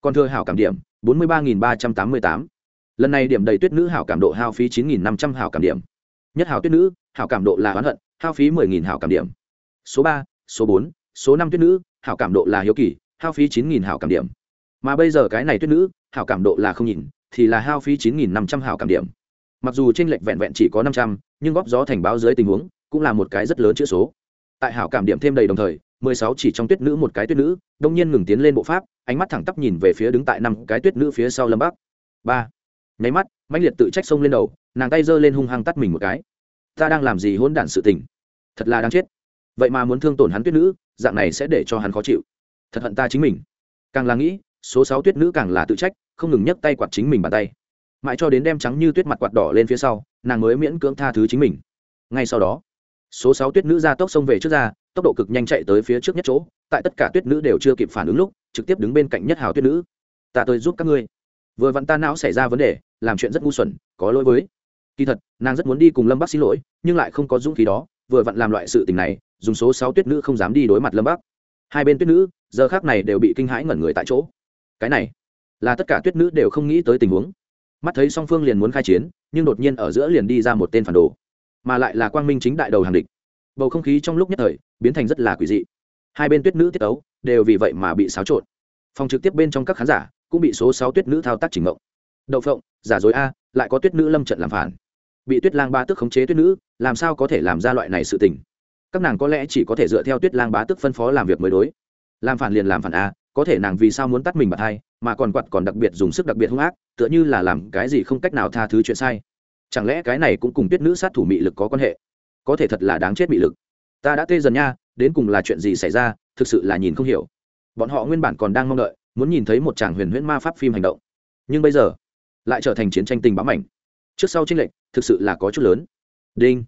còn thưa hảo cảm điểm bốn mươi ba nghìn ba trăm tám mươi tám lần này điểm đầy tuyết nữ hảo cảm độ hao phí chín nghìn năm trăm hảo cảm điểm nhất hảo tuyết nữ hảo cảm độ là oán hận hao phí mười nghìn hảo cảm điểm số ba số bốn số năm tuyết nữ hảo cảm độ là hiếu kỳ hao phí chín nghìn hảo cảm điểm mà bây giờ cái này tuyết nữ hảo cảm độ là không nhìn thì là hao phí chín nghìn năm trăm hảo cảm điểm mặc dù trên lệch vẹn vẹn chỉ có năm trăm, nhưng góp gió thành báo dưới tình huống cũng là một cái rất lớn chữ số. Tại hảo cảm điểm thêm đầy đồng thời, mười sáu chỉ trong tuyết nữ một cái tuyết nữ, đông nhiên ngừng tiến lên bộ pháp, ánh mắt thẳng tắp nhìn về phía đứng tại năm cái tuyết nữ phía sau lâm bắc. Ba. Nháy mắt, mãnh liệt tự trách sông lên đầu, nàng tay giơ lên hung hăng tắt mình một cái. Ta đang làm gì hỗn đản sự tình? Thật là đáng chết. Vậy mà muốn thương tổn hắn tuyết nữ, dạng này sẽ để cho hắn khó chịu. Thật hận ta chính mình. Càng là nghĩ, số sáu tuyết nữ càng là tự trách, không ngừng nhấc tay quạt chính mình bàn tay mãi cho đến đem trắng như tuyết mặt quạt đỏ lên phía sau, nàng mới miễn cưỡng tha thứ chính mình. Ngay sau đó, số sáu tuyết nữ ra tốc xông về trước ra, tốc độ cực nhanh chạy tới phía trước nhất chỗ, tại tất cả tuyết nữ đều chưa kịp phản ứng lúc, trực tiếp đứng bên cạnh nhất hào tuyết nữ. Ta tôi giúp các ngươi. Vừa vặn ta não xảy ra vấn đề, làm chuyện rất ngu xuẩn, có lỗi với. Kỳ thật, nàng rất muốn đi cùng lâm bắc xin lỗi, nhưng lại không có dũng khí đó, vừa vặn làm loại sự tình này, dùng số sáu tuyết nữ không dám đi đối mặt lâm bắc. Hai bên tuyết nữ, giờ khác này đều bị kinh hãi ngẩn người tại chỗ. Cái này, là tất cả tuyết nữ đều không nghĩ tới tình huống mắt thấy song phương liền muốn khai chiến, nhưng đột nhiên ở giữa liền đi ra một tên phản đồ, mà lại là quang minh chính đại đầu hàng địch. Bầu không khí trong lúc nhất thời biến thành rất là quỷ dị. Hai bên tuyết nữ tiết ấu đều vì vậy mà bị xáo trộn. Phòng trực tiếp bên trong các khán giả cũng bị số sáu tuyết nữ thao tác chỉnh mộng. Đậu phộng, giả dối a, lại có tuyết nữ lâm trận làm phản. Bị tuyết lang ba tức khống chế tuyết nữ, làm sao có thể làm ra loại này sự tình? Các nàng có lẽ chỉ có thể dựa theo tuyết lang bá tức phân phó làm việc mới đối. Làm phản liền làm phản a, có thể nàng vì sao muốn tắt mình bật hai mà còn quạt còn đặc biệt dùng sức đặc biệt hung ác, tựa như là làm cái gì không cách nào tha thứ chuyện sai. Chẳng lẽ cái này cũng cùng tuyết nữ sát thủ mị lực có quan hệ? Có thể thật là đáng chết mị lực. Ta đã tê dần nha, đến cùng là chuyện gì xảy ra, thực sự là nhìn không hiểu. Bọn họ nguyên bản còn đang mong đợi, muốn nhìn thấy một chàng huyền huyễn ma pháp phim hành động. Nhưng bây giờ, lại trở thành chiến tranh tình bám ảnh trước sau tranh lệch, thực sự là có chút lớn. Đinh.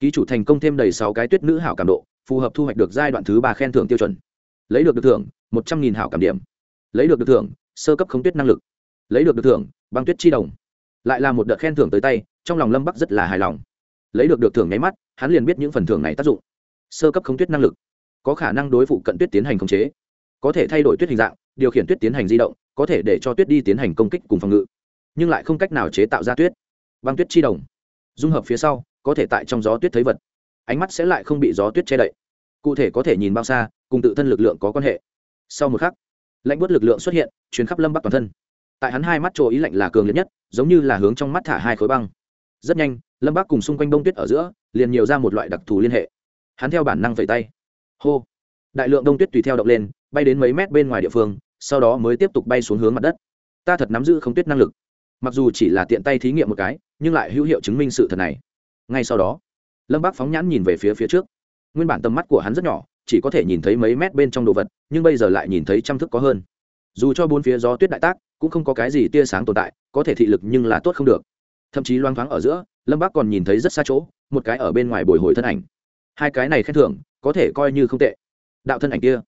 Ký chủ thành công thêm đầy sáu cái tuyết nữ hảo cảm độ, phù hợp thu hoạch được giai đoạn thứ ba khen thưởng tiêu chuẩn. Lấy được được thưởng, một trăm nghìn hảo cảm điểm. Lấy được được thưởng sơ cấp không tuyết năng lực. Lấy được được thưởng, băng tuyết chi đồng. Lại là một đợt khen thưởng tới tay, trong lòng lâm bắc rất là hài lòng. Lấy được được thưởng nháy mắt, hắn liền biết những phần thưởng này tác dụng. Sơ cấp không tuyết năng lực. Có khả năng đối phụ cận tuyết tiến hành khống chế. Có thể thay đổi tuyết hình dạng, điều khiển tuyết tiến hành di động, có thể để cho tuyết đi tiến hành công kích cùng phòng ngự. Nhưng lại không cách nào chế tạo ra tuyết. Băng tuyết chi đồng. Dung hợp phía sau, có thể tại trong gió tuyết thấy vật. Ánh mắt sẽ lại không bị gió tuyết che đậy. Cụ thể có thể nhìn bao xa, cùng tự thân lực lượng có quan hệ. Sau một khắc lạnh bớt lực lượng xuất hiện chuyến khắp lâm bắc toàn thân. Tại hắn hai mắt chỗ ý lạnh là cường liệt nhất, giống như là hướng trong mắt thả hai khối băng. Rất nhanh, lâm bắc cùng xung quanh đông tuyết ở giữa, liền nhiều ra một loại đặc thù liên hệ. Hắn theo bản năng vẩy tay. Hô. Đại lượng đông tuyết tùy theo động lên, bay đến mấy mét bên ngoài địa phương, sau đó mới tiếp tục bay xuống hướng mặt đất. Ta thật nắm giữ không tuyết năng lực. Mặc dù chỉ là tiện tay thí nghiệm một cái, nhưng lại hữu hiệu chứng minh sự thật này. Ngay sau đó, lâm bác phóng nhãn nhìn về phía phía trước. Nguyên bản tầm mắt của hắn rất nhỏ chỉ có thể nhìn thấy mấy mét bên trong đồ vật, nhưng bây giờ lại nhìn thấy trăm thức có hơn. Dù cho bốn phía gió tuyết đại tác, cũng không có cái gì tia sáng tồn tại, có thể thị lực nhưng là tốt không được. Thậm chí loang thoáng ở giữa, lâm bác còn nhìn thấy rất xa chỗ, một cái ở bên ngoài bồi hồi thân ảnh. Hai cái này khen thưởng, có thể coi như không tệ. Đạo thân ảnh kia,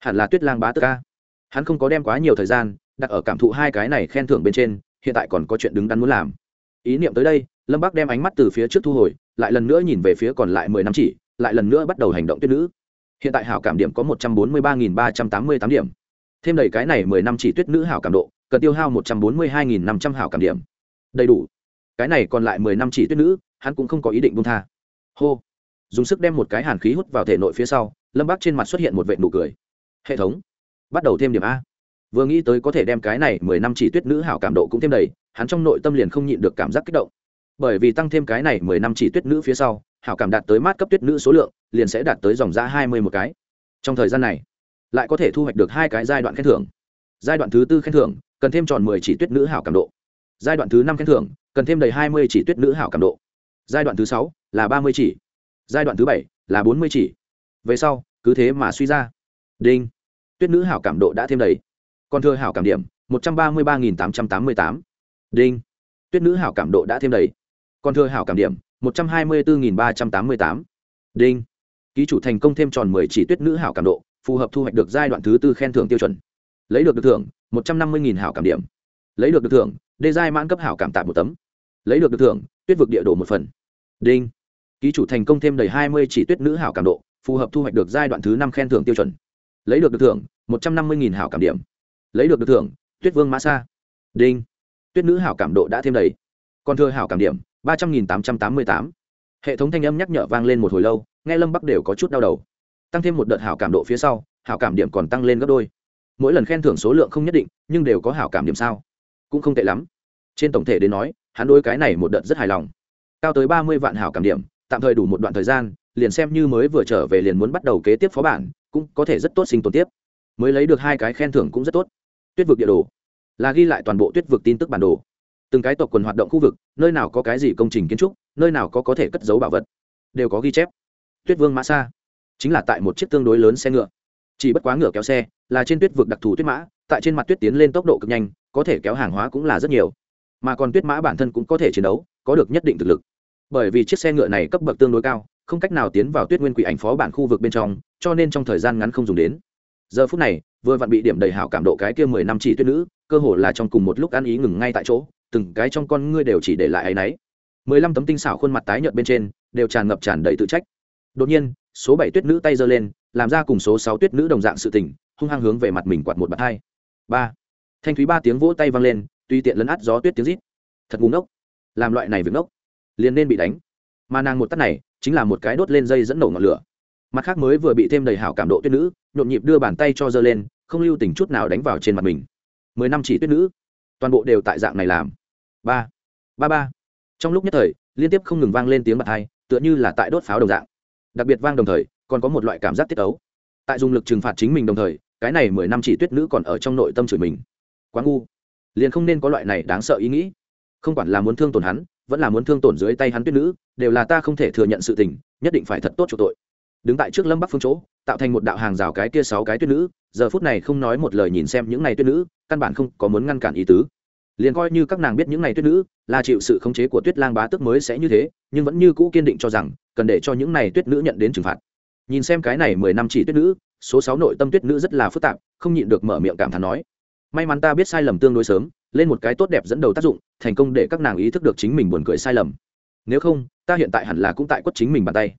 hẳn là tuyết lang bá tức ca. Hắn không có đem quá nhiều thời gian đặt ở cảm thụ hai cái này khen thưởng bên trên, hiện tại còn có chuyện đứng đắn muốn làm. Ý niệm tới đây, lâm bác đem ánh mắt từ phía trước thu hồi, lại lần nữa nhìn về phía còn lại mười năm chỉ, lại lần nữa bắt đầu hành động tuyết nữ hiện tại hảo cảm điểm có một trăm bốn mươi ba nghìn ba trăm tám mươi tám điểm. Thêm đầy cái này mười năm chỉ tuyết nữ hảo cảm độ, cần tiêu hao một trăm bốn mươi hai nghìn năm trăm hảo cảm điểm. Đầy đủ. Cái này còn lại mười năm chỉ tuyết nữ, hắn cũng không có ý định buông tha. Hô. Dùng sức đem một cái hàn khí hút vào thể nội phía sau, lâm bác trên mặt xuất hiện một vệ nụ cười. Hệ thống. Bắt đầu thêm điểm a. Vừa nghĩ tới có thể đem cái này mười năm chỉ tuyết nữ hảo cảm độ cũng thêm đầy, hắn trong nội tâm liền không nhịn được cảm giác kích động. Bởi vì tăng thêm cái này mười năm chỉ tuyết nữ phía sau hảo cảm đạt tới mát cấp tuyết nữ số lượng, liền sẽ đạt tới dòng ra hai mươi một cái. Trong thời gian này, lại có thể thu hoạch được hai cái giai đoạn khen thưởng. Giai đoạn thứ tư khen thưởng, cần thêm tròn mười chỉ tuyết nữ hảo cảm độ. Giai đoạn thứ năm khen thưởng, cần thêm đầy hai mươi chỉ tuyết nữ hảo cảm độ. Giai đoạn thứ sáu là ba mươi chỉ. Giai đoạn thứ bảy là bốn mươi chỉ. Về sau, cứ thế mà suy ra. Đinh. Tuyết nữ hảo cảm độ đã thêm đầy. Còn thừa hảo cảm điểm, một trăm ba mươi ba tám trăm tám mươi tám. Đinh. Tuyết nữ hảo cảm độ đã thêm đầy. Còn thừa hảo cảm điểm một trăm hai mươi bốn ba trăm tám mươi tám. Đinh. Ký chủ thành công thêm tròn mười chỉ tuyết nữ hảo cảm độ, phù hợp thu hoạch được giai đoạn thứ tư khen thưởng tiêu chuẩn. Lấy được được thưởng, một trăm năm mươi hảo cảm điểm. Lấy được được thưởng, đê giai mãn cấp hảo cảm tạm một tấm. Lấy được được thưởng, tuyết vực địa đồ một phần. Đinh. Ký chủ thành công thêm đầy hai mươi chỉ tuyết nữ hảo cảm độ, phù hợp thu hoạch được giai đoạn thứ năm khen thưởng tiêu chuẩn. Lấy được được thưởng, một trăm năm mươi hảo cảm điểm. Lấy được được thưởng, tuyết vương mã sa đinh. Tuyết nữ hảo cảm độ đã thêm đầy. Còn thừa hảo cảm điểm ba trăm nghìn tám trăm tám mươi tám. Hệ thống thanh âm nhắc nhở vang lên một hồi lâu, nghe lâm bắc đều có chút đau đầu. Tăng thêm một đợt hảo cảm độ phía sau, hảo cảm điểm còn tăng lên gấp đôi. Mỗi lần khen thưởng số lượng không nhất định, nhưng đều có hảo cảm điểm sao? Cũng không tệ lắm. Trên tổng thể đến nói, hắn đôi cái này một đợt rất hài lòng. Cao tới ba mươi vạn hảo cảm điểm, tạm thời đủ một đoạn thời gian, liền xem như mới vừa trở về liền muốn bắt đầu kế tiếp phó bản, cũng có thể rất tốt sinh tồn tiếp. Mới lấy được hai cái khen thưởng cũng rất tốt. Tuyết vực địa đồ. Là ghi lại toàn bộ tuyết vực tin tức bản đồ từng cái tộc quần hoạt động khu vực, nơi nào có cái gì công trình kiến trúc, nơi nào có có thể cất giấu bảo vật, đều có ghi chép. Tuyết vương mã xa chính là tại một chiếc tương đối lớn xe ngựa. Chỉ bất quá ngựa kéo xe là trên tuyết vực đặc thù tuyết mã, tại trên mặt tuyết tiến lên tốc độ cực nhanh, có thể kéo hàng hóa cũng là rất nhiều. Mà còn tuyết mã bản thân cũng có thể chiến đấu, có được nhất định thực lực. Bởi vì chiếc xe ngựa này cấp bậc tương đối cao, không cách nào tiến vào tuyết nguyên quỷ ảnh phó bản khu vực bên trong, cho nên trong thời gian ngắn không dùng đến. Giờ phút này, vừa vặn bị điểm đầy hảo cảm độ cái kia mười năm chỉ tuyết nữ, cơ hồ là trong cùng một lúc ăn ý ngừng ngay tại chỗ từng cái trong con ngươi đều chỉ để lại áy náy. Mười lăm tấm tinh xảo khuôn mặt tái nhợt bên trên đều tràn ngập tràn đầy tự trách. Đột nhiên số bảy tuyết nữ tay giơ lên làm ra cùng số sáu tuyết nữ đồng dạng sự tình hung hăng hướng về mặt mình quạt một bạt hai. Ba. Thanh thúy ba tiếng vỗ tay vang lên tuy tiện lấn át gió tuyết tiếng rít. Thật bùng ngốc, làm loại này việc ngốc, liền nên bị đánh. Mà nàng một tắt này chính là một cái đốt lên dây dẫn nổ ngọn lửa. Mặt khác mới vừa bị thêm đầy hảo cảm độ tuyết nữ nhộn nhịp đưa bàn tay cho giơ lên không lưu tình chút nào đánh vào trên mặt mình. Mười năm chỉ tuyết nữ. Toàn bộ đều tại dạng này làm ba ba ba trong lúc nhất thời liên tiếp không ngừng vang lên tiếng bật hai tựa như là tại đốt pháo đồng dạng đặc biệt vang đồng thời còn có một loại cảm giác tiết ấu tại dùng lực trừng phạt chính mình đồng thời cái này mười năm chỉ tuyết nữ còn ở trong nội tâm chửi mình quá ngu liền không nên có loại này đáng sợ ý nghĩ không quản là muốn thương tổn hắn vẫn là muốn thương tổn dưới tay hắn tuyết nữ đều là ta không thể thừa nhận sự tình nhất định phải thật tốt cho tội đứng tại trước lâm bắc phương chỗ tạo thành một đạo hàng rào cái kia sáu cái tuyết nữ giờ phút này không nói một lời nhìn xem những này tuyết nữ căn bản không có muốn ngăn cản ý tứ liền coi như các nàng biết những này tuyết nữ, là chịu sự khống chế của tuyết lang bá tước mới sẽ như thế, nhưng vẫn như cũ kiên định cho rằng, cần để cho những này tuyết nữ nhận đến trừng phạt. Nhìn xem cái này mười năm chỉ tuyết nữ, số sáu nội tâm tuyết nữ rất là phức tạp, không nhịn được mở miệng cảm thán nói, may mắn ta biết sai lầm tương đối sớm, lên một cái tốt đẹp dẫn đầu tác dụng, thành công để các nàng ý thức được chính mình buồn cười sai lầm. Nếu không, ta hiện tại hẳn là cũng tại quất chính mình bàn tay.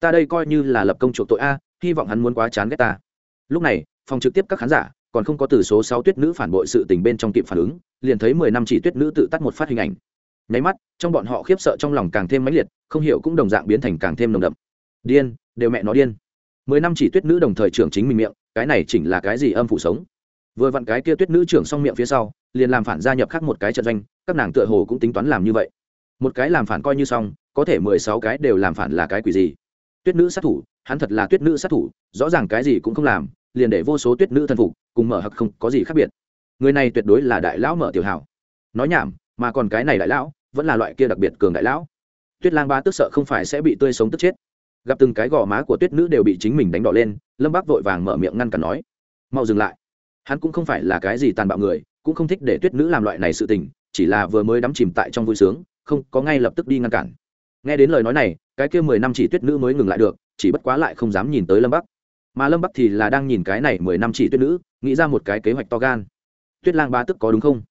Ta đây coi như là lập công chuộc tội a, hy vọng hắn muốn quá chán ghét ta. Lúc này, phòng trực tiếp các khán giả còn không có từ số sáu tuyết nữ phản bội sự tình bên trong kịp phản ứng, liền thấy mười năm chỉ tuyết nữ tự tắt một phát hình ảnh. Nháy mắt, trong bọn họ khiếp sợ trong lòng càng thêm mãnh liệt, không hiểu cũng đồng dạng biến thành càng thêm nồng đậm. Điên, đều mẹ nó điên. Mười năm chỉ tuyết nữ đồng thời trưởng chính mình miệng, cái này chỉnh là cái gì âm phủ sống? Vừa vặn cái kia tuyết nữ trưởng xong miệng phía sau, liền làm phản gia nhập khác một cái trận doanh, các nàng tựa hồ cũng tính toán làm như vậy. Một cái làm phản coi như xong, có thể mười sáu cái đều làm phản là cái quỷ gì? Tuyết nữ sát thủ, hắn thật là tuyết nữ sát thủ, rõ ràng cái gì cũng không làm liền để vô số tuyết nữ thần phục, cùng mở hặc không có gì khác biệt. Người này tuyệt đối là đại lão mở tiểu hảo. Nói nhảm, mà còn cái này đại lão, vẫn là loại kia đặc biệt cường đại lão. Tuyết lang ba tức sợ không phải sẽ bị tươi sống tức chết. Gặp từng cái gò má của tuyết nữ đều bị chính mình đánh đỏ lên, lâm bác vội vàng mở miệng ngăn cản nói, mau dừng lại. Hắn cũng không phải là cái gì tàn bạo người, cũng không thích để tuyết nữ làm loại này sự tình, chỉ là vừa mới đắm chìm tại trong vui sướng, không có ngay lập tức đi ngăn cản. Nghe đến lời nói này, cái kia mười năm chỉ tuyết nữ mới ngừng lại được, chỉ bất quá lại không dám nhìn tới lâm bắc mà lâm bắc thì là đang nhìn cái này mười năm chỉ tuyết nữ, nghĩ ra một cái kế hoạch to gan. Tuyết lang ba tức có đúng không?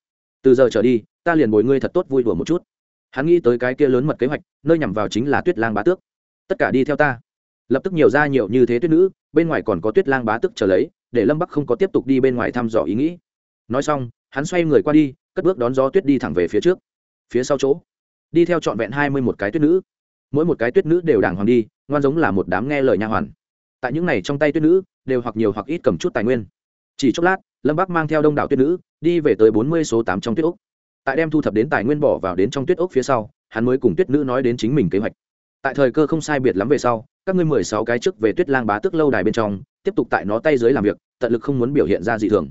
Từ giờ trở đi, ta liền bồi ngươi thật tốt vui đùa một chút. Hắn nghĩ tới cái kia lớn mật kế hoạch, nơi nhằm vào chính là tuyết lang bá tước. Tất cả đi theo ta. Lập tức nhiều ra nhiều như thế tuyết nữ, bên ngoài còn có tuyết lang bá tước trở lấy, để lâm bắc không có tiếp tục đi bên ngoài thăm dò ý nghĩ. Nói xong, hắn xoay người qua đi, cất bước đón gió tuyết đi thẳng về phía trước. Phía sau chỗ, đi theo trọn vẹn hai mươi một cái tuyết nữ. Mỗi một cái tuyết nữ đều đàng hoàng đi, ngoan giống là một đám nghe lời nha hoàn tại những này trong tay tuyết nữ, đều hoặc nhiều hoặc ít cầm chút tài nguyên. Chỉ chốc lát, lâm bắc mang theo đông đảo tuyết nữ, đi về tới bốn mươi số tám trong tuyết ốc. Tại đem thu thập đến tài nguyên bỏ vào đến trong tuyết ốc phía sau, hắn mới cùng tuyết nữ nói đến chính mình kế hoạch. Tại thời cơ không sai biệt lắm về sau, các ngươi mười sáu cái trước về tuyết lang bá tức lâu đài bên trong, tiếp tục tại nó tay dưới làm việc, tận lực không muốn biểu hiện ra dị thường.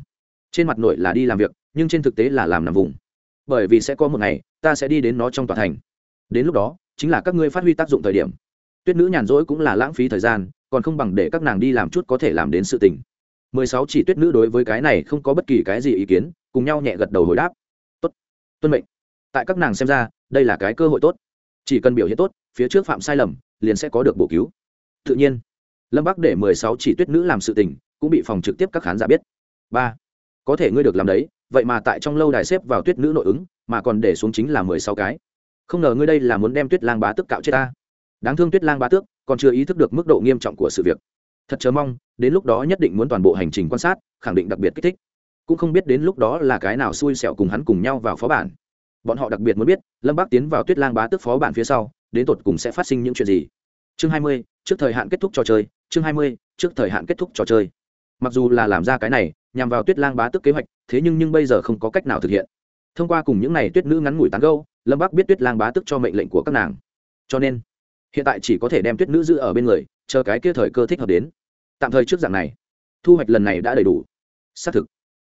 Trên mặt nội là đi làm việc, nhưng trên thực tế là làm nằm vùng. Bởi vì sẽ có một ngày, ta sẽ đi đến nó trong tòa thành. Đến lúc đó, chính là các ngươi phát huy tác dụng thời điểm. Tuyết nữ nhàn rỗi cũng là lãng phí thời gian còn không bằng để các nàng đi làm chút có thể làm đến sự tình. Mười sáu chỉ tuyết nữ đối với cái này không có bất kỳ cái gì ý kiến, cùng nhau nhẹ gật đầu hồi đáp. Tốt, tuân mệnh. Tại các nàng xem ra, đây là cái cơ hội tốt. Chỉ cần biểu hiện tốt, phía trước phạm sai lầm, liền sẽ có được bổ cứu. Tự nhiên, lâm bắc để mười sáu chỉ tuyết nữ làm sự tình, cũng bị phòng trực tiếp các khán giả biết. Ba, có thể ngươi được làm đấy, vậy mà tại trong lâu đài xếp vào tuyết nữ nội ứng, mà còn để xuống chính là mười sáu cái. Không ngờ ngươi đây là muốn đem tuyết lang bá tức cạo chết ta đáng thương tuyết lang bá tước, còn chưa ý thức được mức độ nghiêm trọng của sự việc. Thật chờ mong, đến lúc đó nhất định muốn toàn bộ hành trình quan sát, khẳng định đặc biệt kích thích. Cũng không biết đến lúc đó là cái nào xui xẻo cùng hắn cùng nhau vào phó bản. Bọn họ đặc biệt muốn biết, lâm bác tiến vào tuyết lang bá tước phó bản phía sau, đến tột cùng sẽ phát sinh những chuyện gì. Chương hai mươi, trước thời hạn kết thúc trò chơi, chương hai mươi, trước thời hạn kết thúc trò chơi. Mặc dù là làm ra cái này, nhằm vào tuyết lang bá tước kế hoạch, thế nhưng nhưng bây giờ không có cách nào thực hiện. Thông qua cùng những n à y tuyết nữ ngắn ngủi tán gâu lâm Bác biết tuyết lang bá tức cho mệnh lệnh của các nàng. Cho nên hiện tại chỉ có thể đem tuyết nữ giữ ở bên người, chờ cái kia thời cơ thích hợp đến. Tạm thời trước dạng này. Thu hoạch lần này đã đầy đủ. Xác thực,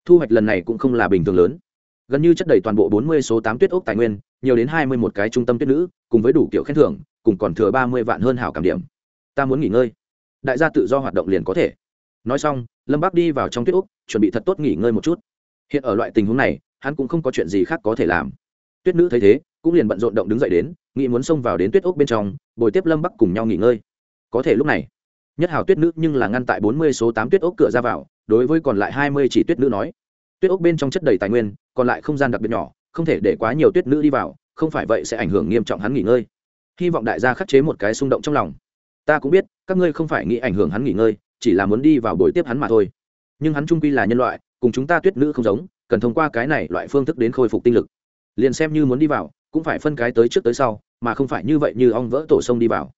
thu hoạch lần này cũng không là bình thường lớn. Gần như chất đầy toàn bộ bốn mươi số tám tuyết ốc tài nguyên, nhiều đến hai mươi một cái trung tâm tuyết nữ, cùng với đủ kiểu khen thưởng, cùng còn thừa ba mươi vạn hơn hảo cảm điểm. Ta muốn nghỉ ngơi. Đại gia tự do hoạt động liền có thể. Nói xong, lâm bác đi vào trong tuyết ốc, chuẩn bị thật tốt nghỉ ngơi một chút. Hiện ở loại tình huống này, hắn cũng không có chuyện gì khác có thể làm. Tuyết nữ thấy thế, cũng liền bận rộn động đứng dậy đến nghĩ muốn xông vào đến tuyết ốc bên trong, bồi tiếp lâm bắc cùng nhau nghỉ ngơi. Có thể lúc này, nhất hào tuyết nữ nhưng là ngăn tại bốn mươi số tám tuyết ốc cửa ra vào, đối với còn lại hai mươi chỉ tuyết nữ nói. Tuyết ốc bên trong chất đầy tài nguyên, còn lại không gian đặc biệt nhỏ, không thể để quá nhiều tuyết nữ đi vào, không phải vậy sẽ ảnh hưởng nghiêm trọng hắn nghỉ ngơi. Hy vọng đại gia khắc chế một cái xung động trong lòng. Ta cũng biết, các ngươi không phải nghĩ ảnh hưởng hắn nghỉ ngơi, chỉ là muốn đi vào buổi tiếp hắn mà thôi. Nhưng hắn trung quy là nhân loại, cùng chúng ta tuyết nữ không giống, cần thông qua cái này loại phương thức đến khôi phục tinh lực. Liền xem như muốn đi vào, cũng phải phân cái tới trước tới sau mà không phải như vậy như ong vỡ tổ sông đi vào.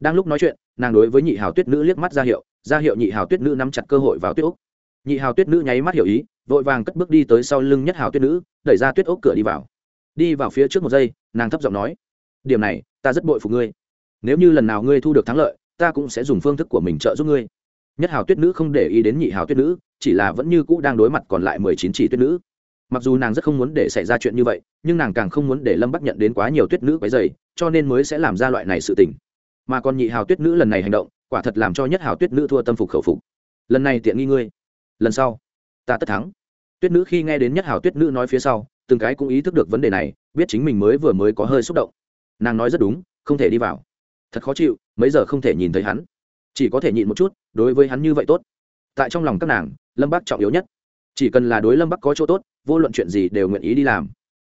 Đang lúc nói chuyện, nàng đối với nhị hào tuyết nữ liếc mắt ra hiệu ra hiệu nhị hào tuyết nữ nắm chặt cơ hội vào tuyết ốc. Nhị hào tuyết nữ nháy mắt hiểu ý, vội vàng cất bước đi tới sau lưng nhất hào tuyết nữ, đẩy ra tuyết ốc cửa đi vào. Đi vào phía trước một giây, nàng thấp giọng nói, điểm này, ta rất bội phục ngươi. Nếu như lần nào ngươi thu được thắng lợi, ta cũng sẽ dùng phương thức của mình trợ giúp ngươi. Nhất hào tuyết nữ không để ý đến nhị hào tuyết nữ, chỉ là vẫn như cũ đang đối mặt còn lại mười chín chỉ tuyết nữ mặc dù nàng rất không muốn để xảy ra chuyện như vậy, nhưng nàng càng không muốn để lâm bắc nhận đến quá nhiều tuyết nữ quấy dày cho nên mới sẽ làm ra loại này sự tình. Mà còn nhị hào tuyết nữ lần này hành động, quả thật làm cho nhất hào tuyết nữ thua tâm phục khẩu phục. Lần này tiện nghi ngươi. Lần sau, ta tất thắng. Tuyết nữ khi nghe đến nhất hào tuyết nữ nói phía sau, từng cái cũng ý thức được vấn đề này, biết chính mình mới vừa mới có hơi xúc động. Nàng nói rất đúng, không thể đi vào. Thật khó chịu, mấy giờ không thể nhìn thấy hắn. Chỉ có thể nhịn một chút, đối với hắn như vậy tốt. Tại trong lòng các nàng, lâm bác trọng yếu nhất chỉ cần là đối lâm bắc có chỗ tốt, vô luận chuyện gì đều nguyện ý đi làm.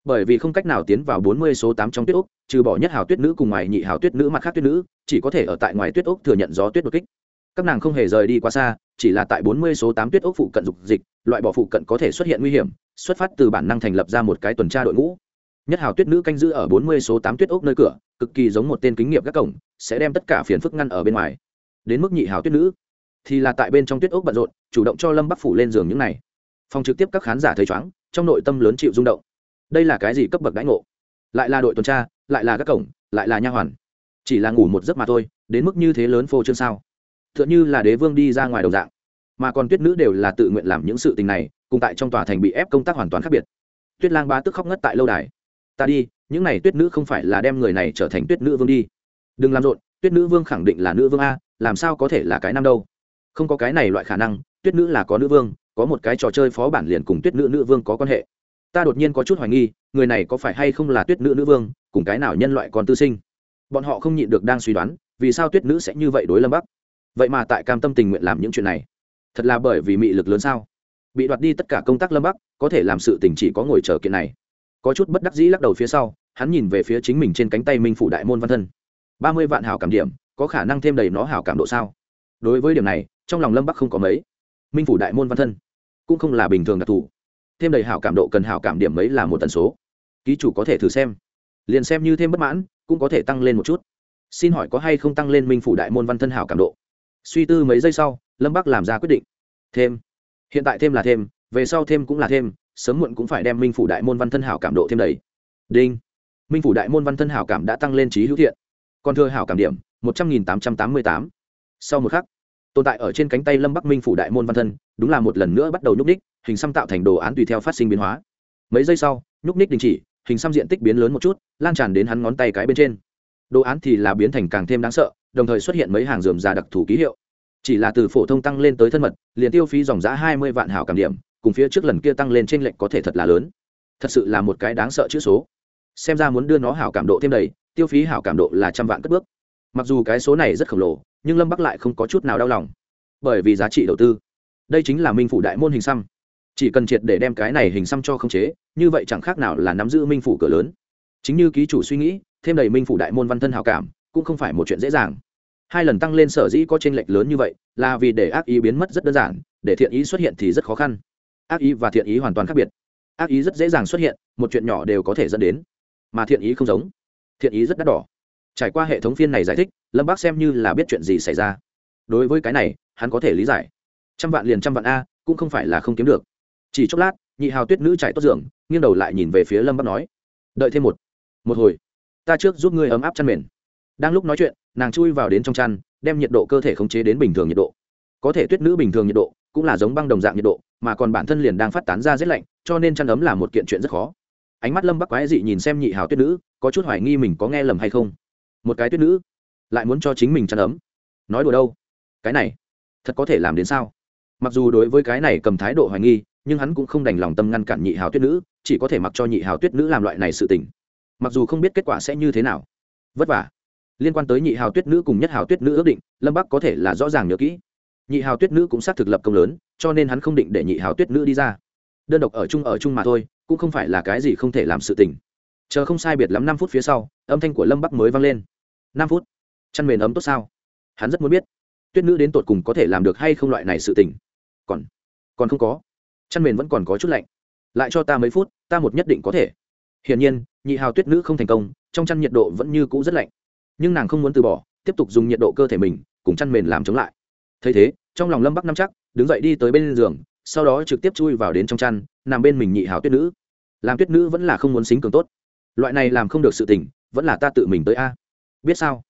Bởi vì không cách nào tiến vào bốn mươi số tám trong tuyết úc trừ bỏ nhất hào tuyết nữ cùng ngoài nhị hào tuyết nữ mặt khác tuyết nữ, chỉ có thể ở tại ngoài tuyết úc thừa nhận gió tuyết đột kích. Các nàng không hề rời đi quá xa, chỉ là tại bốn mươi số tám tuyết úc phụ cận dục dịch, loại bỏ phụ cận có thể xuất hiện nguy hiểm, xuất phát từ bản năng thành lập ra một cái tuần tra đội ngũ. Nhất hào tuyết nữ canh giữ ở bốn mươi số tám tuyết úc nơi cửa, cực kỳ giống một tên kính nghiệp các cổng, sẽ đem tất cả phiền phức ngăn ở bên ngoài. Đến mức nhị hào tuyết nữ, thì là tại bên trong tuyết ốc bận rộn, chủ động cho lâm bắc phủ lên giường những này phòng trực tiếp các khán giả thấy chóng trong nội tâm lớn chịu rung động. Đây là cái gì cấp bậc đãi ngộ? Lại là đội tuần tra, lại là các cổng, lại là nha hoàn. Chỉ là ngủ một giấc mà thôi, đến mức như thế lớn phô trương sao? T h ư ợ n h ư là đế vương đi ra ngoài đồng dạng. Mà còn tuyết nữ đều là tự nguyện làm những sự tình này, cùng tại trong tòa thành bị ép công tác hoàn toàn khác biệt. Tuyết lang bá tức khóc ngất tại lâu đài. Ta đi, những n à y tuyết nữ không phải là đem người này trở thành tuyết nữ vương đi. Đừng làm rộn, tuyết nữ vương khẳng định là nữ vương a, làm sao có thể là cái nam đâu? Không có cái này loại khả năng, tuyết nữ là có nữ vương có một cái trò chơi phó bản liền cùng tuyết nữ nữ vương có quan hệ. Ta đột nhiên có chút hoài nghi, người này có phải hay không là tuyết nữ nữ vương, cùng cái nào nhân loại còn tư sinh? Bọn họ không nhịn được đang suy đoán, vì sao tuyết nữ sẽ như vậy đối lâm bắc? Vậy mà tại cam tâm tình nguyện làm những chuyện này, thật là bởi vì mị lực lớn sao? Bị đoạt đi tất cả công tác lâm bắc, có thể làm sự tình chỉ có ngồi chờ kiện này. Có chút bất đắc dĩ lắc đầu phía sau, hắn nhìn về phía chính mình trên cánh tay minh phủ đại môn văn thân. Ba mươi vạn hảo cảm điểm, có khả năng thêm đầy nó hảo cảm độ sao? Đối với điểm này, trong lòng lâm bắc không có mấy. Minh phủ đại môn văn thân cũng không là bình thường đặc thù. Thêm đầy hảo cảm độ cần hảo cảm điểm mấy là một tần số. Ký chủ có thể thử xem. Liền xem như thêm bất mãn, cũng có thể tăng lên một chút. Xin hỏi có hay không tăng lên minh phủ đại môn văn thân hảo cảm độ? Suy tư mấy giây sau, lâm bắc làm ra quyết định. Thêm. Hiện tại thêm là thêm, về sau thêm cũng là thêm, sớm muộn cũng phải đem minh phủ đại môn văn thân hảo cảm độ thêm đầy. Đinh. Minh phủ đại môn văn thân hảo cảm đã tăng lên trí hữu thiện. Còn thưa hảo cảm điểm, một trăm nghìn tám trăm tám mươi tám. Sau một khắc tồn tại ở trên cánh tay lâm bắc minh phủ đại môn văn thân, đúng là một lần nữa bắt đầu nhúc ních hình xăm tạo thành đồ án tùy theo phát sinh biến hóa. Mấy giây sau, nhúc ních đình chỉ, hình xăm diện tích biến lớn một chút, lan tràn đến hắn ngón tay cái bên trên. Đồ án thì là biến thành càng thêm đáng sợ, đồng thời xuất hiện mấy hàng dườm già đặc thù ký hiệu. Chỉ là từ phổ thông tăng lên tới thân mật, liền tiêu phí dòng giã hai mươi vạn hảo cảm điểm, cùng phía trước lần kia tăng lên trên lệnh có thể thật là lớn. Thật sự là một cái đáng sợ chữ số. Xem ra muốn đưa nó hảo cảm độ thêm đầy, tiêu phí hảo cảm độ là trăm vạn cất bước. Mặc dù cái số này rất khổng lồ nhưng lâm bắc lại không có chút nào đau lòng bởi vì giá trị đầu tư đây chính là minh phủ đại môn hình xăm chỉ cần triệt để đem cái này hình xăm cho khống chế như vậy chẳng khác nào là nắm giữ minh phủ cửa lớn chính như ký chủ suy nghĩ thêm đầy minh phủ đại môn văn thân hào cảm cũng không phải một chuyện dễ dàng hai lần tăng lên sở dĩ có t r ê n lệch lớn như vậy là vì để ác ý biến mất rất đơn giản để thiện ý xuất hiện thì rất khó khăn ác ý và thiện ý hoàn toàn khác biệt ác ý rất dễ dàng xuất hiện một chuyện nhỏ đều có thể dẫn đến mà thiện ý không giống thiện ý rất đắt đỏ trải qua hệ thống phiên này giải thích lâm bác xem như là biết chuyện gì xảy ra đối với cái này hắn có thể lý giải trăm vạn liền trăm vạn a cũng không phải là không kiếm được chỉ chốc lát nhị hào tuyết nữ chạy tốt giường nghiêng đầu lại nhìn về phía lâm bác nói đợi thêm một một hồi ta trước giúp ngươi ấm áp chăn mền đang lúc nói chuyện nàng chui vào đến trong chăn đem nhiệt độ cơ thể khống chế đến bình thường nhiệt độ có thể tuyết nữ bình thường nhiệt độ cũng là giống băng đồng dạng nhiệt độ mà còn bản thân liền đang phát tán ra rét lạnh cho nên chăn ấm là một kiện chuyện rất khó ánh mắt lâm bắc quái dị nhìn xem nhị hào tuyết nữ có chút hoài nghi mình có nghe lầm hay không một cái tuyết nữ lại muốn cho chính mình chăn ấm. Nói đùa đâu? Cái này, thật có thể làm đến sao? Mặc dù đối với cái này cầm thái độ hoài nghi, nhưng hắn cũng không đành lòng tâm ngăn cản nhị hào tuyết nữ, chỉ có thể mặc cho nhị hào tuyết nữ làm loại này sự tình. Mặc dù không biết kết quả sẽ như thế nào. Vất vả. Liên quan tới nhị hào tuyết nữ cùng nhất hào tuyết nữ ước định, lâm bắc có thể là rõ ràng nhớ kỹ. Nhị hào tuyết nữ cũng xác thực lập công lớn, cho nên hắn không định để nhị hào tuyết nữ đi ra. Đơn độc ở chung ở chung mà thôi, cũng không phải là cái gì không thể làm sự tình. Chờ không sai biệt lắm năm phút phía sau, âm thanh của lâm bắc mới vang lên. Năm phút chăn mền ấm tốt sao? Hắn rất muốn biết, tuyết nữ đến tột cùng có thể làm được hay không loại này sự tình. Còn còn không có. Chăn mền vẫn còn có chút lạnh. Lại cho ta mấy phút, ta một nhất định có thể. Hiển nhiên, nhị hào tuyết nữ không thành công, trong chăn nhiệt độ vẫn như cũ rất lạnh. Nhưng nàng không muốn từ bỏ, tiếp tục dùng nhiệt độ cơ thể mình, cùng chăn mền làm chống lại. Thấy thế, trong lòng lâm bắc năm chắc, đứng dậy đi tới bên giường, sau đó trực tiếp chui vào đến trong chăn, nằm bên mình nhị hào tuyết nữ. Làm tuyết nữ vẫn là không muốn xính cường tốt. Loại này làm không được sự tình, vẫn là ta tự mình tới a. Biết sao?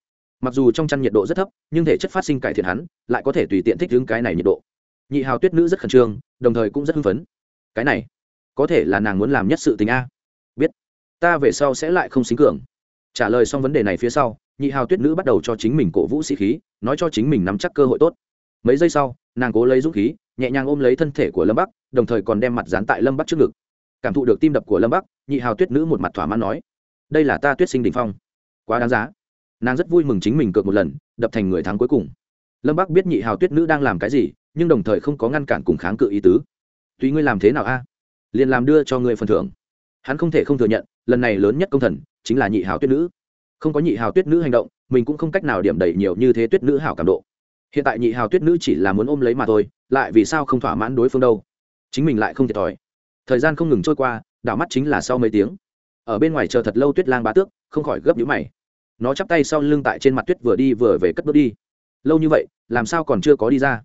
Mặc dù trong chăn nhiệt độ rất thấp, nhưng thể chất phát sinh cải thiện hắn, lại có thể tùy tiện thích ứng cái này nhiệt độ. Nhị hào tuyết nữ rất khẩn trương, đồng thời cũng rất hưng phấn. Cái này, có thể là nàng muốn làm nhất sự tình a. Biết, ta về sau sẽ lại không xính cường. Trả lời xong vấn đề này phía sau, nhị hào tuyết nữ bắt đầu cho chính mình cổ vũ sĩ khí, nói cho chính mình nắm chắc cơ hội tốt. Mấy giây sau, nàng cố lấy dũng khí, nhẹ nhàng ôm lấy thân thể của lâm bắc, đồng thời còn đem mặt dán tại lâm bắc trước ngực. Cảm thụ được tim đập của lâm bắc, nhị hào tuyết nữ một mặt thỏa mãn nói, đây là ta tuyết sinh đình phong. Quá đáng giá nàng rất vui mừng chính mình cược một lần, đập thành người thắng cuối cùng. Lâm bắc biết nhị hào tuyết nữ đang làm cái gì, nhưng đồng thời không có ngăn cản cùng kháng cự ý tứ. Tùy ngươi làm thế nào a? Liền làm đưa cho ngươi phần thưởng. Hắn không thể không thừa nhận, lần này lớn nhất công thần chính là nhị hào tuyết nữ. Không có nhị hào tuyết nữ hành động, mình cũng không cách nào điểm đầy nhiều như thế tuyết nữ hảo cảm độ. Hiện tại nhị hào tuyết nữ chỉ là muốn ôm lấy mà thôi, lại vì sao không thỏa mãn đối phương đâu? Chính mình lại không thiệt thòi. Thời gian không ngừng trôi qua, đảo mắt chính là sau mấy tiếng. Ở bên ngoài chờ thật lâu tuyết lang bá tước, không khỏi gấp nhũ mày nó chắp tay sau lưng tại trên mặt tuyết vừa đi vừa về cất bước đi. Lâu như vậy, làm sao còn chưa có đi ra?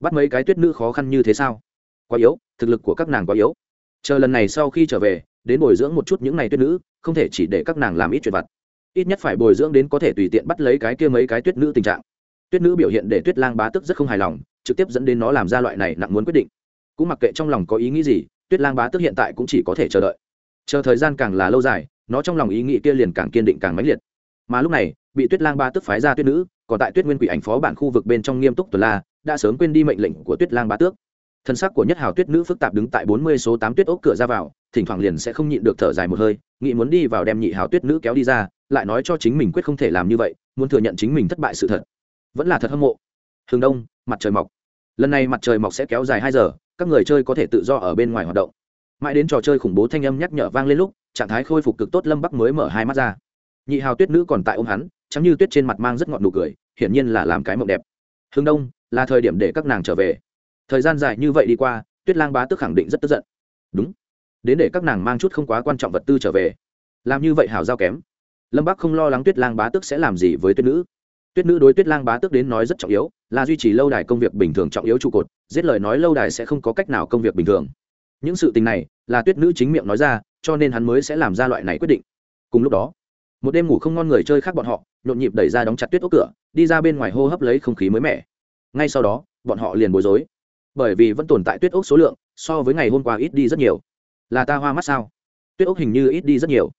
Bắt mấy cái tuyết nữ khó khăn như thế sao? Quá yếu, thực lực của các nàng quá yếu. Chờ lần này sau khi trở về, đến bồi dưỡng một chút những này tuyết nữ, không thể chỉ để các nàng làm ít chuyện vặt. Ít nhất phải bồi dưỡng đến có thể tùy tiện bắt lấy cái kia mấy cái tuyết nữ tình trạng. Tuyết nữ biểu hiện để tuyết lang bá tức rất không hài lòng, trực tiếp dẫn đến nó làm ra loại này nặng muốn quyết định. Cũng mặc kệ trong lòng có ý nghĩ gì, tuyết lang bá tức hiện tại cũng chỉ có thể chờ đợi. Chờ thời gian càng là lâu dài, nó trong lòng ý nghĩ kia liền càng kiên định càng mãnh liệt mà lúc này, bị tuyết lang ba tức phái ra tuyết nữ, còn tại tuyết nguyên quỷ ảnh phó bản khu vực bên trong nghiêm túc tuần la, đã sớm quên đi mệnh lệnh của tuyết lang Ba tước. Thân sắc của nhất hào tuyết nữ phức tạp đứng tại bốn mươi số tám tuyết ốc cửa ra vào, thỉnh thoảng liền sẽ không nhịn được thở dài một hơi, nghĩ muốn đi vào đem nhị hào tuyết nữ kéo đi ra, lại nói cho chính mình quyết không thể làm như vậy, muốn thừa nhận chính mình thất bại sự thật. Vẫn là thật hâm mộ. Hướng đông, mặt trời mọc. Lần này mặt trời mọc sẽ kéo dài hai giờ, các người chơi có thể tự do ở bên ngoài hoạt động. Mãi đến trò chơi khủng bố thanh âm nhắc nhở vang lên lúc, trạng thái khôi phục cực tốt lâm bắc mới mở hai mắt ra nhị hào tuyết nữ còn tại ôm hắn chẳng như tuyết trên mặt mang rất ngọt nụ cười, hiển nhiên là làm cái mộng đẹp. Hướng đông, là thời điểm để các nàng trở về. Thời gian dài như vậy đi qua, tuyết lang bá tức khẳng định rất tức giận. Đúng. Đến để các nàng mang chút không quá quan trọng vật tư trở về. Làm như vậy hào giao kém. Lâm bắc không lo lắng tuyết lang bá Tức sẽ làm gì với tuyết nữ. Tuyết nữ đối tuyết lang bá Tức đến nói rất trọng yếu, là duy trì lâu đài công việc bình thường trọng yếu trụ cột, giết lời nói lâu đài sẽ không có cách nào công việc bình thường. Những sự tình này, là tuyết nữ chính miệng nói ra, cho nên hắn mới sẽ làm ra loại này quyết định. Cùng lúc đó một đêm ngủ không ngon người chơi khác bọn họ, nhộn nhịp đẩy ra đóng chặt tuyết ốc cửa, đi ra bên ngoài hô hấp lấy không khí mới mẻ. Ngay sau đó, bọn họ liền bối rối. Bởi vì vẫn tồn tại tuyết ốc số lượng, so với ngày hôm qua ít đi rất nhiều. Là ta hoa mắt sao? Tuyết ốc hình như ít đi rất nhiều.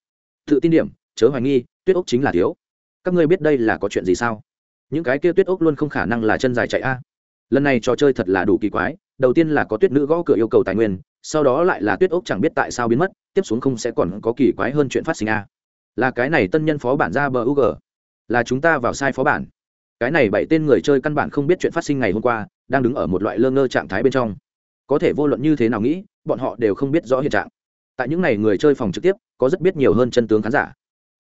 Tự tin điểm, chớ hoài nghi, tuyết ốc chính là thiếu. Các ngươi biết đây là có chuyện gì sao? Những cái kia tuyết ốc luôn không khả năng là chân dài chạy a. Lần này trò chơi thật là đủ kỳ quái, đầu tiên là có tuyết nữ gõ cửa yêu cầu tài nguyên, sau đó lại là tuyết ốc chẳng biết tại sao biến mất, tiếp xuống không sẽ còn có kỳ quái hơn chuyện phát sinh a là cái này tân nhân phó bản ra bờ ug là chúng ta vào sai phó bản. Cái này bảy tên người chơi căn bản không biết chuyện phát sinh ngày hôm qua, đang đứng ở một loại lơ ngơ trạng thái bên trong. Có thể vô luận như thế nào nghĩ, bọn họ đều không biết rõ hiện trạng. Tại những n à y người chơi phòng trực tiếp, có rất biết nhiều hơn chân tướng khán giả.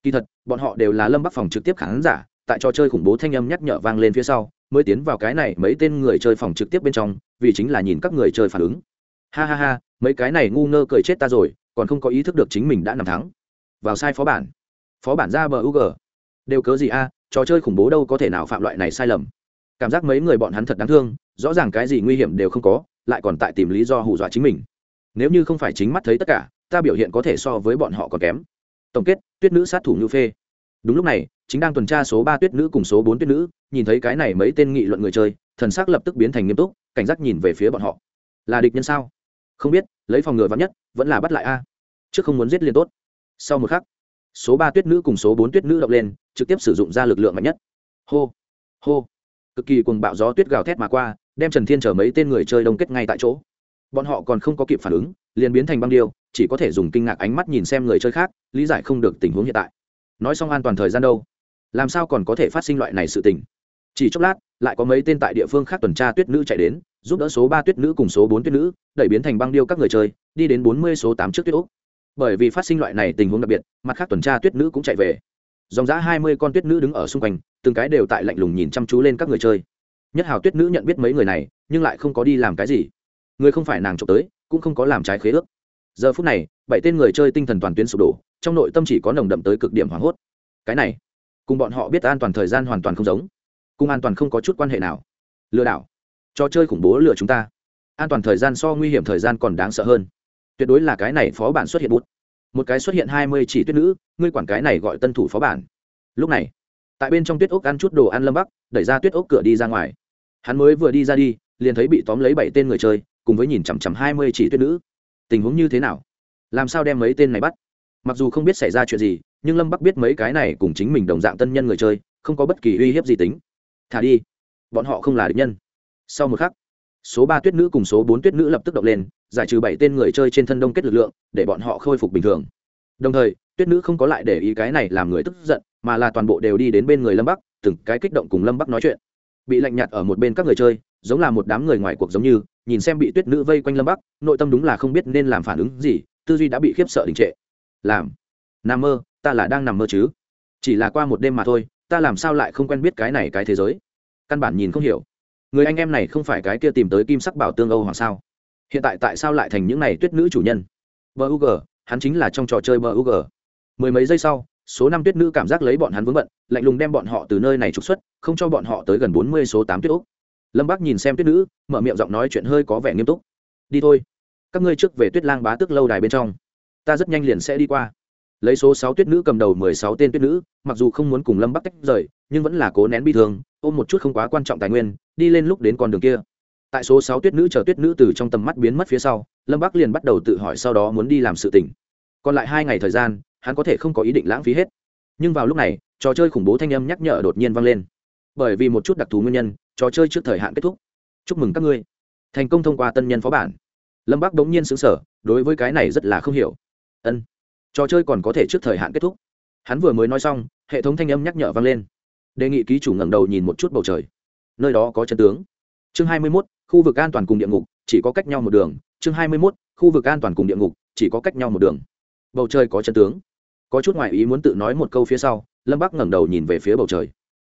Kỳ thật, bọn họ đều là lâm bắc phòng trực tiếp khán giả, tại trò chơi khủng bố thanh âm nhắc nhở vang lên phía sau, mới tiến vào cái này mấy tên người chơi phòng trực tiếp bên trong, vì chính là nhìn các người chơi phản ứng. Ha ha ha, mấy cái này ngu ngơ cười chết ta rồi, còn không có ý thức được chính mình đã nằm thắng. Vào sai phó bản phó bản ra bờ u g đều cớ gì a, trò chơi khủng bố đâu có thể nào phạm loại này sai lầm. Cảm giác mấy người bọn hắn thật đáng thương, rõ ràng cái gì nguy hiểm đều không có, lại còn tại tìm lý do hù dọa chính mình. Nếu như không phải chính mắt thấy tất cả, ta biểu hiện có thể so với bọn họ còn kém. Tổng kết, tuyết nữ sát thủ như phê. Đúng lúc này, chính đang tuần tra số ba tuyết nữ cùng số bốn tuyết nữ, nhìn thấy cái này mấy tên nghị luận người chơi, thần sắc lập tức biến thành nghiêm túc, cảnh giác nhìn về phía bọn họ. Là địch nhân sao? Không biết, lấy phòng ngừa vắn nhất, vẫn là bắt lại a. Chứ không muốn giết liền tốt. Sau một khắc số ba tuyết nữ cùng số bốn tuyết nữ động lên, trực tiếp sử dụng ra lực lượng mạnh nhất. Hô hô. Cực kỳ cùng bạo gió tuyết gào thét mà qua, đem trần thiên chở mấy tên người chơi đông kết ngay tại chỗ. Bọn họ còn không có kịp phản ứng, liền biến thành băng điêu, chỉ có thể dùng kinh ngạc ánh mắt nhìn xem người chơi khác, lý giải không được tình huống hiện tại. Nói xong an toàn thời gian đâu? Làm sao còn có thể phát sinh loại này sự tình? Chỉ chốc lát, lại có mấy tên tại địa phương khác tuần tra tuyết nữ chạy đến, giúp đỡ số ba tuyết nữ cùng số bốn tuyết nữ, đẩy biến thành băng điêu các người chơi, đi đến bốn mươi số tám trước tuyết úc bởi vì phát sinh loại này tình huống đặc biệt, mặt khác tuần tra tuyết nữ cũng chạy về. Dòng giã hai mươi con tuyết nữ đứng ở xung quanh, từng cái đều tại lạnh lùng nhìn chăm chú lên các người chơi. Nhất hào tuyết nữ nhận biết mấy người này, nhưng lại không có đi làm cái gì. Người không phải nàng trộm tới, cũng không có làm trái khế ước. Giờ phút này, bảy tên người chơi tinh thần toàn tuyến sụp đổ, trong nội tâm chỉ có nồng đậm tới cực điểm hoảng hốt. Cái này, cùng bọn họ biết an toàn thời gian hoàn toàn không giống. Cùng an toàn không có chút quan hệ nào. Lừa đảo. Trò chơi khủng bố lừa chúng ta. An toàn thời gian so nguy hiểm thời gian còn đáng sợ hơn tuyệt đối là cái này phó bản xuất hiện bút. Một cái xuất hiện hai mươi chỉ tuyết nữ, ngươi quản cái này gọi tân thủ phó bản. Lúc này, tại bên trong tuyết ốc ăn chút đồ ăn lâm bắc, đẩy ra tuyết ốc cửa đi ra ngoài. Hắn mới vừa đi ra đi, liền thấy bị tóm lấy bảy tên người chơi, cùng với nhìn chằm chằm hai mươi chỉ tuyết nữ. Tình huống như thế nào? Làm sao đem mấy tên này bắt? Mặc dù không biết xảy ra chuyện gì, nhưng lâm bắc biết mấy cái này cùng chính mình đồng dạng tân nhân người chơi, không có bất kỳ uy hiếp gì tính. Thả đi. Bọn họ không là địch nhân. Sau một khắc số ba tuyết nữ cùng số bốn tuyết nữ lập tức động lên, giải trừ bảy tên người chơi trên thân đông kết lực lượng, để bọn họ khôi phục bình thường. Đồng thời, tuyết nữ không có lại để ý cái này làm người tức giận, mà là toàn bộ đều đi đến bên người lâm bắc, từng cái kích động cùng lâm bắc nói chuyện. Bị lạnh nhạt ở một bên các người chơi, giống là một đám người ngoài cuộc giống như, nhìn xem bị tuyết nữ vây quanh lâm bắc, nội tâm đúng là không biết nên làm phản ứng gì, tư duy đã bị khiếp sợ đình trệ. Làm. Nằm mơ, ta là đang nằm mơ chứ? Chỉ là qua một đêm mà thôi, ta làm sao lại không quen biết cái này cái thế giới? Căn bản nhìn không hiểu người anh em này không phải cái kia tìm tới kim sắc bảo tương âu hoàng sao? Hiện tại tại sao lại thành những này tuyết nữ chủ nhân? Bug hắn chính là trong trò chơi bug mười mấy giây sau, số năm tuyết nữ cảm giác lấy bọn hắn vướng bận, lạnh lùng đem bọn họ từ nơi này trục xuất, không cho bọn họ tới gần bốn mươi số tám tuyết úc. Lâm bác nhìn xem tuyết nữ, mở miệng giọng nói chuyện hơi có vẻ nghiêm túc. Đi thôi. Các ngươi trước về tuyết lang bá tước lâu đài bên trong. Ta rất nhanh liền sẽ đi qua lấy số sáu tuyết nữ cầm đầu mười sáu tên tuyết nữ, mặc dù không muốn cùng lâm bắc tách rời, nhưng vẫn là cố nén bi thương, ôm một chút không quá quan trọng tài nguyên, đi lên lúc đến con đường kia. Tại số sáu tuyết nữ chờ tuyết nữ từ trong tầm mắt biến mất phía sau, lâm bắc liền bắt đầu tự hỏi sau đó muốn đi làm sự tỉnh còn lại hai ngày thời gian, hắn có thể không có ý định lãng phí hết. Nhưng vào lúc này, trò chơi khủng bố thanh âm nhắc nhở đột nhiên vang lên. Bởi vì một chút đặc thù nguyên nhân, trò chơi trước thời hạn kết thúc. Chúc mừng các ngươi. Thành công thông qua tân nhân phó bản. Lâm bắc đống nhiên xứng sở đối với cái này rất là không hiểu. Ân trò chơi còn có thể trước thời hạn kết thúc. Hắn vừa mới nói xong hệ thống thanh âm nhắc nhở vang lên. Đề nghị ký chủ ngẩng đầu nhìn một chút bầu trời. Nơi đó có chân tướng. Chương hai mươi 21, khu vực an toàn cùng địa ngục chỉ có cách nhau một đường. Chương hai mươi 21, khu vực an toàn cùng địa ngục chỉ có cách nhau một đường. Bầu trời có chân tướng. Có chút ngoại ý muốn tự nói một câu phía sau lâm bắc ngẩng đầu nhìn về phía bầu trời.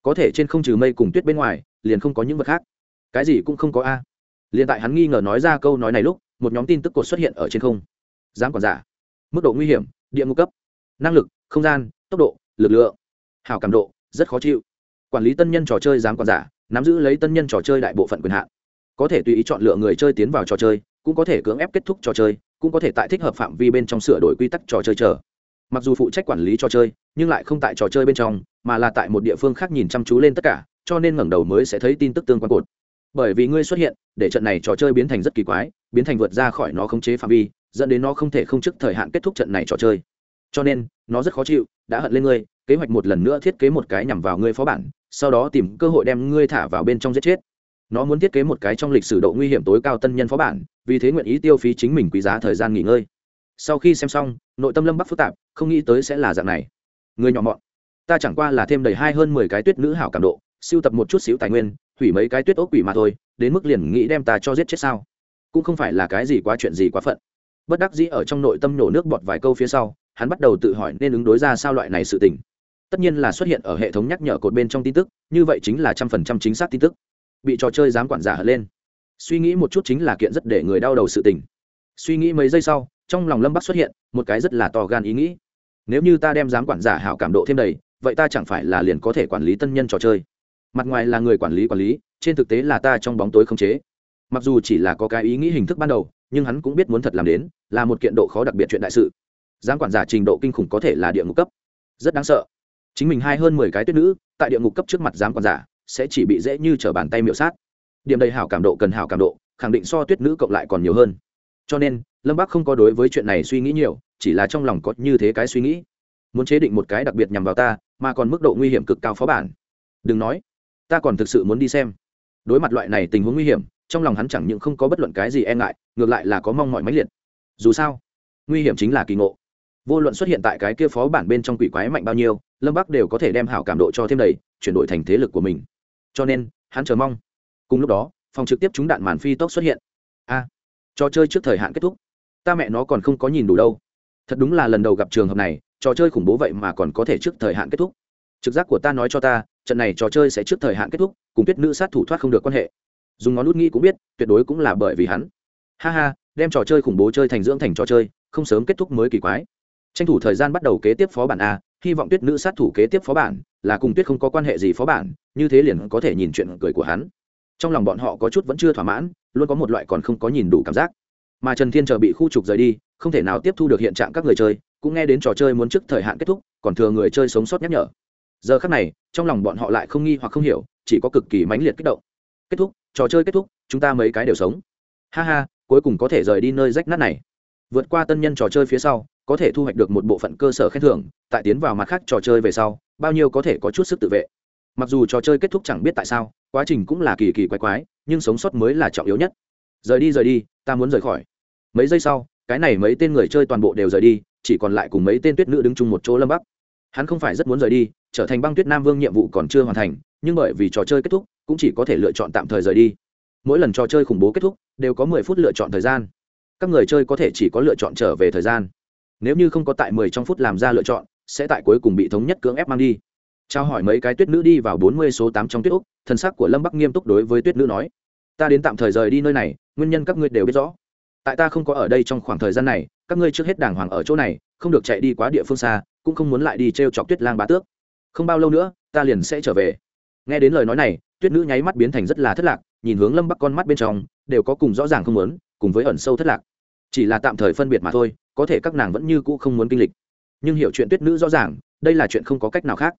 Có thể trên không trừ mây cùng tuyết bên ngoài liền không có những vật khác. Cái gì cũng không có a. Liền tại hắn nghi ngờ nói ra câu nói này lúc một nhóm tin tức cột xuất hiện ở trên không. Dám còn giả. Mức độ nguy hiểm địa ngục cấp. Năng lực, không gian, tốc độ, lực lượng. Hào cảm độ, rất khó chịu. Quản lý tân nhân trò chơi dám còn giả, nắm giữ lấy tân nhân trò chơi đại bộ phận quyền hạn. Có thể tùy ý chọn lựa người chơi tiến vào trò chơi, cũng có thể cưỡng ép kết thúc trò chơi, cũng có thể tại thích hợp phạm vi bên trong sửa đổi quy tắc trò chơi chờ. Mặc dù phụ trách quản lý trò chơi, nhưng lại không tại trò chơi bên trong, mà là tại một địa phương khác nhìn chăm chú lên tất cả, cho nên ngẩng đầu mới sẽ thấy tin tức tương quan cột bởi vì ngươi xuất hiện, để trận này trò chơi biến thành rất kỳ quái, biến thành vượt ra khỏi nó khống chế phạm vi, dẫn đến nó không thể không trước thời hạn kết thúc trận này trò chơi. Cho nên, nó rất khó chịu, đã hận lên ngươi, kế hoạch một lần nữa thiết kế một cái nhằm vào ngươi phó bản, sau đó tìm cơ hội đem ngươi thả vào bên trong giết chết. Nó muốn thiết kế một cái trong lịch sử độ nguy hiểm tối cao tân nhân phó bản, vì thế nguyện ý tiêu phí chính mình quý giá thời gian nghỉ ngơi. Sau khi xem xong, nội tâm lâm bắc phức tạp, không nghĩ tới sẽ là dạng này. Người nhỏ mọn, ta chẳng qua là thêm đầy hai hơn mười cái tuyết nữ hảo cảm độ siêu tập một chút xíu tài nguyên hủy mấy cái tuyết ốc quỷ mà thôi, đến mức liền nghĩ đem ta cho giết chết sao? Cũng không phải là cái gì quá chuyện gì quá phận. Bất đắc dĩ ở trong nội tâm nổ nước bọt vài câu phía sau, hắn bắt đầu tự hỏi nên ứng đối ra sao loại này sự tình. Tất nhiên là xuất hiện ở hệ thống nhắc nhở cột bên trong tin tức, như vậy chính là trăm phần trăm chính xác tin tức. Bị trò chơi dám quản giả hất lên. Suy nghĩ một chút chính là kiện rất để người đau đầu sự tình. Suy nghĩ mấy giây sau, trong lòng lâm bắc xuất hiện một cái rất là to gan ý nghĩ. Nếu như ta đem dám quản giả hảo cảm độ thêm đầy, vậy ta chẳng phải là liền có thể quản lý tân nhân trò chơi? Mặt ngoài là người quản lý quản lý, trên thực tế là ta trong bóng tối không chế. Mặc dù chỉ là có cái ý nghĩ hình thức ban đầu, nhưng hắn cũng biết muốn thật làm đến, là một kiện độ khó đặc biệt chuyện đại sự. Giám quản giả trình độ kinh khủng có thể là địa ngục cấp. Rất đáng sợ. Chính mình hai hơn mười cái tuyết nữ, tại địa ngục cấp trước mặt giám quản giả, sẽ chỉ bị dễ như t r ở bàn tay miệu sát. Điểm đầy hảo cảm độ cần hảo cảm độ, khẳng định so tuyết nữ cộng lại còn nhiều hơn. Cho nên, lâm bắc không có đối với chuyện này suy nghĩ nhiều, chỉ là trong lòng có như thế cái suy nghĩ. Muốn chế định một cái đặc biệt nhằm vào ta, mà còn mức độ nguy hiểm cực cao phó bản. Đừng nói ta còn thực sự muốn đi xem. Đối mặt loại này tình huống nguy hiểm, trong lòng hắn chẳng những không có bất luận cái gì e ngại, ngược lại là có mong mọi máy liệt. Dù sao, nguy hiểm chính là kỳ ngộ. Vô luận xuất hiện tại cái kia phó bản bên trong quỷ quái mạnh bao nhiêu, lâm bắc đều có thể đem hảo cảm độ cho thêm đầy, chuyển đổi thành thế lực của mình. Cho nên, hắn chờ mong. Cùng lúc đó, phòng trực tiếp trúng đạn màn phi tốc xuất hiện. A, trò chơi trước thời hạn kết thúc. Ta mẹ nó còn không có nhìn đủ đâu. Thật đúng là lần đầu gặp trường hợp này, trò chơi khủng bố vậy mà còn có thể trước thời hạn kết thúc. Trực giác của ta nói cho ta trận này trò chơi sẽ trước thời hạn kết thúc, cùng tuyết nữ sát thủ thoát không được quan hệ. Dùng ngón nút nghĩ cũng biết, tuyệt đối cũng là bởi vì hắn. Ha ha, đem trò chơi khủng bố chơi thành dưỡng thành trò chơi, không sớm kết thúc mới kỳ quái. Tranh thủ thời gian bắt đầu kế tiếp phó bản a, hy vọng tuyết nữ sát thủ kế tiếp phó bản, là cùng tuyết không có quan hệ gì phó bản, như thế liền có thể nhìn chuyện cười của hắn. Trong lòng bọn họ có chút vẫn chưa thỏa mãn, luôn có một loại còn không có nhìn đủ cảm giác. Mà trần thiên chờ bị khu trục rời đi, không thể nào tiếp thu được hiện trạng các người chơi, cũng nghe đến trò chơi muốn trước thời hạn kết thúc, còn thừa người chơi sống sót nhắc nhở giờ khắc này, trong lòng bọn họ lại không nghi hoặc không hiểu, chỉ có cực kỳ mãnh liệt kích động. Kết thúc, trò chơi kết thúc, chúng ta mấy cái đều sống. Ha ha, cuối cùng có thể rời đi nơi rách nát này. Vượt qua tân nhân trò chơi phía sau, có thể thu hoạch được một bộ phận cơ sở khen thưởng, tại tiến vào mặt khác trò chơi về sau, bao nhiêu có thể có chút sức tự vệ. Mặc dù trò chơi kết thúc chẳng biết tại sao, quá trình cũng là kỳ kỳ quái quái, nhưng sống sót mới là trọng yếu nhất. Rời đi rời đi, ta muốn rời khỏi. Mấy giây sau, cái này mấy tên người chơi toàn bộ đều rời đi, chỉ còn lại cùng mấy tên tuyết nữ đứng chung một chỗ lâm bắc. Hắn không phải rất muốn rời đi trở thành băng tuyết nam vương nhiệm vụ còn chưa hoàn thành, nhưng bởi vì trò chơi kết thúc, cũng chỉ có thể lựa chọn tạm thời rời đi. Mỗi lần trò chơi khủng bố kết thúc, đều có mười phút lựa chọn thời gian. Các người chơi có thể chỉ có lựa chọn trở về thời gian. Nếu như không có tại mười trong phút làm ra lựa chọn, sẽ tại cuối cùng bị thống nhất cưỡng ép mang đi. Trao hỏi mấy cái tuyết nữ đi vào bốn mươi số tám trong tuyết úc, thân xác của lâm bắc nghiêm túc đối với tuyết nữ nói, ta đến tạm thời rời đi nơi này, nguyên nhân các ngươi đều biết rõ. Tại ta không có ở đây trong khoảng thời gian này, các ngươi trước hết đàng hoàng ở chỗ này, không được chạy đi quá địa phương xa, cũng không muốn lại đi t r e o chọc tuyết lang bá tước không bao lâu nữa, ta liền sẽ trở về. Nghe đến lời nói này, tuyết nữ nháy mắt biến thành rất là thất lạc, nhìn hướng lâm bắc con mắt bên trong, đều có cùng rõ ràng không muốn, cùng với ẩn sâu thất lạc. Chỉ là tạm thời phân biệt mà thôi, có thể các nàng vẫn như cũ không muốn kinh lịch. Nhưng hiểu chuyện tuyết nữ rõ ràng, đây là chuyện không có cách nào khác.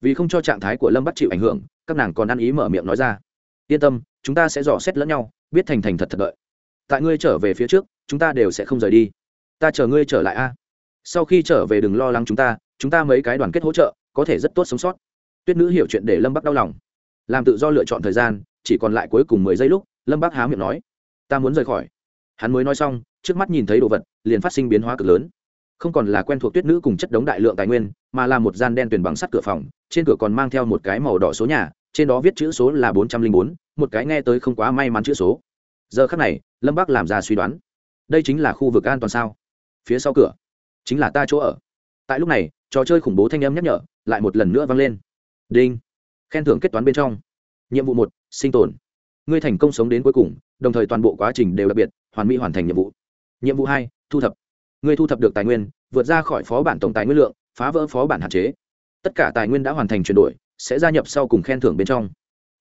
Vì không cho trạng thái của lâm bắc chịu ảnh hưởng, các nàng còn ăn ý mở miệng nói ra. Yên tâm, chúng ta sẽ dò xét lẫn nhau, biết thành thành thật thật đợi. Tại ngươi trở về phía trước, chúng ta đều sẽ không rời đi. Ta chờ ngươi trở lại a. Sau khi trở về đừng lo lắng chúng ta chúng ta mấy cái đoàn kết hỗ trợ có thể rất tốt sống sót. Tuyết nữ hiểu chuyện để lâm bắc đau lòng. Làm tự do lựa chọn thời gian, chỉ còn lại cuối cùng mười giây lúc, lâm bắc há miệng nói, ta muốn rời khỏi. Hắn mới nói xong, trước mắt nhìn thấy đồ vật, liền phát sinh biến hóa cực lớn. Không còn là quen thuộc tuyết nữ cùng chất đống đại lượng tài nguyên, mà là một gian đen tuyển bằng sắt cửa phòng, trên cửa còn mang theo một cái màu đỏ số nhà, trên đó viết chữ số là bốn trăm linh bốn, một cái nghe tới không quá may mắn chữ số. Giờ khắc này, lâm bắc làm ra suy đoán. Đây chính là khu vực an toàn sao? Phía sau cửa, chính là ta chỗ ở. Tại lúc này, trò chơi khủng bố thanh âm nhắc nhở lại một lần nữa vang lên. Đinh. Khen thưởng kết toán bên trong. Nhiệm vụ một, sinh tồn. Ngươi thành công sống đến cuối cùng, đồng thời toàn bộ quá trình đều đặc biệt, hoàn mỹ hoàn thành nhiệm vụ. Nhiệm vụ hai, thu thập. Ngươi thu thập được tài nguyên, vượt ra khỏi phó bản tổng tài nguyên lượng, phá vỡ phó bản hạn chế. Tất cả tài nguyên đã hoàn thành chuyển đổi, sẽ gia nhập sau cùng khen thưởng bên trong.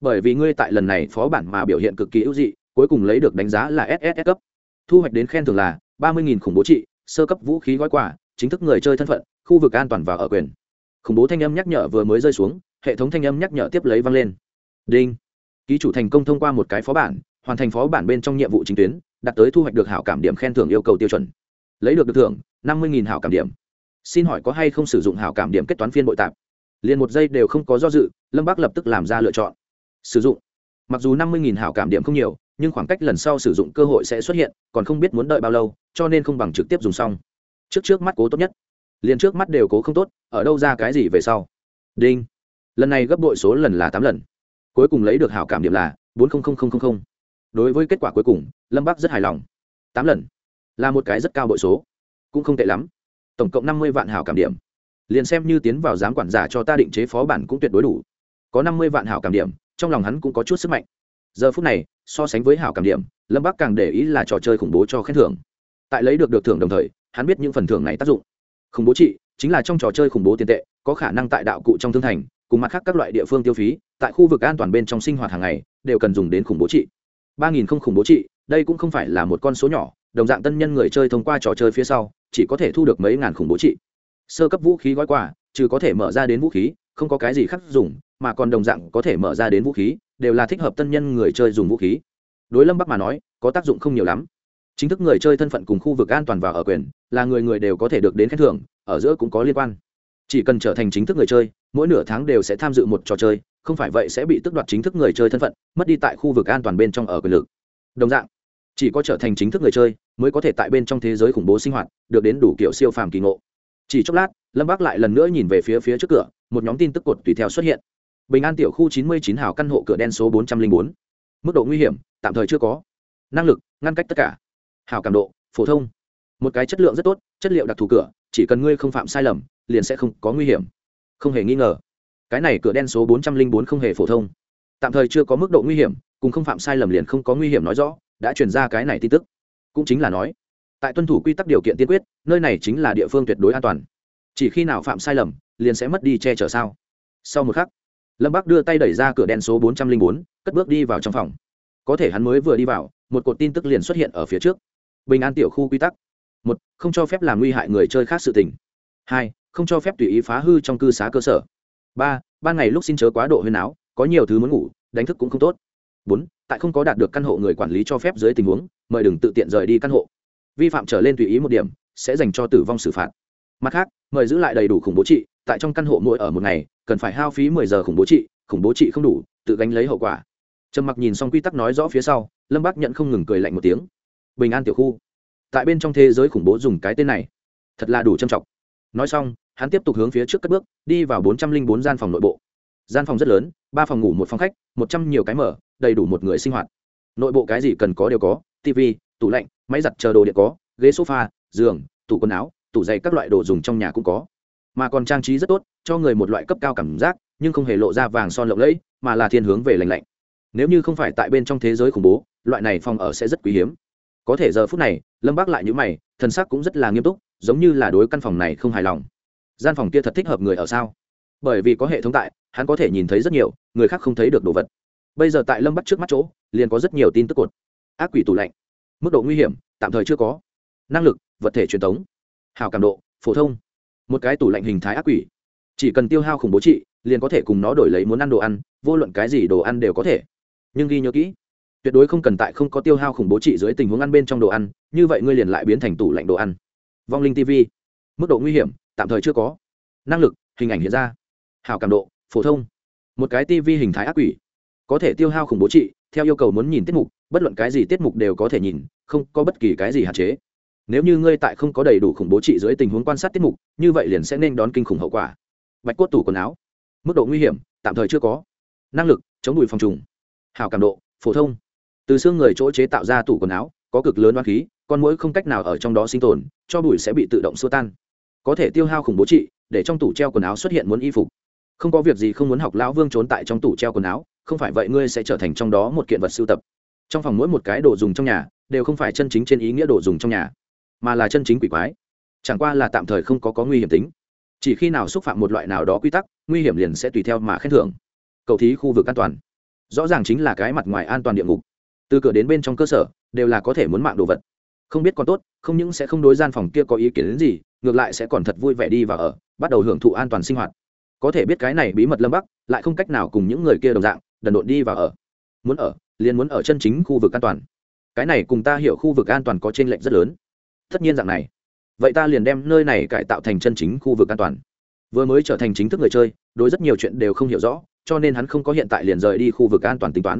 Bởi vì ngươi tại lần này phó bản mà biểu hiện cực kỳ ưu dị, cuối cùng lấy được đánh giá là ss cấp. Thu hoạch đến khen thưởng là ba mươi khủng bố trị, sơ cấp vũ khí gói quà, chính thức người chơi thân phận, khu vực an toàn và ở quyền khủng bố thanh âm nhắc nhở vừa mới rơi xuống, hệ thống thanh âm nhắc nhở tiếp lấy vang lên. Đinh. Ký chủ thành công thông qua một cái phó bản, hoàn thành phó bản bên trong nhiệm vụ chính tuyến, đạt tới thu hoạch được hảo cảm điểm khen thưởng yêu cầu tiêu chuẩn. Lấy được được thưởng, năm mươi hảo cảm điểm. Xin hỏi có hay không sử dụng hảo cảm điểm kết toán phiên bội tạp? Liền một giây đều không có do dự, lâm bác lập tức làm ra lựa chọn. Sử dụng. Mặc dù năm mươi hảo cảm điểm không nhiều, nhưng khoảng cách lần sau sử dụng cơ hội sẽ xuất hiện, còn không biết muốn đợi bao lâu, cho nên không bằng trực tiếp dùng xong. Trước trước mắt cố tốt nhất liền trước mắt đều cố không tốt, ở đâu ra cái gì về sau? Đinh. Lần này gấp bội số lần là tám lần. Cuối cùng lấy được hảo cảm điểm là bốn đối với kết quả cuối cùng, lâm bắc rất hài lòng. Tám lần là một cái rất cao bội số. Cũng không tệ lắm. Tổng cộng năm mươi vạn hảo cảm điểm. Liền xem như tiến vào giám quản giả cho ta định chế phó bản cũng tuyệt đối đủ. Có năm mươi vạn hảo cảm điểm, trong lòng hắn cũng có chút sức mạnh. Giờ phút này, so sánh với hảo cảm điểm, lâm bắc càng để ý là trò chơi khủng bố cho khen thưởng. Tại lấy được được thưởng đồng thời, hắn biết những phần thưởng này tác dụng khủng bố trị, chính là trong trò chơi khủng bố tiền tệ, có khả năng tại đạo cụ trong thương thành, cùng mặt khác các loại địa phương tiêu phí, tại khu vực an toàn bên trong sinh hoạt hàng ngày, đều cần dùng đến khủng bố trị. Ba nghìn không khủng bố trị, đây cũng không phải là một con số nhỏ, đồng dạng tân nhân người chơi thông qua trò chơi phía sau, chỉ có thể thu được mấy ngàn khủng bố trị. Sơ cấp vũ khí gói quà, trừ có thể mở ra đến vũ khí, không có cái gì khác dùng, mà còn đồng dạng có thể mở ra đến vũ khí, đều là thích hợp tân nhân người chơi dùng vũ khí. Đối lâm bắc mà nói, có tác dụng không nhiều lắm chính thức người chơi thân phận cùng khu vực an toàn và ở quyền là người người đều có thể được đến khen thưởng, ở giữa cũng có liên quan. Chỉ cần trở thành chính thức người chơi, mỗi nửa tháng đều sẽ tham dự một trò chơi, không phải vậy sẽ bị tước đoạt chính thức người chơi thân phận, mất đi tại khu vực an toàn bên trong ở quyền lực. Đồng dạng, chỉ có trở thành chính thức người chơi mới có thể tại bên trong thế giới khủng bố sinh hoạt, được đến đủ kiểu siêu phàm kỳ ngộ. Chỉ chốc lát, lâm bác lại lần nữa nhìn về phía phía trước cửa, một nhóm tin tức cột tùy theo xuất hiện. Bình an tiểu khu chín mươi chín hào căn hộ cửa đen số bốn trăm linh bốn. Mức độ nguy hiểm, tạm thời chưa có. Năng lực, ngăn cách tất cả hào cảm độ, phổ thông. Một cái chất lượng rất tốt, chất liệu đặc thù cửa, chỉ cần ngươi không phạm sai lầm, liền sẽ không có nguy hiểm. Không hề nghi ngờ. Cái này cửa đen số bốn trăm linh bốn không hề phổ thông. Tạm thời chưa có mức độ nguy hiểm, cùng không phạm sai lầm liền không có nguy hiểm nói rõ, đã truyền ra cái này tin tức. Cũng chính là nói, tại tuân thủ quy tắc điều kiện tiên quyết, nơi này chính là địa phương tuyệt đối an toàn. Chỉ khi nào phạm sai lầm, liền sẽ mất đi che chở sao. Sau một khắc, lâm bắc đưa tay đẩy ra cửa đen số bốn trăm linh bốn, cất bước đi vào trong phòng. Có thể hắn mới vừa đi vào, một cột tin tức liền xuất hiện ở phía trước bình an tiểu khu quy tắc. Một, không cho phép làm nguy hại người chơi khác sự tình. Hai, không cho phép tùy ý phá hư trong cư xá cơ sở. Ba, ban ngày lúc xin chớ quá độ huyên áo có nhiều thứ muốn ngủ, đánh thức cũng không tốt. Bốn, tại không có đạt được căn hộ người quản lý cho phép dưới tình huống, mời đừng tự tiện rời đi căn hộ. Vi phạm trở lên tùy ý một điểm, sẽ dành cho tử vong xử phạt. Mặt khác, mời giữ lại đầy đủ khủng bố trị, tại trong căn hộ mỗi ở một ngày, cần phải hao phí mười giờ khủng bố trị, khủng bố trị không đủ, tự gánh lấy hậu quả. Trầm mặc nhìn xong quy tắc nói rõ phía sau, lâm bác nhận không ngừng cười lạnh một tiếng bình an tiểu khu. Tại bên trong thế giới khủng bố dùng cái tên này, thật là đủ trầm trọng nói xong, hắn tiếp tục hướng phía trước cất bước, đi vào bốn trăm linh bốn gian phòng nội bộ. Gian phòng rất lớn, ba phòng ngủ một phòng khách, một trăm nhiều cái mở, đầy đủ một người sinh hoạt. Nội bộ cái gì cần có đều có tv tủ lạnh, máy giặt chờ đồ điện có, ghế sofa, giường, tủ quần áo, tủ giày các loại đồ dùng trong nhà cũng có. Mà còn trang trí rất tốt, cho người một loại cấp cao cảm giác, nhưng không hề lộ ra vàng son lộng lẫy, mà là thiên hướng về lành lạnh. Nếu như không phải tại bên trong thế giới khủng bố, loại này phòng ở sẽ rất quý hiếm có thể giờ phút này, lâm bác lại nhữ mày, thần sắc cũng rất là nghiêm túc, giống như là đối căn phòng này không hài lòng. Gian phòng kia thật thích hợp người ở sao? Bởi vì có hệ thống tại, hắn có thể nhìn thấy rất nhiều, người khác không thấy được đồ vật. Bây giờ tại lâm bắt trước mắt chỗ, liền có rất nhiều tin tức cột. Ác quỷ tủ lạnh. Mức độ nguy hiểm, tạm thời chưa có. Năng lực, vật thể truyền thống hào cảm độ, phổ thông. Một cái tủ lạnh hình thái ác quỷ. Chỉ cần tiêu hao khủng bố trị, liền có thể cùng nó đổi lấy muốn ăn đồ ăn, vô luận cái gì đồ ăn đều có thể. Nhưng ghi nhớ kỹ tuyệt đối không cần tại không có tiêu hao khủng bố trị dưới tình huống ăn bên trong đồ ăn, như vậy ngươi liền lại biến thành tủ lạnh đồ ăn. Vong linh tv mức độ nguy hiểm, tạm thời chưa có. Năng lực, hình ảnh hiện ra. Hào cảm độ, phổ thông. Một cái tv hình thái ác quỷ. Có thể tiêu hao khủng bố trị, theo yêu cầu muốn nhìn tiết mục, bất luận cái gì tiết mục đều có thể nhìn, không có bất kỳ cái gì hạn chế. Nếu như ngươi tại không có đầy đủ khủng bố trị dưới tình huống quan sát tiết mục, như vậy liền sẽ nên đón kinh khủng hậu quả. Bạch cốt tủ quần áo. Mức độ nguy hiểm, tạm thời chưa có. Năng lực, chống đùi phòng trùng. Hào cảm độ, phổ thông từ xương người chỗ chế tạo ra tủ quần áo, có cực lớn oan khí, con mũi không cách nào ở trong đó sinh tồn, cho bụi sẽ bị tự động xua tan. Có thể tiêu hao khủng bố trị, để trong tủ treo quần áo xuất hiện muốn y phục. Không có việc gì không muốn học lão vương trốn tại trong tủ treo quần áo, không phải vậy ngươi sẽ trở thành trong đó một kiện vật sưu tập. Trong phòng mỗi một cái đồ dùng trong nhà, đều không phải chân chính trên ý nghĩa đồ dùng trong nhà, mà là chân chính quỷ quái. Chẳng qua là tạm thời không có có nguy hiểm tính. Chỉ khi nào xúc phạm một loại nào đó quy tắc, nguy hiểm liền sẽ tùy theo mà khen thưởng. Cầu thí khu vực an toàn. Rõ ràng chính là cái mặt ngoài an toàn địa ngục từ cửa đến bên trong cơ sở, đều là có thể muốn mạng đồ vật. Không biết còn tốt, không những sẽ không đối gian phòng kia có ý kiến đến gì, ngược lại sẽ còn thật vui vẻ đi và ở, bắt đầu hưởng thụ an toàn sinh hoạt. Có thể biết cái này bí mật lâm bắc, lại không cách nào cùng những người kia đồng dạng, đần độn đi và ở. Muốn ở, liền muốn ở chân chính khu vực an toàn. Cái này cùng ta hiểu khu vực an toàn có t r ê n lệch rất lớn. Tất nhiên dạng này. Vậy ta liền đem nơi này cải tạo thành chân chính khu vực an toàn. Vừa mới trở thành chính thức người chơi, đối rất nhiều chuyện đều không hiểu rõ, cho nên hắn không có hiện tại liền rời đi khu vực an toàn tính toán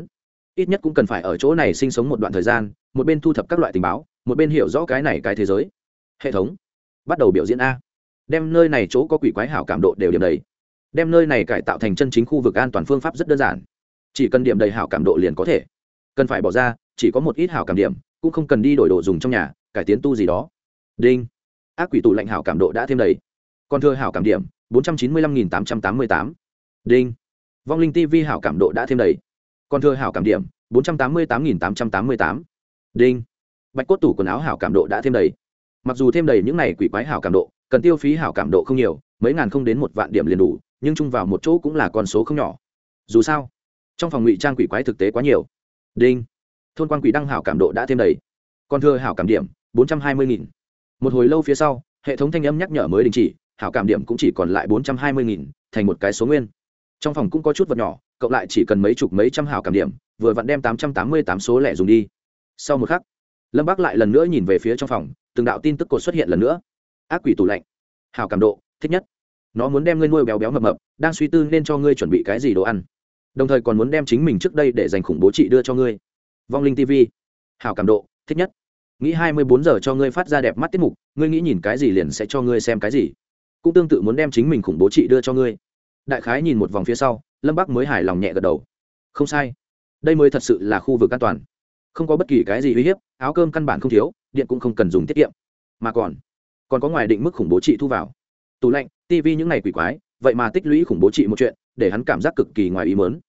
ít nhất cũng cần phải ở chỗ này sinh sống một đoạn thời gian, một bên thu thập các loại tình báo, một bên hiểu rõ cái này cái thế giới. Hệ thống, bắt đầu biểu diễn a. Đem nơi này chỗ có quỷ quái hảo cảm độ đều điểm đầy. Đem nơi này cải tạo thành chân chính khu vực an toàn phương pháp rất đơn giản. Chỉ cần điểm đầy hảo cảm độ liền có thể. Cần phải bỏ ra, chỉ có một ít hảo cảm điểm, cũng không cần đi đổi đồ dùng trong nhà, cải tiến tu gì đó. Đinh. Ác quỷ tủ lạnh hảo cảm độ đã thêm đầy. Còn thừa hảo cảm điểm, bốn trăm chín mươi lăm nghìn tám trăm tám mươi tám. Đinh. Vong linh tv hảo cảm độ đã thêm đầy còn thưa hảo cảm điểm, bốn trăm tám mươi tám nghìn tám trăm tám mươi tám. Đinh. Bạch cốt tủ quần áo hảo cảm độ đã thêm đầy. Mặc dù thêm đầy những này quỷ quái hảo cảm độ, cần tiêu phí hảo cảm độ không nhiều, mấy ngàn không đến một vạn điểm liền đủ, nhưng chung vào một chỗ cũng là con số không nhỏ. Dù sao, trong phòng ngụy trang quỷ quái thực tế quá nhiều. Đinh. Thôn quan quỷ đăng hảo cảm độ đã thêm đầy. Còn thừa hảo cảm điểm, bốn trăm hai mươi nghìn. Một hồi lâu phía sau, hệ thống thanh âm nhắc nhở mới đình chỉ, hảo cảm điểm cũng chỉ còn lại bốn trăm hai mươi nghìn, thành một cái số nguyên. Trong phòng cũng có chút vật nhỏ cộng lại chỉ cần mấy chục mấy trăm hảo cảm điểm, vừa vặn đem tám trăm tám mươi tám số lẻ dùng đi. Sau một khắc, lâm bác lại lần nữa nhìn về phía trong phòng, từng đạo tin tức cột xuất hiện lần nữa. Ác quỷ tủ lạnh. Hảo cảm độ, thích nhất. Nó muốn đem ngươi nuôi béo béo mập mập, đang suy tư nên cho ngươi chuẩn bị cái gì đồ ăn. Đồng thời còn muốn đem chính mình trước đây để dành khủng bố trị đưa cho ngươi. Vong linh tv hảo cảm độ, thích nhất. Nghĩ hai mươi bốn giờ cho ngươi phát ra đẹp mắt tiết mục, ngươi nghĩ nhìn cái gì liền sẽ cho ngươi xem cái gì. Cũng tương tự muốn đem chính mình khủng bố trị đưa cho ngươi đại khái nhìn một vòng phía sau, lâm bắc mới hài lòng nhẹ gật đầu. Không sai. Đây mới thật sự là khu vực an toàn. Không có bất kỳ cái gì uy hiếp, áo cơm căn bản không thiếu, điện cũng không cần dùng tiết kiệm. Mà còn còn có ngoài định mức khủng bố trị thu vào. Tủ lạnh tv những ngày quỷ quái, vậy mà tích lũy khủng bố trị một chuyện, để hắn cảm giác cực kỳ ngoài ý mớn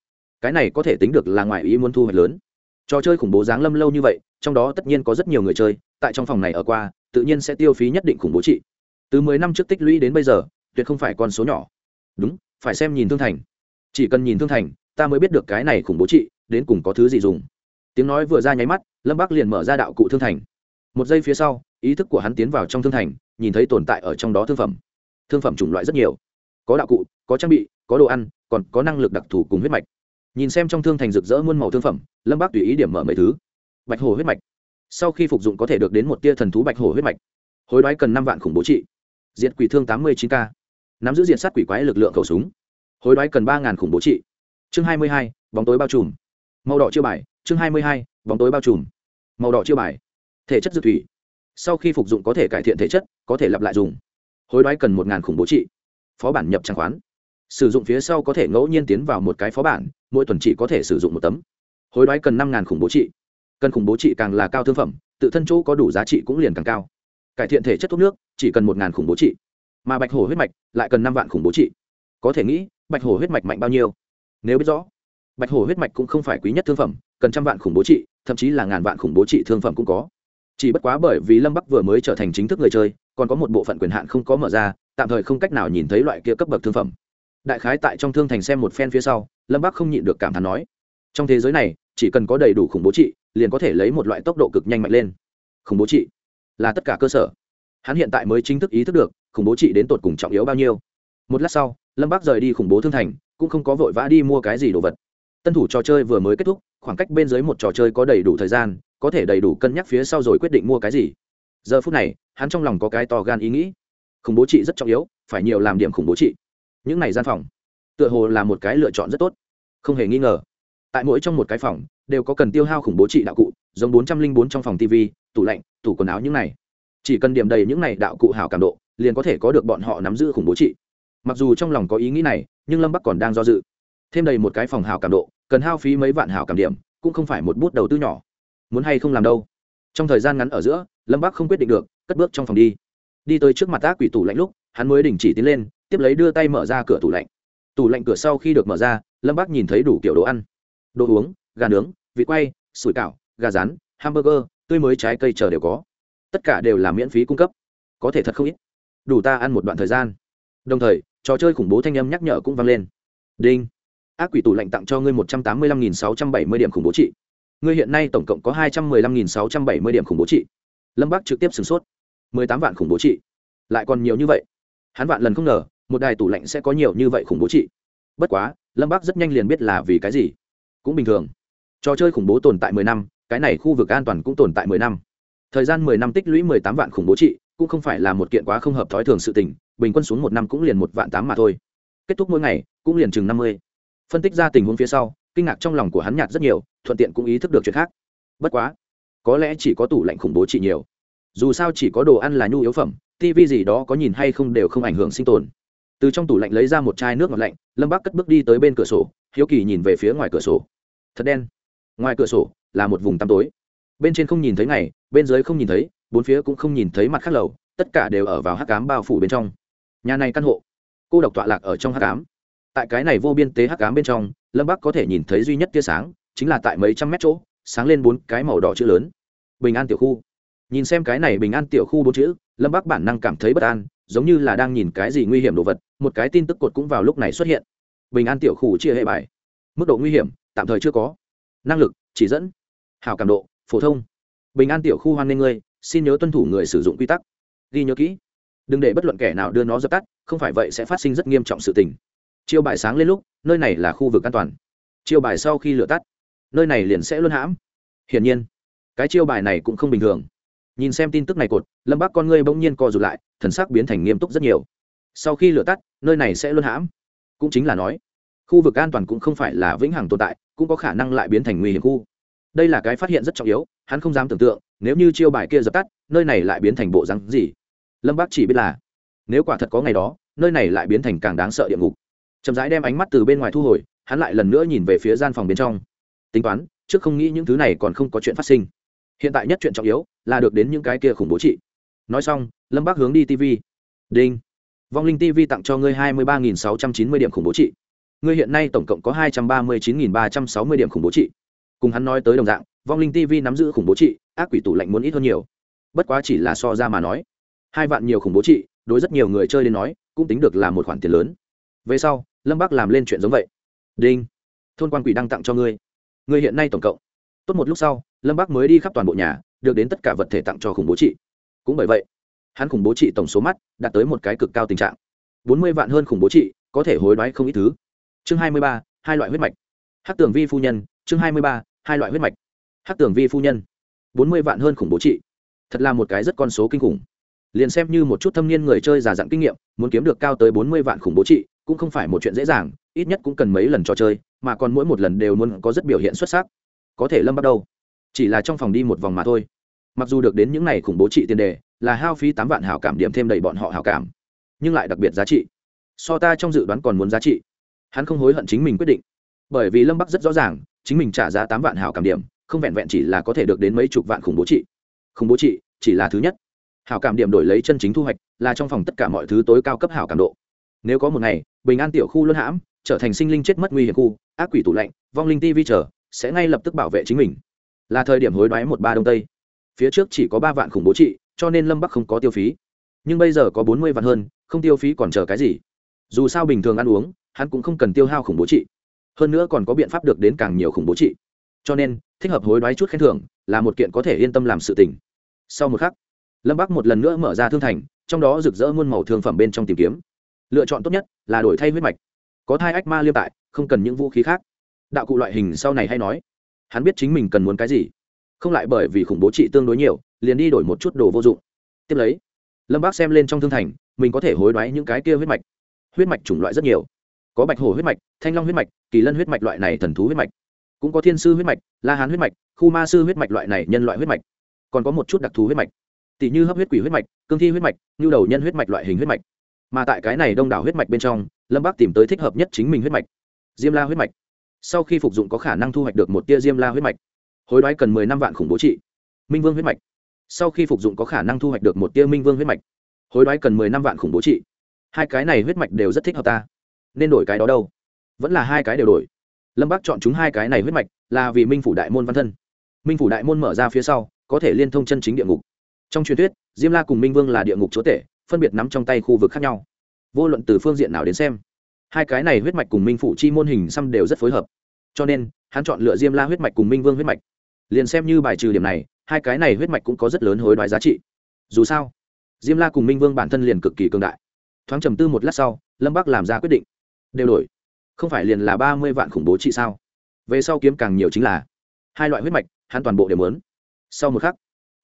cái này có thể tính được là ngoài ý muốn thu hoạch lớn. Trò chơi khủng bố giáng lâm lâu như vậy, trong đó tất nhiên có rất nhiều người chơi, tại trong phòng này ở qua, tự nhiên sẽ tiêu phí nhất định khủng bố trị. Từ mười năm trước tích lũy đến bây giờ, tuyệt không phải con số nhỏ. Đúng phải xem nhìn thương thành. Chỉ cần nhìn thương thành, ta mới biết được cái này khủng bố trị, đến cùng có thứ gì dùng. Tiếng nói vừa ra nháy mắt, lâm bắc liền mở ra đạo cụ thương thành. Một giây phía sau, ý thức của hắn tiến vào trong thương thành, nhìn thấy tồn tại ở trong đó thương phẩm. Thương phẩm chủng loại rất nhiều. Có đạo cụ, có trang bị, có đồ ăn, còn có năng lực đặc thù cùng huyết mạch. Nhìn xem trong thương thành rực rỡ muôn màu thương phẩm, lâm bác tùy ý điểm mở mấy thứ. Bạch hồ huyết mạch. Sau khi phục dụng có thể được đến một tia thần thú bạch hồ huyết mạch. Hối đoái cần năm vạn khủng bố trị. Diệt quỷ thương tám mươi chín k nắm giữ diện sát quỷ quái lực lượng khẩu súng. Hối đoái cần ba ngàn khủng bố trị. Chương hai mươi hai, bóng tối bao trùm. Màu đỏ chưa bài, chương hai mươi hai, bóng tối bao trùm. Màu đỏ chưa bài. Thể chất dư thủy. Sau khi phục dụng có thể cải thiện thể chất, có thể lặp lại dùng. Hối đoái cần một ngàn khủng bố trị. Phó bản nhập trang khoán. Sử dụng phía sau có thể ngẫu nhiên tiến vào một cái phó bản, mỗi tuần chỉ có thể sử dụng một tấm. Hối đoái cần năm ngàn khủng bố trị. Cần khủng bố trị càng là cao thương phẩm, tự thân chỗ có đủ giá trị cũng liền càng cao. Cải thiện thể chất thuốc nước, chỉ cần một ngàn khủng bố trị mà bạch hổ huyết mạch lại cần năm vạn khủng bố trị. Có thể nghĩ, bạch hổ huyết mạch mạnh bao nhiêu? Nếu biết rõ, bạch hổ huyết mạch cũng không phải quý nhất thương phẩm, cần trăm vạn khủng bố trị, thậm chí là ngàn vạn khủng bố trị thương phẩm cũng có. Chỉ bất quá bởi vì lâm bắc vừa mới trở thành chính thức người chơi, còn có một bộ phận quyền hạn không có mở ra, tạm thời không cách nào nhìn thấy loại kia cấp bậc thương phẩm. Đại khái tại trong thương thành xem một phen phía sau, lâm bắc không nhịn được cảm thán nói, trong thế giới này, chỉ cần có đầy đủ khủng bố trị, liền có thể lấy một loại tốc độ cực nhanh mạnh lên. Khủng bố trị là tất cả cơ sở hắn hiện tại mới chính thức ý thức được khủng bố trị đến tột cùng trọng yếu bao nhiêu. Một lát sau, lâm bác rời đi khủng bố thương thành, cũng không có vội vã đi mua cái gì đồ vật. Tân thủ trò chơi vừa mới kết thúc, khoảng cách bên dưới một trò chơi có đầy đủ thời gian, có thể đầy đủ cân nhắc phía sau rồi quyết định mua cái gì. Giờ phút này, hắn trong lòng có cái to gan ý nghĩ. Khủng bố trị rất trọng yếu, phải nhiều làm điểm khủng bố trị. Những này gian phòng, tựa hồ là một cái lựa chọn rất tốt. Không hề nghi ngờ, tại mỗi trong một cái phòng, đều có cần tiêu hao khủng bố trị đạo cụ, giống bốn trăm linh bốn trong phòng tv tủ lạnh, tủ quần áo những này chỉ cần điểm đầy những này đạo cụ hảo cảm độ, liền có thể có được bọn họ nắm giữ khủng bố trị. Mặc dù trong lòng có ý nghĩ này, nhưng lâm bắc còn đang do dự. Thêm đầy một cái phòng hảo cảm độ, cần hao phí mấy vạn hảo cảm điểm, cũng không phải một bút đầu tư nhỏ. Muốn hay không làm đâu? Trong thời gian ngắn ở giữa, lâm bắc không quyết định được, cất bước trong phòng đi. Đi tới trước mặt tác quỷ tủ lạnh lúc, hắn mới đình chỉ tiến lên, tiếp lấy đưa tay mở ra cửa tủ lạnh. Tủ lạnh cửa sau khi được mở ra, lâm bắc nhìn thấy đủ kiểu đồ ăn. Đồ uống, gà nướng, vịt quay, sủi cảo, gà rán, hamburger, tươi mới trái cây chờ đều có tất cả đều là miễn phí cung cấp. Có thể thật không ít. Đủ ta ăn một đoạn thời gian. Đồng thời, trò chơi khủng bố thanh âm nhắc nhở cũng vang lên. Đinh. Ác quỷ tủ lạnh tặng cho ngươi một trăm tám mươi lăm nghìn sáu trăm bảy mươi điểm khủng bố trị. Ngươi hiện nay tổng cộng có hai trăm mười lăm nghìn sáu trăm bảy mươi điểm khủng bố trị. Lâm bắc trực tiếp sửng sốt. mười tám vạn khủng bố trị. Lại còn nhiều như vậy. Hắn vạn lần không ngờ, một đài tủ lạnh sẽ có nhiều như vậy khủng bố trị. Bất quá, lâm bắc rất nhanh liền biết là vì cái gì. Cũng bình thường. Trò chơi khủng bố tồn tại mười năm, cái này khu vực an toàn cũng tồn tại mười năm thời gian mười năm tích lũy mười tám vạn khủng bố trị, cũng không phải là một kiện quá không hợp thói thường sự tình, bình quân xuống một năm cũng liền một vạn tám mà thôi. Kết thúc mỗi ngày, cũng liền chừng năm mươi. Phân tích ra tình huống phía sau, kinh ngạc trong lòng của hắn nhạt rất nhiều, thuận tiện cũng ý thức được chuyện khác. Bất quá, có lẽ chỉ có tủ lạnh khủng bố trị nhiều. Dù sao chỉ có đồ ăn là nhu yếu phẩm Tivi gì đó có nhìn hay không đều không ảnh hưởng sinh tồn. Từ trong tủ lạnh lấy ra một chai nước ngọt lạnh, lâm bắc cất bước đi tới bên cửa sổ, hiếu kỳ nhìn về phía ngoài cửa sổ. Thật đen. Ngoài cửa sổ là một vùng tăm tối. Bên trên không nhìn thấy ngày bên dưới không nhìn thấy, bốn phía cũng không nhìn thấy mặt khác lầu, tất cả đều ở vào hắc cám bao phủ bên trong. Nhà này căn hộ, cô độc tọa lạc ở trong hắc cám tại cái này vô biên tế hắc cám bên trong, lâm bắc có thể nhìn thấy duy nhất tia sáng, chính là tại mấy trăm mét chỗ, sáng lên bốn cái màu đỏ chữ lớn. Bình an tiểu khu. Nhìn xem cái này bình an tiểu khu bốn chữ, lâm bắc bản năng cảm thấy bất an, giống như là đang nhìn cái gì nguy hiểm đồ vật, một cái tin tức cột cũng vào lúc này xuất hiện. Bình an tiểu khu chia hệ bài. Mức độ nguy hiểm, tạm thời chưa có. Năng lực, chỉ dẫn. Hào cảm độ, phổ thông bình an tiểu khu hoan nghênh ngươi, xin nhớ tuân thủ người sử dụng quy tắc. Ghi nhớ kỹ, đừng để bất luận kẻ nào đưa nó dập tắt, không phải vậy sẽ phát sinh rất nghiêm trọng sự tình. Chiêu bài sáng lên lúc, nơi này là khu vực an toàn. Chiêu bài sau khi lửa tắt, nơi này liền sẽ luôn hãm. Hiển nhiên, cái chiêu bài này cũng không bình thường. Nhìn xem tin tức này cột, lâm bác con ngươi bỗng nhiên co rụt lại, thần sắc biến thành nghiêm túc rất nhiều. Sau khi lửa tắt, nơi này sẽ luôn hãm. Cũng chính là nói, khu vực an toàn cũng không phải là vĩnh hằng tồn tại, cũng có khả năng lại biến thành nguy hiểm khu đây là cái phát hiện rất trọng yếu, hắn không dám tưởng tượng, nếu như chiêu bài kia dập tắt, nơi này lại biến thành bộ rắn gì? Lâm bác chỉ biết là, nếu quả thật có ngày đó, nơi này lại biến thành càng đáng sợ địa ngục. Chậm rãi đem ánh mắt từ bên ngoài thu hồi, hắn lại lần nữa nhìn về phía gian phòng bên trong. Tính toán, trước không nghĩ những thứ này còn không có chuyện phát sinh. Hiện tại nhất chuyện trọng yếu là được đến những cái kia khủng bố trị. Nói xong, lâm bác hướng đi tv đinh. Vong linh tv tặng cho ngươi hai mươi ba nghìn sáu trăm chín mươi điểm khủng bố trị. Ngươi hiện nay tổng cộng có hai trăm ba mươi chín nghìn ba trăm sáu mươi điểm khủng bố trị cùng hắn nói tới đồng dạng, vong linh tv nắm giữ khủng bố trị, ác quỷ tủ lạnh muốn ít hơn nhiều. Bất quá chỉ là so ra mà nói, hai vạn nhiều khủng bố trị, đối rất nhiều người chơi đến nói, cũng tính được là một khoản tiền lớn. Về sau, lâm bắc làm lên chuyện giống vậy. Đinh, thôn quan quỷ đang tặng cho ngươi. Ngươi hiện nay tổng cộng. Tốt một lúc sau, lâm bắc mới đi khắp toàn bộ nhà, được đến tất cả vật thể tặng cho khủng bố trị. Cũng bởi vậy, hắn khủng bố trị tổng số mắt đạt tới một cái cực cao tình trạng. Bốn mươi vạn hơn khủng bố trị, có thể hối đoái không ít thứ. Chương hai mươi ba, hai loại huyết mạch. Hát tường vi phu nhân chương hai mươi ba, hai loại huyết mạch. Hát tưởng vi phu nhân. Bốn mươi vạn hơn khủng bố trị. Thật là một cái rất con số kinh khủng. Liền xem như một chút thâm niên người chơi già dặn kinh nghiệm, muốn kiếm được cao tới bốn mươi vạn khủng bố trị, cũng không phải một chuyện dễ dàng, ít nhất cũng cần mấy lần trò chơi, mà còn mỗi một lần đều muốn có rất biểu hiện xuất sắc. Có thể lâm bắt đầu. Chỉ là trong phòng đi một vòng mà thôi. Mặc dù được đến những này khủng bố trị tiền đề, là hao phí tám vạn hảo cảm điểm thêm đầy bọn họ hảo cảm, nhưng lại đặc biệt giá trị. So ta trong dự đoán còn muốn giá trị. Hắn không hối hận chính mình quyết định. Bởi vì lâm bắc rất rõ ràng chính mình trả giá tám vạn hảo cảm điểm, không vẹn vẹn chỉ là có thể được đến mấy chục vạn khủng bố trị. Khủng bố trị chỉ là thứ nhất. Hảo cảm điểm đổi lấy chân chính thu hoạch, là trong phòng tất cả mọi thứ tối cao cấp hảo cảm độ. Nếu có một ngày, bình an tiểu khu luân hãm, trở thành sinh linh chết mất nguy hiểm khu, ác quỷ tủ lạnh, vong linh tv chờ, sẽ ngay lập tức bảo vệ chính mình. Là thời điểm hối đoái một ba đông tây. Phía trước chỉ có ba vạn khủng bố trị, cho nên lâm bắc không có tiêu phí. Nhưng bây giờ có bốn mươi vạn hơn, không tiêu phí còn chờ cái gì. Dù sao bình thường ăn uống, hắn cũng không cần tiêu hao khủng bố trị hơn nữa còn có biện pháp được đến càng nhiều khủng bố trị. Cho nên, thích hợp hối đoái chút khen thưởng là một kiện có thể yên tâm làm sự tình. Sau một khắc, lâm bắc một lần nữa mở ra thương thành, trong đó rực rỡ muôn màu thương phẩm bên trong tìm kiếm. Lựa chọn tốt nhất là đổi thay huyết mạch. Có thai ách ma liêm tại, không cần những vũ khí khác. Đạo cụ loại hình sau này hay nói. Hắn biết chính mình cần muốn cái gì. Không lại bởi vì khủng bố trị tương đối nhiều, liền đi đổi một chút đồ vô dụng. Tiếp lấy, lâm bác xem lên trong thương thành, mình có thể hối đoái những cái kia huyết mạch. Huyết mạch chủng loại rất nhiều có bạch hổ huyết mạch, thanh long huyết mạch, kỳ lân huyết mạch loại này thần thú huyết mạch. Cũng có thiên sư huyết mạch, la hán huyết mạch, khu ma sư huyết mạch loại này nhân loại huyết mạch. Còn có một chút đặc thù huyết mạch. Tỷ như hấp huyết quỷ huyết mạch, cương thi huyết mạch nhu đầu nhân huyết mạch loại hình huyết mạch. Mà tại cái này đông đảo huyết mạch bên trong, lâm bác tìm tới thích hợp nhất chính mình huyết mạch. Diêm la huyết mạch. Sau khi phục dụng có khả năng thu hoạch được một tia diêm la huyết mạch. Hối đoái cần mười năm vạn khủng bố trị. Minh vương huyết mạch. Sau khi phục dụng có khả năng thu hoạch được một tia minh vương huyết mạch. Hối đoái cần mười năm vạn khủng bố trị. Hai cái này huyết mạch đều rất thích hợp ta nên đổi cái đó đâu. Vẫn là hai cái đều đổi. Lâm bác chọn chúng hai cái này huyết mạch, là vì minh phủ đại môn văn thân. Minh phủ đại môn mở ra phía sau, có thể liên thông chân chính địa ngục. Trong truyền thuyết, diêm la cùng minh vương là địa ngục chúa tể, phân biệt nắm trong tay khu vực khác nhau. Vô luận từ phương diện nào đến xem, hai cái này huyết mạch cùng minh Phủ chi môn hình xăm đều rất phối hợp. Cho nên, hắn chọn lựa diêm la huyết mạch cùng minh vương huyết mạch. Liền xem như bài trừ điểm này, hai cái này huyết mạch cũng có rất lớn hối đoái giá trị. Dù sao, diêm la cùng minh vương bản thân liền cực kỳ cường đại. Thoáng trầm tư một lát sau, lâm bắc làm ra quyết định đều đổi. Không phải liền là ba mươi vạn khủng bố trị sao? Về sau kiếm càng nhiều chính là hai loại huyết mạch, hắn toàn bộ đều muốn. Sau một khắc,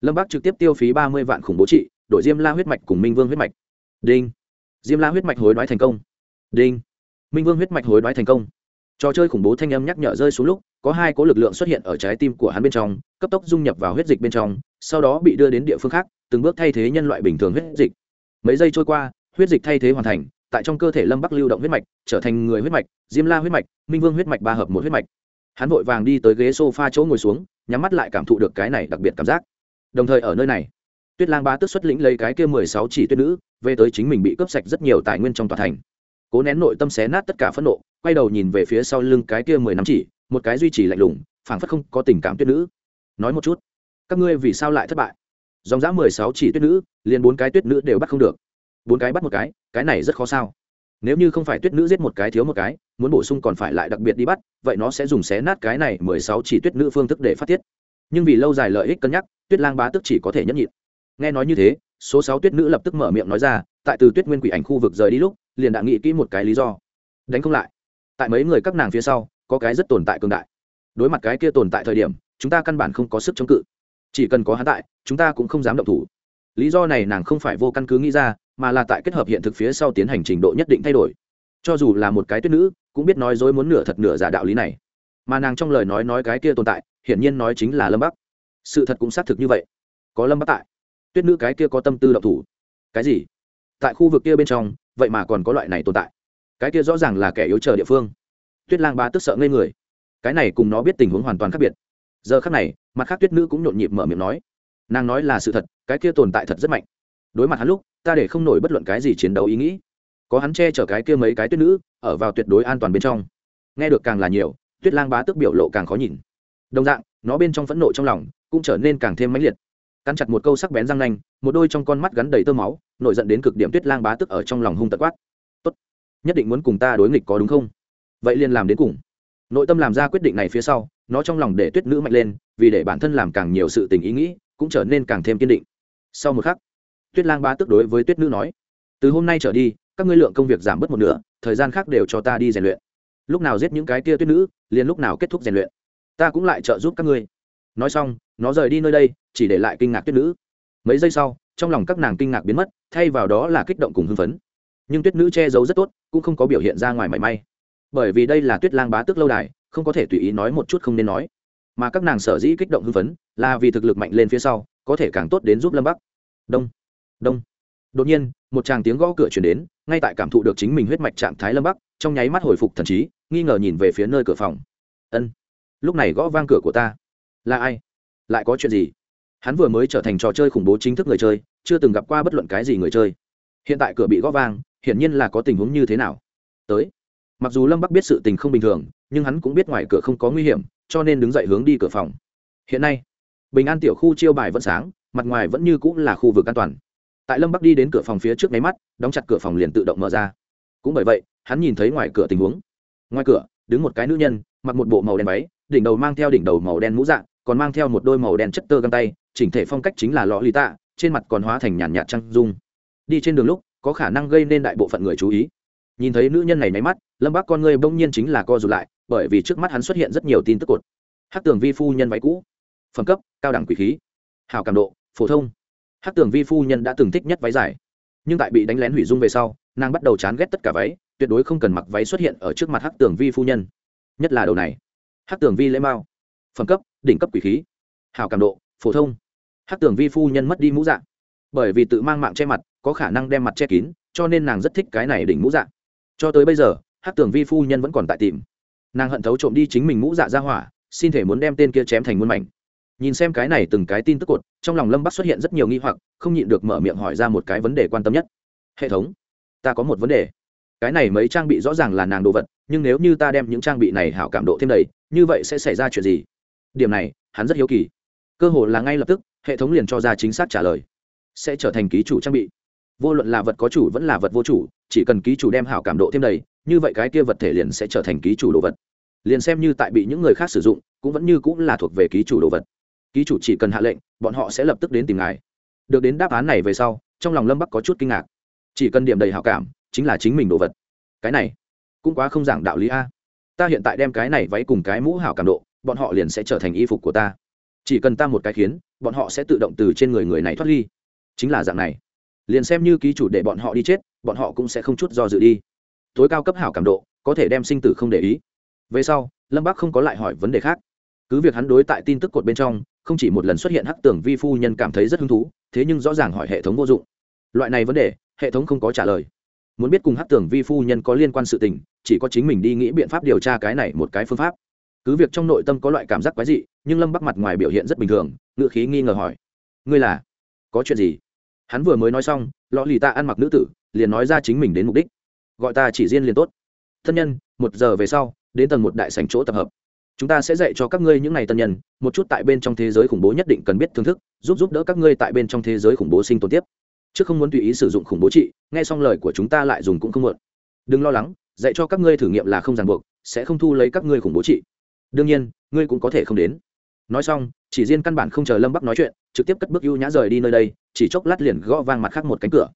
lâm bắc trực tiếp tiêu phí ba mươi vạn khủng bố trị, đổi diêm la huyết mạch cùng minh vương huyết mạch. Đinh. Diêm la huyết mạch hối đoái thành công. Đinh. Minh vương huyết mạch hối đoái thành công. Trò chơi khủng bố thanh âm nhắc nhở rơi xuống lúc, có hai cố lực lượng xuất hiện ở trái tim của hắn bên trong, cấp tốc dung nhập vào huyết dịch bên trong, sau đó bị đưa đến địa phương khác, từng bước thay thế nhân loại bình thường huyết dịch. Mấy giây trôi qua, huyết dịch thay thế hoàn thành tại trong cơ thể lâm bắc lưu động huyết mạch, trở thành người huyết mạch, diêm la huyết mạch, minh vương huyết mạch ba hợp một huyết mạch. Hắn vội vàng đi tới ghế s o f a chỗ ngồi xuống, nhắm mắt lại cảm thụ được cái này đặc biệt cảm giác. Đồng thời ở nơi này, tuyết lang ba tức xuất lĩnh lấy cái kia mười sáu chỉ tuyết nữ, về tới chính mình bị cướp sạch rất nhiều tài nguyên trong tòa thành. Cố nén nội tâm xé nát tất cả phẫn nộ, quay đầu nhìn về phía sau lưng cái kia mười năm chỉ, một cái duy trì lạnh lùng, phảng phất không có tình cảm tuyết nữ. Nói một chút, các ngươi vì sao lại thất bại? Dòng dã mười sáu chỉ tuyết nữ, liền bốn cái tuyết nữ đều bắt không được bốn cái bắt một cái cái này rất khó sao. Nếu như không phải tuyết nữ giết một cái thiếu một cái, muốn bổ sung còn phải lại đặc biệt đi bắt, vậy nó sẽ dùng xé nát cái này mười sáu chỉ tuyết nữ phương thức để phát tiết. Nhưng vì lâu dài lợi ích cân nhắc, tuyết lang bá tức chỉ có thể nhẫn nhịn. Nghe nói như thế, số sáu tuyết nữ lập tức mở miệng nói ra, tại từ tuyết nguyên quỷ ảnh khu vực rời đi lúc, liền đã nghĩ kỹ một cái lý do. Đánh không lại. Tại mấy người các nàng phía sau, có cái rất tồn tại cường đại. Đối mặt cái kia tồn tại thời điểm, chúng ta căn bản không có sức chống cự. Chỉ cần có hắn tại, chúng ta cũng không dám động thủ. Lý do này nàng không phải vô căn cứ nghĩ ra mà là tại kết hợp hiện thực phía sau tiến hành trình độ nhất định thay đổi. Cho dù là một cái tuyết nữ, cũng biết nói dối muốn nửa thật nửa giả đạo lý này. Mà nàng trong lời nói nói cái kia tồn tại, hiển nhiên nói chính là lâm bắc. Sự thật cũng xác thực như vậy. Có lâm bắc tại, tuyết nữ cái kia có tâm tư động thủ. Cái gì? Tại khu vực kia bên trong, vậy mà còn có loại này tồn tại. Cái kia rõ ràng là kẻ yếu chờ địa phương. Tuyết lang ba tức sợ ngây người. Cái này cùng nó biết tình huống hoàn toàn khác biệt. Giờ khác này, mặt khác tuyết nữ cũng nhộn nhịp mở miệng nói. Nàng nói là sự thật, cái kia tồn tại thật rất mạnh đối mặt hắn lúc, ta để không nổi bất luận cái gì chiến đấu ý nghĩ. Có hắn che chở cái kia mấy cái tuyết nữ, ở vào tuyệt đối an toàn bên trong. Nghe được càng là nhiều, tuyết lang bá tức biểu lộ càng khó nhìn. Đồng dạng, nó bên trong phẫn nộ trong lòng cũng trở nên càng thêm mãnh liệt. Căn chặt một câu sắc bén răng nanh, một đôi trong con mắt gắn đầy tơ máu, nổi giận đến cực điểm tuyết lang bá tức ở trong lòng hung tật quát. Tốt, nhất định muốn cùng ta đối nghịch có đúng không? Vậy liền làm đến cùng. Nội tâm làm ra quyết định này phía sau, nó trong lòng để tuyết nữ mạnh lên, vì để bản thân làm càng nhiều sự tình ý nghĩ, cũng trở nên càng thêm kiên định. Sau một khắc tuyết lang bá tức đối với tuyết nữ nói, từ hôm nay trở đi, các ngươi lượng công việc giảm bớt một nửa, thời gian khác đều cho ta đi rèn luyện. Lúc nào giết những cái tia tuyết nữ, liền lúc nào kết thúc rèn luyện. Ta cũng lại trợ giúp các ngươi. Nói xong, nó rời đi nơi đây, chỉ để lại kinh ngạc tuyết nữ. Mấy giây sau, trong lòng các nàng kinh ngạc biến mất, thay vào đó là kích động cùng hưng phấn. Nhưng tuyết nữ che giấu rất tốt, cũng không có biểu hiện ra ngoài mảy may. Bởi vì đây là tuyết lang bá tước lâu đài, không có thể tùy ý nói một chút không nên nói. Mà các nàng sở dĩ kích động hưng phấn, là vì thực lực mạnh lên phía sau, có thể càng tốt đến giúp lâm bắc. Đông đông. Đột nhiên, một tràng tiếng gõ cửa chuyển đến, ngay tại cảm thụ được chính mình huyết mạch trạng thái lâm bắc, trong nháy mắt hồi phục thần trí, nghi ngờ nhìn về phía nơi cửa phòng. Ân, lúc này gõ vang cửa của ta. Là ai? Lại có chuyện gì? Hắn vừa mới trở thành trò chơi khủng bố chính thức người chơi, chưa từng gặp qua bất luận cái gì người chơi. Hiện tại cửa bị gõ vang, hiển nhiên là có tình huống như thế nào? Tới. Mặc dù lâm bắc biết sự tình không bình thường, nhưng hắn cũng biết ngoài cửa không có nguy hiểm, cho nên đứng dậy hướng đi cửa phòng. Hiện nay, bình an tiểu khu chiêu bài vẫn sáng, mặt ngoài vẫn như cũng là khu vực an toàn tại lâm bắc đi đến cửa phòng phía trước máy mắt, đóng chặt cửa phòng liền tự động mở ra. Cũng bởi vậy, hắn nhìn thấy ngoài cửa tình huống. Ngoài cửa, đứng một cái nữ nhân, mặc một bộ màu đen váy, đỉnh đầu mang theo đỉnh đầu màu đen mũ dạng, còn mang theo một đôi màu đen chất tơ găng tay, chỉnh thể phong cách chính là lọ lì tạ, trên mặt còn hóa thành nhàn nhạt trăng dung. Đi trên đường lúc, có khả năng gây nên đại bộ phận người chú ý. Nhìn thấy nữ nhân này máy mắt, lâm bác con người bỗng nhiên chính là co rụt lại, bởi vì trước mắt hắn xuất hiện rất nhiều tin tức cột. Hát tường vi phu nhân váy cũ. Phẩm cấp, cao đẳng quỷ khí. Hào cảm độ, phổ thông hát Tưởng vi phu nhân đã từng thích nhất váy dài. Nhưng tại bị đánh lén hủy dung về sau, nàng bắt đầu chán ghét tất cả váy, tuyệt đối không cần mặc váy xuất hiện ở trước mặt hát Tưởng vi phu nhân. Nhất là đầu này. Hát Tưởng vi lễ mao. Phẩm cấp, đỉnh cấp quỷ khí. Hào cảm độ, phổ thông. Hát Tưởng vi phu nhân mất đi mũ dạng bởi vì tự mang mạng che mặt, có khả năng đem mặt che kín, cho nên nàng rất thích cái này đỉnh mũ dạng cho tới bây giờ hát Tưởng vi phu nhân vẫn còn tại tìm. Nàng hận thấu trộm đi chính mình mũ dạ ra hỏa, xin thể muốn đem tên kia chém thành muôn mảnh nhìn xem cái này từng cái tin tức cột, trong lòng lâm bắc xuất hiện rất nhiều nghi hoặc, không nhịn được mở miệng hỏi ra một cái vấn đề quan tâm nhất. Hệ thống, ta có một vấn đề. Cái này mấy trang bị rõ ràng là nàng đồ vật, nhưng nếu như ta đem những trang bị này hảo cảm độ thêm đầy, như vậy sẽ xảy ra chuyện gì? Điểm này, hắn rất hiếu kỳ. Cơ hội là ngay lập tức, hệ thống liền cho ra chính xác trả lời. Sẽ trở thành ký chủ trang bị. Vô luận là vật có chủ vẫn là vật vô chủ, chỉ cần ký chủ đem hảo cảm độ thêm đầy, như vậy cái kia vật thể liền sẽ trở thành ký chủ đồ vật. Liền xem như tại bị những người khác sử dụng, cũng vẫn như cũng là thuộc về ký chủ đồ vật ký chủ chỉ cần hạ lệnh, bọn họ sẽ lập tức đến tìm ngài. Được đến đáp án này về sau, trong lòng lâm bắc có chút kinh ngạc. Chỉ cần điểm đầy hảo cảm, chính là chính mình đồ vật. Cái này, cũng quá không giảng đạo lý a. Ta hiện tại đem cái này váy cùng cái mũ hảo cảm độ, bọn họ liền sẽ trở thành y phục của ta. Chỉ cần ta một cái khiến, bọn họ sẽ tự động từ trên người người này thoát ly. Chính là dạng này. Liền xem như ký chủ để bọn họ đi chết, bọn họ cũng sẽ không chút do dự đi. Tối cao cấp hảo cảm độ, có thể đem sinh tử không để ý. Về sau, lâm bắc không có lại hỏi vấn đề khác cứ việc hắn đối tại tin tức cột bên trong, không chỉ một lần xuất hiện hắc tưởng vi phu nhân cảm thấy rất hứng thú, thế nhưng rõ ràng hỏi hệ thống vô dụng. Loại này vấn đề, hệ thống không có trả lời. Muốn biết cùng hắc tưởng vi phu nhân có liên quan sự tình, chỉ có chính mình đi nghĩ biện pháp điều tra cái này một cái phương pháp. Cứ việc trong nội tâm có loại cảm giác quái dị, nhưng lâm bắc mặt ngoài biểu hiện rất bình thường, ngựa khí nghi ngờ hỏi. Ngươi là? Có chuyện gì? Hắn vừa mới nói xong, lọ lì ta ăn mặc nữ tử, liền nói ra chính mình đến mục đích. Gọi ta chỉ riêng liền tốt. Thân nhân, một giờ về sau, đến tầng một đại sành chỗ tập hợp chúng ta sẽ dạy cho các ngươi những ngày tân nhân, một chút tại bên trong thế giới khủng bố nhất định cần biết thưởng thức, giúp giúp đỡ các ngươi tại bên trong thế giới khủng bố sinh tồn tiếp. Chứ không muốn tùy ý sử dụng khủng bố trị, nghe xong lời của chúng ta lại dùng cũng không muộn. Đừng lo lắng, dạy cho các ngươi thử nghiệm là không ràng buộc, sẽ không thu lấy các ngươi khủng bố trị. Đương nhiên, ngươi cũng có thể không đến. Nói xong, chỉ riêng căn bản không chờ lâm bắc nói chuyện, trực tiếp cất bước ưu nhã rời đi nơi đây, chỉ chốc lát liền gõ vang mặt khác một cánh cửa.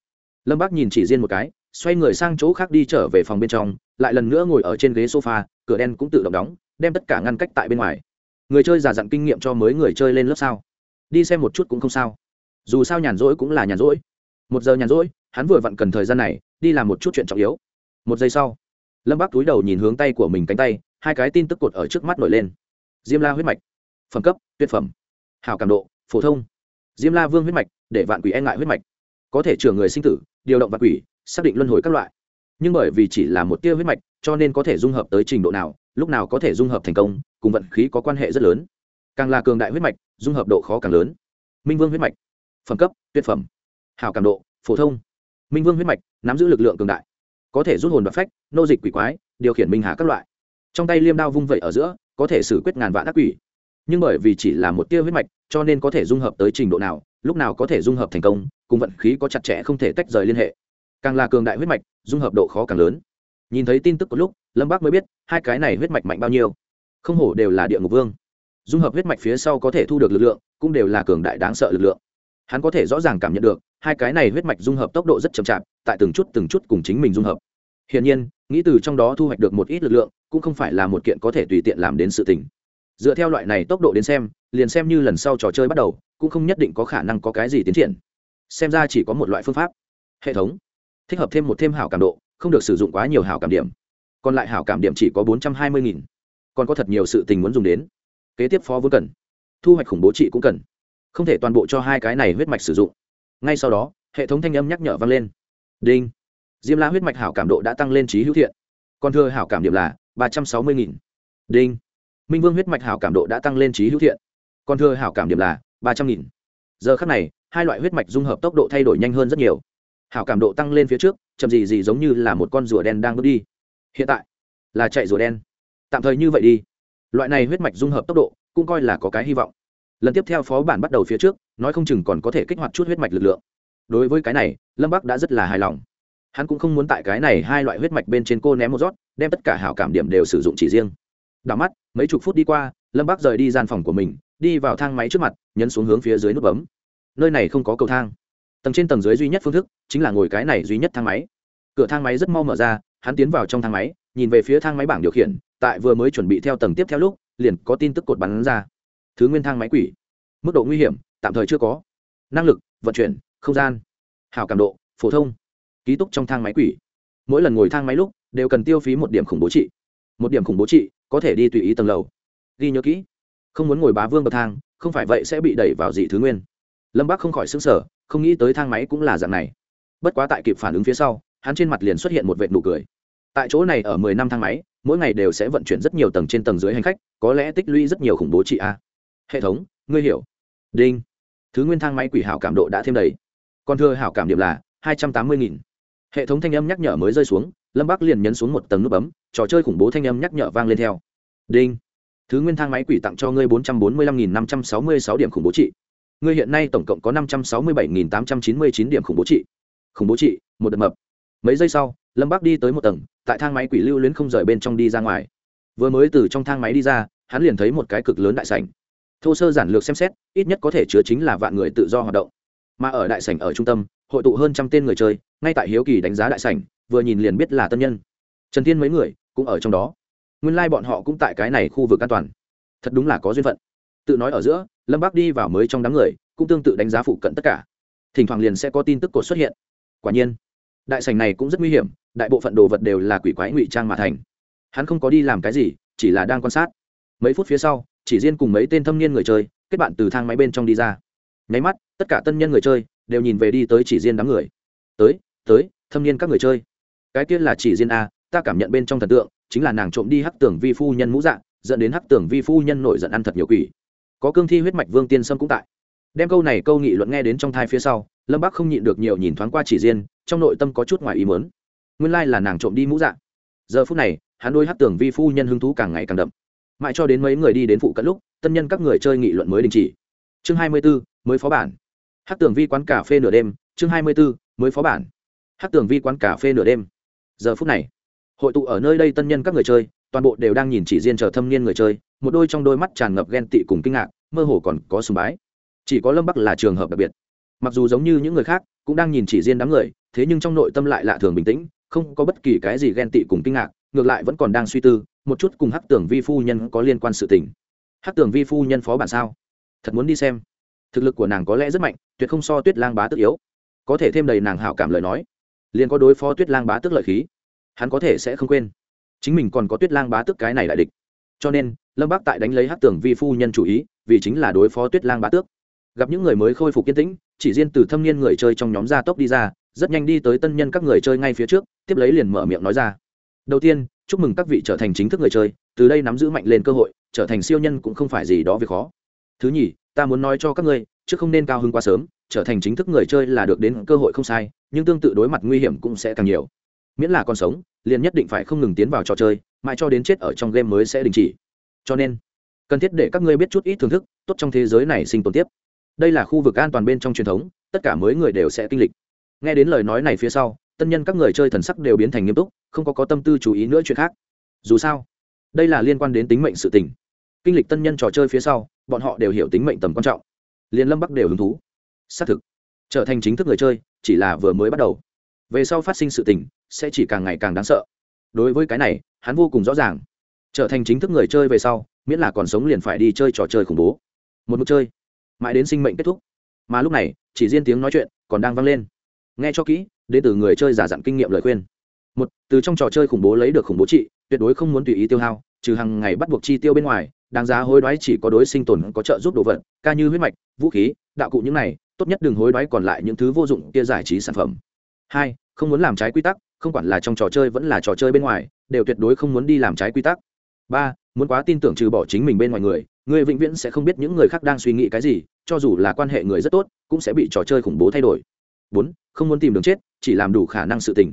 Lâm bắc nhìn chỉ riêng một cái, xoay người sang chỗ khác đi trở về phòng bên trong, lại lần nữa ngồi ở trên ghế sofa, cửa đen cũng tự động đóng đem tất cả ngăn cách tại bên ngoài. Người chơi giả dặn kinh nghiệm cho mới người chơi lên lớp sao? Đi xem một chút cũng không sao. Dù sao nhàn rỗi cũng là nhàn rỗi. Một giờ nhàn rỗi, hắn vừa vặn cần thời gian này, đi làm một chút chuyện trọng yếu. Một giây sau, lâm bác túi đầu nhìn hướng tay của mình cánh tay, hai cái tin tức cột ở trước mắt nổi lên. Diêm la huyết mạch. Phẩm cấp, tuyệt phẩm. Hào cảm độ, phổ thông. Diêm la vương huyết mạch, để vạn quỷ e ngại huyết mạch. Có thể chừa người sinh tử, điều động vạn quỷ, xác định luân hồi các loại nhưng bởi vì chỉ là một tia huyết mạch, cho nên có thể dung hợp tới trình độ nào, lúc nào có thể dung hợp thành công, cùng vận khí có quan hệ rất lớn. Càng là cường đại huyết mạch, dung hợp độ khó càng lớn. Minh vương huyết mạch, phẩm cấp, tuyệt phẩm. Hào cảm độ, phổ thông. Minh vương huyết mạch, nắm giữ lực lượng cường đại. Có thể rút hồn và phách, nô dịch quỷ quái, điều khiển minh hà các loại. Trong tay liêm đao vung vẩy ở giữa, có thể xử quyết ngàn vạn ác quỷ. Nhưng bởi vì chỉ là một tia huyết mạch, cho nên có thể dung hợp tới trình độ nào, lúc nào có thể dung hợp thành công, cùng vận khí có chặt chẽ không thể tách rời liên hệ. Càng là cường đại huyết mạch dung hợp độ khó càng lớn. Nhìn thấy tin tức có lúc, lâm bác mới biết, hai cái này huyết mạch mạnh bao nhiêu. Không hổ đều là địa ngục vương. Dung hợp huyết mạch phía sau có thể thu được lực lượng, cũng đều là cường đại đáng sợ lực lượng. Hắn có thể rõ ràng cảm nhận được, hai cái này huyết mạch dung hợp tốc độ rất chậm chạp, tại từng chút từng chút cùng chính mình dung hợp. Hiển nhiên, nghĩ từ trong đó thu hoạch được một ít lực lượng, cũng không phải là một kiện có thể tùy tiện làm đến sự tình. Dựa theo loại này tốc độ đến xem, liền xem như lần sau trò chơi bắt đầu, cũng không nhất định có khả năng có cái gì tiến triển. Xem ra chỉ có một loại phương pháp. Hệ thống thích hợp thêm một thêm hảo cảm độ, không được sử dụng quá nhiều hảo cảm điểm. Còn lại hảo cảm điểm chỉ có bốn trăm hai mươi nghìn. Còn có thật nhiều sự tình muốn dùng đến. Kế tiếp phó vốn cần. Thu hoạch khủng bố trị cũng cần. Không thể toàn bộ cho hai cái này huyết mạch sử dụng. Ngay sau đó, hệ thống thanh âm nhắc nhở vang lên. Đinh. Diêm la huyết mạch hảo cảm độ đã tăng lên trí hữu thiện. Còn thừa hảo cảm điểm là ba trăm sáu mươi nghìn. Đinh. Minh vương huyết mạch hảo cảm độ đã tăng lên trí hữu thiện. Còn thừa hảo cảm điểm là ba trăm nghìn. Giờ khắc này, hai loại huyết mạch dung hợp tốc độ thay đổi nhanh hơn rất nhiều hảo cảm độ tăng lên phía trước, chậm gì gì giống như là một con rùa đen đang bước đi. Hiện tại, là chạy rùa đen. Tạm thời như vậy đi. Loại này huyết mạch dung hợp tốc độ, cũng coi là có cái hy vọng. Lần tiếp theo phó bản bắt đầu phía trước, nói không chừng còn có thể kích hoạt chút huyết mạch lực lượng. Đối với cái này, lâm bắc đã rất là hài lòng. Hắn cũng không muốn tại cái này hai loại huyết mạch bên trên cô ném một rót đem tất cả hảo cảm điểm đều sử dụng chỉ riêng. Đảo mắt, mấy chục phút đi qua, lâm bắc rời đi gian phòng của mình, đi vào thang máy trước mặt, nhấn xuống hướng phía dưới nút bấm. Nơi này không có cầu thang tầng trên tầng dưới duy nhất phương thức chính là ngồi cái này duy nhất thang máy. Cửa thang máy rất mau mở ra, hắn tiến vào trong thang máy, nhìn về phía thang máy bảng điều khiển, tại vừa mới chuẩn bị theo tầng tiếp theo lúc, liền có tin tức cột bắn ra. Thứ nguyên thang máy quỷ. Mức độ nguy hiểm, tạm thời chưa có. Năng lực, vận chuyển, không gian. Hào cảm độ, phổ thông. Ký túc trong thang máy quỷ. Mỗi lần ngồi thang máy lúc, đều cần tiêu phí một điểm khủng bố trị. Một điểm khủng bố trị, có thể đi tùy ý tầng lầu. Ghi nhớ kỹ, không muốn ngồi bá vương bậc thang, không phải vậy sẽ bị đẩy vào dị thứ nguyên. Lâm bắc không khỏi xứng sở không nghĩ tới thang máy cũng là dạng này. Bất quá tại kịp phản ứng phía sau, hắn trên mặt liền xuất hiện một vệt nụ cười. Tại chỗ này ở mười năm thang máy, mỗi ngày đều sẽ vận chuyển rất nhiều tầng trên tầng dưới hành khách, có lẽ tích lũy rất nhiều khủng bố trị a. Hệ thống, ngươi hiểu. Đinh. Thứ nguyên thang máy quỷ hảo cảm độ đã thêm đầy. Còn thưa hảo cảm điểm là hai trăm tám mươi nghìn. Hệ thống thanh âm nhắc nhở mới rơi xuống, lâm bắc liền nhấn xuống một tầng nút bấm, trò chơi khủng bố thanh âm nhắc nhở vang lên theo. Đinh. Thứ nguyên thang máy quỷ tặng cho ngươi bốn trăm bốn mươi lăm nghìn năm trăm sáu mươi sáu điểm khủng bố trị ngươi hiện nay tổng cộng có năm trăm sáu mươi bảy nghìn tám trăm chín mươi chín điểm khủng bố trị. Khủng bố trị, một đợt mập. Mấy giây sau, lâm Bác đi tới một tầng, tại thang máy quỷ lưu luyến không rời bên trong đi ra ngoài. Vừa mới từ trong thang máy đi ra, hắn liền thấy một cái cực lớn đại sảnh. Thô sơ giản lược xem xét, ít nhất có thể chứa chính là vạn người tự do hoạt động. Mà ở đại sảnh ở trung tâm, hội tụ hơn trăm tên người chơi, ngay tại hiếu kỳ đánh giá đại sảnh, vừa nhìn liền biết là tân nhân. Trần thiên mấy người cũng ở trong đó. Nguyên lai bọn họ cũng tại cái này khu vực an toàn. Thật đúng là có duyên phận tự nói ở giữa, lâm bác đi vào mới trong đám người, cũng tương tự đánh giá phụ cận tất cả. Thỉnh thoảng liền sẽ có tin tức cột xuất hiện. Quả nhiên, đại sành này cũng rất nguy hiểm, đại bộ phận đồ vật đều là quỷ quái ngụy trang mà thành. Hắn không có đi làm cái gì, chỉ là đang quan sát. Mấy phút phía sau, chỉ riêng cùng mấy tên thâm niên người chơi, kết bạn từ thang máy bên trong đi ra. Nháy mắt, tất cả tân nhân người chơi đều nhìn về đi tới chỉ riêng đám người. Tới tới, thâm niên các người chơi. Cái kia là chỉ riêng a, ta cảm nhận bên trong thần tượng, chính là nàng trộm đi hắc tưởng vi phu nhân mũ dạng dẫn đến hắc tưởng vi phu nhân nổi giận ăn thật nhiều quỷ có cương thi huyết mạch vương tiên sâm cũng tại. Đem câu này câu nghị luận nghe đến trong thai phía sau, lâm bắc không nhịn được nhiều nhìn thoáng qua chỉ riêng, trong nội tâm có chút ngoài ý mớn nguyên lai là nàng trộm đi mũ dạng giờ phút này, hắn đôi hát tưởng vi phu nhân hứng thú càng ngày càng đậm. Mãi cho đến mấy người đi đến phụ cận lúc, tân nhân các người chơi nghị luận mới đình chỉ. Chương hai mươi b ố mới phó bản. Hát tưởng vi quán cà phê nửa đêm, chương hai mươi b ố mới phó bản. Hát tưởng vi quán cà phê nửa đêm. Giờ phút này, hội tụ ở nơi đây tân nhân các người chơi, toàn bộ đều đang nhìn chỉ riêng chờ thâm niên người chơi một đôi trong đôi mắt tràn ngập ghen tị cùng kinh ngạc, mơ hồ còn có sùng bái. Chỉ có lâm bắc là trường hợp đặc biệt. Mặc dù giống như những người khác, cũng đang nhìn chỉ riêng đám người, thế nhưng trong nội tâm lại lạ thường bình tĩnh, không có bất kỳ cái gì ghen tị cùng kinh ngạc, ngược lại vẫn còn đang suy tư, một chút cùng hắc tưởng vi phu nhân có liên quan sự tình. Hắc tưởng vi phu nhân phó bản sao? Thật muốn đi xem. Thực lực của nàng có lẽ rất mạnh, tuyệt không so tuyết lang bá tức yếu. Có thể thêm đầy nàng hảo cảm lời nói. Liền có đối phó tuyết lang bá tức lợi khí, hắn có thể sẽ không quên. Chính mình còn có tuyết lang bá tức cái này đại địch. Cho nên lâm bác tại đánh lấy hát tưởng vi phu nhân chủ ý, vì chính là đối phó tuyết lang bá tước. gặp những người mới khôi phục kiên tĩnh, chỉ riêng từ thâm niên người chơi trong nhóm gia tốc đi ra, rất nhanh đi tới tân nhân các người chơi ngay phía trước, tiếp lấy liền mở miệng nói ra. đầu tiên, chúc mừng các vị trở thành chính thức người chơi, từ đây nắm giữ mạnh lên cơ hội, trở thành siêu nhân cũng không phải gì đó việc khó. thứ nhì, ta muốn nói cho các ngươi, chứ không nên cao hơn quá sớm, trở thành chính thức người chơi là được đến cơ hội không sai, nhưng tương tự đối mặt nguy hiểm cũng sẽ càng nhiều. miễn là còn sống, liền nhất định phải không ngừng tiến vào trò chơi, mãi cho đến chết ở trong game mới sẽ đình chỉ cho nên cần thiết để các ngươi biết chút ít thưởng thức tốt trong thế giới này sinh tồn tiếp. Đây là khu vực an toàn bên trong truyền thống, tất cả mới người đều sẽ kinh lịch. Nghe đến lời nói này phía sau tân nhân các người chơi thần sắc đều biến thành nghiêm túc, không có có tâm tư chú ý nữa chuyện khác. Dù sao, đây là liên quan đến tính mệnh sự tình. Kinh lịch tân nhân trò chơi phía sau, bọn họ đều hiểu tính mệnh tầm quan trọng. Liên lâm bắc đều hứng thú. Xác thực, trở thành chính thức người chơi, chỉ là vừa mới bắt đầu. Về sau phát sinh sự tình, sẽ chỉ càng ngày càng đáng sợ. Đối với cái này, hắn vô cùng rõ ràng trở thành chính thức người chơi về sau, miễn là còn sống liền phải đi chơi trò chơi khủng bố. Một mục chơi, mãi đến sinh mệnh kết thúc. Mà lúc này, chỉ riêng tiếng nói chuyện còn đang vang lên. Nghe cho kỹ, đến từ người chơi giả dặn kinh nghiệm lời khuyên. Một, từ trong trò chơi khủng bố lấy được khủng bố trị, tuyệt đối không muốn tùy ý tiêu hao, trừ hàng ngày bắt buộc chi tiêu bên ngoài, đáng giá hối đoái chỉ có đối sinh tồn có trợ giúp đồ vật, ca như huyết mạch, vũ khí, đạo cụ những này, tốt nhất đừng hối đoái còn lại những thứ vô dụng kia giải trí sản phẩm. Hai, không muốn làm trái quy tắc, không quản là trong trò chơi vẫn là trò chơi bên ngoài, đều tuyệt đối không muốn đi làm trái quy tắc ba, muốn quá tin tưởng trừ bỏ chính mình bên ngoài người người vĩnh viễn sẽ không biết những người khác đang suy nghĩ cái gì, cho dù là quan hệ người rất tốt, cũng sẽ bị trò chơi khủng bố thay đổi. Bốn, không muốn tìm đường chết, chỉ làm đủ khả năng sự tình.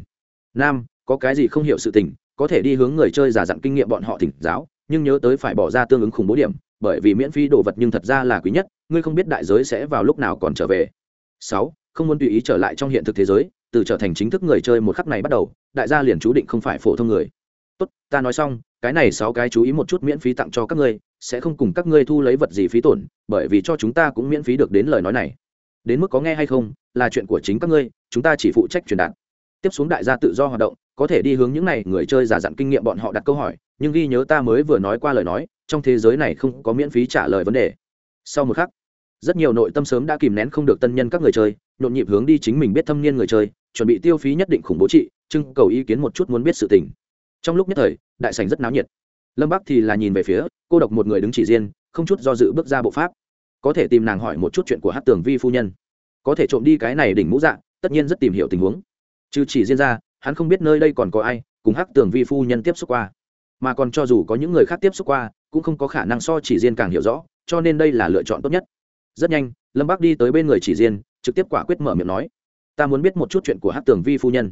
Năm, có cái gì không hiểu sự tình, có thể đi hướng người chơi giả dặn kinh nghiệm bọn họ thỉnh giáo, nhưng nhớ tới phải bỏ ra tương ứng khủng bố điểm, bởi vì miễn phí đồ vật nhưng thật ra là quý nhất, ngươi không biết đại giới sẽ vào lúc nào còn trở về. Sáu, không muốn tùy ý trở lại trong hiện thực thế giới, từ trở thành chính thức người chơi một khắc này bắt đầu, đại gia liền chú định không phải phổ thông người tốt, ta nói xong, cái này sáu cái chú ý một chút miễn phí tặng cho các ngươi, sẽ không cùng các ngươi thu lấy vật gì phí tổn, bởi vì cho chúng ta cũng miễn phí được đến lời nói này. Đến mức có nghe hay không, là chuyện của chính các ngươi, chúng ta chỉ phụ trách truyền đạt. Tiếp xuống đại gia tự do hoạt động, có thể đi hướng những này người chơi giả dặn kinh nghiệm bọn họ đặt câu hỏi, nhưng ghi nhớ ta mới vừa nói qua lời nói, trong thế giới này không có miễn phí trả lời vấn đề. Sau một khắc, rất nhiều nội tâm sớm đã kìm nén không được tân nhân các người chơi, nhộn nhịp hướng đi chính mình biết thâm niên người chơi, chuẩn bị tiêu phí nhất định khủng bố trị, trưng cầu ý kiến một chút muốn biết sự tình trong lúc nhất thời, đại sảnh rất náo nhiệt. Lâm bắc thì là nhìn về phía, cô độc một người đứng chỉ riêng, không chút do dự bước ra bộ pháp. Có thể tìm nàng hỏi một chút chuyện của hát tường vi phu nhân. Có thể trộm đi cái này đỉnh mũ dạ tất nhiên rất tìm hiểu tình huống. Trừ chỉ riêng ra, hắn không biết nơi đây còn có ai, cùng hát tường vi phu nhân tiếp xúc qua. Mà còn cho dù có những người khác tiếp xúc qua, cũng không có khả năng so chỉ riêng càng hiểu rõ, cho nên đây là lựa chọn tốt nhất. Rất nhanh, lâm bác đi tới bên người chỉ riêng, trực tiếp quả quyết mở miệng nói, ta muốn biết một chút chuyện của hát tường vi phu nhân.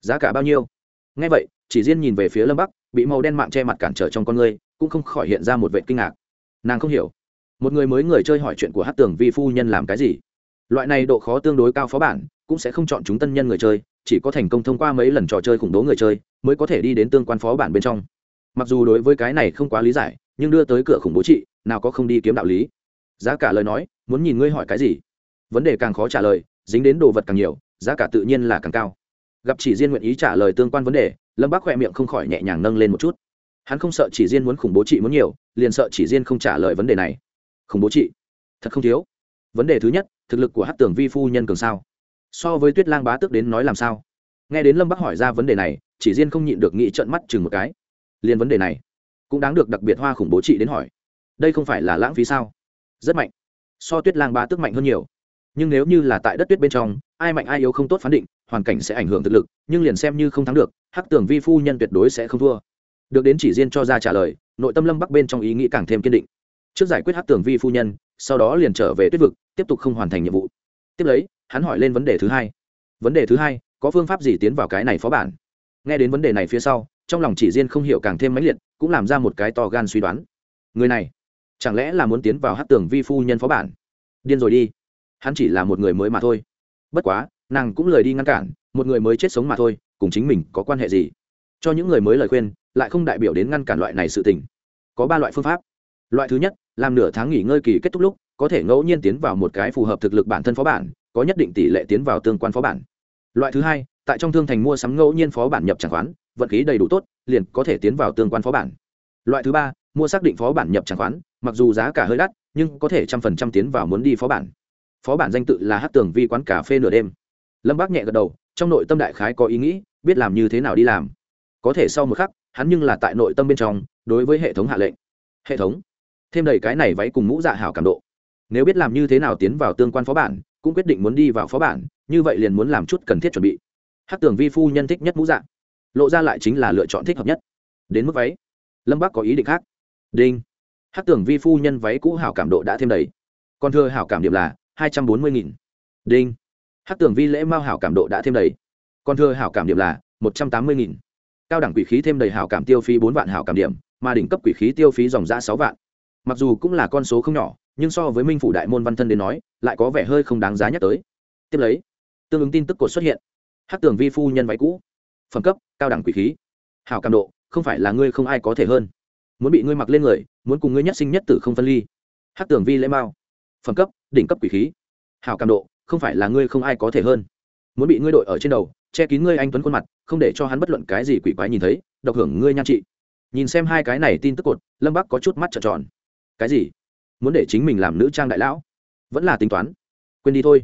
Giá cả bao nhiêu? Ngay vậy chỉ riêng nhìn về phía lâm bắc bị màu đen mạng che mặt cản trở trong con ngươi cũng không khỏi hiện ra một vệ kinh ngạc. Nàng không hiểu, một người mới người chơi hỏi chuyện của hát tường vi phu nhân làm cái gì? Loại này độ khó tương đối cao phó bản, cũng sẽ không chọn chúng tân nhân người chơi, chỉ có thành công thông qua mấy lần trò chơi khủng bố người chơi mới có thể đi đến tương quan phó bản bên trong. Mặc dù đối với cái này không quá lý giải, nhưng đưa tới cửa khủng bố trị nào có không đi kiếm đạo lý. Giá cả lời nói, muốn nhìn ngươi hỏi cái gì? Vấn đề càng khó trả lời, dính đến đồ vật càng nhiều, giá cả tự nhiên là càng cao. Gặp chỉ riêng nguyện ý trả lời tương quan vấn đề lâm bác khoe miệng không khỏi nhẹ nhàng nâng lên một chút. Hắn không sợ chỉ riêng muốn khủng bố chị muốn nhiều, liền sợ chỉ riêng không trả lời vấn đề này. Khủng bố chị? Thật không thiếu. Vấn đề thứ nhất, thực lực của hát tường vi phu nhân cường sao? So với tuyết lang bá tước đến nói làm sao? Nghe đến lâm bác hỏi ra vấn đề này, chỉ riêng không nhịn được nghĩ trợn mắt chừng một cái. Liền vấn đề này, cũng đáng được đặc biệt hoa khủng bố chị đến hỏi. Đây không phải là lãng phí sao? Rất mạnh. So tuyết lang bá tước mạnh hơn nhiều nhưng nếu như là tại đất tuyết bên trong, ai mạnh ai yếu không tốt phán định, hoàn cảnh sẽ ảnh hưởng thực lực, nhưng liền xem như không thắng được, hắc tưởng vi phu nhân tuyệt đối sẽ không thua. Được đến chỉ riêng cho ra trả lời, nội tâm lâm bắc bên trong ý nghĩ càng thêm kiên định. Trước giải quyết hắc tưởng vi phu nhân, sau đó liền trở về tuyết vực, tiếp tục không hoàn thành nhiệm vụ. Tiếp lấy, hắn hỏi lên vấn đề thứ hai. Vấn đề thứ hai, có phương pháp gì tiến vào cái này phó bản? Nghe đến vấn đề này phía sau, trong lòng chỉ riêng không hiểu càng thêm mãnh liệt, cũng làm ra một cái to gan suy đoán. Người này, chẳng lẽ là muốn tiến vào hát tường vi phu nhân phó bản? Điên rồi đi hắn chỉ là một người mới mà thôi. Bất quá, nàng cũng lời đi ngăn cản, một người mới chết sống mà thôi, cùng chính mình có quan hệ gì? Cho những người mới lời khuyên, lại không đại biểu đến ngăn cản loại này sự tình. Có ba loại phương pháp. Loại thứ nhất, làm nửa tháng nghỉ ngơi kỳ kết thúc lúc, có thể ngẫu nhiên tiến vào một cái phù hợp thực lực bản thân phó bản, có nhất định tỷ lệ tiến vào tương quan phó bản. Loại thứ hai, tại trong thương thành mua sắm ngẫu nhiên phó bản nhập chẳng khoán, vận khí đầy đủ tốt, liền có thể tiến vào tương quan phó bản. Loại thứ ba, mua xác định phó bản nhập chẳng khoán, mặc dù giá cả hơi đắt, nhưng có thể trăm phần trăm tiến vào muốn đi phó bản phó bản danh tự là hát tường vi quán cà phê nửa đêm. Lâm bác nhẹ gật đầu, trong nội tâm đại khái có ý nghĩ, biết làm như thế nào đi làm. Có thể sau một khắc, hắn nhưng là tại nội tâm bên trong, đối với hệ thống hạ lệnh. Hệ thống. Thêm đầy cái này váy cùng mũ dạ hảo cảm độ. Nếu biết làm như thế nào tiến vào tương quan phó bản, cũng quyết định muốn đi vào phó bản, như vậy liền muốn làm chút cần thiết chuẩn bị. Hát tường vi phu nhân thích nhất mũ dạ. Lộ ra lại chính là lựa chọn thích hợp nhất. Đến mức váy. Lâm Bác có ý định khác. Đinh. Hát tường vi phu nhân váy cũ hảo cảm độ đã thêm đầy. Còn thưa hảo cảm điểm là hai trăm bốn mươi nghìn. Đinh. Hát tưởng vi lễ mao hảo cảm độ đã thêm đầy. Còn thưa hảo cảm điểm là một trăm tám mươi nghìn. Cao đẳng quỷ khí thêm đầy hảo cảm tiêu phí bốn vạn hảo cảm điểm, mà đỉnh cấp quỷ khí tiêu phí dòng ra sáu vạn. Mặc dù cũng là con số không nhỏ, nhưng so với minh phủ đại môn văn thân đến nói, lại có vẻ hơi không đáng giá nhắc tới. Tiếp lấy, tương ứng tin tức cột xuất hiện. Hát tưởng vi phu nhân váy cũ. Phẩm cấp, cao đẳng quỷ khí. Hảo cảm độ, không phải là ngươi không ai có thể hơn. Muốn bị ngươi mặc lên người, muốn cùng ngươi nhất sinh nhất tử không phân ly. Hát tưởng vi lễ mao. Phẩm cấp đỉnh cấp quỷ khí. Hảo cảm độ, không phải là ngươi không ai có thể hơn. Muốn bị ngươi đội ở trên đầu, che kín ngươi anh tuấn khuôn mặt, không để cho hắn bất luận cái gì quỷ quái nhìn thấy, độc hưởng ngươi nhan trị. Nhìn xem hai cái này tin tức cột, lâm bắc có chút mắt trợn tròn. Cái gì? Muốn để chính mình làm nữ trang đại lão? Vẫn là tính toán. Quên đi thôi.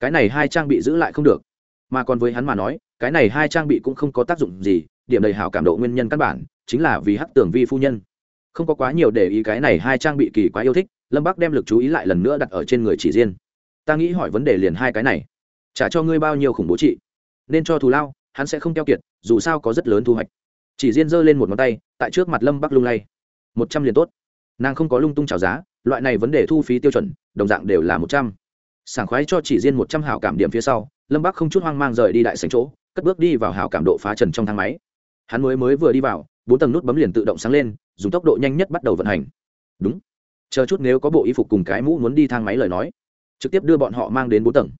Cái này hai trang bị giữ lại không được. Mà còn với hắn mà nói, cái này hai trang bị cũng không có tác dụng gì, điểm đầy hảo cảm độ nguyên nhân căn bản, chính là vì hắc tưởng vi phu nhân. Không có quá nhiều để ý cái này hai trang bị kỳ quá yêu thích lâm bắc đem lực chú ý lại lần nữa đặt ở trên người chỉ riêng ta nghĩ hỏi vấn đề liền hai cái này trả cho ngươi bao nhiêu khủng bố trị nên cho thù lao hắn sẽ không keo kiệt dù sao có rất lớn thu hoạch chỉ riêng giơ lên một ngón tay tại trước mặt lâm bắc lung lay một trăm liền tốt nàng không có lung tung trào giá loại này vấn đề thu phí tiêu chuẩn đồng dạng đều là một trăm sảng khoái cho chỉ riêng một trăm hảo cảm điểm phía sau lâm bắc không chút hoang mang rời đi đại sành chỗ cất bước đi vào hảo cảm độ phá trần trong thang máy hắn mới mới vừa đi vào bốn tầng nút bấm liền tự động sáng lên dùng tốc độ nhanh nhất bắt đầu vận hành đúng chờ chút nếu có bộ y phục cùng cái mũ muốn đi thang máy lời nói, trực tiếp đưa bọn họ mang đến bốn tầng.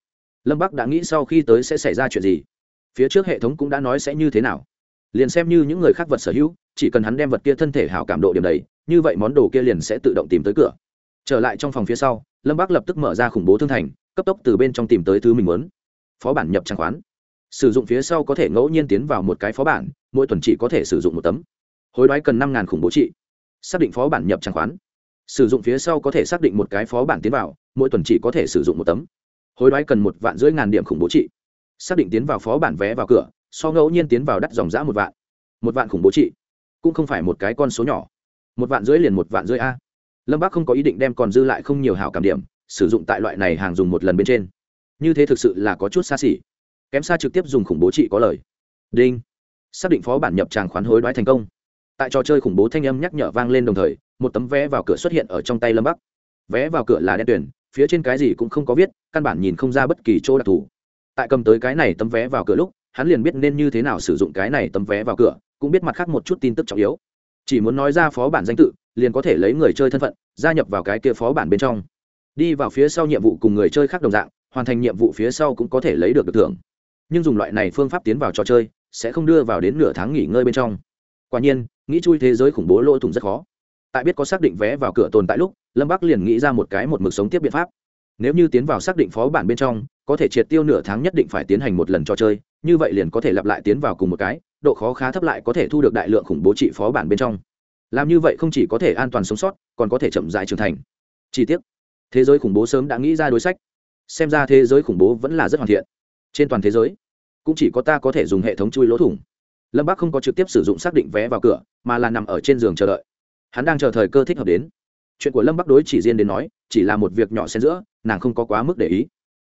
Lâm bắc đã nghĩ sau khi tới sẽ xảy ra chuyện gì. Phía trước hệ thống cũng đã nói sẽ như thế nào. Liền xem như những người khác vật sở hữu, chỉ cần hắn đem vật kia thân thể hảo cảm độ điểm đầy, như vậy món đồ kia liền sẽ tự động tìm tới cửa. Trở lại trong phòng phía sau, lâm bắc lập tức mở ra khủng bố thương thành, cấp tốc từ bên trong tìm tới thứ mình muốn. Phó bản nhập trang khoán. Sử dụng phía sau có thể ngẫu nhiên tiến vào một cái phó bản, mỗi tuần chỉ có thể sử dụng một tấm. Hối đoái cần năm khủng bố trị. Xác định phó bản nhập trang khoán sử dụng phía sau có thể xác định một cái phó bản tiến vào, mỗi tuần chỉ có thể sử dụng một tấm. Hối đoái cần một vạn rưỡi ngàn điểm khủng bố trị. Xác định tiến vào phó bản vé vào cửa, so ngẫu nhiên tiến vào đắt dòng giã một vạn. Một vạn khủng bố trị. Cũng không phải một cái con số nhỏ. Một vạn rưỡi liền một vạn rưỡi a. Lâm bác không có ý định đem còn dư lại không nhiều hảo cảm điểm, sử dụng tại loại này hàng dùng một lần bên trên. Như thế thực sự là có chút xa xỉ. Kém xa trực tiếp dùng khủng bố trị có lời. Đinh. Xác định phó bản nhập tràng khoán hối đoái thành công tại trò chơi khủng bố thanh âm nhắc nhở vang lên đồng thời, một tấm vé vào cửa xuất hiện ở trong tay lâm bắc. Vé vào cửa là đen tuyển phía trên cái gì cũng không có viết, căn bản nhìn không ra bất kỳ chỗ đặc thù. Tại cầm tới cái này tấm vé vào cửa lúc, hắn liền biết nên như thế nào sử dụng cái này tấm vé vào cửa, cũng biết mặt khác một chút tin tức trọng yếu. Chỉ muốn nói ra phó bản danh tự, liền có thể lấy người chơi thân phận, gia nhập vào cái kia phó bản bên trong. Đi vào phía sau nhiệm vụ cùng người chơi khác đồng dạng, hoàn thành nhiệm vụ phía sau cũng có thể lấy được được thưởng. Nhưng dùng loại này phương pháp tiến vào trò chơi, sẽ không đưa vào đến nửa tháng nghỉ ngơi bên trong quả nhiên, nghĩ chui thế giới khủng bố lỗ thủng rất khó. Tại biết có xác định vé vào cửa tồn tại lúc, lâm bắc liền nghĩ ra một cái một mực sống tiếp biện pháp. Nếu như tiến vào xác định phó bản bên trong, có thể triệt tiêu nửa tháng nhất định phải tiến hành một lần trò chơi, như vậy liền có thể lặp lại tiến vào cùng một cái, độ khó khá thấp lại có thể thu được đại lượng khủng bố trị phó bản bên trong. Làm như vậy không chỉ có thể an toàn sống sót, còn có thể chậm dài trưởng thành. Chi tiết thế giới khủng bố sớm đã nghĩ ra đối sách. Xem ra thế giới khủng bố vẫn là rất hoàn thiện. Trên toàn thế giới, cũng chỉ có ta có thể dùng hệ thống chui lỗ thủng lâm bác không có trực tiếp sử dụng xác định vé vào cửa mà là nằm ở trên giường chờ đợi hắn đang chờ thời cơ thích hợp đến chuyện của lâm bắc đối chỉ riêng đến nói chỉ là một việc nhỏ xen giữa nàng không có quá mức để ý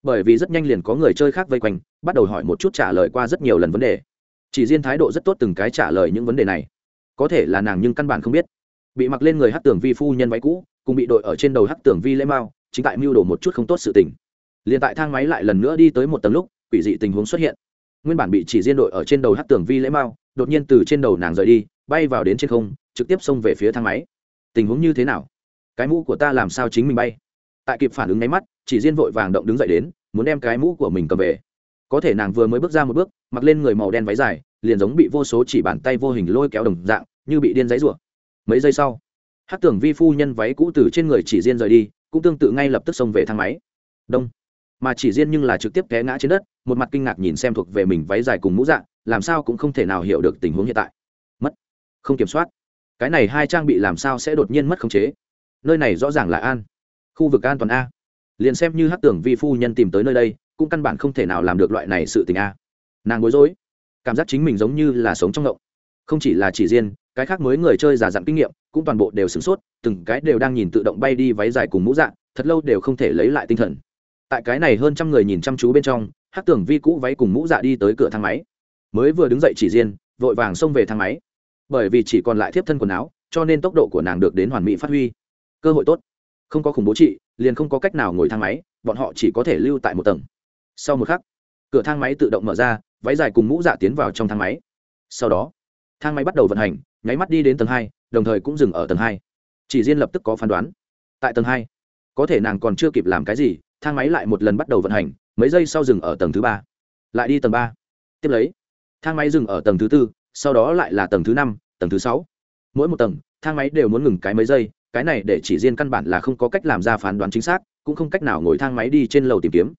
bởi vì rất nhanh liền có người chơi khác vây quanh bắt đầu hỏi một chút trả lời qua rất nhiều lần vấn đề chỉ riêng thái độ rất tốt từng cái trả lời những vấn đề này có thể là nàng nhưng căn bản không biết bị mặc lên người hát tưởng vi phu nhân váy cũ cùng bị đội ở trên đầu hát tưởng vi lễ mao chính tại mưu đồ một chút không tốt sự tình liền tại thang máy lại lần nữa đi tới một tầng lúc quỷ dị tình huống xuất hiện nguyên bản bị chỉ riêng đội ở trên đầu hát tường vi lễ mao, đột nhiên từ trên đầu nàng rời đi, bay vào đến trên không, trực tiếp xông về phía thang máy. Tình huống như thế nào? Cái mũ của ta làm sao chính mình bay? Tại kịp phản ứng nháy mắt, chỉ riêng vội vàng động đứng dậy đến, muốn đem cái mũ của mình cầm về. Có thể nàng vừa mới bước ra một bước, mặc lên người màu đen váy dài, liền giống bị vô số chỉ bàn tay vô hình lôi kéo đồng dạng, như bị điên giấy rủa mấy giây sau, hát tưởng vi phu nhân váy cũ từ trên người chỉ riêng rời đi, cũng tương tự ngay lập tức xông về thang máy. Đông mà chỉ riêng nhưng là trực tiếp té ngã trên đất, một mặt kinh ngạc nhìn xem thuộc về mình váy dài cùng mũ dạng làm sao cũng không thể nào hiểu được tình huống hiện tại. Mất. Không kiểm soát. Cái này hai trang bị làm sao sẽ đột nhiên mất khống chế? Nơi này rõ ràng là an. Khu vực an toàn a. Liền xem như hát tưởng vi phu nhân tìm tới nơi đây, cũng căn bản không thể nào làm được loại này sự tình a. Nàng bối rối. Cảm giác chính mình giống như là sống trong ngộng. Không chỉ là chỉ riêng, cái khác mới người chơi giả dặn kinh nghiệm, cũng toàn bộ đều sửng sốt, từng cái đều đang nhìn tự động bay đi váy dài cùng mũ dạng thật lâu đều không thể lấy lại tinh thần tại cái này hơn trăm người nhìn chăm chú bên trong hát tưởng vi cũ váy cùng mũ dạ đi tới cửa thang máy. Mới vừa đứng dậy chỉ riêng, vội vàng xông về thang máy. Bởi vì chỉ còn lại thiếp thân quần áo, cho nên tốc độ của nàng được đến hoàn mỹ phát huy. Cơ hội tốt. Không có khủng bố trị liền không có cách nào ngồi thang máy, bọn họ chỉ có thể lưu tại một tầng. Sau một khắc, cửa thang máy tự động mở ra, váy dài cùng mũ dạ tiến vào trong thang máy. Sau đó, thang máy bắt đầu vận hành, nháy mắt đi đến tầng hai, đồng thời cũng dừng ở tầng hai. Chỉ riêng lập tức có phán đoán. Tại tầng hai, có thể nàng còn chưa kịp làm cái gì thang máy lại một lần bắt đầu vận hành, mấy giây sau dừng ở tầng thứ ba. Lại đi tầng ba. Tiếp lấy, thang máy dừng ở tầng thứ tư, sau đó lại là tầng thứ năm, tầng thứ sáu. Mỗi một tầng, thang máy đều muốn ngừng cái mấy giây, cái này để chỉ riêng căn bản là không có cách làm ra phán đoán chính xác, cũng không cách nào ngồi thang máy đi trên lầu tìm kiếm.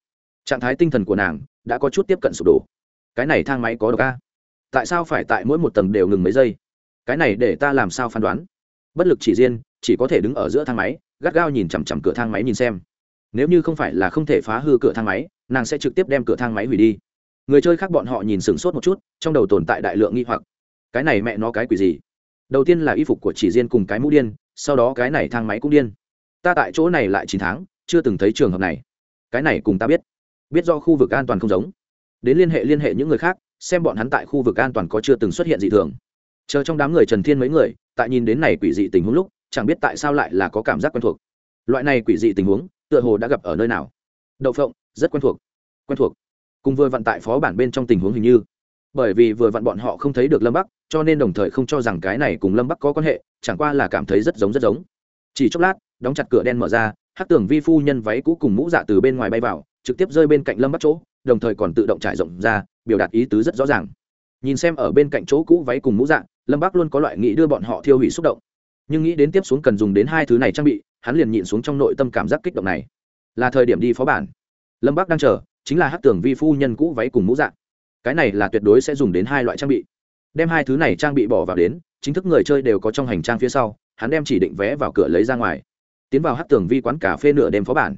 Trạng thái tinh thần của nàng đã có chút tiếp cận sụp đổ. Cái này thang máy có độc a. Tại sao phải tại mỗi một tầng đều ngừng mấy giây? Cái này để ta làm sao phán đoán? Bất lực chỉ riêng, chỉ có thể đứng ở giữa thang máy, gắt gao nhìn chằm chằm cửa thang máy nhìn xem nếu như không phải là không thể phá hư cửa thang máy, nàng sẽ trực tiếp đem cửa thang máy hủy đi. Người chơi khác bọn họ nhìn sửng sốt một chút, trong đầu tồn tại đại lượng nghi hoặc. Cái này mẹ nó cái quỷ gì? Đầu tiên là y phục của chỉ riêng cùng cái mũ điên, sau đó cái này thang máy cũng điên. Ta tại chỗ này lại chín tháng, chưa từng thấy trường hợp này. Cái này cùng ta biết. Biết do khu vực an toàn không giống. Đến liên hệ liên hệ những người khác, xem bọn hắn tại khu vực an toàn có chưa từng xuất hiện dị thường. Chờ trong đám người trần thiên mấy người, tại nhìn đến này quỷ dị tình huống lúc, chẳng biết tại sao lại là có cảm giác quen thuộc. Loại này quỷ dị tình huống tựa hồ đã gặp ở nơi nào. Đậu phộng, rất quen thuộc. Quen thuộc. Cùng vừa vận tại phó bản bên trong tình huống hình như. Bởi vì vừa vặn bọn họ không thấy được lâm bắc, cho nên đồng thời không cho rằng cái này cùng lâm bắc có quan hệ, chẳng qua là cảm thấy rất giống rất giống. Chỉ chốc lát, đóng chặt cửa đen mở ra hát tưởng vi phu nhân váy cũ cùng mũ dạ từ bên ngoài bay vào, trực tiếp rơi bên cạnh lâm bắc chỗ, đồng thời còn tự động trải rộng ra, biểu đạt ý tứ rất rõ ràng. Nhìn xem ở bên cạnh chỗ cũ váy cùng mũ dạ lâm bắc luôn có loại nghĩ đưa bọn họ thiêu hủy xúc động. Nhưng nghĩ đến tiếp xuống cần dùng đến hai thứ này trang bị hắn liền nhịn xuống trong nội tâm cảm giác kích động này. Là thời điểm đi phó bản. Lâm bắc đang chờ, chính là hát tường vi phu nhân cũ váy cùng mũ dạng cái này là tuyệt đối sẽ dùng đến hai loại trang bị. Đem hai thứ này trang bị bỏ vào đến, chính thức người chơi đều có trong hành trang phía sau, hắn đem chỉ định vé vào cửa lấy ra ngoài. Tiến vào hát tường vi quán cà phê nửa đêm phó bản.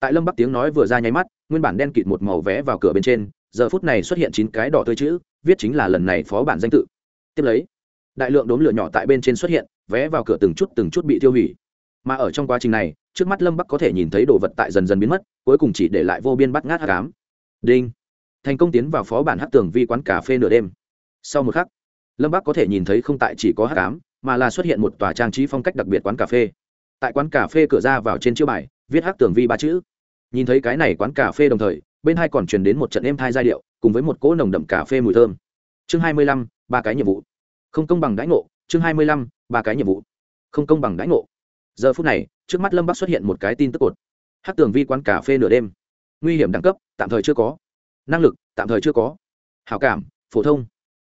Tại lâm bắc tiếng nói vừa ra nháy mắt, nguyên bản đen kịt một màu vé vào cửa bên trên, giờ phút này xuất hiện chín cái đỏ tươi chữ, viết chính là lần này phó bản danh tự. Tiếp lấy, đại lượng đốm lửa nhỏ tại bên trên xuất hiện, vé vào cửa từng chút từng chút bị tiêu hủy mà ở trong quá trình này, trước mắt lâm bắc có thể nhìn thấy đồ vật tại dần dần biến mất, cuối cùng chỉ để lại vô biên bắt ngát hát cám đinh! Thành công tiến vào phó bản hát tường vi quán cà phê nửa đêm. Sau một khắc, lâm bắc có thể nhìn thấy không tại chỉ có hát cám mà là xuất hiện một tòa trang trí phong cách đặc biệt quán cà phê. Tại quán cà phê cửa ra vào trên chiêu bài, viết hát tường vi ba chữ. Nhìn thấy cái này quán cà phê đồng thời, bên hai còn truyền đến một trận êm thai giai điệu, cùng với một cỗ nồng đậm cà phê mùi thơm. Chương hai mươi lăm, ba cái nhiệm vụ. Không công bằng đãi ngộ. Chương hai mươi lăm, ba cái nhiệm vụ. Không công bằng đãi ngộ giờ phút này, trước mắt lâm bắc xuất hiện một cái tin tức cột. Hát tường vi quán cà phê nửa đêm. Nguy hiểm đẳng cấp, tạm thời chưa có. Năng lực, tạm thời chưa có. Hảo cảm, phổ thông.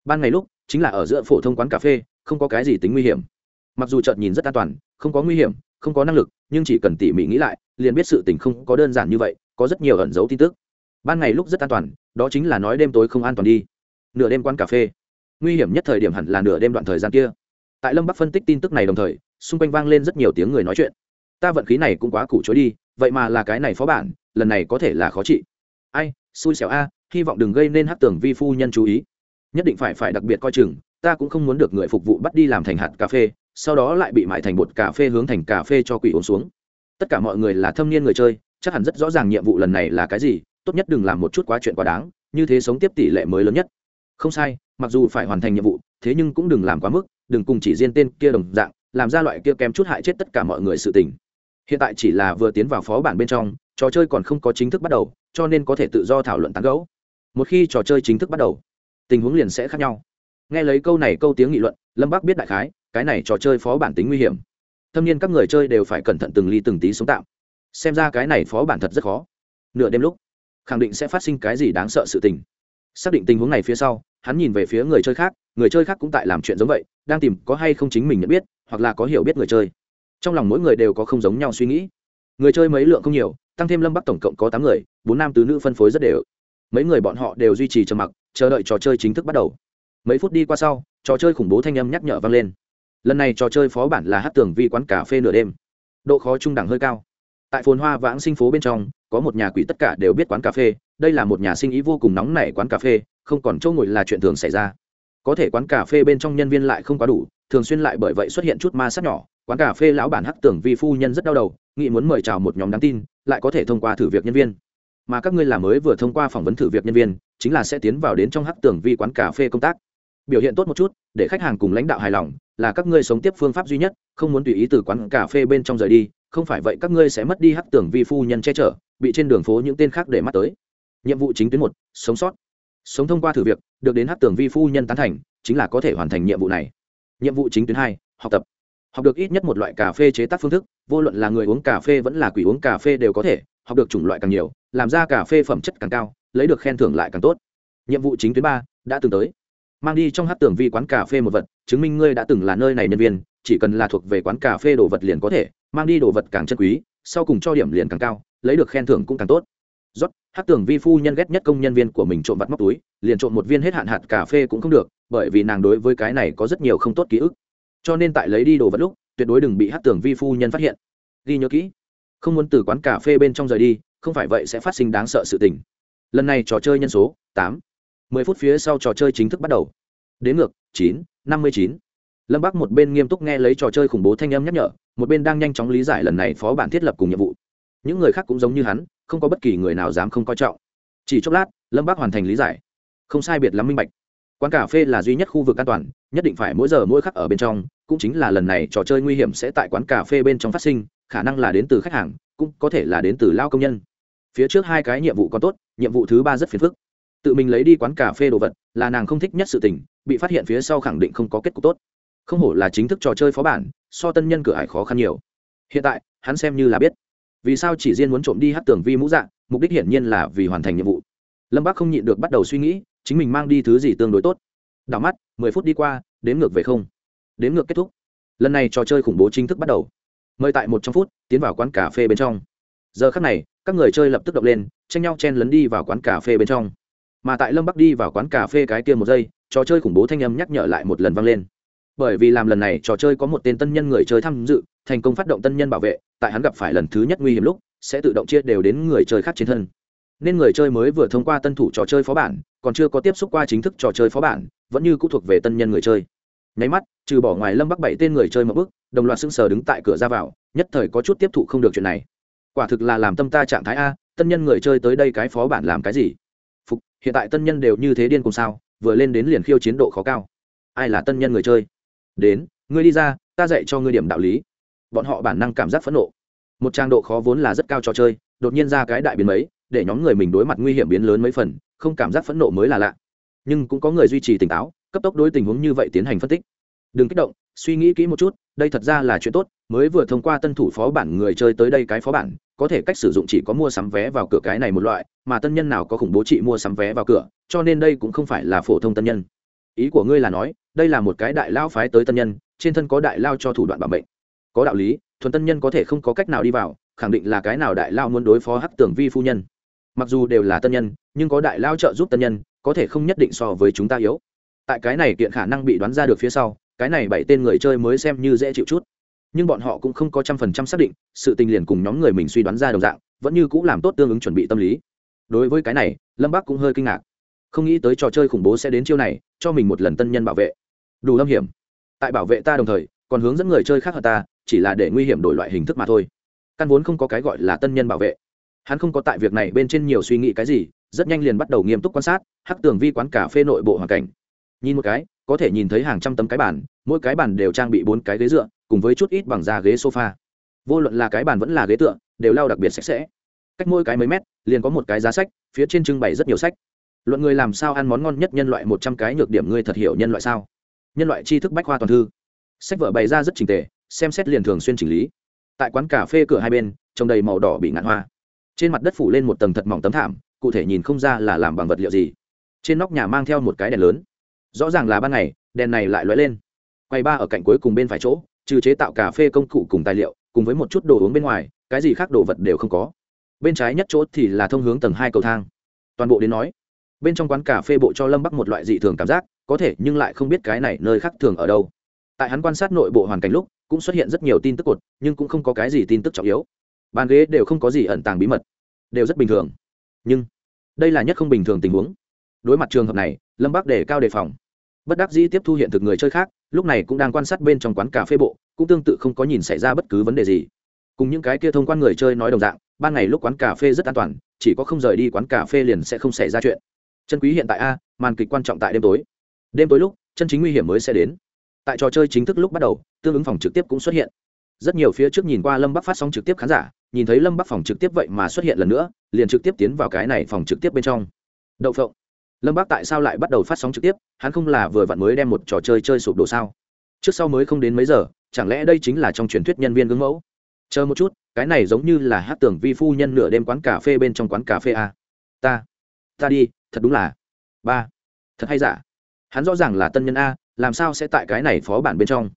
Ban ngày lúc, chính là ở giữa phổ thông quán cà phê, không có cái gì tính nguy hiểm. Mặc dù chợt nhìn rất an toàn, không có nguy hiểm, không có năng lực, nhưng chỉ cần tỉ mỉ nghĩ lại, liền biết sự tình không có đơn giản như vậy, có rất nhiều ẩn dấu tin tức. Ban ngày lúc rất an toàn, đó chính là nói đêm tối không an toàn đi. Nửa đêm quán cà phê. Nguy hiểm nhất thời điểm hẳn là nửa đêm đoạn thời gian kia. Tại lâm bắc phân tích tin tức này đồng thời xung quanh vang lên rất nhiều tiếng người nói chuyện. Ta vận khí này cũng quá củ chối đi, vậy mà là cái này phó bản, lần này có thể là khó trị. Ai, xui xẻo a, hy vọng đừng gây nên hát tưởng vi phu nhân chú ý. Nhất định phải phải đặc biệt coi chừng, ta cũng không muốn được người phục vụ bắt đi làm thành hạt cà phê, sau đó lại bị mại thành bột cà phê hướng thành cà phê cho quỷ uống xuống. Tất cả mọi người là thâm niên người chơi, chắc hẳn rất rõ ràng nhiệm vụ lần này là cái gì, tốt nhất đừng làm một chút quá chuyện quá đáng, như thế sống tiếp tỷ lệ mới lớn nhất. Không sai, mặc dù phải hoàn thành nhiệm vụ, thế nhưng cũng đừng làm quá mức, đừng cùng chỉ riêng tên kia đồng dạng làm ra loại kia kém chút hại chết tất cả mọi người sự tình. Hiện tại chỉ là vừa tiến vào phó bản bên trong, trò chơi còn không có chính thức bắt đầu, cho nên có thể tự do thảo luận tán gẫu. Một khi trò chơi chính thức bắt đầu, tình huống liền sẽ khác nhau. Nghe lấy câu này câu tiếng nghị luận, lâm bắc biết đại khái, cái này trò chơi phó bản tính nguy hiểm. Thâm niên các người chơi đều phải cẩn thận từng ly từng tí sống tạm. Xem ra cái này phó bản thật rất khó. Nửa đêm lúc, khẳng định sẽ phát sinh cái gì đáng sợ sự tình. Xác định tình huống này phía sau, hắn nhìn về phía người chơi khác, người chơi khác cũng tại làm chuyện giống vậy, đang tìm có hay không chính mình nhận biết hoặc là có hiểu biết người chơi. Trong lòng mỗi người đều có không giống nhau suy nghĩ. Người chơi mấy lượng không nhiều, tăng thêm lâm bắc tổng cộng có tám người, bốn nam tứ nữ phân phối rất đều. Mấy người bọn họ đều duy trì trầm mặc, chờ đợi trò chơi chính thức bắt đầu. Mấy phút đi qua sau, trò chơi khủng bố thanh âm nhắc nhở vang lên. Lần này trò chơi phó bản là hát tường vi quán cà phê nửa đêm. Độ khó trung đẳng hơi cao. Tại phồn hoa vãng sinh phố bên trong, có một nhà quỷ tất cả đều biết quán cà phê, đây là một nhà sinh ý vô cùng nóng nảy quán cà phê, không còn chỗ ngồi là chuyện thường xảy ra. Có thể quán cà phê bên trong nhân viên lại không quá đủ thường xuyên lại bởi vậy xuất hiện chút ma sát nhỏ, quán cà phê lão bản hắc tưởng vi phu nhân rất đau đầu, nghĩ muốn mời chào một nhóm đáng tin, lại có thể thông qua thử việc nhân viên. Mà các ngươi làm mới vừa thông qua phỏng vấn thử việc nhân viên, chính là sẽ tiến vào đến trong hắc tưởng vi quán cà phê công tác. Biểu hiện tốt một chút, để khách hàng cùng lãnh đạo hài lòng, là các ngươi sống tiếp phương pháp duy nhất, không muốn tùy ý từ quán cà phê bên trong rời đi, không phải vậy các ngươi sẽ mất đi hắc tưởng vi phu nhân che chở, bị trên đường phố những tên khác để mắt tới. Nhiệm vụ chính tuyến một, sống sót. Sống thông qua thử việc, được đến hắc tưởng vi phu nhân tán thành, chính là có thể hoàn thành nhiệm vụ này nhiệm vụ chính tuyến hai, học tập. Học được ít nhất một loại cà phê chế tác phương thức, vô luận là người uống cà phê vẫn là quỷ uống cà phê đều có thể, học được chủng loại càng nhiều, làm ra cà phê phẩm chất càng cao, lấy được khen thưởng lại càng tốt. Nhiệm vụ chính tuyến ba, đã từng tới. Mang đi trong hát tưởng vi quán cà phê một vật, chứng minh ngươi đã từng là nơi này nhân viên, chỉ cần là thuộc về quán cà phê đồ vật liền có thể, mang đi đồ vật càng chân quý, sau cùng cho điểm liền càng cao, lấy được khen thưởng cũng càng tốt. Rót hát tưởng vi phu nhân ghét nhất công nhân viên của mình trộm vặt móc túi, liền trộm một viên hết hạn hạt cà phê cũng không được bởi vì nàng đối với cái này có rất nhiều không tốt ký ức. Cho nên tại lấy đi đồ vật lúc, tuyệt đối đừng bị hát tường vi phu nhân phát hiện. Ghi nhớ kỹ, không muốn từ quán cà phê bên trong rời đi, không phải vậy sẽ phát sinh đáng sợ sự tình. Lần này trò chơi nhân số, tám. Mười phút phía sau trò chơi chính thức bắt đầu. Đến ngược, chín, năm mươi chín. Lâm bắc một bên nghiêm túc nghe lấy trò chơi khủng bố thanh âm nhắc nhở, một bên đang nhanh chóng lý giải lần này phó bản thiết lập cùng nhiệm vụ. Những người khác cũng giống như hắn, không có bất kỳ người nào dám không coi trọng. Chỉ chốc lát, lâm bắc hoàn thành lý giải. Không sai biệt lắm minh bạch quán cà phê là duy nhất khu vực an toàn, nhất định phải mỗi giờ mỗi khắc ở bên trong, cũng chính là lần này trò chơi nguy hiểm sẽ tại quán cà phê bên trong phát sinh, khả năng là đến từ khách hàng, cũng có thể là đến từ lao công nhân. Phía trước hai cái nhiệm vụ còn tốt, nhiệm vụ thứ ba rất phiền phức. Tự mình lấy đi quán cà phê đồ vật, là nàng không thích nhất sự tình, bị phát hiện phía sau khẳng định không có kết cục tốt. Không hổ là chính thức trò chơi phó bản, so tân nhân cửa hải khó khăn nhiều. Hiện tại, hắn xem như là biết. Vì sao chỉ riêng muốn trộm đi hát tường vi mũ dạng mục đích hiển nhiên là vì hoàn thành nhiệm vụ. Lâm bác không nhịn được bắt đầu suy nghĩ chính mình mang đi thứ gì tương đối tốt. Đảo mắt, mười phút đi qua, đếm ngược về không. Đếm ngược kết thúc. Lần này trò chơi khủng bố chính thức bắt đầu. Mời tại một trăm phút, tiến vào quán cà phê bên trong. Giờ khắc này, các người chơi lập tức động lên, tranh nhau chen lấn đi vào quán cà phê bên trong. Mà tại lâm bắc đi vào quán cà phê cái kia một giây, trò chơi khủng bố thanh âm nhắc nhở lại một lần vang lên. Bởi vì làm lần này trò chơi có một tên tân nhân người chơi tham dự, thành công phát động tân nhân bảo vệ, tại hắn gặp phải lần thứ nhất nguy hiểm lúc, sẽ tự động chia đều đến người chơi khác trên thân nên người chơi mới vừa thông qua tân thủ trò chơi phó bản, còn chưa có tiếp xúc qua chính thức trò chơi phó bản, vẫn như cũ thuộc về tân nhân người chơi. Nháy mắt, trừ bỏ ngoài lâm bắc bảy tên người chơi một bước, đồng loạt sững sờ đứng tại cửa ra vào, nhất thời có chút tiếp thụ không được chuyện này. Quả thực là làm tâm ta trạng thái a, tân nhân người chơi tới đây cái phó bản làm cái gì? Phục, hiện tại tân nhân đều như thế điên cùng sao, vừa lên đến liền khiêu chiến độ khó cao. Ai là tân nhân người chơi? Đến, ngươi đi ra, ta dạy cho ngươi điểm đạo lý. Bọn họ bản năng cảm giác phẫn nộ. Một trang độ khó vốn là rất cao trò chơi, đột nhiên ra cái đại biến mấy để nhóm người mình đối mặt nguy hiểm biến lớn mấy phần, không cảm giác phẫn nộ mới là lạ. Nhưng cũng có người duy trì tỉnh táo, cấp tốc đối tình huống như vậy tiến hành phân tích. Đừng kích động, suy nghĩ kỹ một chút, đây thật ra là chuyện tốt, mới vừa thông qua tân thủ phó bản người chơi tới đây cái phó bản, có thể cách sử dụng chỉ có mua sắm vé vào cửa cái này một loại, mà tân nhân nào có khủng bố chị mua sắm vé vào cửa, cho nên đây cũng không phải là phổ thông tân nhân. Ý của ngươi là nói, đây là một cái đại lao phái tới tân nhân, trên thân có đại lao cho thủ đoạn bảo mệnh. Có đạo lý, thuần tân nhân có thể không có cách nào đi vào, khẳng định là cái nào đại lao muốn đối phó hắc tưởng vi phu nhân mặc dù đều là tân nhân, nhưng có đại lao trợ giúp tân nhân, có thể không nhất định so với chúng ta yếu. Tại cái này kiện khả năng bị đoán ra được phía sau, cái này bảy tên người chơi mới xem như dễ chịu chút. Nhưng bọn họ cũng không có trăm phần trăm xác định, sự tình liền cùng nhóm người mình suy đoán ra đồng dạng, vẫn như cũng làm tốt tương ứng chuẩn bị tâm lý. Đối với cái này, lâm bắc cũng hơi kinh ngạc. Không nghĩ tới trò chơi khủng bố sẽ đến chiêu này, cho mình một lần tân nhân bảo vệ. Đủ lâm hiểm. Tại bảo vệ ta đồng thời, còn hướng dẫn người chơi khác hơn ta, chỉ là để nguy hiểm đổi loại hình thức mà thôi. Căn vốn không có cái gọi là tân nhân bảo vệ hắn không có tại việc này bên trên nhiều suy nghĩ cái gì, rất nhanh liền bắt đầu nghiêm túc quan sát, hắc tường vi quán cà phê nội bộ hoàn cảnh. Nhìn một cái, có thể nhìn thấy hàng trăm tấm cái bàn, mỗi cái bàn đều trang bị bốn cái ghế dựa, cùng với chút ít bằng da ghế sofa. Vô luận là cái bàn vẫn là ghế tựa, đều lau đặc biệt sạch sẽ. Cách mỗi cái mấy mét, liền có một cái giá sách, phía trên trưng bày rất nhiều sách. Luận người làm sao ăn món ngon nhất nhân loại một trăm cái nhược điểm ngươi thật hiểu nhân loại sao? Nhân loại tri thức bách khoa toàn thư. Sách vở bày ra rất trình tề, xem xét liền thường xuyên chỉnh lý. Tại quán cà phê cửa hai bên trồng đầy màu đỏ bị ngạn hoa trên mặt đất phủ lên một tầng thật mỏng tấm thảm, cụ thể nhìn không ra là làm bằng vật liệu gì. Trên nóc nhà mang theo một cái đèn lớn. Rõ ràng là ban ngày, đèn này lại lóe lên. Quay ba ở cạnh cuối cùng bên phải chỗ, trừ chế tạo cà phê công cụ cùng tài liệu, cùng với một chút đồ uống bên ngoài, cái gì khác đồ vật đều không có. Bên trái nhất chỗ thì là thông hướng tầng hai cầu thang. Toàn bộ đến nói, bên trong quán cà phê bộ cho lâm bắc một loại dị thường cảm giác, có thể nhưng lại không biết cái này nơi khác thường ở đâu. Tại hắn quan sát nội bộ hoàn cảnh lúc, cũng xuất hiện rất nhiều tin tức cột, nhưng cũng không có cái gì tin tức trọng yếu bàn ghế đều không có gì ẩn tàng bí mật, đều rất bình thường. Nhưng đây là nhất không bình thường tình huống. Đối mặt trường hợp này, lâm bắc đề cao đề phòng. Bất đắc dĩ tiếp thu hiện thực người chơi khác, lúc này cũng đang quan sát bên trong quán cà phê bộ, cũng tương tự không có nhìn xảy ra bất cứ vấn đề gì. Cùng những cái kia thông quan người chơi nói đồng dạng, ban ngày lúc quán cà phê rất an toàn, chỉ có không rời đi quán cà phê liền sẽ không xảy ra chuyện. Chân quý hiện tại a, màn kịch quan trọng tại đêm tối. Đêm tối lúc, chân chính nguy hiểm mới sẽ đến. Tại trò chơi chính thức lúc bắt đầu, tương ứng phòng trực tiếp cũng xuất hiện. Rất nhiều phía trước nhìn qua lâm bắc phát sóng trực tiếp khán giả nhìn thấy lâm bắc phòng trực tiếp vậy mà xuất hiện lần nữa liền trực tiếp tiến vào cái này phòng trực tiếp bên trong đậu phộng lâm bắc tại sao lại bắt đầu phát sóng trực tiếp hắn không là vừa vặn mới đem một trò chơi chơi sụp đổ sao trước sau mới không đến mấy giờ chẳng lẽ đây chính là trong truyền thuyết nhân viên gương mẫu chờ một chút cái này giống như là hát tưởng vi phu nhân nửa đêm quán cà phê bên trong quán cà phê a ta ta đi thật đúng là ba thật hay giả hắn rõ ràng là tân nhân a làm sao sẽ tại cái này phó bản bên trong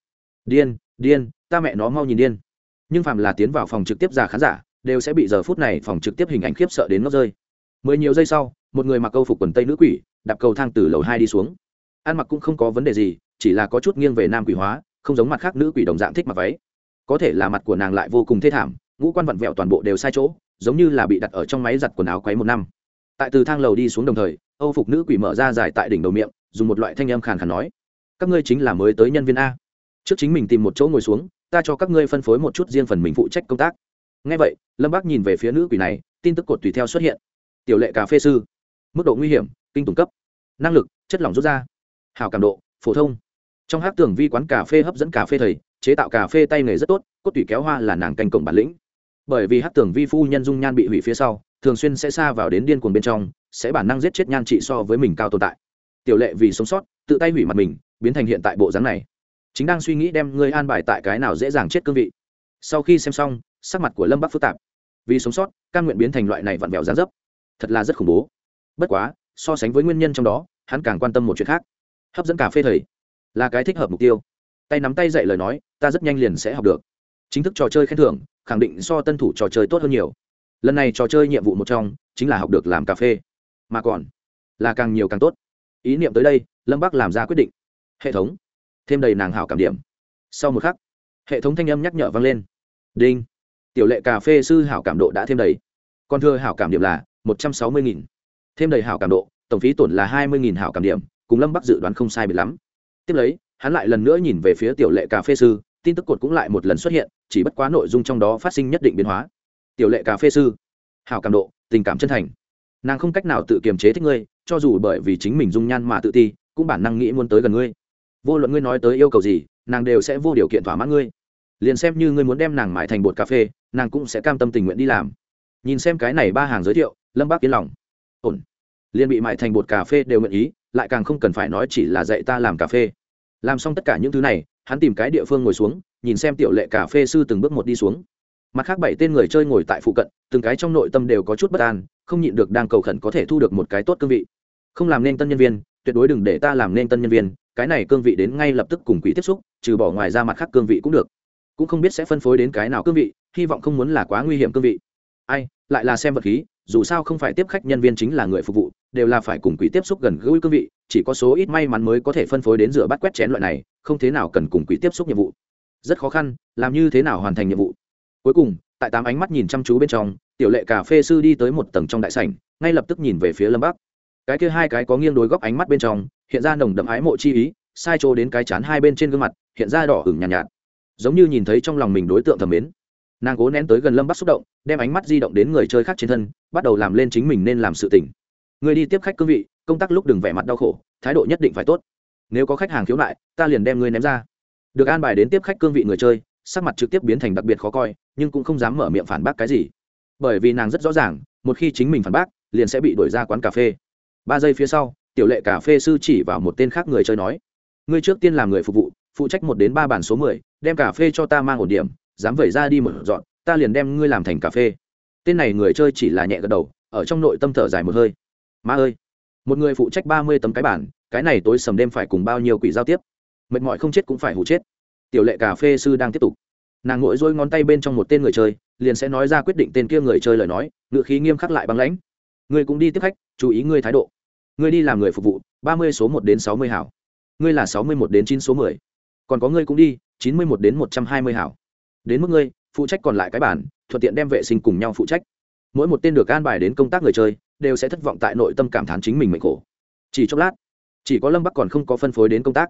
điên điên ta mẹ nó mau nhìn điên nhưng phàm là tiến vào phòng trực tiếp giả khán giả, đều sẽ bị giờ phút này phòng trực tiếp hình ảnh khiếp sợ đến ngốc rơi. Mười nhiều giây sau, một người mặc câu phục quần tây nữ quỷ, đạp cầu thang từ lầu hai đi xuống. Ăn mặc cũng không có vấn đề gì, chỉ là có chút nghiêng về nam quỷ hóa, không giống mặt khác nữ quỷ đồng dạng thích mặc váy. Có thể là mặt của nàng lại vô cùng thê thảm, ngũ quan vặn vẹo toàn bộ đều sai chỗ, giống như là bị đặt ở trong máy giặt quần áo quấy một năm. Tại từ thang lầu đi xuống đồng thời, âu phục nữ quỷ mở ra dài tại đỉnh đầu miệng, dùng một loại thanh âm khàn khàn nói, các ngươi chính là mới tới nhân viên a. Trước chính mình tìm một chỗ ngồi xuống ta cho các ngươi phân phối một chút riêng phần mình phụ trách công tác. Ngay vậy, lâm bác nhìn về phía nữ quỷ này, tin tức cột tùy theo xuất hiện. Tiểu lệ cà phê sư. Mức độ nguy hiểm, kinh tùng cấp. Năng lực, chất lỏng rút ra. Hào cảm độ, phổ thông. Trong hát tường vi quán cà phê hấp dẫn cà phê thầy, chế tạo cà phê tay nghề rất tốt, cốt tủy kéo hoa là nàng canh cổng bản lĩnh. Bởi vì hát tường vi phu nhân dung nhan bị hủy phía sau, thường xuyên sẽ xa vào đến điên cuồng bên trong, sẽ bản năng giết chết nhan trị so với mình cao tồn tại. Tiểu lệ vì sống sót, tự tay hủy mặt mình, biến thành hiện tại bộ dáng này chính đang suy nghĩ đem ngươi an bài tại cái nào dễ dàng chết cương vị. Sau khi xem xong, sắc mặt của lâm bắc phức tạp. Vì sống sót căn nguyện biến thành loại này vặn vẹo gián dấp. Thật là rất khủng bố. Bất quá, so sánh với nguyên nhân trong đó, hắn càng quan tâm một chuyện khác. Hấp dẫn cà phê thầy. Là cái thích hợp mục tiêu. Tay nắm tay dạy lời nói, ta rất nhanh liền sẽ học được. Chính thức trò chơi khen thưởng, khẳng định so tân thủ trò chơi tốt hơn nhiều. Lần này trò chơi nhiệm vụ một trong, chính là học được làm cà phê. Mà còn, là càng nhiều càng tốt. Ý niệm tới đây, lâm bắc làm ra quyết định. Hệ thống thêm đầy nàng hảo cảm điểm. Sau một khắc, hệ thống thanh âm nhắc nhở vang lên. Đinh. Tiểu lệ cà phê sư hảo cảm độ đã thêm đầy. Còn thưa hảo cảm điểm là một trăm sáu mươi nghìn. Thêm đầy hảo cảm độ, tổng phí tổn là hai mươi nghìn hảo cảm điểm, cùng lâm bắc dự đoán không sai bị lắm. Tiếp lấy, hắn lại lần nữa nhìn về phía tiểu lệ cà phê sư, tin tức cột cũng lại một lần xuất hiện, chỉ bất quá nội dung trong đó phát sinh nhất định biến hóa. Tiểu lệ cà phê sư, hảo cảm độ, tình cảm chân thành. Nàng không cách nào tự kiềm chế thích ngươi, cho dù bởi vì chính mình dung nhan mà tự ti, cũng bản năng nghĩ muốn tới gần ngươi vô luận ngươi nói tới yêu cầu gì, nàng đều sẽ vô điều kiện thỏa mãn ngươi. Liền xem như ngươi muốn đem nàng mãi thành bột cà phê, nàng cũng sẽ cam tâm tình nguyện đi làm. Nhìn xem cái này ba hàng giới thiệu, lâm bác yên lòng. Ổn. Liền bị mãi thành bột cà phê đều nguyện ý, lại càng không cần phải nói chỉ là dạy ta làm cà phê. Làm xong tất cả những thứ này, hắn tìm cái địa phương ngồi xuống, nhìn xem tiểu lệ cà phê sư từng bước một đi xuống. Mặt khác bảy tên người chơi ngồi tại phụ cận, từng cái trong nội tâm đều có chút bất an, không nhịn được đang cầu khẩn có thể thu được một cái tốt cương vị. Không làm nên tân nhân viên, tuyệt đối đừng để ta làm nên tân nhân viên cái này cương vị đến ngay lập tức cùng quỷ tiếp xúc, trừ bỏ ngoài ra mặt khác cương vị cũng được. Cũng không biết sẽ phân phối đến cái nào cương vị, hy vọng không muốn là quá nguy hiểm cương vị. Ai, lại là xem vật khí, dù sao không phải tiếp khách nhân viên chính là người phục vụ, đều là phải cùng quỷ tiếp xúc gần gũi cương vị, chỉ có số ít may mắn mới có thể phân phối đến rửa bát quét chén loại này, không thế nào cần cùng quỷ tiếp xúc nhiệm vụ. Rất khó khăn, làm như thế nào hoàn thành nhiệm vụ? Cuối cùng, tại tám ánh mắt nhìn chăm chú bên trong, tiểu lệ cà phê sư đi tới một tầng trong đại sảnh, ngay lập tức nhìn về phía lâm bắc. Cái kia hai cái có nghiêng đối góc ánh mắt bên trong hiện ra nồng đậm ái mộ chi ý sai chỗ đến cái chán hai bên trên gương mặt hiện ra đỏ ửng nhàn nhạt, nhạt. Giống như nhìn thấy trong lòng mình đối tượng thầm mến. Nàng cố nén tới gần lâm bắc xúc động đem ánh mắt di động đến người chơi khác trên thân bắt đầu làm lên chính mình nên làm sự tỉnh người đi tiếp khách cương vị công tác lúc đừng vẻ mặt đau khổ thái độ nhất định phải tốt. Nếu có khách hàng khiếu nại ta liền đem ngươi ném ra. Được an bài đến tiếp khách cương vị người chơi sắc mặt trực tiếp biến thành đặc biệt khó coi nhưng cũng không dám mở miệng phản bác cái gì. Bởi vì nàng rất rõ ràng một khi chính mình phản bác liền sẽ bị đuổi ra quán cà phê. Ba giây phía sau tiểu lệ cà phê sư chỉ vào một tên khác người chơi nói, ngươi trước tiên làm người phục vụ, phụ trách một đến ba bản số mười, đem cà phê cho ta mang ổn điểm, dám vẩy ra đi một dọn, ta liền đem ngươi làm thành cà phê. Tên này người chơi chỉ là nhẹ gật đầu, ở trong nội tâm thở dài một hơi. Ma ơi, một người phụ trách ba mươi tấm cái bản cái này tối sầm đêm phải cùng bao nhiêu quỷ giao tiếp? Mệt mỏi không chết cũng phải hụ chết. Tiểu lệ cà phê sư đang tiếp tục. Nàng ngồi dôi ngón tay bên trong một tên người chơi, liền sẽ nói ra quyết định tên kia người chơi lời nói ngự khí nghiêm khắc lại băng lãnh. Ngươi cũng đi tiếp khách, chú ý ngươi thái độ ngươi đi làm người phục vụ, ba mươi số một đến sáu mươi hảo. Ngươi là sáu mươi một đến chín số mười. Còn có ngươi cũng đi, chín mươi một đến một trăm hai mươi hảo. Đến mức ngươi, phụ trách còn lại cái bản thuận tiện đem vệ sinh cùng nhau phụ trách. Mỗi một tên được an bài đến công tác người chơi, đều sẽ thất vọng tại nội tâm cảm thán chính mình mệnh khổ. Chỉ chốc lát, chỉ có lâm bắc còn không có phân phối đến công tác.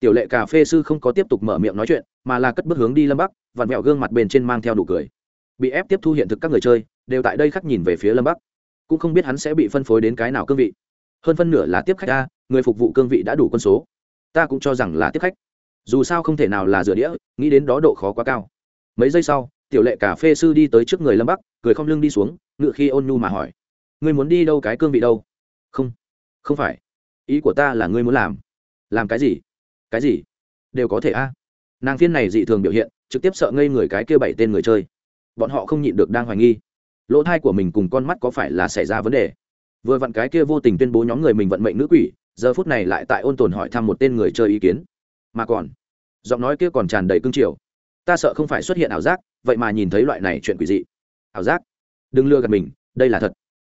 Tiểu lệ cà phê sư không có tiếp tục mở miệng nói chuyện, mà là cất bước hướng đi lâm bắc, vặn vẹo gương mặt bên trên mang theo đủ cười. Bị ép tiếp thu hiện thực các người chơi, đều tại đây khắc nhìn về phía lâm bắc. Cũng không biết hắn sẽ bị phân phối đến cái nào cương vị hơn phân nửa là tiếp khách a, người phục vụ cương vị đã đủ quân số. Ta cũng cho rằng là tiếp khách. Dù sao không thể nào là rửa đĩa, nghĩ đến đó độ khó quá cao. Mấy giây sau, tiểu lệ cà phê sư đi tới trước người lâm bắc, cười không lưng đi xuống, ngựa khi ôn nhu mà hỏi. Ngươi muốn đi đâu cái cương vị đâu? Không không phải. Ý của ta là ngươi muốn làm. Làm cái gì? Cái gì? Đều có thể a. Nàng phiên này dị thường biểu hiện, trực tiếp sợ ngây người cái kia bảy tên người chơi. Bọn họ không nhịn được đang hoài nghi. Lỗ thai của mình cùng con mắt có phải là xảy ra vấn đề? Vừa vặn cái kia vô tình tuyên bố nhóm người mình vận mệnh nữ quỷ, giờ phút này lại tại ôn tồn hỏi thăm một tên người chơi ý kiến. Mà còn, giọng nói kia còn tràn đầy cương triều. Ta sợ không phải xuất hiện ảo giác, vậy mà nhìn thấy loại này chuyện quỷ dị. Ảo giác? Đừng lừa gạt mình, đây là thật.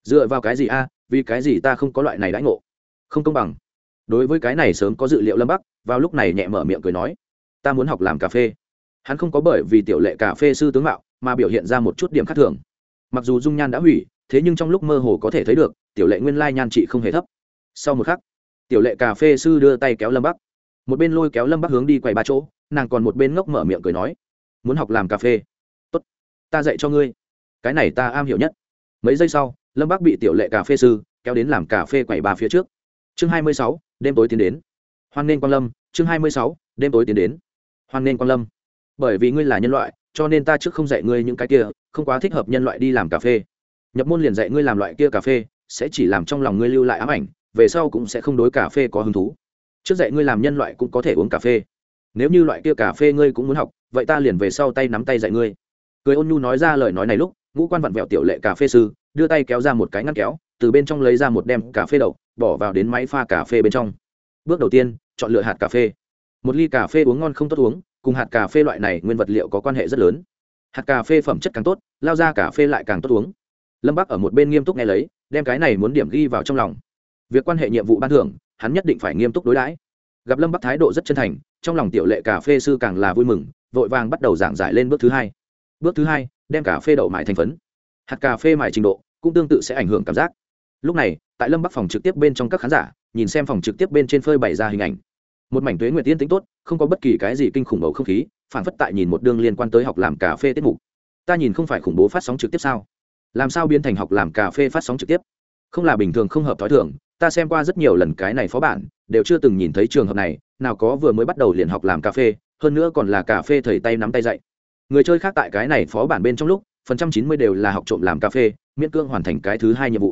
Dựa vào cái gì a, vì cái gì ta không có loại này đãi ngộ? Không công bằng. Đối với cái này sớm có dự liệu lâm bắc, vào lúc này nhẹ mở miệng cười nói, ta muốn học làm cà phê. Hắn không có bởi vì tiểu lệ cà phê sư tướng mạo mà biểu hiện ra một chút điểm khác thường. Mặc dù dung nhan đã hủy thế nhưng trong lúc mơ hồ có thể thấy được, tiểu lệ nguyên lai nhan trị không hề thấp. Sau một khắc, tiểu lệ cà phê sư đưa tay kéo lâm bắc. Một bên lôi kéo lâm bắc hướng đi quầy ba chỗ, nàng còn một bên ngốc mở miệng cười nói, muốn học làm cà phê. Tốt, ta dạy cho ngươi. Cái này ta am hiểu nhất. Mấy giây sau, lâm bắc bị tiểu lệ cà phê sư kéo đến làm cà phê quầy ba phía trước. Chương hai mươi sáu, đêm tối tiến đến. Hoan nghênh quang lâm, chương hai mươi sáu, đêm tối tiến đến. Hoan nghênh quang lâm. Bởi vì ngươi là nhân loại, cho nên ta trước không dạy ngươi những cái kia, không quá thích hợp nhân loại đi làm cà phê nhập môn liền dạy ngươi làm loại kia cà phê, sẽ chỉ làm trong lòng ngươi lưu lại ám ảnh, về sau cũng sẽ không đối cà phê có hứng thú. Trước dạy ngươi làm nhân loại cũng có thể uống cà phê. Nếu như loại kia cà phê ngươi cũng muốn học, vậy ta liền về sau tay nắm tay dạy ngươi. Cười ôn nhu nói ra lời nói này lúc, ngũ quan vặn vẹo tiểu lệ cà phê sư, đưa tay kéo ra một cái ngăn kéo, từ bên trong lấy ra một đem cà phê đậu, bỏ vào đến máy pha cà phê bên trong. Bước đầu tiên, chọn lựa hạt cà phê. Một ly cà phê uống ngon không tốt uống, cùng hạt cà phê loại này nguyên vật liệu có quan hệ rất lớn. Hạt cà phê phẩm chất càng tốt, lao ra cà phê lại càng tốt uống lâm bắc ở một bên nghiêm túc nghe lấy, đem cái này muốn điểm ghi vào trong lòng. Việc quan hệ nhiệm vụ ban thưởng, hắn nhất định phải nghiêm túc đối đãi. Gặp lâm bắc thái độ rất chân thành, trong lòng tiểu lệ cà phê sư càng là vui mừng, vội vàng bắt đầu giảng giải lên bước thứ hai. Bước thứ hai, đem cà phê đậu mại thành phấn. Hạt cà phê mại trình độ cũng tương tự sẽ ảnh hưởng cảm giác. Lúc này, tại lâm bắc phòng trực tiếp bên trong các khán giả, nhìn xem phòng trực tiếp bên trên phơi bày ra hình ảnh. Một mảnh tuế nguyện tiên tính tốt, không có bất kỳ cái gì kinh khủng bầu không khí phản phất tại nhìn một đương liên quan tới học làm cà phê tiết mục. Ta nhìn không phải khủng bố phát sóng trực tiếp sao? Làm sao biến thành học làm cà phê phát sóng trực tiếp? Không là bình thường không hợp t h ó i thường, ta xem qua rất nhiều lần cái này phó bản, đều chưa từng nhìn thấy trường hợp này, nào có vừa mới bắt đầu liền học làm cà phê, hơn nữa còn là cà phê thầy tay nắm tay dạy. Người chơi khác tại cái này phó bản bên trong lúc, phần trăm chín mươi đều là học trộm làm cà phê, miễn cưỡng hoàn thành cái thứ hai nhiệm vụ.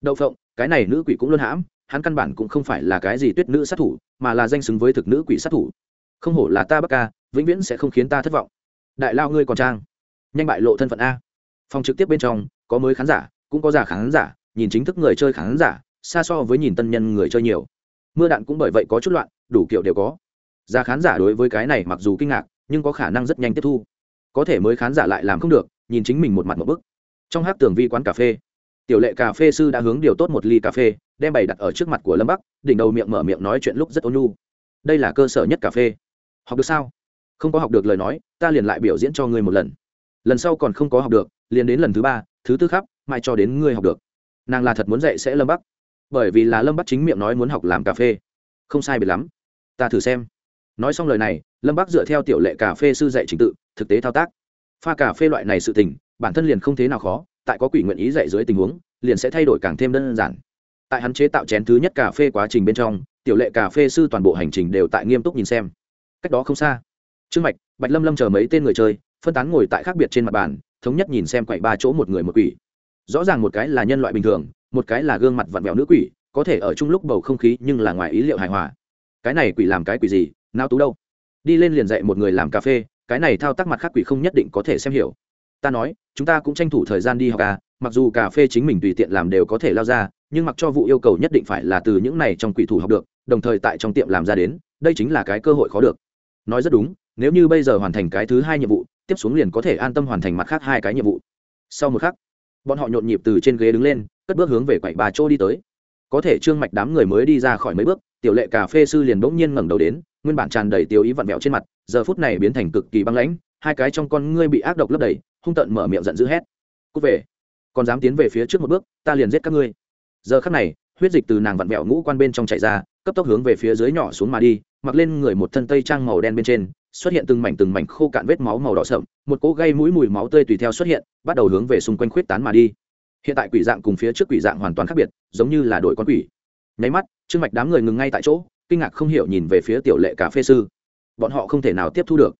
Đậu phộng, cái này nữ quỷ cũng luôn hãm, hắn căn bản cũng không phải là cái gì tuyết nữ sát thủ, mà là danh xứng với thực nữ quỷ sát thủ. Không hổ là ta bắc ca, vĩnh viễn sẽ không khiến ta thất vọng. Đại lao ngươi còn trang. Nhanh bại lộ thân phận a phòng trực tiếp bên trong, có mới khán giả, cũng có già khán giả, nhìn chính thức người chơi khán giả, xa so với nhìn tân nhân người chơi nhiều. Mưa đạn cũng bởi vậy có chút loạn, đủ kiểu đều có. Già khán giả đối với cái này mặc dù kinh ngạc, nhưng có khả năng rất nhanh tiếp thu. Có thể mới khán giả lại làm không được, nhìn chính mình một mặt một bức. Trong hát tường vi quán cà phê, tiểu lệ cà phê sư đã hướng điều tốt một ly cà phê, đem bày đặt ở trước mặt của lâm bắc, đỉnh đầu miệng mở miệng nói chuyện lúc rất ôn nhu. Đây là cơ sở nhất cà phê. Học được sao? Không có học được lời nói, ta liền lại biểu diễn cho ngươi một lần. Lần sau còn không có học được liền đến lần thứ ba, thứ tư khắp, mai cho đến ngươi học được. Nàng là thật muốn dạy sẽ lâm bắc. Bởi vì là lâm bắc chính miệng nói muốn học làm cà phê. Không sai biệt lắm. Ta thử xem. Nói xong lời này, lâm bắc dựa theo tiểu lệ cà phê sư dạy trình tự, thực tế thao tác. Pha cà phê loại này sự tình, bản thân liền không thế nào khó, tại có quỷ nguyện ý dạy dưới tình huống, liền sẽ thay đổi càng thêm đơn giản. Tại hắn chế tạo chén thứ nhất cà phê quá trình bên trong, tiểu lệ cà phê sư toàn bộ hành trình đều tại nghiêm túc nhìn xem. Cách đó không xa. Trương mạch, bạch lâm lâm chờ mấy tên người chơi, phân tán ngồi tại khác biệt trên mặt bàn thống nhất nhìn xem quậy ba chỗ một người một quỷ. Rõ ràng một cái là nhân loại bình thường, một cái là gương mặt vặn vẹo nữ quỷ, có thể ở chung lúc bầu không khí nhưng là ngoài ý liệu hài hòa. Cái này quỷ làm cái quỷ gì, nao tú đâu? Đi lên liền dạy một người làm cà phê, cái này thao tác mặt khác quỷ không nhất định có thể xem hiểu. Ta nói, chúng ta cũng tranh thủ thời gian đi học à mặc dù cà phê chính mình tùy tiện làm đều có thể lao ra, nhưng mặc cho vụ yêu cầu nhất định phải là từ những này trong quỷ thủ học được, đồng thời tại trong tiệm làm ra đến, đây chính là cái cơ hội khó được. Nói rất đúng, nếu như bây giờ hoàn thành cái thứ hai nhiệm vụ tiếp xuống liền có thể an tâm hoàn thành mặt khác hai cái nhiệm vụ. Sau một khắc, bọn họ nhộn nhịp từ trên ghế đứng lên, cất bước hướng về quậy bà chỗ đi tới. Có thể trương mạch đám người mới đi ra khỏi mấy bước, tiểu lệ cà phê sư liền bỗng nhiên ngẩng đầu đến, nguyên bản tràn đầy tiêu ý vặn vẹo trên mặt, giờ phút này biến thành cực kỳ băng lãnh, hai cái trong con ngươi bị ác độc lấp đầy, hung tận mở miệng giận dữ hét. Cút về, còn dám tiến về phía trước một bước, ta liền giết các ngươi. Giờ khắc này, huyết dịch từ nàng vặn vẹo ngũ quan bên trong chạy ra, cấp tốc hướng về phía dưới nhỏ xuống mà đi, mặc lên người một thân tây trang màu đen bên trên xuất hiện từng mảnh từng mảnh khô cạn vết máu màu đỏ sậm, một cỗ gây mũi mùi máu tươi tùy theo xuất hiện, bắt đầu hướng về xung quanh khuyết tán mà đi. Hiện tại quỷ dạng cùng phía trước quỷ dạng hoàn toàn khác biệt, giống như là đội con quỷ. Nháy mắt, trương mạch đám người ngừng ngay tại chỗ, kinh ngạc không hiểu nhìn về phía tiểu lệ cà phê sư. Bọn họ không thể nào tiếp thu được.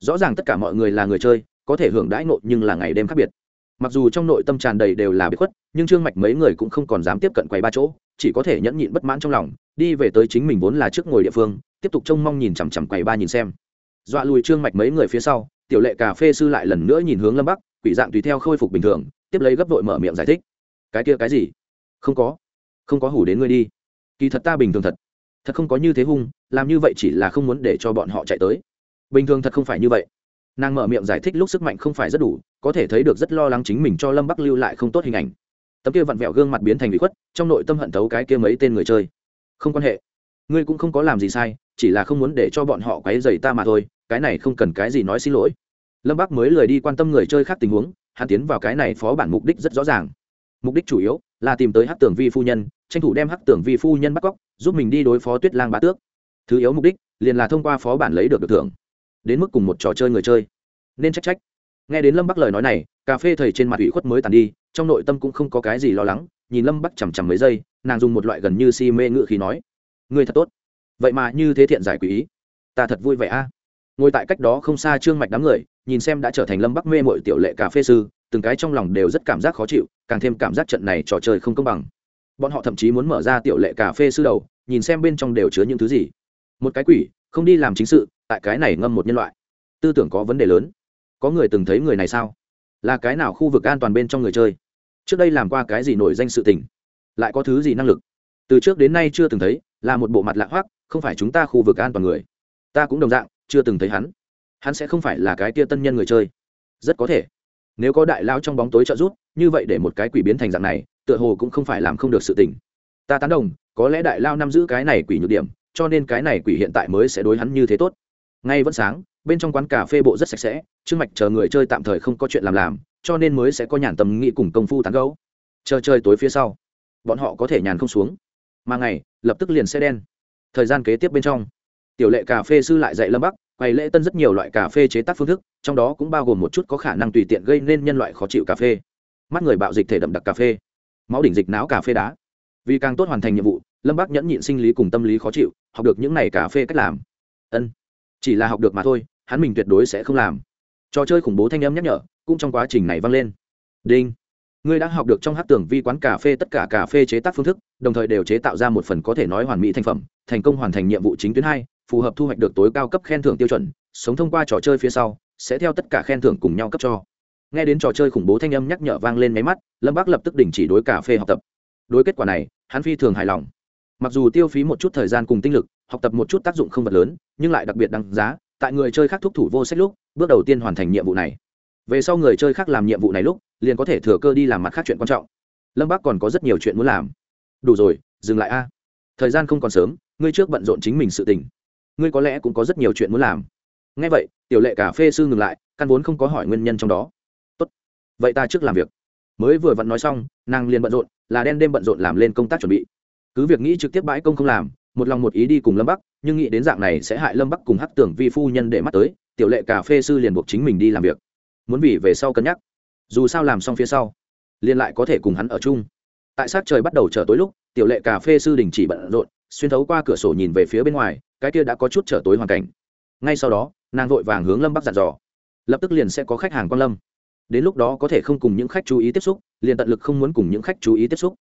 Rõ ràng tất cả mọi người là người chơi, có thể hưởng đãi nộ nhưng là ngày đêm khác biệt. Mặc dù trong nội tâm tràn đầy đều là bị khuất, nhưng trương mạch mấy người cũng không còn dám tiếp cận quầy ba chỗ, chỉ có thể nhẫn nhịn bất mãn trong lòng, đi về tới chính mình vốn là trước ngồi địa phương, tiếp tục trông mong nhìn chằm chằm quầy ba nhìn xem dọa lùi trương mạch mấy người phía sau, tiểu lệ cà phê sư lại lần nữa nhìn hướng lâm bắc, quỷ dạng tùy theo khôi phục bình thường, tiếp lấy gấp vội mở miệng giải thích. Cái kia cái gì? Không có. Không có hủ đến ngươi đi. Kỳ thật ta bình thường thật. Thật không có như thế hung, làm như vậy chỉ là không muốn để cho bọn họ chạy tới. Bình thường thật không phải như vậy. Nàng mở miệng giải thích lúc sức mạnh không phải rất đủ, có thể thấy được rất lo lắng chính mình cho lâm bắc lưu lại không tốt hình ảnh. Tấm kia vặn vẹo gương mặt biến thành bị khuất, trong nội tâm hận thấu cái kia mấy tên người chơi. Không quan hệ. Ngươi cũng không có làm gì sai chỉ là không muốn để cho bọn họ quấy dày ta mà thôi, cái này không cần cái gì nói xin lỗi. Lâm bác mới lời đi quan tâm người chơi khác tình huống, hắn tiến vào cái này phó bản mục đích rất rõ ràng. Mục đích chủ yếu là tìm tới Hắc tưởng vi phu nhân, tranh thủ đem Hắc tưởng vi phu nhân bắt cóc, giúp mình đi đối phó tuyết lang bá tước. Thứ yếu mục đích, liền là thông qua phó bản lấy được được thưởng. Đến mức cùng một trò chơi người chơi. Nên trách trách. Nghe đến lâm bắc lời nói này, cà phê thầy trên mặt ủy khuất mới tàn đi, trong nội tâm cũng không có cái gì lo lắng, nhìn lâm bắc chằm chằm mấy giây, nàng dùng một loại gần như si mê ngữ khí nói người thật tốt vậy mà như thế thiện giải quỷ ý. Ta thật vui vẻ a. Ngồi tại cách đó không xa trương mạch đám người, nhìn xem đã trở thành lâm bắc mê mội tiểu lệ cà phê sư, từng cái trong lòng đều rất cảm giác khó chịu, càng thêm cảm giác trận này trò chơi không công bằng. Bọn họ thậm chí muốn mở ra tiểu lệ cà phê sư đầu, nhìn xem bên trong đều chứa những thứ gì. Một cái quỷ, không đi làm chính sự, tại cái này ngâm một nhân loại. Tư tưởng có vấn đề lớn. Có người từng thấy người này sao? Là cái nào khu vực an toàn bên trong người chơi? Trước đây làm qua cái gì nổi danh sự tình? Lại có thứ gì năng lực? Từ trước đến nay chưa từng thấy, là một bộ mặt lạ hoắc không phải chúng ta khu vực an toàn người. Ta cũng đồng dạng, chưa từng thấy hắn. Hắn sẽ không phải là cái tia tân nhân người chơi. Rất có thể. Nếu có đại lao trong bóng tối trợ giúp, như vậy để một cái quỷ biến thành dạng này, tựa hồ cũng không phải làm không được sự tình. Ta tán đồng, có lẽ đại lao nắm giữ cái này quỷ nhược điểm, cho nên cái này quỷ hiện tại mới sẽ đối hắn như thế tốt. Ngay vẫn sáng, bên trong quán cà phê bộ rất sạch sẽ, trương mạch chờ người chơi tạm thời không có chuyện làm làm, cho nên mới sẽ có nhàn tầm nghĩ cùng công phu tán gấu chờ chơi tối phía sau, bọn họ có thể nhàn không xuống. Mà ngày, lập tức liền sẽ đen thời gian kế tiếp bên trong. Tiểu lệ cà phê sư lại dạy lâm bắc quầy lễ tân rất nhiều loại cà phê chế tác phương thức, trong đó cũng bao gồm một chút có khả năng tùy tiện gây nên nhân loại khó chịu cà phê. Mắt người bạo dịch thể đậm đặc cà phê. Máu đỉnh dịch não cà phê đá. Vì càng tốt hoàn thành nhiệm vụ, lâm bắc nhẫn nhịn sinh lý cùng tâm lý khó chịu, học được những này cà phê cách làm. Ân. Chỉ là học được mà thôi, hắn mình tuyệt đối sẽ không làm. Trò chơi khủng bố thanh âm nhắc nhở, cũng trong quá trình này vang lên. Đinh. Ngươi đã học được trong hát tưởng vi quán cà phê tất cả cà phê chế tác phương thức, đồng thời đều chế tạo ra một phần có thể nói hoàn mỹ thành phẩm thành công hoàn thành nhiệm vụ chính tuyến hai, phù hợp thu hoạch được tối cao cấp khen thưởng tiêu chuẩn, sống thông qua trò chơi phía sau, sẽ theo tất cả khen thưởng cùng nhau cấp cho. Nghe đến trò chơi khủng bố thanh âm nhắc nhở vang lên máy mắt, lâm bác lập tức đình chỉ đối cà phê học tập. Đối kết quả này, hắn phi thường hài lòng. Mặc dù tiêu phí một chút thời gian cùng tinh lực, học tập một chút tác dụng không vật lớn, nhưng lại đặc biệt đáng giá, tại người chơi khác thúc thủ vô sách lúc, bước đầu tiên hoàn thành nhiệm vụ này. Về sau người chơi khác làm nhiệm vụ này lúc, liền có thể thừa cơ đi làm mặt khác chuyện quan trọng. Lâm bác còn có rất nhiều chuyện muốn làm. Đủ rồi, dừng lại a. Thời gian không còn sớm ngươi trước bận rộn chính mình sự tình. Ngươi có lẽ cũng có rất nhiều chuyện muốn làm. Ngay vậy, tiểu lệ cà phê sư ngừng lại, căn vốn không có hỏi nguyên nhân trong đó. Tốt, vậy ta trước làm việc. Mới vừa vặn nói xong, nàng liền bận rộn, là đen đêm bận rộn làm lên công tác chuẩn bị. Cứ việc nghĩ trực tiếp bãi công không làm, một lòng một ý đi cùng lâm bắc, nhưng nghĩ đến dạng này sẽ hại lâm bắc cùng hắc tưởng vi phu nhân để mắt tới, tiểu lệ cà phê sư liền buộc chính mình đi làm việc. Muốn vì về sau cân nhắc. Dù sao làm xong phía sau, liền lại có thể cùng hắn ở chung. Tại sát trời bắt đầu trở tối lúc, tiểu lệ cà phê sư đình chỉ bận rộn xuyên thấu qua cửa sổ nhìn về phía bên ngoài, cái kia đã có chút trở tối hoàn cảnh. Ngay sau đó, nàng vội vàng hướng lâm bắc dặn dò. Lập tức liền sẽ có khách hàng quan lâm. Đến lúc đó có thể không cùng những khách chú ý tiếp xúc, liền tận lực không muốn cùng những khách chú ý tiếp xúc.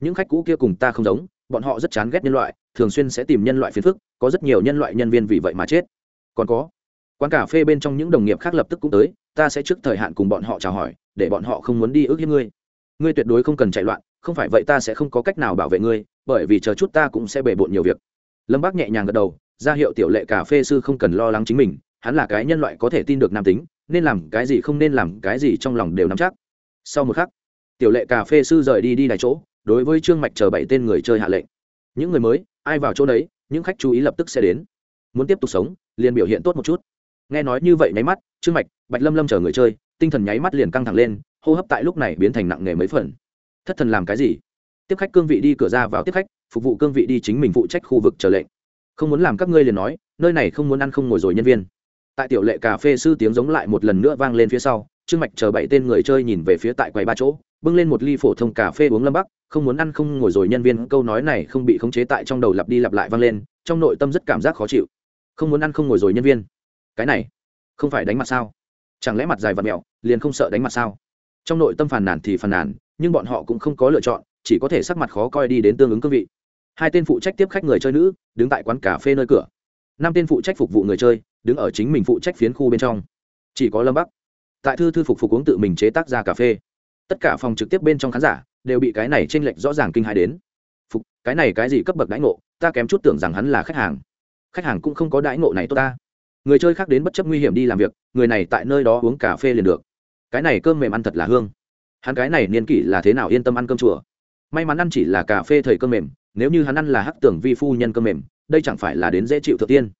Những khách cũ kia cùng ta không giống, bọn họ rất chán ghét nhân loại, thường xuyên sẽ tìm nhân loại phiền phức, có rất nhiều nhân loại nhân viên vì vậy mà chết. Còn có, quán cà phê bên trong những đồng nghiệp khác lập tức cũng tới, ta sẽ trước thời hạn cùng bọn họ chào hỏi, để bọn họ không muốn đi ước hiếp ngươi. Ngươi tuyệt đối không cần chạy loạn không phải vậy ta sẽ không có cách nào bảo vệ ngươi, bởi vì chờ chút ta cũng sẽ bề bộn nhiều việc. Lâm bác nhẹ nhàng gật đầu, ra hiệu tiểu lệ cà phê sư không cần lo lắng chính mình, hắn là cái nhân loại có thể tin được nam tính, nên làm cái gì không nên làm cái gì trong lòng đều nắm chắc. Sau một khắc, tiểu lệ cà phê sư rời đi đi đài chỗ, đối với trương mạch chờ bảy tên người chơi hạ lệnh. Những người mới, ai vào chỗ đấy, những khách chú ý lập tức sẽ đến. Muốn tiếp tục sống, liền biểu hiện tốt một chút. Nghe nói như vậy nháy mắt, trương mạch, bạch lâm lâm chờ người chơi, tinh thần nháy mắt liền căng thẳng lên, hô hấp tại lúc này biến thành nặng nề mấy phần thất thần làm cái gì? Tiếp khách cương vị đi cửa ra vào tiếp khách, phục vụ cương vị đi chính mình phụ trách khu vực chờ lệnh. Không muốn làm các ngươi liền nói, nơi này không muốn ăn không ngồi rồi nhân viên. Tại tiểu lệ cà phê sư tiếng giống lại một lần nữa vang lên phía sau, trương mạch chờ bảy tên người chơi nhìn về phía tại quầy ba chỗ, bưng lên một ly phổ thông cà phê uống lâm bắc, không muốn ăn không ngồi rồi nhân viên, câu nói này không bị khống chế tại trong đầu lặp đi lặp lại vang lên, trong nội tâm rất cảm giác khó chịu. Không muốn ăn không ngồi rồi nhân viên. Cái này, không phải đánh mặt sao? Chẳng lẽ mặt dài và mẹo, liền không sợ đánh mặt sao? Trong nội tâm phàn nàn thì phàn nàn, nhưng bọn họ cũng không có lựa chọn, chỉ có thể sắc mặt khó coi đi đến tương ứng cương vị. Hai tên phụ trách tiếp khách người chơi nữ, đứng tại quán cà phê nơi cửa. Năm tên phụ trách phục vụ người chơi, đứng ở chính mình phụ trách phiến khu bên trong. Chỉ có lâm bắc. Tại thư thư phục phục uống tự mình chế tác ra cà phê. Tất cả phòng trực tiếp bên trong khán giả đều bị cái này t r ê n lệch rõ ràng kinh hãi đến. Phục, cái này cái gì cấp bậc đãi ngộ, ta kém chút tưởng rằng hắn là khách hàng. Khách hàng cũng không có đãi ngộ này tốt ta. Người chơi khác đến bất chấp nguy hiểm đi làm việc, người này tại nơi đó uống cà phê liền được cái này cơm mềm ăn thật là hương. Hắn cái này niên kỷ là thế nào yên tâm ăn cơm chùa? May mắn ăn chỉ là cà phê thời cơm mềm, nếu như hắn ăn là hắc tưởng vi phu nhân cơm mềm, đây chẳng phải là đến dễ chịu thượng tiên.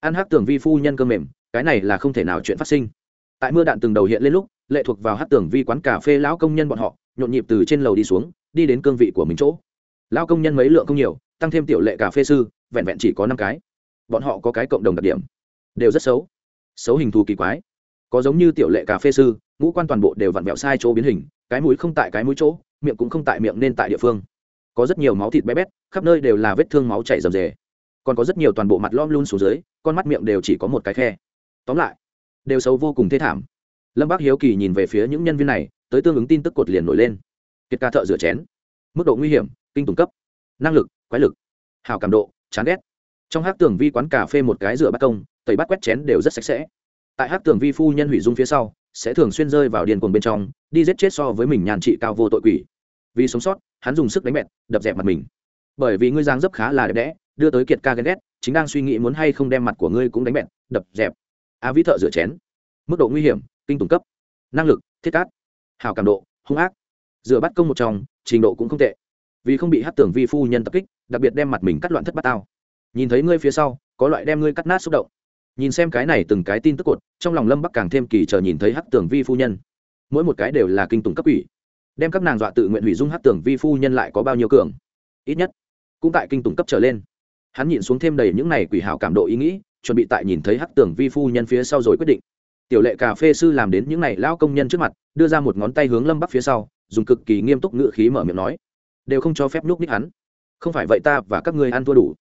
Ăn hắc tưởng vi phu nhân cơm mềm, cái này là không thể nào chuyện phát sinh. Tại mưa đạn từng đầu hiện lên lúc, lệ thuộc vào hắc tưởng vi quán cà phê lão công nhân bọn họ, nhộn nhịp từ trên lầu đi xuống, đi đến cương vị của mình chỗ. Lão công nhân mấy lượng không nhiều, tăng thêm tiểu lệ cà phê sư, vẹn vẹn chỉ có năm cái. Bọn họ có cái cộng đồng đặc điểm, đều rất xấu. Xấu hình thù kỳ quái. Có giống như tiểu lệ cà phê sư ngũ quan toàn bộ đều vặn vẹo sai chỗ biến hình, cái mũi không tại cái mũi chỗ, miệng cũng không tại miệng nên tại địa phương. Có rất nhiều máu thịt bé bét, khắp nơi đều là vết thương máu chảy rầm rề. Còn có rất nhiều toàn bộ mặt lom luôn xuống dưới, con mắt miệng đều chỉ có một cái khe. Tóm lại, đều xấu vô cùng thê thảm. Lâm bác hiếu kỳ nhìn về phía những nhân viên này, tới tương ứng tin tức cột liền nổi lên. Kiệt ca thợ rửa chén. Mức độ nguy hiểm, kinh tùng cấp. Năng lực, quái lực. Hào cảm độ, chán ghét. Trong hát tường vi quán cà phê một cái rửa bát công, tẩy bát quét chén đều rất sạch sẽ. Tại hát tường vi phu nhân hủy dung phía sau sẽ thường xuyên rơi vào điên cuồng bên trong, đi giết chết so với mình nhàn trị cao vô tội quỷ. Vì sống sót, hắn dùng sức đánh bẹt, đập dẹp mặt mình. Bởi vì ngươi giang dấp khá là đẹp đẽ, đưa tới kiệt ca ghen ghét, chính đang suy nghĩ muốn hay không đem mặt của ngươi cũng đánh bẹt, đập dẹp. A vĩ thợ rửa chén. Mức độ nguy hiểm, kinh tùng cấp. Năng lực, thiết cát. Hào cảm độ, hung ác. Rửa bắt công một trong trình độ cũng không tệ. Vì không bị hát tưởng vi phu nhân tập kích, đặc biệt đem mặt mình cắt loạn thất bát tao. Nhìn thấy ngươi phía sau, có loại đem ngươi cắt nát xúc động nhìn xem cái này từng cái tin tức cột, trong lòng lâm bắc càng thêm kỳ chờ nhìn thấy hát tưởng vi phu nhân. Mỗi một cái đều là kinh tùng cấp ủy đem các nàng dọa tự nguyện hủy dung hát tưởng vi phu nhân lại có bao nhiêu cường? Ít nhất, cũng tại kinh tùng cấp trở lên. Hắn nhìn xuống thêm đầy những này quỷ hảo cảm độ ý nghĩ, chuẩn bị tại nhìn thấy hắc tưởng vi phu nhân phía sau rồi quyết định. Tiểu lệ cà phê sư làm đến những này lão công nhân trước mặt, đưa ra một ngón tay hướng lâm bắc phía sau, dùng cực kỳ nghiêm túc ngự khí mở miệng nói, đều không cho phép núp ních hắn. Không phải vậy ta và các ngươi ăn thua đủ.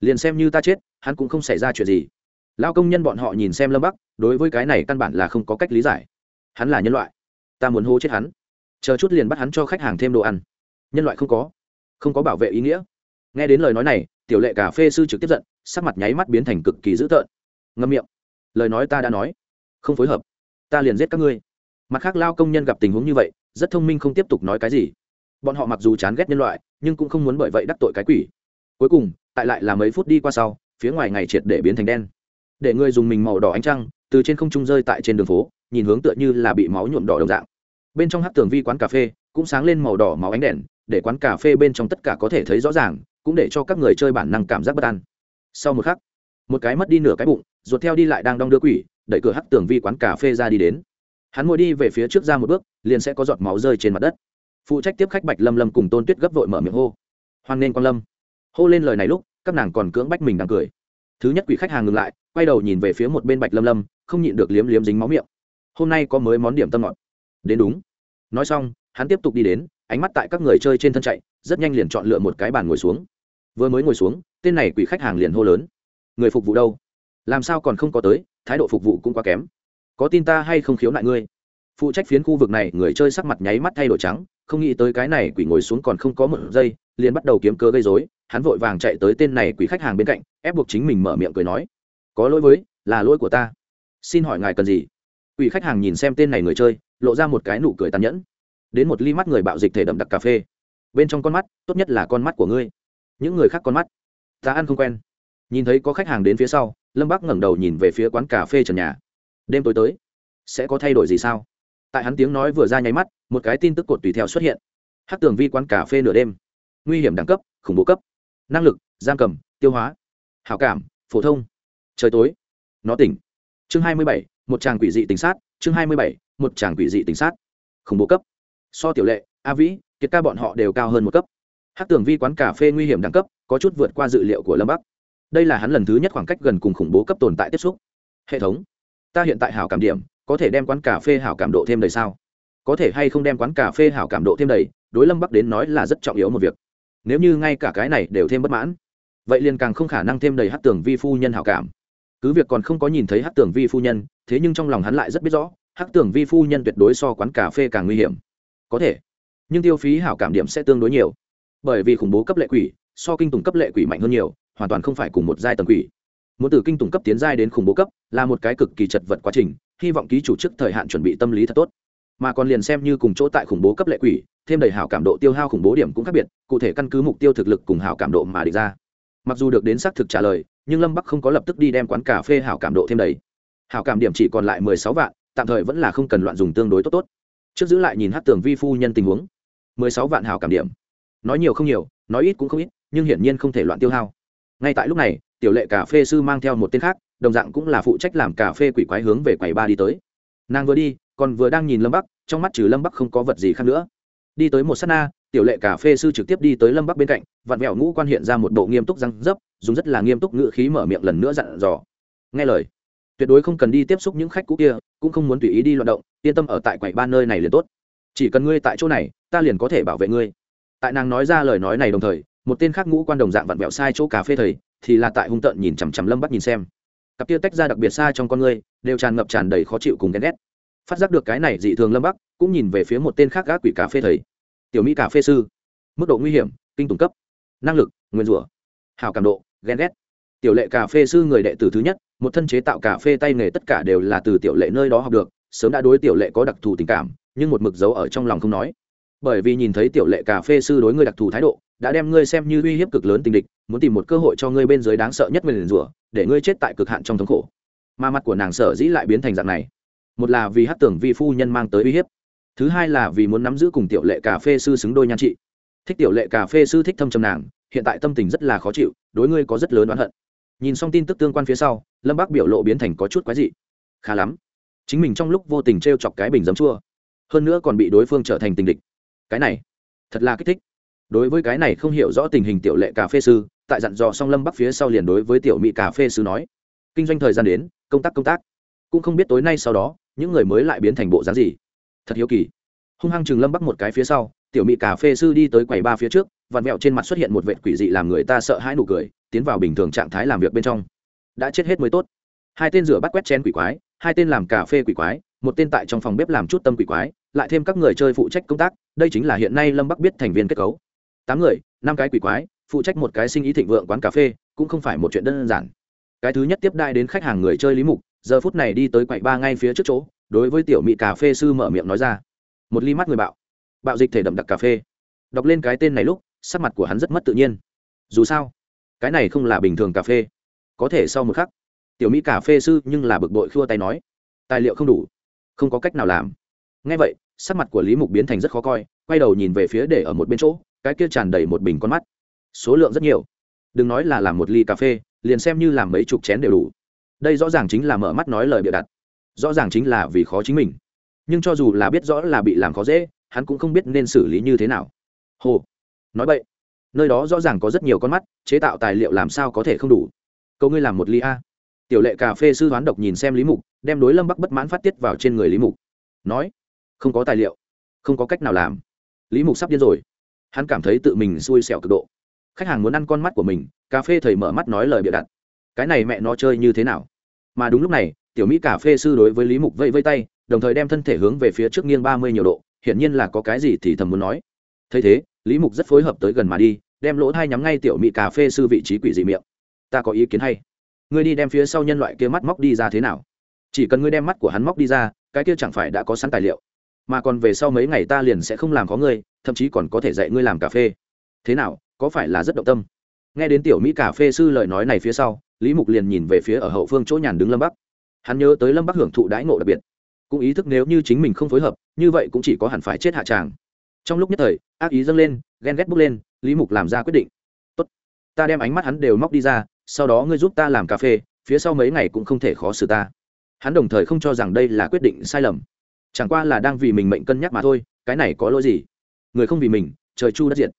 Liền xem như ta chết, hắn cũng không xảy ra chuyện gì lao công nhân bọn họ nhìn xem lâm bắc, đối với cái này căn bản là không có cách lý giải. Hắn là nhân loại. Ta muốn hô chết hắn. Chờ chút liền bắt hắn cho khách hàng thêm đồ ăn. Nhân loại không có. Không có bảo vệ ý nghĩa. Nghe đến lời nói này, tiểu lệ cà phê sư trực tiếp giận, sắc mặt nháy mắt biến thành cực kỳ dữ tợn. Ngâm miệng. Lời nói ta đã nói. Không phối hợp. Ta liền giết các ngươi. Mặt khác lao công nhân gặp tình huống như vậy, rất thông minh không tiếp tục nói cái gì. Bọn họ mặc dù chán ghét nhân loại, nhưng cũng không muốn bởi vậy đắc tội cái quỷ. Cuối cùng, tại lại là mấy phút đi qua sau, phía ngoài ngày triệt để biến thành đen để người dùng mình màu đỏ ánh trăng, từ trên không trung rơi tại trên đường phố, nhìn hướng tựa như là bị máu nhuộm đỏ đồng dạng. Bên trong hát tường vi quán cà phê cũng sáng lên màu đỏ máu ánh đèn, để quán cà phê bên trong tất cả có thể thấy rõ ràng, cũng để cho các người chơi bản năng cảm giác bất an. Sau một khắc, một cái mất đi nửa cái bụng, ruột theo đi lại đang đong đưa quỷ, đẩy cửa hắc tường vi quán cà phê ra đi đến. Hắn ngồi đi về phía trước ra một bước, liền sẽ có giọt máu rơi trên mặt đất. Phụ trách tiếp khách bạch lâm lâm cùng tôn tuyết gấp vội mở miệng hô. Hoan nên quan lâm. Hô lên lời này lúc, các nàng còn cưỡng bách mình đang cười thứ nhất quỷ khách hàng ngừng lại, quay đầu nhìn về phía một bên bạch lâm lâm, không nhịn được liếm liếm dính máu miệng. Hôm nay có mới món điểm tâm ngọt. Đến đúng. Nói xong, hắn tiếp tục đi đến, ánh mắt tại các người chơi trên thân chạy, rất nhanh liền chọn lựa một cái bàn ngồi xuống. Vừa mới ngồi xuống, tên này quỷ khách hàng liền hô lớn. Người phục vụ đâu? Làm sao còn không có tới, thái độ phục vụ cũng quá kém. Có tin ta hay không khiếu nại ngươi? Phụ trách phiến khu vực này, người chơi sắc mặt nháy mắt thay đổi trắng, không nghĩ tới cái này quỷ ngồi xuống còn không có một giây liền bắt đầu kiếm cớ gây dối hắn vội vàng chạy tới tên này quỷ khách hàng bên cạnh, ép buộc chính mình mở miệng cười nói, có lỗi với, là lỗi của ta. Xin hỏi ngài cần gì? Quỷ khách hàng nhìn xem tên này người chơi, lộ ra một cái nụ cười tàn nhẫn. Đến một ly mắt người bạo dịch thể đậm đặc cà phê. Bên trong con mắt, tốt nhất là con mắt của ngươi. Những người khác con mắt, ta ăn không quen. Nhìn thấy có khách hàng đến phía sau, lâm bắc ngẩng đầu nhìn về phía quán cà phê trần nhà. Đêm tối tới, sẽ có thay đổi gì sao? Tại hắn tiếng nói vừa ra nháy mắt, một cái tin tức cột tùy theo xuất hiện. Hát tường vi quán cà phê nửa đêm nguy hiểm đẳng cấp, khủng bố cấp. Năng lực, giam cầm, tiêu hóa. Hảo cảm, phổ thông. Trời tối. Nó tỉnh. Chương hai mươi bảy, một tràng quỷ dị tính sát. Chương hai mươi bảy, một tràng quỷ dị tính sát. Khủng bố cấp. So tiểu lệ, a vĩ, kiệt ca bọn họ đều cao hơn một cấp. Hát tường vi quán cà phê nguy hiểm đẳng cấp, có chút vượt qua dự liệu của lâm bắc. Đây là hắn lần thứ nhất khoảng cách gần cùng khủng bố cấp tồn tại tiếp xúc. Hệ thống. Ta hiện tại hảo cảm điểm, có thể đem quán cà phê hảo cảm độ thêm đầy sao? Có thể hay không đem quán cà phê hảo cảm độ thêm đầy? Đối lâm bắc đến nói là rất trọng yếu một việc nếu như ngay cả cái này đều thêm bất mãn, vậy liền càng không khả năng thêm đầy hát tưởng vi phu nhân hảo cảm. Cứ việc còn không có nhìn thấy hát tưởng vi phu nhân, thế nhưng trong lòng hắn lại rất biết rõ, hát tưởng vi phu nhân tuyệt đối so quán cà phê càng nguy hiểm. Có thể, nhưng tiêu phí hảo cảm điểm sẽ tương đối nhiều. Bởi vì khủng bố cấp lệ quỷ, so kinh tùng cấp lệ quỷ mạnh hơn nhiều, hoàn toàn không phải cùng một giai tầng quỷ. Muốn từ kinh tùng cấp tiến giai đến khủng bố cấp, là một cái cực kỳ chật vật quá trình, hy vọng ký chủ chức thời hạn chuẩn bị tâm lý thật tốt. Mà còn liền xem như cùng chỗ tại khủng bố cấp lệ quỷ thêm đầy hảo cảm độ tiêu hao khủng bố điểm cũng khác biệt, cụ thể căn cứ mục tiêu thực lực cùng hảo cảm độ mà định ra. Mặc dù được đến xác thực trả lời, nhưng lâm bắc không có lập tức đi đem quán cà phê hảo cảm độ thêm đầy. Hảo cảm điểm chỉ còn lại mười sáu vạn, tạm thời vẫn là không cần loạn dùng tương đối tốt tốt. Trước giữ lại nhìn hát tường vi phu nhân tình huống. mười sáu vạn hảo cảm điểm. Nói nhiều không nhiều, nói ít cũng không ít, nhưng hiển nhiên không thể loạn tiêu hao. Ngay tại lúc này, tiểu lệ cà phê sư mang theo một tên khác, đồng dạng cũng là phụ trách làm cà phê quỷ quái hướng về quầy ba đi tới. Nàng vừa đi, còn vừa đang nhìn lâm bắc, trong mắt trừ lâm bắc không có vật gì khác nữa đi tới một s á t na, tiểu lệ cà phê sư trực tiếp đi tới lâm bắc bên cạnh, vặn vẹo ngũ quan hiện ra một bộ nghiêm túc răng dấp, dùng rất là nghiêm túc ngữ khí mở miệng lần nữa dặn dò. Nghe lời, tuyệt đối không cần đi tiếp xúc những khách cũ kia, cũng không muốn tùy ý đi loạt động, yên tâm ở tại quầy ba nơi này liền tốt. Chỉ cần ngươi tại chỗ này, ta liền có thể bảo vệ ngươi. Tại nàng nói ra lời nói này đồng thời, một tên khác ngũ quan đồng dạng vặn vẹo sai chỗ cà phê thầy, thì là tại hung tợn nhìn chằm chằm lâm bắc nhìn xem. Cặp tia tách ra đặc biệt xa trong con ngươi, đều tràn ngập tràn đầy khó chịu cùng ghen ghét. Phát giác được cái này dị thường lâm bắc, cũng nhìn về phía một tên khác gác quỷ cà phê thầy tiểu mỹ cà phê sư. Mức độ nguy hiểm, kinh tùng cấp. Năng lực, nguyên rủa. Hào cảm độ, ghen ghét. Tiểu lệ cà phê sư người đệ tử thứ nhất, một thân chế tạo cà phê tay nghề tất cả đều là từ tiểu lệ nơi đó học được, sớm đã đối tiểu lệ có đặc thù tình cảm, nhưng một mực dấu ở trong lòng không nói. Bởi vì nhìn thấy tiểu lệ cà phê sư đối ngươi đặc thù thái độ, đã đem ngươi xem như uy hiếp cực lớn tình địch, muốn tìm một cơ hội cho ngươi bên dưới đáng sợ nhất mình rủa, để ngươi chết tại cực hạn trong thống khổ. Mà mặt của nàng sở dĩ lại biến thành dạng này, một là vì hát tưởng vi phu nhân mang tới uy hiếp thứ hai là vì muốn nắm giữ cùng tiểu lệ cà phê sư xứng đôi nhan trị. Thích tiểu lệ cà phê sư thích thâm trầm nàng, hiện tại tâm tình rất là khó chịu, đối ngươi có rất lớn oán hận. Nhìn xong tin tức tương quan phía sau, lâm bác biểu lộ biến thành có chút quái dị. Khá lắm. Chính mình trong lúc vô tình t r e o chọc cái bình giấm chua. Hơn nữa còn bị đối phương trở thành tình địch. Cái này, thật là kích thích. Đối với cái này không hiểu rõ tình hình tiểu lệ cà phê sư, tại dặn dò song lâm bắc phía sau liền đối với tiểu mỹ cà phê sư nói. Kinh doanh thời gian đến, công tác công tác. Cũng không biết tối nay sau đó, những người mới lại biến thành bộ dáng gì thật hiếu kỳ. Hung hăng chừng lâm bắc một cái phía sau, tiểu mỹ cà phê sư đi tới quầy ba phía trước, vặn vẹo trên mặt xuất hiện một vệt quỷ dị làm người ta sợ hãi nụ cười, tiến vào bình thường trạng thái làm việc bên trong. Đã chết hết mới tốt. Hai tên rửa bắt quét chen quỷ quái, hai tên làm cà phê quỷ quái, một tên tại trong phòng bếp làm chút tâm quỷ quái, lại thêm các người chơi phụ trách công tác, đây chính là hiện nay lâm bắc biết thành viên kết cấu. Tám người, năm cái quỷ quái, phụ trách một cái sinh ý thịnh vượng quán cà phê, cũng không phải một chuyện đơn giản. Cái thứ nhất tiếp đai đến khách hàng người chơi lý mục giờ phút này đi tới quầy ba ngay phía trước chỗ, đối với tiểu mỹ cà phê sư mở miệng nói ra. Một ly mắt người bạo. Bạo dịch thể đậm đặc cà phê. Đọc lên cái tên này lúc, sắc mặt của hắn rất mất tự nhiên. Dù sao, cái này không là bình thường cà phê. Có thể sau một khắc, tiểu mỹ cà phê sư nhưng là bực bội khua tay nói, tài liệu không đủ, không có cách nào làm. Ngay vậy, sắc mặt của lý mục biến thành rất khó coi, quay đầu nhìn về phía để ở một bên chỗ, cái kia tràn đầy một bình con mắt. Số lượng rất nhiều. Đừng nói là làm một ly cà phê, liền xem như làm mấy chục chén đều đủ đây rõ ràng chính là mở mắt nói lời bịa đặt, rõ ràng chính là vì khó chính mình. Nhưng cho dù là biết rõ là bị làm khó dễ, hắn cũng không biết nên xử lý như thế nào. Hồ, nói vậy nơi đó rõ ràng có rất nhiều con mắt, chế tạo tài liệu làm sao có thể không đủ. Câu ngươi làm một ly a. Tiểu lệ cà phê sư hoán độc nhìn xem lý mục, đem đối lâm bắc bất mãn phát tiết vào trên người lý mục. Nói, không có tài liệu, không có cách nào làm. Lý mục sắp điên rồi. Hắn cảm thấy tự mình xui xẻo cực độ. Khách hàng muốn ăn con mắt của mình, cà phê thầy mở mắt nói lời bịa đặt cái này mẹ nó chơi như thế nào? Mà đúng lúc này, tiểu mỹ cà phê sư đối với lý mục vây vây tay, đồng thời đem thân thể hướng về phía trước nghiêng ba mươi nhiều độ, hiển nhiên là có cái gì thì thầm muốn nói. Thấy thế, lý mục rất phối hợp tới gần mà đi, đem lỗ thai nhắm ngay tiểu mỹ cà phê sư vị trí quỷ dị miệng. Ta có ý kiến hay. Ngươi đi đem phía sau nhân loại kia mắt móc đi ra thế nào? Chỉ cần ngươi đem mắt của hắn móc đi ra, cái kia chẳng phải đã có sẵn tài liệu. Mà còn về sau mấy ngày ta liền sẽ không làm có ngươi, thậm chí còn có thể dạy ngươi làm cà phê. Thế nào, có phải là rất động tâm? Nghe đến tiểu mỹ cà phê sư lời nói này phía sau lý mục liền nhìn về phía ở hậu phương chỗ nhàn đứng lâm bắc. Hắn nhớ tới lâm bắc hưởng thụ đãi ngộ đặc biệt. Cũng ý thức nếu như chính mình không phối hợp, như vậy cũng chỉ có hẳn phải chết hạ tràng. Trong lúc nhất thời, ác ý dâng lên, ghen ghét bốc lên, lý mục làm ra quyết định. Tốt, ta đem ánh mắt hắn đều móc đi ra, sau đó ngươi giúp ta làm cà phê, phía sau mấy ngày cũng không thể khó xử ta. Hắn đồng thời không cho rằng đây là quyết định sai lầm. Chẳng qua là đang vì mình mệnh cân nhắc mà thôi, cái này có lỗi gì? Người không vì mình, trời chu đất diệt.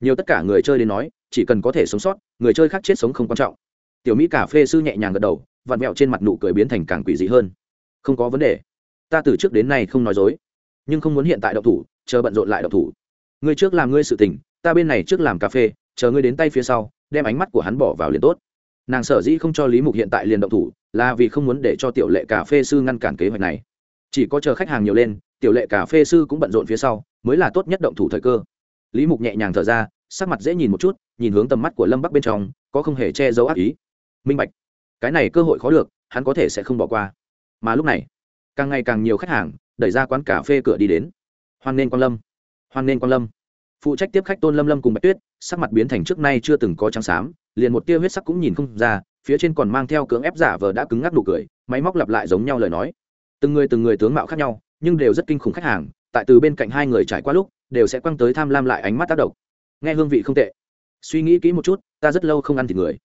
Nhiều tất cả người chơi đến nói, chỉ cần có thể sống sót, người chơi khác chết sống không quan trọng tiểu mỹ cà phê sư nhẹ nhàng gật đầu, vặn mẹo trên mặt nụ cười biến thành càng quỷ dị hơn. Không có vấn đề. Ta từ trước đến nay không nói dối, nhưng không muốn hiện tại độc thủ, chờ bận rộn lại độc thủ. Ngươi trước làm ngươi sự tình, ta bên này trước làm cà phê, chờ ngươi đến tay phía sau, đem ánh mắt của hắn bỏ vào liền tốt. Nàng sở dĩ không cho lý mục hiện tại liền động thủ, là vì không muốn để cho tiểu lệ cà phê sư ngăn cản kế hoạch này. Chỉ có chờ khách hàng nhiều lên, tiểu lệ cà phê sư cũng bận rộn phía sau, mới là tốt nhất động thủ thời cơ. Lý mục nhẹ nhàng thở ra, sắc mặt dễ nhìn một chút, nhìn hướng tầm mắt của lâm bắc bên trong, có không hề che giấu ác ý minh bạch. Cái này cơ hội khó được, hắn có thể sẽ không bỏ qua. Mà lúc này, càng ngày càng nhiều khách hàng đẩy ra quán cà phê cửa đi đến. Hoan nên quan lâm. Hoan nên quan lâm. Phụ trách tiếp khách tôn lâm lâm cùng bạch tuyết, sắc mặt biến thành trước nay chưa từng có trắng xám, liền một tia huyết sắc cũng nhìn không ra, phía trên còn mang theo cưỡng ép giả vờ đã cứng ngắc nụ cười, máy móc lặp lại giống nhau lời nói. Từng người từng người tướng mạo khác nhau, nhưng đều rất kinh khủng khách hàng, tại từ bên cạnh hai người trải qua lúc, đều sẽ quăng tới tham lam lại ánh mắt tác động. Nghe hương vị không tệ. Suy nghĩ kỹ một chút, ta rất lâu không ăn thịt người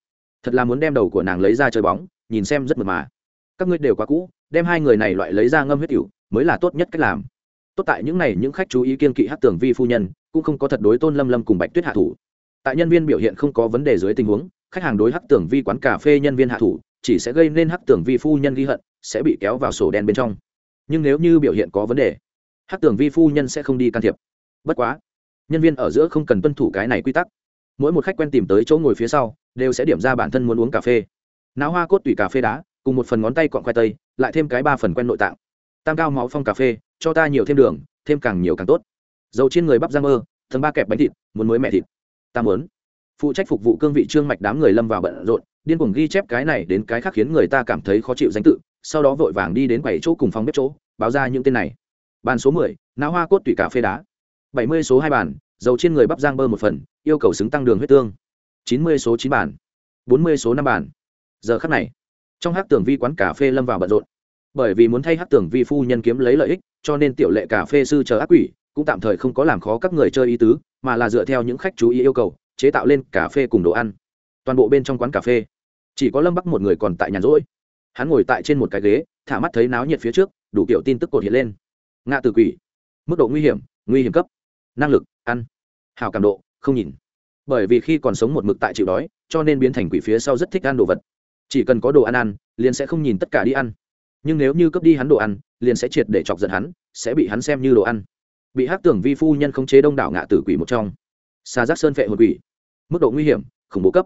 thật là muốn đem đầu của nàng lấy ra chơi bóng, nhìn xem rất mượt mà. Các ngươi đều quá cũ, đem hai người này loại lấy ra ngâm huyết cựu mới là tốt nhất cách làm. Tốt tại những này những khách chú ý kiên kỵ hát tưởng vi phu nhân, cũng không có thật đối tôn lâm lâm cùng bạch tuyết hạ thủ. Tại nhân viên biểu hiện không có vấn đề dưới tình huống, khách hàng đối hắc tưởng vi quán cà phê nhân viên hạ thủ, chỉ sẽ gây nên hắc tưởng vi phu nhân ghi hận, sẽ bị kéo vào sổ đen bên trong. Nhưng nếu như biểu hiện có vấn đề hắc tưởng vi phu nhân sẽ không đi can thiệp. Bất quá, nhân viên ở giữa không cần tuân thủ cái này quy tắc. Mỗi một khách quen tìm tới chỗ ngồi phía sau đều sẽ điểm ra bản thân muốn uống cà phê. Náo hoa cốt tủy cà phê đá, cùng một phần ngón tay cọn khoai tây, lại thêm cái ba phần quen nội tạng. Tam cao máu phong cà phê, cho ta nhiều thêm đường, thêm càng nhiều càng tốt. Dầu trên người bắp giang mơ thần ba kẹp bánh thịt, muốn mới mẹ thịt. Ta muốn. Phụ trách phục vụ cương vị trương mạch đám người lâm vào bận rộn, điên cuồng ghi chép cái này đến cái khác khiến người ta cảm thấy khó chịu danh tự, sau đó vội vàng đi đến bảy chỗ cùng phòng bếp chỗ, báo ra những tên này. Bàn số mười, náo hoa cốt tủy cà phê đá. Bảy mươi số hai bàn, dầu trên người bắp giang bơ một phần, yêu cầu xứng tăng đường huyết tương chín mươi số chín bản, bốn mươi số năm bản. giờ khắc này trong hát tưởng vi quán cà phê lâm vào bận rộn. Bởi vì muốn thay hát tưởng vi phu nhân kiếm lấy lợi ích cho nên tiểu lệ cà phê sư chờ ác quỷ cũng tạm thời không có làm khó các người chơi ý tứ mà là dựa theo những khách chú ý yêu cầu chế tạo lên cà phê cùng đồ ăn. Toàn bộ bên trong quán cà phê chỉ có lâm bắc một người còn tại nhàn rỗi. Hắn ngồi tại trên một cái ghế thả mắt thấy náo nhiệt phía trước đủ kiểu tin tức cột hiện lên. Ngạ từ quỷ mức độ nguy hiểm nguy hiểm cấp. Năng lực ăn. Hào cảm độ không nhìn bởi vì khi còn sống một mực tại chịu đói, cho nên biến thành quỷ phía sau rất thích ăn đồ vật. Chỉ cần có đồ ăn ăn, liền sẽ không nhìn tất cả đi ăn. Nhưng nếu như cướp đi hắn đồ ăn, liền sẽ triệt để chọc giận hắn, sẽ bị hắn xem như đồ ăn. Bị hắc tưởng vi phu nhân khống chế đông đảo ngạ tử quỷ một trong. Xa giác sơn vệ hồn quỷ. Mức độ nguy hiểm, khủng bố cấp.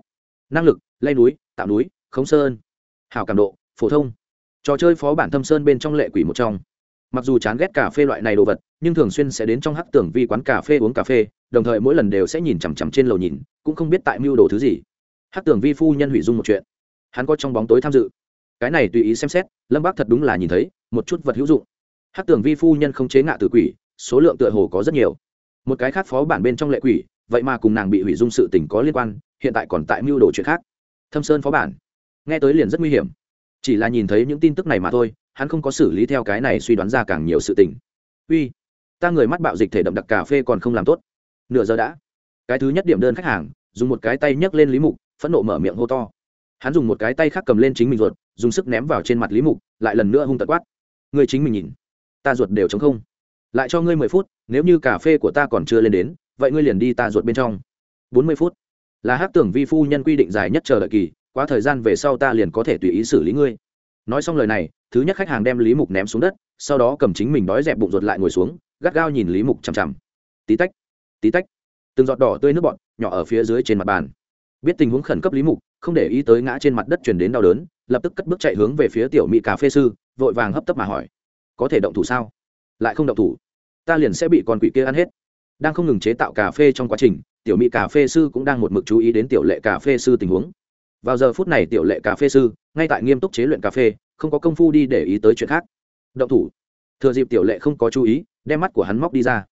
Năng lực lay núi, tạo núi, khống sơn. Hào cảm độ, phổ thông. Trò chơi phó bản thâm sơn bên trong lệ quỷ một trong. Mặc dù chán ghét cà phê loại này đồ vật, nhưng thường xuyên sẽ đến trong hắc tưởng vi quán cà phê uống cà phê đồng thời mỗi lần đều sẽ nhìn chằm chằm trên lầu nhìn, cũng không biết tại mưu đồ thứ gì. Hắc tưởng vi phu nhân hủy dung một chuyện. Hắn có trong bóng tối tham dự. Cái này tùy ý xem xét, lâm bác thật đúng là nhìn thấy, một chút vật hữu dụng. Hát Tưởng vi phu nhân không chế ngạ tử quỷ, số lượng tựa hồ có rất nhiều. Một cái khác phó bản bên trong lệ quỷ, vậy mà cùng nàng bị hủy dung sự tình có liên quan, hiện tại còn tại mưu đồ chuyện khác. Thâm sơn phó bản. Nghe tới liền rất nguy hiểm. Chỉ là nhìn thấy những tin tức này mà thôi, hắn không có xử lý theo cái này suy đoán ra càng nhiều sự tình. Uy, ta người mắt bạo dịch thể đậm đặc cà phê còn không làm tốt nửa giờ đã. Cái thứ nhất điểm đơn khách hàng, dùng một cái tay nhấc lên lý mục, phẫn nộ mở miệng hô to. Hắn dùng một cái tay khác cầm lên chính mình ruột, dùng sức ném vào trên mặt lý mục, lại lần nữa hung tật quát. Người chính mình nhìn, ta ruột đều chống không. Lại cho ngươi mười phút, nếu như cà phê của ta còn chưa lên đến, vậy ngươi liền đi ta ruột bên trong. Bốn mươi phút. Là hát tưởng vi phu nhân quy định dài nhất chờ đợi kỳ, quá thời gian về sau ta liền có thể tùy ý xử lý ngươi. Nói xong lời này, thứ nhất khách hàng đem lý mục ném xuống đất, sau đó cầm chính mình đói dẹp bụng ruột lại ngồi xuống, gắt gao nhìn lý mục chằm chằm. Tí tách tí tách. Từng giọt đỏ tươi nước bọt nhỏ ở phía dưới trên mặt bàn. Biết tình huống khẩn cấp lý mục, không để ý tới ngã trên mặt đất chuyển đến đau đớn, lập tức cất bước chạy hướng về phía tiểu mỹ cà phê sư, vội vàng hấp tấp mà hỏi. Có thể động thủ sao? Lại không động thủ. Ta liền sẽ bị con quỷ kia ăn hết. Đang không ngừng chế tạo cà phê trong quá trình, tiểu mỹ cà phê sư cũng đang một mực chú ý đến tiểu lệ cà phê sư tình huống. Vào giờ phút này tiểu lệ cà phê sư, ngay tại nghiêm túc chế luyện cà phê, không có công phu đi để ý tới chuyện khác. Động thủ. Thừa dịp tiểu lệ không có chú ý, đem mắt của hắn móc đi ra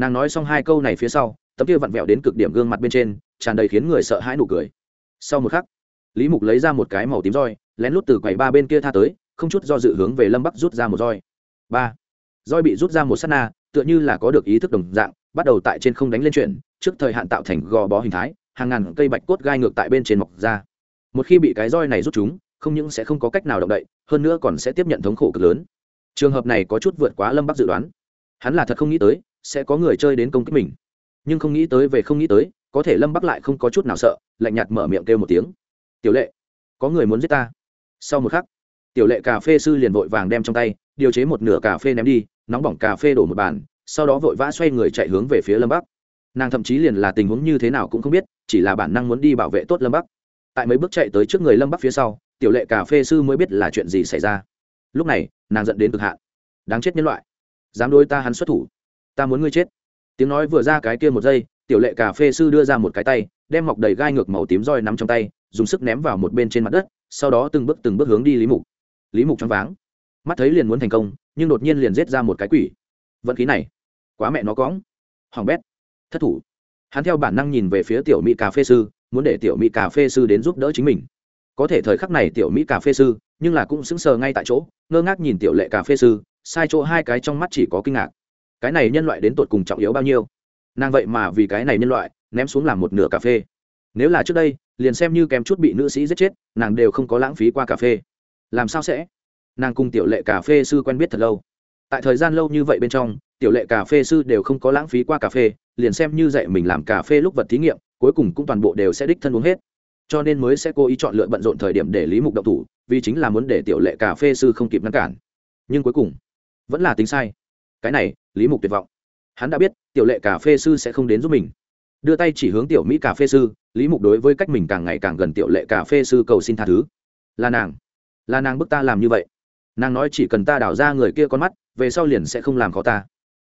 nàng nói xong hai câu này phía sau, tấm kia vặn vẹo đến cực điểm gương mặt bên trên, tràn đầy khiến người sợ hãi nụ cười. Sau một khắc, lý mục lấy ra một cái màu tím roi, lén lút từ quầy ba bên kia tha tới, không chút do dự hướng về lâm bắc rút ra một roi. Ba. Roi bị rút ra một s á t na, tựa như là có được ý thức đồng dạng, bắt đầu tại trên không đánh lên chuyển, trước thời hạn tạo thành gò bó hình thái, hàng ngàn cây bạch cốt gai ngược tại bên trên mọc ra. Một khi bị cái roi này rút chúng, không những sẽ không có cách nào động đậy, hơn nữa còn sẽ tiếp nhận thống khổ cực lớn. Trường hợp này có chút vượt quá lâm bắc dự đoán. Hắn là thật không nghĩ tới sẽ có người chơi đến công kích mình. Nhưng không nghĩ tới về không nghĩ tới, có thể lâm bắc lại không có chút nào sợ, lạnh nhạt mở miệng kêu một tiếng. Tiểu lệ, có người muốn giết ta? Sau một khắc, tiểu lệ cà phê sư liền vội vàng đem trong tay, điều chế một nửa cà phê ném đi, nóng bỏng cà phê đổ một bàn, sau đó vội vã xoay người chạy hướng về phía lâm bắc. Nàng thậm chí liền là tình huống như thế nào cũng không biết, chỉ là bản năng muốn đi bảo vệ tốt lâm bắc. Tại mấy bước chạy tới trước người lâm bắc phía sau, tiểu lệ cà phê sư mới biết là chuyện gì xảy ra. Lúc này, nàng dẫn đến cực hạn. Đáng chết nhân loại. Dám đôi ta hắn xuất thủ ta muốn ngươi chết. Tiếng nói vừa ra cái kia một giây, tiểu lệ cà phê sư đưa ra một cái tay, đem mọc đầy gai ngược màu tím roi nắm trong tay, dùng sức ném vào một bên trên mặt đất, sau đó từng bước từng bước hướng đi lý mục. Lý mục choáng váng. Mắt thấy liền muốn thành công, nhưng đột nhiên liền giết ra một cái quỷ. Vận khí này, quá mẹ nó cóng hoàng bét, thất thủ. Hắn theo bản năng nhìn về phía tiểu mỹ cà phê sư, muốn để tiểu mỹ cà phê sư đến giúp đỡ chính mình. Có thể thời khắc này tiểu mỹ cà phê sư, nhưng là cũng sững sờ ngay tại chỗ, ngơ ngác nhìn tiểu lệ cà phê sư, sai chỗ hai cái trong mắt chỉ có kinh ngạc cái này nhân loại đến tột cùng trọng yếu bao nhiêu? Nàng vậy mà vì cái này nhân loại ném xuống làm một nửa cà phê. Nếu là trước đây, liền xem như kém chút bị nữ sĩ giết chết, nàng đều không có lãng phí qua cà phê. Làm sao sẽ? Nàng cùng tiểu lệ cà phê sư quen biết thật lâu. Tại thời gian lâu như vậy bên trong, tiểu lệ cà phê sư đều không có lãng phí qua cà phê, liền xem như dạy mình làm cà phê lúc vật thí nghiệm, cuối cùng cũng toàn bộ đều sẽ đích thân uống hết. Cho nên mới sẽ cố ý chọn lựa bận rộn thời điểm để lý mục độc thủ, vì chính là muốn để tiểu lệ cà phê sư không kịp ngăn cản. Nhưng cuối cùng, vẫn là tính sai cái này, lý mục tuyệt vọng. Hắn đã biết, tiểu lệ cà phê sư sẽ không đến giúp mình. Đưa tay chỉ hướng tiểu mỹ cà phê sư, lý mục đối với cách mình càng ngày càng gần tiểu lệ cà phê sư cầu xin tha thứ. Là nàng. Là nàng bức ta làm như vậy. Nàng nói chỉ cần ta đào ra người kia con mắt, về sau liền sẽ không làm khó ta.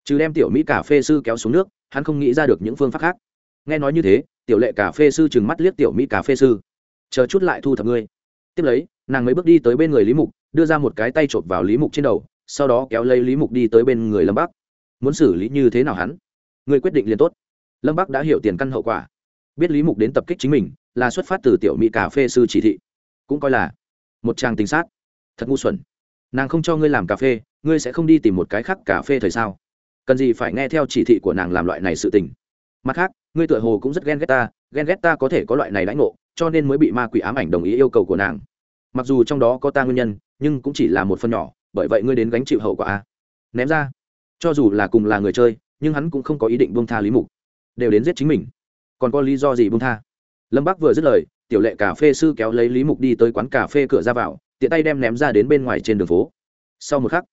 Chứ đem tiểu mỹ cà phê sư kéo xuống nước, hắn không nghĩ ra được những phương pháp khác. Nghe nói như thế, tiểu lệ cà phê sư trừng mắt liếc tiểu mỹ cà phê sư. Chờ chút lại thu thập ngươi. Tiếp lấy, nàng mới bước đi tới bên người lý mục, đưa ra một cái tay chộp vào lý mục trên đầu sau đó kéo lấy lý mục đi tới bên người lâm bắc. Muốn xử lý như thế nào hắn? Người quyết định liền tốt. Lâm bắc đã hiểu tiền căn hậu quả. Biết lý mục đến tập kích chính mình, là xuất phát từ tiểu mỹ cà phê sư chỉ thị. Cũng coi là một chàng tình sát. Thật ngu xuẩn. Nàng không cho ngươi làm cà phê, ngươi sẽ không đi tìm một cái khác cà phê thời sao? Cần gì phải nghe theo chỉ thị của nàng làm loại này sự tình? Mặt khác, ngươi tựa hồ cũng rất ghen ghét ta, ghen ghét ta có thể có loại này lãnh ngộ, cho nên mới bị ma quỷ ám ảnh đồng ý yêu cầu của nàng. Mặc dù trong đó có ta nguyên nhân, nhưng cũng chỉ là một phần nhỏ bởi vậy ngươi đến gánh chịu hậu quả a ném ra. Cho dù là cùng là người chơi, nhưng hắn cũng không có ý định buông tha lý mục. Đều đến giết chính mình. Còn có lý do gì buông tha? Lâm bắc vừa dứt lời, tiểu lệ cà phê sư kéo lấy lý mục đi tới quán cà phê cửa ra vào, tiện tay đem ném ra đến bên ngoài trên đường phố. Sau một khắc,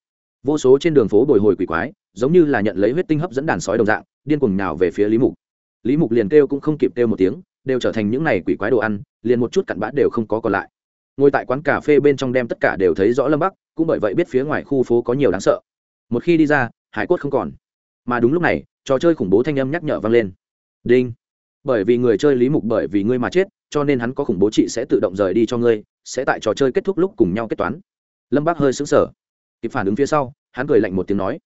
vô số trên đường phố bồi hồi quỷ quái, giống như là nhận lấy huyết tinh hấp dẫn đàn sói đồng dạng, điên cuồng nào về phía lý mục. Lý mục liền kêu cũng không kịp kêu một tiếng, đều trở thành những này quỷ quái đồ ăn, liền một chút cặn bã đều không có còn lại ngồi tại quán cà phê bên trong đem tất cả đều thấy rõ lâm bắc, cũng bởi vậy biết phía ngoài khu phố có nhiều đáng sợ. Một khi đi ra, hải cốt không còn. Mà đúng lúc này, trò chơi khủng bố thanh âm nhắc nhở vang lên. Đinh. Bởi vì người chơi lý mục bởi vì ngươi mà chết, cho nên hắn có khủng bố chị sẽ tự động rời đi cho ngươi, sẽ tại trò chơi kết thúc lúc cùng nhau kết toán. Lâm bác hơi xứng sở kịp phản ứng phía sau, hắn cười lạnh một tiếng nói,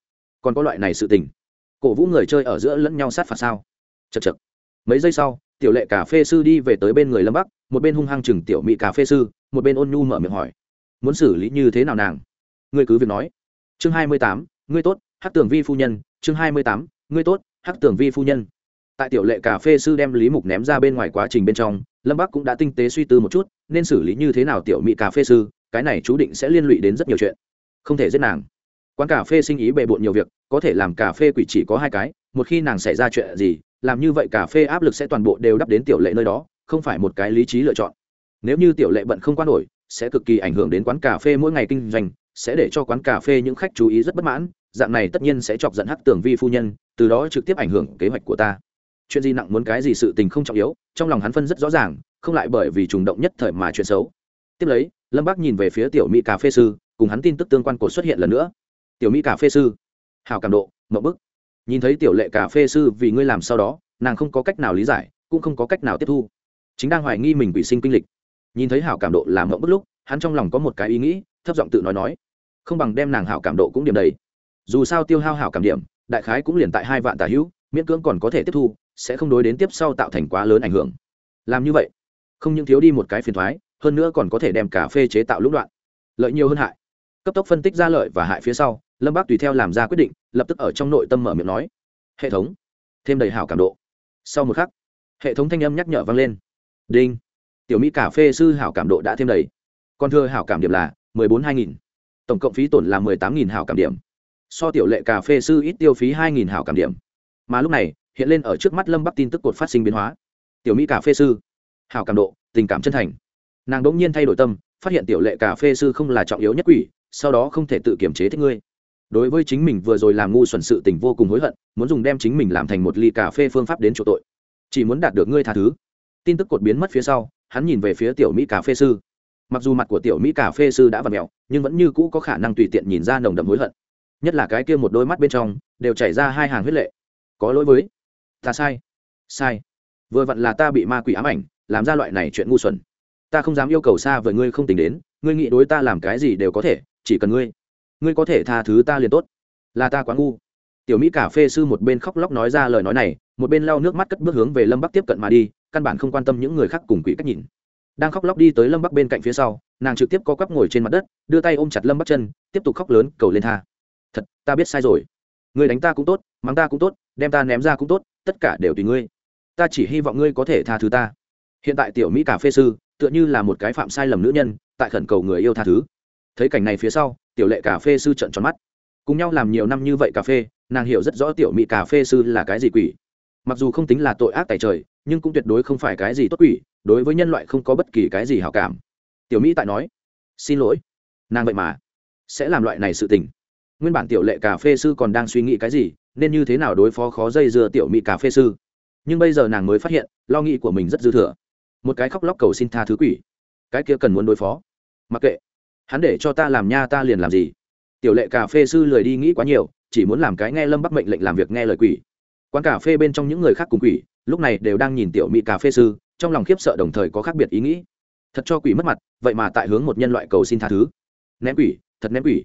còn có loại này sự tình, cổ vũ người chơi ở giữa lẫn nhau sát phạt sao? Chật chật mấy giây sau, tiểu lệ cà phê sư đi về tới bên người lâm bắc một bên hung hăng chừng tiểu mỹ cà phê sư, một bên ôn nhu mở miệng hỏi, muốn xử lý như thế nào nàng? Ngươi cứ việc nói. Chương hai mươi tám, ngươi tốt hát tưởng vi phu nhân. Chương hai mươi tám, ngươi tốt hát tưởng vi phu nhân. Tại tiểu lệ cà phê sư đem lý mục ném ra bên ngoài quá trình bên trong, lâm bắc cũng đã tinh tế suy tư một chút, nên xử lý như thế nào tiểu mỹ cà phê sư, cái này chú định sẽ liên lụy đến rất nhiều chuyện. Không thể giết nàng. Quán cà phê sinh ý bề bộn nhiều việc, có thể làm cà phê quỷ chỉ có hai cái, một khi nàng xảy ra chuyện gì, làm như vậy cà phê áp lực sẽ toàn bộ đều đắp đến tiểu lệ nơi đó không phải một cái lý trí lựa chọn. Nếu như tiểu lệ bận không quan nổi, sẽ cực kỳ ảnh hưởng đến quán cà phê mỗi ngày kinh doanh, sẽ để cho quán cà phê những khách chú ý rất bất mãn, dạng này tất nhiên sẽ chọc giận hắc tưởng vi phu nhân, từ đó trực tiếp ảnh hưởng kế hoạch của ta. Chuyện gì nặng muốn cái gì sự tình không trọng yếu, trong lòng hắn phân rất rõ ràng, không lại bởi vì trùng động nhất thời mà chuyện xấu. Tiếp lấy, lâm bác nhìn về phía tiểu mỹ cà phê sư, cùng hắn tin tức tương quan cột xuất hiện lần nữa. Tiểu mỹ cà phê sư, hào cảm độ mậu bức. Nhìn thấy tiểu lệ cà phê sư vì ngươi làm sau đó, nàng không có cách nào lý giải, cũng không có cách nào tiếp thu chính đang hoài nghi mình bị sinh kinh lịch. Nhìn thấy hảo cảm độ làm mậu bức lúc, hắn trong lòng có một cái ý nghĩ, thấp giọng tự nói nói, không bằng đem nàng hảo cảm độ cũng điểm đầy. Dù sao tiêu hao hảo cảm điểm, đại khái cũng liền tại hai vạn tà hữu, miễn cưỡng còn có thể tiếp thu, sẽ không đối đến tiếp sau tạo thành quá lớn ảnh hưởng. Làm như vậy, không những thiếu đi một cái phiền thoái, hơn nữa còn có thể đem cà phê chế tạo lũng đoạn. Lợi nhiều hơn hại. Cấp tốc phân tích ra lợi và hại phía sau, lâm bác tùy theo làm ra quyết định, lập tức ở trong nội tâm mở miệng nói, hệ thống, thêm đầy hảo cảm độ. Sau một khắc, hệ thống thanh âm nhắc nhở vang lên đinh. Tiểu mỹ cà phê sư hảo cảm độ đã thêm đầy. Còn thưa hảo cảm điểm là mười bốn hai nghìn. Tổng cộng phí tổn là mười tám nghìn hảo cảm điểm. So tiểu lệ cà phê sư ít tiêu phí hai nghìn hảo cảm điểm. Mà lúc này, hiện lên ở trước mắt lâm bắc tin tức cột phát sinh biến hóa. Tiểu mỹ cà phê sư. Hảo cảm độ, tình cảm chân thành. Nàng đ ỗ n g nhiên thay đổi tâm, phát hiện tiểu lệ cà phê sư không là trọng yếu nhất quỷ, sau đó không thể tự kiềm chế thích ngươi. Đối với chính mình vừa rồi làm ngu xuẩn sự tình vô cùng hối hận, muốn dùng đem chính mình làm thành một ly cà phê phương pháp đến chỗ tội. Chỉ muốn đạt được ngươi tha thứ tin tức cột biến mất phía sau, hắn nhìn về phía tiểu mỹ cà phê sư. Mặc dù mặt của tiểu mỹ cà phê sư đã v ặ mẹo nhưng vẫn như cũ có khả năng tùy tiện nhìn ra nồng đậm hối hận. Nhất là cái kia một đôi mắt bên trong, đều chảy ra hai hàng huyết lệ. Có lỗi với. Ta sai. Sai. Vừa vặn là ta bị ma quỷ ám ảnh, làm ra loại này chuyện ngu xuẩn. Ta không dám yêu cầu xa với ngươi không tính đến, ngươi nghĩ đối ta làm cái gì đều có thể, chỉ cần ngươi. Ngươi có thể tha thứ ta liền tốt. Là ta quá ngu tiểu mỹ cà phê sư một bên khóc lóc nói ra lời nói này, một bên lau nước mắt cất bước hướng về lâm bắc tiếp cận mà đi, căn bản không quan tâm những người khác cùng quỷ cách nhìn. Đang khóc lóc đi tới lâm bắc bên cạnh phía sau, nàng trực tiếp co quắp ngồi trên mặt đất, đưa tay ôm chặt lâm bắc chân, tiếp tục khóc lớn, cầu lên tha. Thật, ta biết sai rồi. Người đánh ta cũng tốt, mắng ta cũng tốt, đem ta ném ra cũng tốt, tất cả đều tùy ngươi. Ta chỉ hy vọng ngươi có thể tha thứ ta. Hiện tại tiểu mỹ cà phê sư, tựa như là một cái phạm sai lầm nữ nhân, tại khẩn cầu người yêu tha thứ. Thấy cảnh này phía sau, tiểu lệ cà phê sư trận tròn mắt. Cùng nhau làm nhiều năm như vậy cà phê nàng hiểu rất rõ tiểu mỹ cà phê sư là cái gì quỷ. Mặc dù không tính là tội ác tại trời, nhưng cũng tuyệt đối không phải cái gì tốt quỷ, đối với nhân loại không có bất kỳ cái gì hảo cảm. Tiểu mỹ tại nói, xin lỗi, nàng vậy mà sẽ làm loại này sự tình. Nguyên bản tiểu lệ cà phê sư còn đang suy nghĩ cái gì, nên như thế nào đối phó khó dây dưa tiểu mỹ cà phê sư. Nhưng bây giờ nàng mới phát hiện, lo nghĩ của mình rất dư thừa. Một cái khóc lóc cầu xin tha thứ quỷ, cái kia cần muốn đối phó. Mặc kệ, hắn để cho ta làm nha ta liền làm gì. Tiểu lệ cà phê sư lười đi nghĩ quá nhiều chỉ muốn làm cái nghe lâm bắc mệnh lệnh làm việc nghe lời quỷ. Quán cà phê bên trong những người khác cùng quỷ, lúc này đều đang nhìn tiểu mỹ cà phê sư, trong lòng khiếp sợ đồng thời có khác biệt ý nghĩ. Thật cho quỷ mất mặt, vậy mà tại hướng một nhân loại cầu xin tha thứ. Ném quỷ, thật ném quỷ.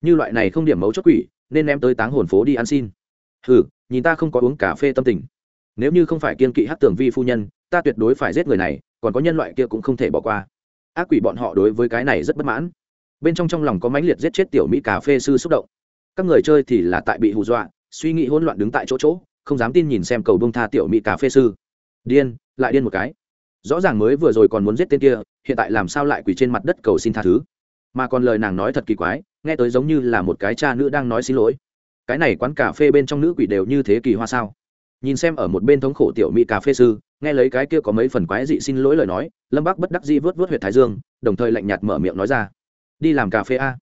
Như loại này không điểm mấu chốt quỷ, nên ném tới táng hồn phố đi ăn xin. Ừ nhìn ta không có uống cà phê tâm tình. Nếu như không phải kiên kỵ hát tường vi phu nhân, ta tuyệt đối phải giết người này, còn có nhân loại kia cũng không thể bỏ qua. Ác quỷ bọn họ đối với cái này rất bất mãn. Bên trong trong lòng có mãnh liệt giết chết tiểu mỹ cà phê sư xúc động các người chơi thì là tại bị hù dọa, suy nghĩ hỗn loạn đứng tại chỗ chỗ, không dám tin nhìn xem cầu bông tha tiểu mỹ cà phê sư. Điên, lại điên một cái. Rõ ràng mới vừa rồi còn muốn giết tên kia, hiện tại làm sao lại quỳ trên mặt đất cầu xin tha thứ? Mà còn lời nàng nói thật kỳ quái, nghe tới giống như là một cái cha nữ đang nói xin lỗi. Cái này quán cà phê bên trong nữ quỷ đều như thế kỳ hoa sao? Nhìn xem ở một bên thống khổ tiểu mỹ cà phê sư, nghe lấy cái kia có mấy phần quái dị xin lỗi lời nói, lâm bác bất đắc dĩ vớt vớt h u y ệ t thái dương, đồng thời lạnh nhạt mở miệng nói ra. Đi làm cà phê a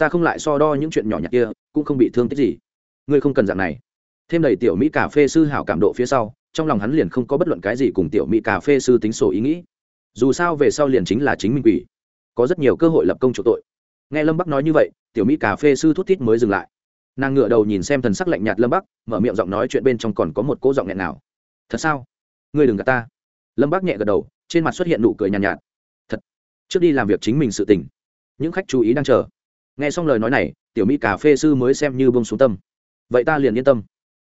ta không lại so đo những chuyện nhỏ nhặt kia cũng không bị thương tích gì. Ngươi không cần dạng này. Thêm đầy tiểu mỹ cà phê sư hảo cảm độ phía sau trong lòng hắn liền không có bất luận cái gì cùng tiểu mỹ cà phê sư tính sổ ý nghĩ. Dù sao về sau liền chính là chính minh quỷ. Có rất nhiều cơ hội lập công chủ tội. Nghe lâm bắc nói như vậy tiểu mỹ cà phê sư thút thít mới dừng lại. Nàng ngựa đầu nhìn xem thần sắc lạnh nhạt lâm bắc mở miệng giọng nói chuyện bên trong còn có một cỗ giọng nghẹn nào. Thật sao? Ngươi đừng gạt ta. Lâm bắc nhẹ gật đầu trên mặt xuất hiện nụ cười nhàn nhạt, nhạt. Thật. Trước đi làm việc chính mình sự tình. Những khách chú ý đang chờ nghe xong lời nói này, tiểu mỹ cà phê sư mới xem như bông xuống tâm. Vậy ta liền yên tâm.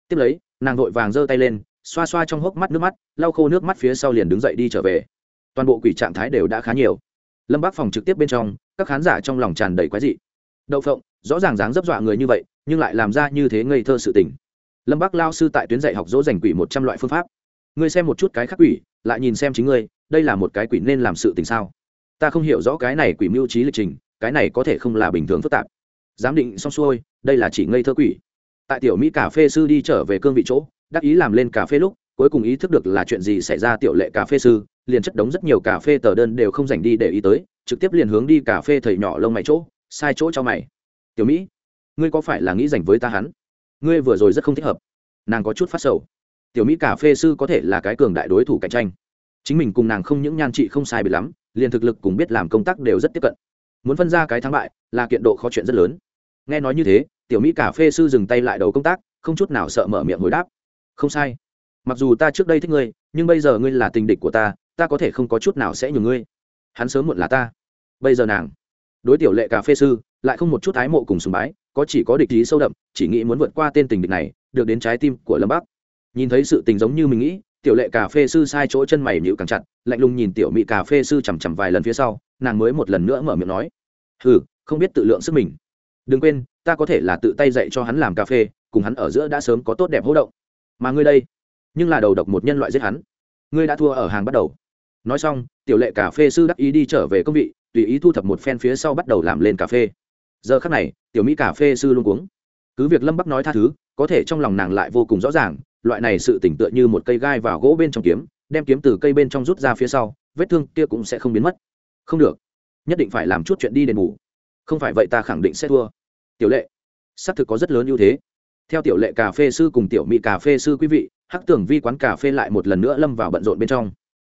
Tiếp lấy, nàng vội vàng giơ tay lên, xoa xoa trong hốc mắt nước mắt, lau khô nước mắt phía sau liền đứng dậy đi trở về. Toàn bộ quỷ trạng thái đều đã khá nhiều. Lâm bác phòng trực tiếp bên trong, các khán giả trong lòng tràn đầy quái dị. Đậu phộng, rõ ràng dáng dấp dọa người như vậy, nhưng lại làm ra như thế ngây thơ sự tình. Lâm bác lao sư tại tuyến dạy học dỗ dành quỷ một trăm loại phương pháp. Ngươi xem một chút cái khác quỷ, lại nhìn xem chính ngươi, đây là một cái quỷ nên làm sự tình sao? Ta không hiểu rõ cái này quỷ mưu trí lịch trình cái này có thể không là bình thường phức tạp. Giám định xong xuôi, đây là chỉ ngây thơ quỷ. Tại tiểu mỹ cà phê sư đi trở về cương vị chỗ, đắc ý làm lên cà phê lúc, cuối cùng ý thức được là chuyện gì xảy ra tiểu lệ cà phê sư, liền chất đống rất nhiều cà phê tờ đơn đều không dành đi để ý tới, trực tiếp liền hướng đi cà phê thầy nhỏ lông mày chỗ, sai chỗ cho mày. Tiểu mỹ, ngươi có phải là nghĩ dành với ta hắn? Ngươi vừa rồi rất không thích hợp. Nàng có chút phát sầu. Tiểu mỹ cà phê sư có thể là cái cường đại đối thủ cạnh tranh. Chính mình cùng nàng không những nhan trị không sai bị lắm, liền thực lực cùng biết làm công tác đều rất tiếp cận muốn phân ra cái thắng bại là kiện độ khó chuyện rất lớn. Nghe nói như thế, tiểu mỹ cà phê sư dừng tay lại đầu công tác, không chút nào sợ mở miệng hồi đáp. Không sai. Mặc dù ta trước đây thích ngươi, nhưng bây giờ ngươi là tình địch của ta ta có thể không có chút nào sẽ nhường ngươi. Hắn sớm muộn là ta. Bây giờ nàng, đối tiểu lệ cà phê sư, lại không một chút ái mộ cùng sùng bái, có chỉ có địch ý sâu đậm, chỉ nghĩ muốn vượt qua tên tình địch này, được đến trái tim của lâm bắc. Nhìn thấy sự tình giống như mình nghĩ tiểu lệ cà phê sư sai chỗ chân mày nhịu càng chặt, lạnh lùng nhìn tiểu mỹ cà phê sư chằm chằm vài lần phía sau, nàng mới một lần nữa mở miệng nói ừ không biết tự lượng sức mình. Đừng quên, ta có thể là tự tay dạy cho hắn làm cà phê, cùng hắn ở giữa đã sớm có tốt đẹp hỗ động. Mà ngươi đây, nhưng là đầu độc một nhân loại giết hắn. Ngươi đã thua ở hàng bắt đầu. Nói xong, tiểu lệ cà phê sư đắc ý đi trở về công vị, tùy ý thu thập một phen phía sau bắt đầu làm lên cà phê. Giờ khắc này, tiểu mỹ cà phê sư luôn uống cứ việc lâm bắc nói tha thứ, có thể trong lòng nàng lại vô cùng rõ ràng loại này sự tỉnh tựa như một cây gai vào gỗ bên trong kiếm, đem kiếm từ cây bên trong rút ra phía sau, vết thương kia cũng sẽ không biến mất. Không được. Nhất định phải làm chút chuyện đi đền bù. Không phải vậy ta khẳng định sẽ thua. Tiểu lệ. Xác thực có rất lớn ưu thế. Theo tiểu lệ cà phê sư cùng tiểu mỹ cà phê sư quý vị, hắc tưởng vi quán cà phê lại một lần nữa lâm vào bận rộn bên trong.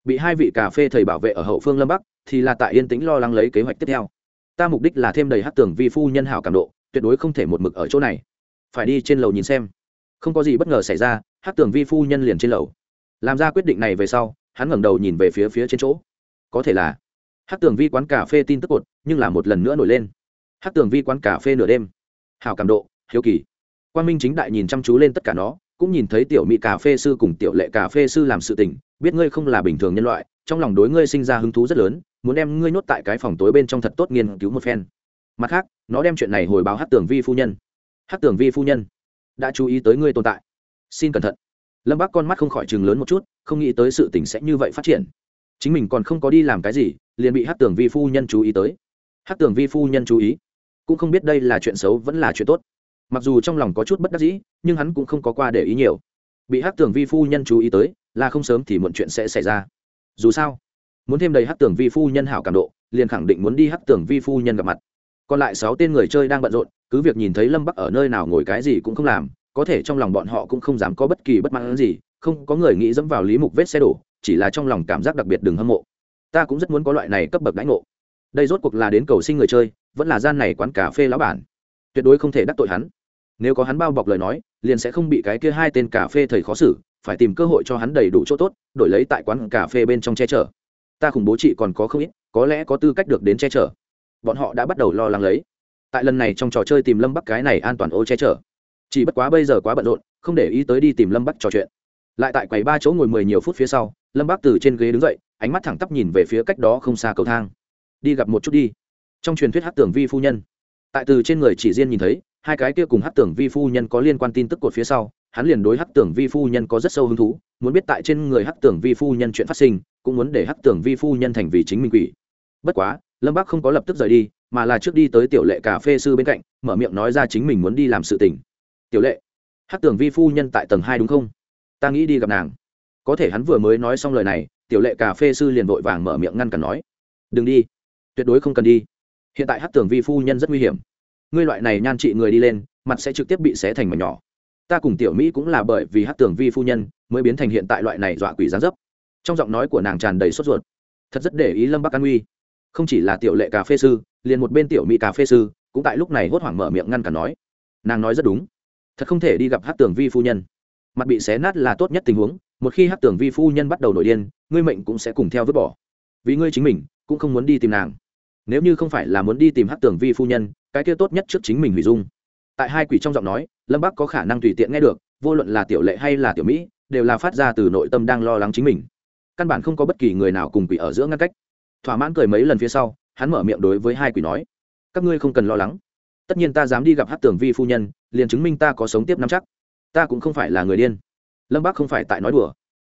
Bị hai vị cà phê thầy bảo vệ ở hậu phương lâm bắc, thì là tại yên tĩnh lo lắng lấy kế hoạch tiếp theo. Ta mục đích là thêm đầy hắc tưởng vi phu nhân hảo cảm độ, tuyệt đối không thể một mực ở chỗ này. Phải đi trên lầu nhìn xem không có gì bất ngờ xảy ra Hát tưởng vi phu nhân liền trên lầu. Làm ra quyết định này về sau, hắn ngẩng đầu nhìn về phía phía trên chỗ. Có thể là Hát tưởng vi quán cà phê tin tức cột, nhưng là một lần nữa nổi lên. Hát tưởng vi quán cà phê nửa đêm. Hảo cảm độ, hiếu kỳ. Quan minh chính đại nhìn chăm chú lên tất cả nó, cũng nhìn thấy tiểu mỹ cà phê sư cùng tiểu lệ cà phê sư làm sự tình, biết ngươi không là bình thường nhân loại, trong lòng đối ngươi sinh ra hứng thú rất lớn, muốn đem ngươi nhốt tại cái phòng tối bên trong thật tốt nghiên cứu một phen. Mặt khác, nó đem chuyện này hồi báo hát tường vi phu nhân. Hát tường vi phu nhân đã chú ý tới ngươi tồn tại. Xin cẩn thận. Lâm bác con mắt không khỏi chừng lớn một chút, không nghĩ tới sự tình sẽ như vậy phát triển. Chính mình còn không có đi làm cái gì, liền bị hát tưởng vi phu nhân chú ý tới. Hát tưởng vi phu nhân chú ý, cũng không biết đây là chuyện xấu vẫn là chuyện tốt. Mặc dù trong lòng có chút bất đắc dĩ, nhưng hắn cũng không có qua để ý nhiều. Bị hát tưởng vi phu nhân chú ý tới, là không sớm thì muộn chuyện sẽ xảy ra. Dù sao, muốn thêm đầy hát tưởng vi phu nhân hảo cảm độ, liền khẳng định muốn đi hát tưởng vi phu nhân gặp mặt còn lại sáu tên người chơi đang bận rộn, cứ việc nhìn thấy lâm bắc ở nơi nào ngồi cái gì cũng không làm, có thể trong lòng bọn họ cũng không dám có bất kỳ bất mãn gì, không có người nghĩ dẫm vào lý mục vết xe đổ, chỉ là trong lòng cảm giác đặc biệt đừng hâm mộ. Ta cũng rất muốn có loại này cấp bậc đãi ngộ. Đây rốt cuộc là đến cầu sinh người chơi, vẫn là gian này quán cà phê lão bản. Tuyệt đối không thể đắc tội hắn. Nếu có hắn bao bọc lời nói, liền sẽ không bị cái kia hai tên cà phê thầy khó xử, phải tìm cơ hội cho hắn đầy đủ chỗ tốt, đổi lấy tại quán cà phê bên trong che chở. Ta khủng bố chị còn có không ít, có lẽ có tư cách được đến che chở bọn họ đã bắt đầu lo lắng lấy. Tại lần này trong trò chơi tìm lâm bắc cái này an toàn ô che chở. Chỉ bất quá bây giờ quá bận rộn, không để ý tới đi tìm lâm bắc trò chuyện. Lại tại quầy ba chỗ ngồi mười nhiều phút phía sau, lâm bắc từ trên ghế đứng dậy, ánh mắt thẳng tắp nhìn về phía cách đó không xa cầu thang. Đi gặp một chút đi. Trong truyền thuyết hát tưởng vi phu nhân. Tại từ trên người chỉ riêng nhìn thấy, hai cái kia cùng hát tưởng vi phu nhân có liên quan tin tức cột phía sau, hắn liền đối hát tưởng vi phu nhân có rất sâu hứng thú, muốn biết tại trên người hát tưởng vi phu nhân chuyện phát sinh, cũng muốn để hát tưởng vi phu nhân thành vì chính mình quỷ. Bất quá lâm bắc không có lập tức rời đi mà là trước đi tới tiểu lệ cà phê sư bên cạnh mở miệng nói ra chính mình muốn đi làm sự tình tiểu lệ hát tưởng vi phu nhân tại tầng hai đúng không ta nghĩ đi gặp nàng có thể hắn vừa mới nói xong lời này tiểu lệ cà phê sư liền vội vàng mở miệng ngăn cản nói đừng đi tuyệt đối không cần đi hiện tại hát tưởng vi phu nhân rất nguy hiểm ngươi loại này nhan trị người đi lên mặt sẽ trực tiếp bị xé thành mảnh nhỏ ta cùng tiểu mỹ cũng là bởi vì hát tưởng vi phu nhân mới biến thành hiện tại loại này dọa quỷ gián dấp trong giọng nói của nàng tràn đầy sốt ruột thật rất để ý lâm bắc an uy không chỉ là tiểu lệ cà phê sư, liền một bên tiểu mỹ cà phê sư cũng tại lúc này hốt hoảng mở miệng ngăn cản nói, nàng nói rất đúng, thật không thể đi gặp hát tưởng vi phu nhân. Mặt bị xé nát là tốt nhất tình huống, một khi hát tưởng vi phu nhân bắt đầu nổi điên, ngươi mệnh cũng sẽ cùng theo vứt bỏ. Vì ngươi chính mình, cũng không muốn đi tìm nàng. Nếu như không phải là muốn đi tìm hát tưởng vi phu nhân, cái kia tốt nhất trước chính mình hủy dung. Tại hai quỷ trong giọng nói, lâm bắc có khả năng tùy tiện nghe được, vô luận là tiểu lệ hay là tiểu mỹ, đều là phát ra từ nội tâm đang lo lắng chính mình. Căn bản không có bất kỳ người nào cùng quỷ ở giữa ngăn cách thỏa mãn cười mấy lần phía sau, hắn mở miệng đối với hai quỷ nói, các ngươi không cần lo lắng. Tất nhiên ta dám đi gặp hát Tưởng vi phu nhân, liền chứng minh ta có sống tiếp năm chắc. Ta cũng không phải là người điên. Lâm bác không phải tại nói đùa.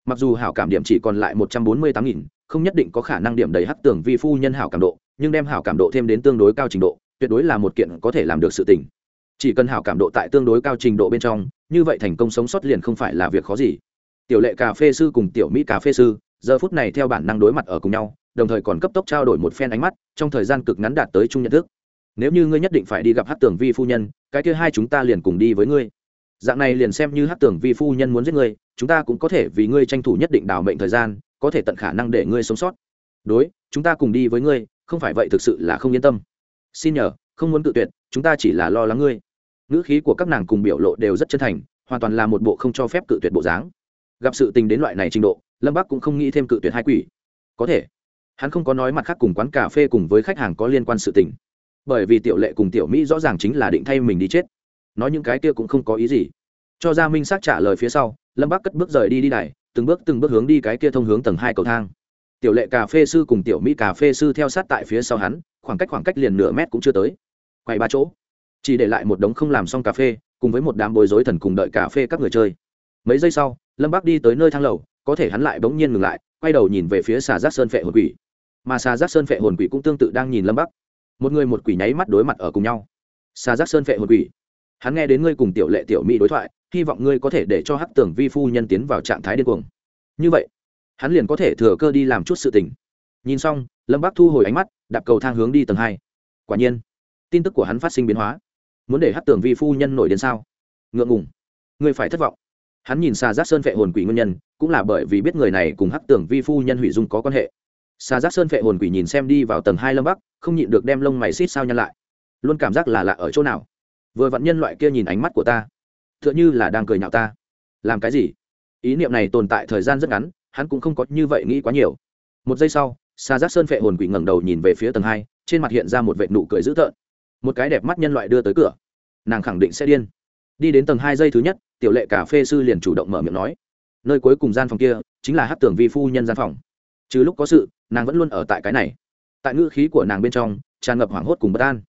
Mặc dù hảo cảm điểm chỉ còn lại một trăm bốn mươi tám nghìn, không nhất định có khả năng điểm đầy hát Tưởng vi phu nhân hảo cảm độ, nhưng đem hảo cảm độ thêm đến tương đối cao trình độ, tuyệt đối là một kiện có thể làm được sự tình. Chỉ cần hảo cảm độ tại tương đối cao trình độ bên trong, như vậy thành công sống sót liền không phải là việc khó gì. Tiểu lệ cà phê sư cùng tiểu mỹ cà phê sư, giờ phút này theo bản năng đối mặt ở cùng nhau đồng thời còn cấp tốc trao đổi một phen ánh mắt, trong thời gian cực ngắn đạt tới chung nhận thức. Nếu như ngươi nhất định phải đi gặp hát tưởng vi phu nhân, cái kia hai chúng ta liền cùng đi với ngươi. Dạng này liền xem như hát tưởng vi phu nhân muốn giết ngươi, chúng ta cũng có thể vì ngươi tranh thủ nhất định đảo mệnh thời gian, có thể tận khả năng để ngươi sống sót. Đối, chúng ta cùng đi với ngươi, không phải vậy thực sự là không yên tâm. Xin nhờ, không muốn tự tuyệt, chúng ta chỉ là lo lắng ngươi. Ngữ khí của các nàng cùng biểu lộ đều rất chân thành, hoàn toàn là một bộ không cho phép cự tuyệt bộ dáng. Gặp sự tình đến loại này trình độ, lâm bắc cũng không nghĩ thêm cự tuyệt hai quỷ. Có thể hắn không có nói mặt khác cùng quán cà phê cùng với khách hàng có liên quan sự tình. Bởi vì tiểu lệ cùng tiểu mỹ rõ ràng chính là định thay mình đi chết. Nói những cái kia cũng không có ý gì. Cho ra minh xác trả lời phía sau, lâm bắc cất bước rời đi đi đài, từng bước từng bước hướng đi cái kia thông hướng tầng hai cầu thang. Tiểu lệ cà phê sư cùng tiểu mỹ cà phê sư theo sát tại phía sau hắn, khoảng cách khoảng cách liền nửa mét cũng chưa tới. Quay ba chỗ. Chỉ để lại một đống không làm xong cà phê, cùng với một đám bối rối thần cùng đợi cà phê các người chơi. Mấy giây sau, lâm bắc đi tới nơi thang lầu, có thể hắn lại bỗng nhiên ngừng lại, quay đầu nhìn về phía xà giác sơn phệ hồi quỷ mà xà giác sơn phệ hồn quỷ cũng tương tự đang nhìn lâm bắc. Một người một quỷ nháy mắt đối mặt ở cùng nhau. Xà giác sơn phệ hồn quỷ, hắn nghe đến ngươi cùng tiểu lệ tiểu mỹ đối thoại, hy vọng ngươi có thể để cho hắc tưởng vi phu nhân tiến vào trạng thái điên cuồng. Như vậy, hắn liền có thể thừa cơ đi làm chút sự tình. Nhìn xong, lâm bắc thu hồi ánh mắt, đạp cầu thang hướng đi tầng hai. Quả nhiên, tin tức của hắn phát sinh biến hóa. Muốn để hắc tưởng vi phu nhân nổi đến sao? Ngượng ngùng. Ngươi phải thất vọng. Hắn nhìn xa giác sơn Vệ hồn quỷ nguyên nhân, cũng là bởi vì biết người này cùng hắc tưởng vi phu nhân hủy dung có quan hệ xà giác sơn phệ hồn quỷ nhìn xem đi vào tầng hai lâm bắc, không nhịn được đem lông mày xít sao nhăn lại. Luôn cảm giác là lạ ở chỗ nào? Vừa vặn nhân loại kia nhìn ánh mắt của ta t h ư ợ n h ư là đang cười nhạo ta. Làm cái gì? Ý niệm này tồn tại thời gian rất ngắn, hắn cũng không có như vậy nghĩ quá nhiều. Một giây sau, xà giác sơn phệ hồn quỷ ngẩng đầu nhìn về phía tầng hai, trên mặt hiện ra một vệ nụ cười dữ tợn. Một cái đẹp mắt nhân loại đưa tới cửa. Nàng khẳng định sẽ điên. Đi đến tầng hai giây thứ nhất, tiểu lệ cà phê sư liền chủ động mở miệng nói. Nơi cuối cùng gian phòng kia chính là hát tưởng vi phu nhân gian phòng. Trừ lúc có sự nàng vẫn luôn ở tại cái này. Tại ngữ khí của nàng bên trong, tràn ngập hoảng hốt cùng bất an.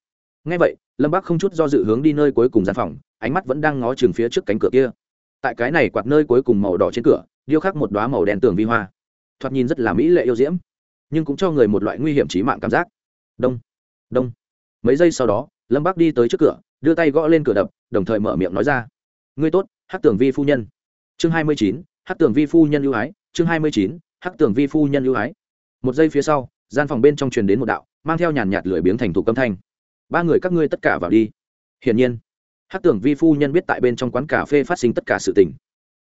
Ngay vậy, lâm bác không chút do dự hướng đi nơi cuối cùng gian phòng, ánh mắt vẫn đang ngó chừng phía trước cánh cửa kia. Tại cái này quạt nơi cuối cùng màu đỏ trên cửa, điêu khắc một đoá màu đen tường vi hoa. Thoạt nhìn rất là mỹ lệ yêu diễm, nhưng cũng cho người một loại nguy hiểm trí mạng cảm giác. Đông đông. Mấy giây sau đó, lâm bác đi tới trước cửa, đưa tay gõ lên cửa đập, đồng thời mở miệng nói ra. Ngươi tốt hát tường vi phu nhân. Chương hai mươi chín hát tường vi phu nhân ưu ái, chương hai mươi chín, hắc tường vi phu nhân ưu ái một giây phía sau, gian phòng bên trong truyền đến một đạo, mang theo nhàn nhạt lưỡi biếng thành thủ câm thanh. Ba người các ngươi tất cả vào đi. Hiển nhiên hát tưởng vi phu nhân biết tại bên trong quán cà phê phát sinh tất cả sự tình.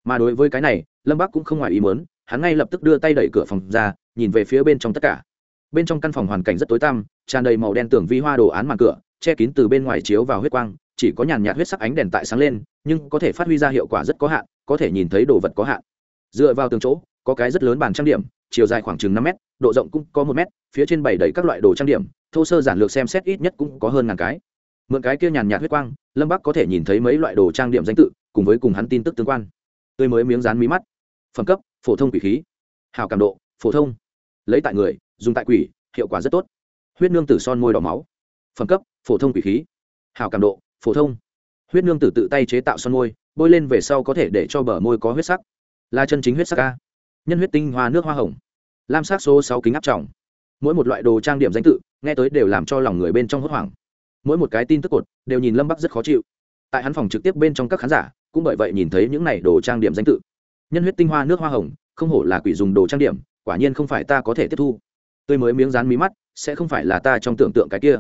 Mà đối với cái này, lâm bắc cũng không ngoài ý muốn, hắn ngay lập tức đưa tay đẩy cửa phòng ra, nhìn về phía bên trong tất cả. Bên trong căn phòng hoàn cảnh rất tối tăm, tràn đầy màu đen tưởng vi hoa đồ án màn cửa, che kín từ bên ngoài chiếu vào huyết quang, chỉ có nhàn nhạt huyết sắc ánh đèn tại sáng lên, nhưng có thể phát huy ra hiệu quả rất có hạn, có thể nhìn thấy đồ vật có hạn. Dựa vào tường chỗ, có cái rất lớn bàn trang điểm, chiều dài khoảng chừng năm mét độ rộng cũng có một mét, phía trên bày đầy các loại đồ trang điểm thô sơ giản lược xem xét ít nhất cũng có hơn ngàn cái. Mượn cái kia nhàn nhạt huyết quang lâm bắc có thể nhìn thấy mấy loại đồ trang điểm danh tự cùng với cùng hắn tin tức tương quan. Tươi mới miếng dán mí mắt. Phẩm cấp phổ thông quỷ khí. Hào cảm độ phổ thông. Lấy tại người dùng tại quỷ hiệu quả rất tốt. Huyết nương tử son môi đỏ máu. Phẩm cấp phổ thông quỷ khí. Hào cảm độ phổ thông. Huyết nương tử tự tay chế tạo son môi bôi lên về sau có thể để cho bờ môi có huyết sắc. Là chân chính huyết sắc ca nhân huyết tinh hoa nước hoa hồng lam sắc số sáu kính áp trọng mỗi một loại đồ trang điểm danh tự, nghe tới đều làm cho lòng người bên trong hốt hoảng. Mỗi một cái tin tức cột, đều nhìn lâm bắc rất khó chịu. Tại hắn phòng trực tiếp bên trong các khán giả, cũng bởi vậy nhìn thấy những này đồ trang điểm danh tự. Nhân huyết tinh hoa, nước hoa hồng, không hổ là quỷ dùng đồ trang điểm, quả nhiên không phải ta có thể tiếp thu. Tôi mới miếng dán mí mắt, sẽ không phải là ta trong tưởng tượng cái kia.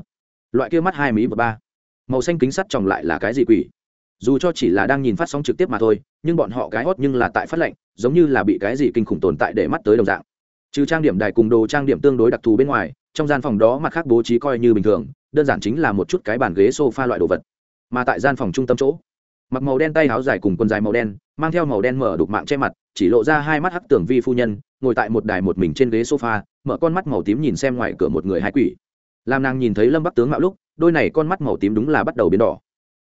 Loại kia mắt hai mí và ba. Màu xanh kính sắt tròng lại là cái gì quỷ? Dù cho chỉ là đang nhìn phát sóng trực tiếp mà thôi, nhưng bọn họ cái hót nhưng là tại phát lệnh, giống như là bị cái gì kinh khủng tồn tại để mắt tới đồng dạng trừ trang điểm đài cùng đồ trang điểm tương đối đặc thù bên ngoài, trong gian phòng đó mặt khác bố trí coi như bình thường, đơn giản chính là một chút cái bàn ghế s o f a loại đồ vật. Mà tại gian phòng trung tâm chỗ, mặc màu đen tay áo dài cùng quần dài màu đen, mang theo màu đen mở đục mạng che mặt, chỉ lộ ra hai mắt hắc tưởng vi phu nhân, ngồi tại một đài một mình trên ghế sofa, mở con mắt màu tím nhìn xem ngoài cửa một người hai quỷ. Làm nàng nhìn thấy lâm bắc tướng mạo lúc, đôi này con mắt màu tím đúng là bắt đầu biến đỏ.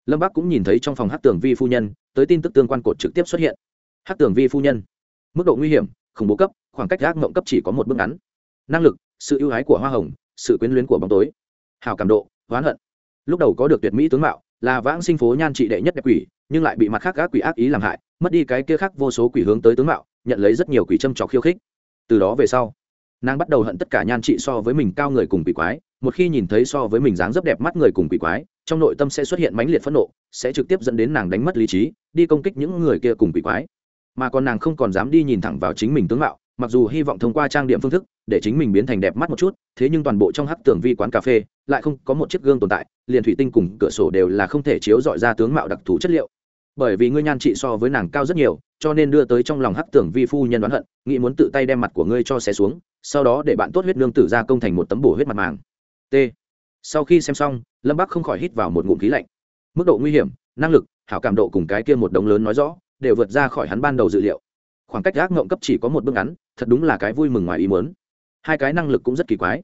Lâm bắc cũng nhìn thấy trong phòng hắc tường vi phu nhân, tới tin tức tương quan cột trực tiếp xuất hiện. Hắc tường vi phu nhân, mức độ nguy hiểm, khủng bố cấp khoảng cách gác mộng cấp chỉ có một bước ngắn. Năng lực, sự ưu ái của hoa hồng, sự quyến luyến của bóng tối. Hào cảm độ, oán hận. Lúc đầu có được tuyệt mỹ tướng mạo, là vãng sinh phố nhan trị đệ nhất đẹp quỷ, nhưng lại bị mặt khác gác quỷ ác ý làm hại, mất đi cái kia khác vô số quỷ hướng tới tướng mạo, nhận lấy rất nhiều quỷ châm trọc khiêu khích. Từ đó về sau, nàng bắt đầu hận tất cả nhan trị so với mình cao người cùng quỷ quái, một khi nhìn thấy so với mình dáng dấp đẹp mắt người cùng quỷ quái, trong nội tâm sẽ xuất hiện mãnh liệt phẫn nộ, sẽ trực tiếp dẫn đến nàng đánh mất lý trí, đi công kích những người kia cùng quỷ quái. Mà còn nàng không còn dám đi nhìn thẳng vào chính mình tướng mạo mặc dù hy vọng thông qua trang điểm phương thức để chính mình biến thành đẹp mắt một chút, thế nhưng toàn bộ trong hắc tường vi quán cà phê lại không có một chiếc gương tồn tại, liền thủy tinh cùng cửa sổ đều là không thể chiếu dọi ra tướng mạo đặc thù chất liệu. Bởi vì ngươi nhan trị so với nàng cao rất nhiều, cho nên đưa tới trong lòng hắc tưởng vi phu nhân đoán hận, nghĩ muốn tự tay đem mặt của ngươi cho xé xuống, sau đó để bạn tốt huyết nương tử ra công thành một tấm bổ huyết mặt màng. T. Sau khi xem xong, lâm bắc không khỏi hít vào một ngụm khí lạnh. Mức độ nguy hiểm, năng lực, hảo cảm độ cùng cái kia một đống lớn nói rõ, đều vượt ra khỏi hắn ban đầu dự liệu. Khoảng cách gác ngộng cấp chỉ có một bước ngắn thật đúng là cái vui mừng ngoài ý muốn. Hai cái năng lực cũng rất kỳ quái.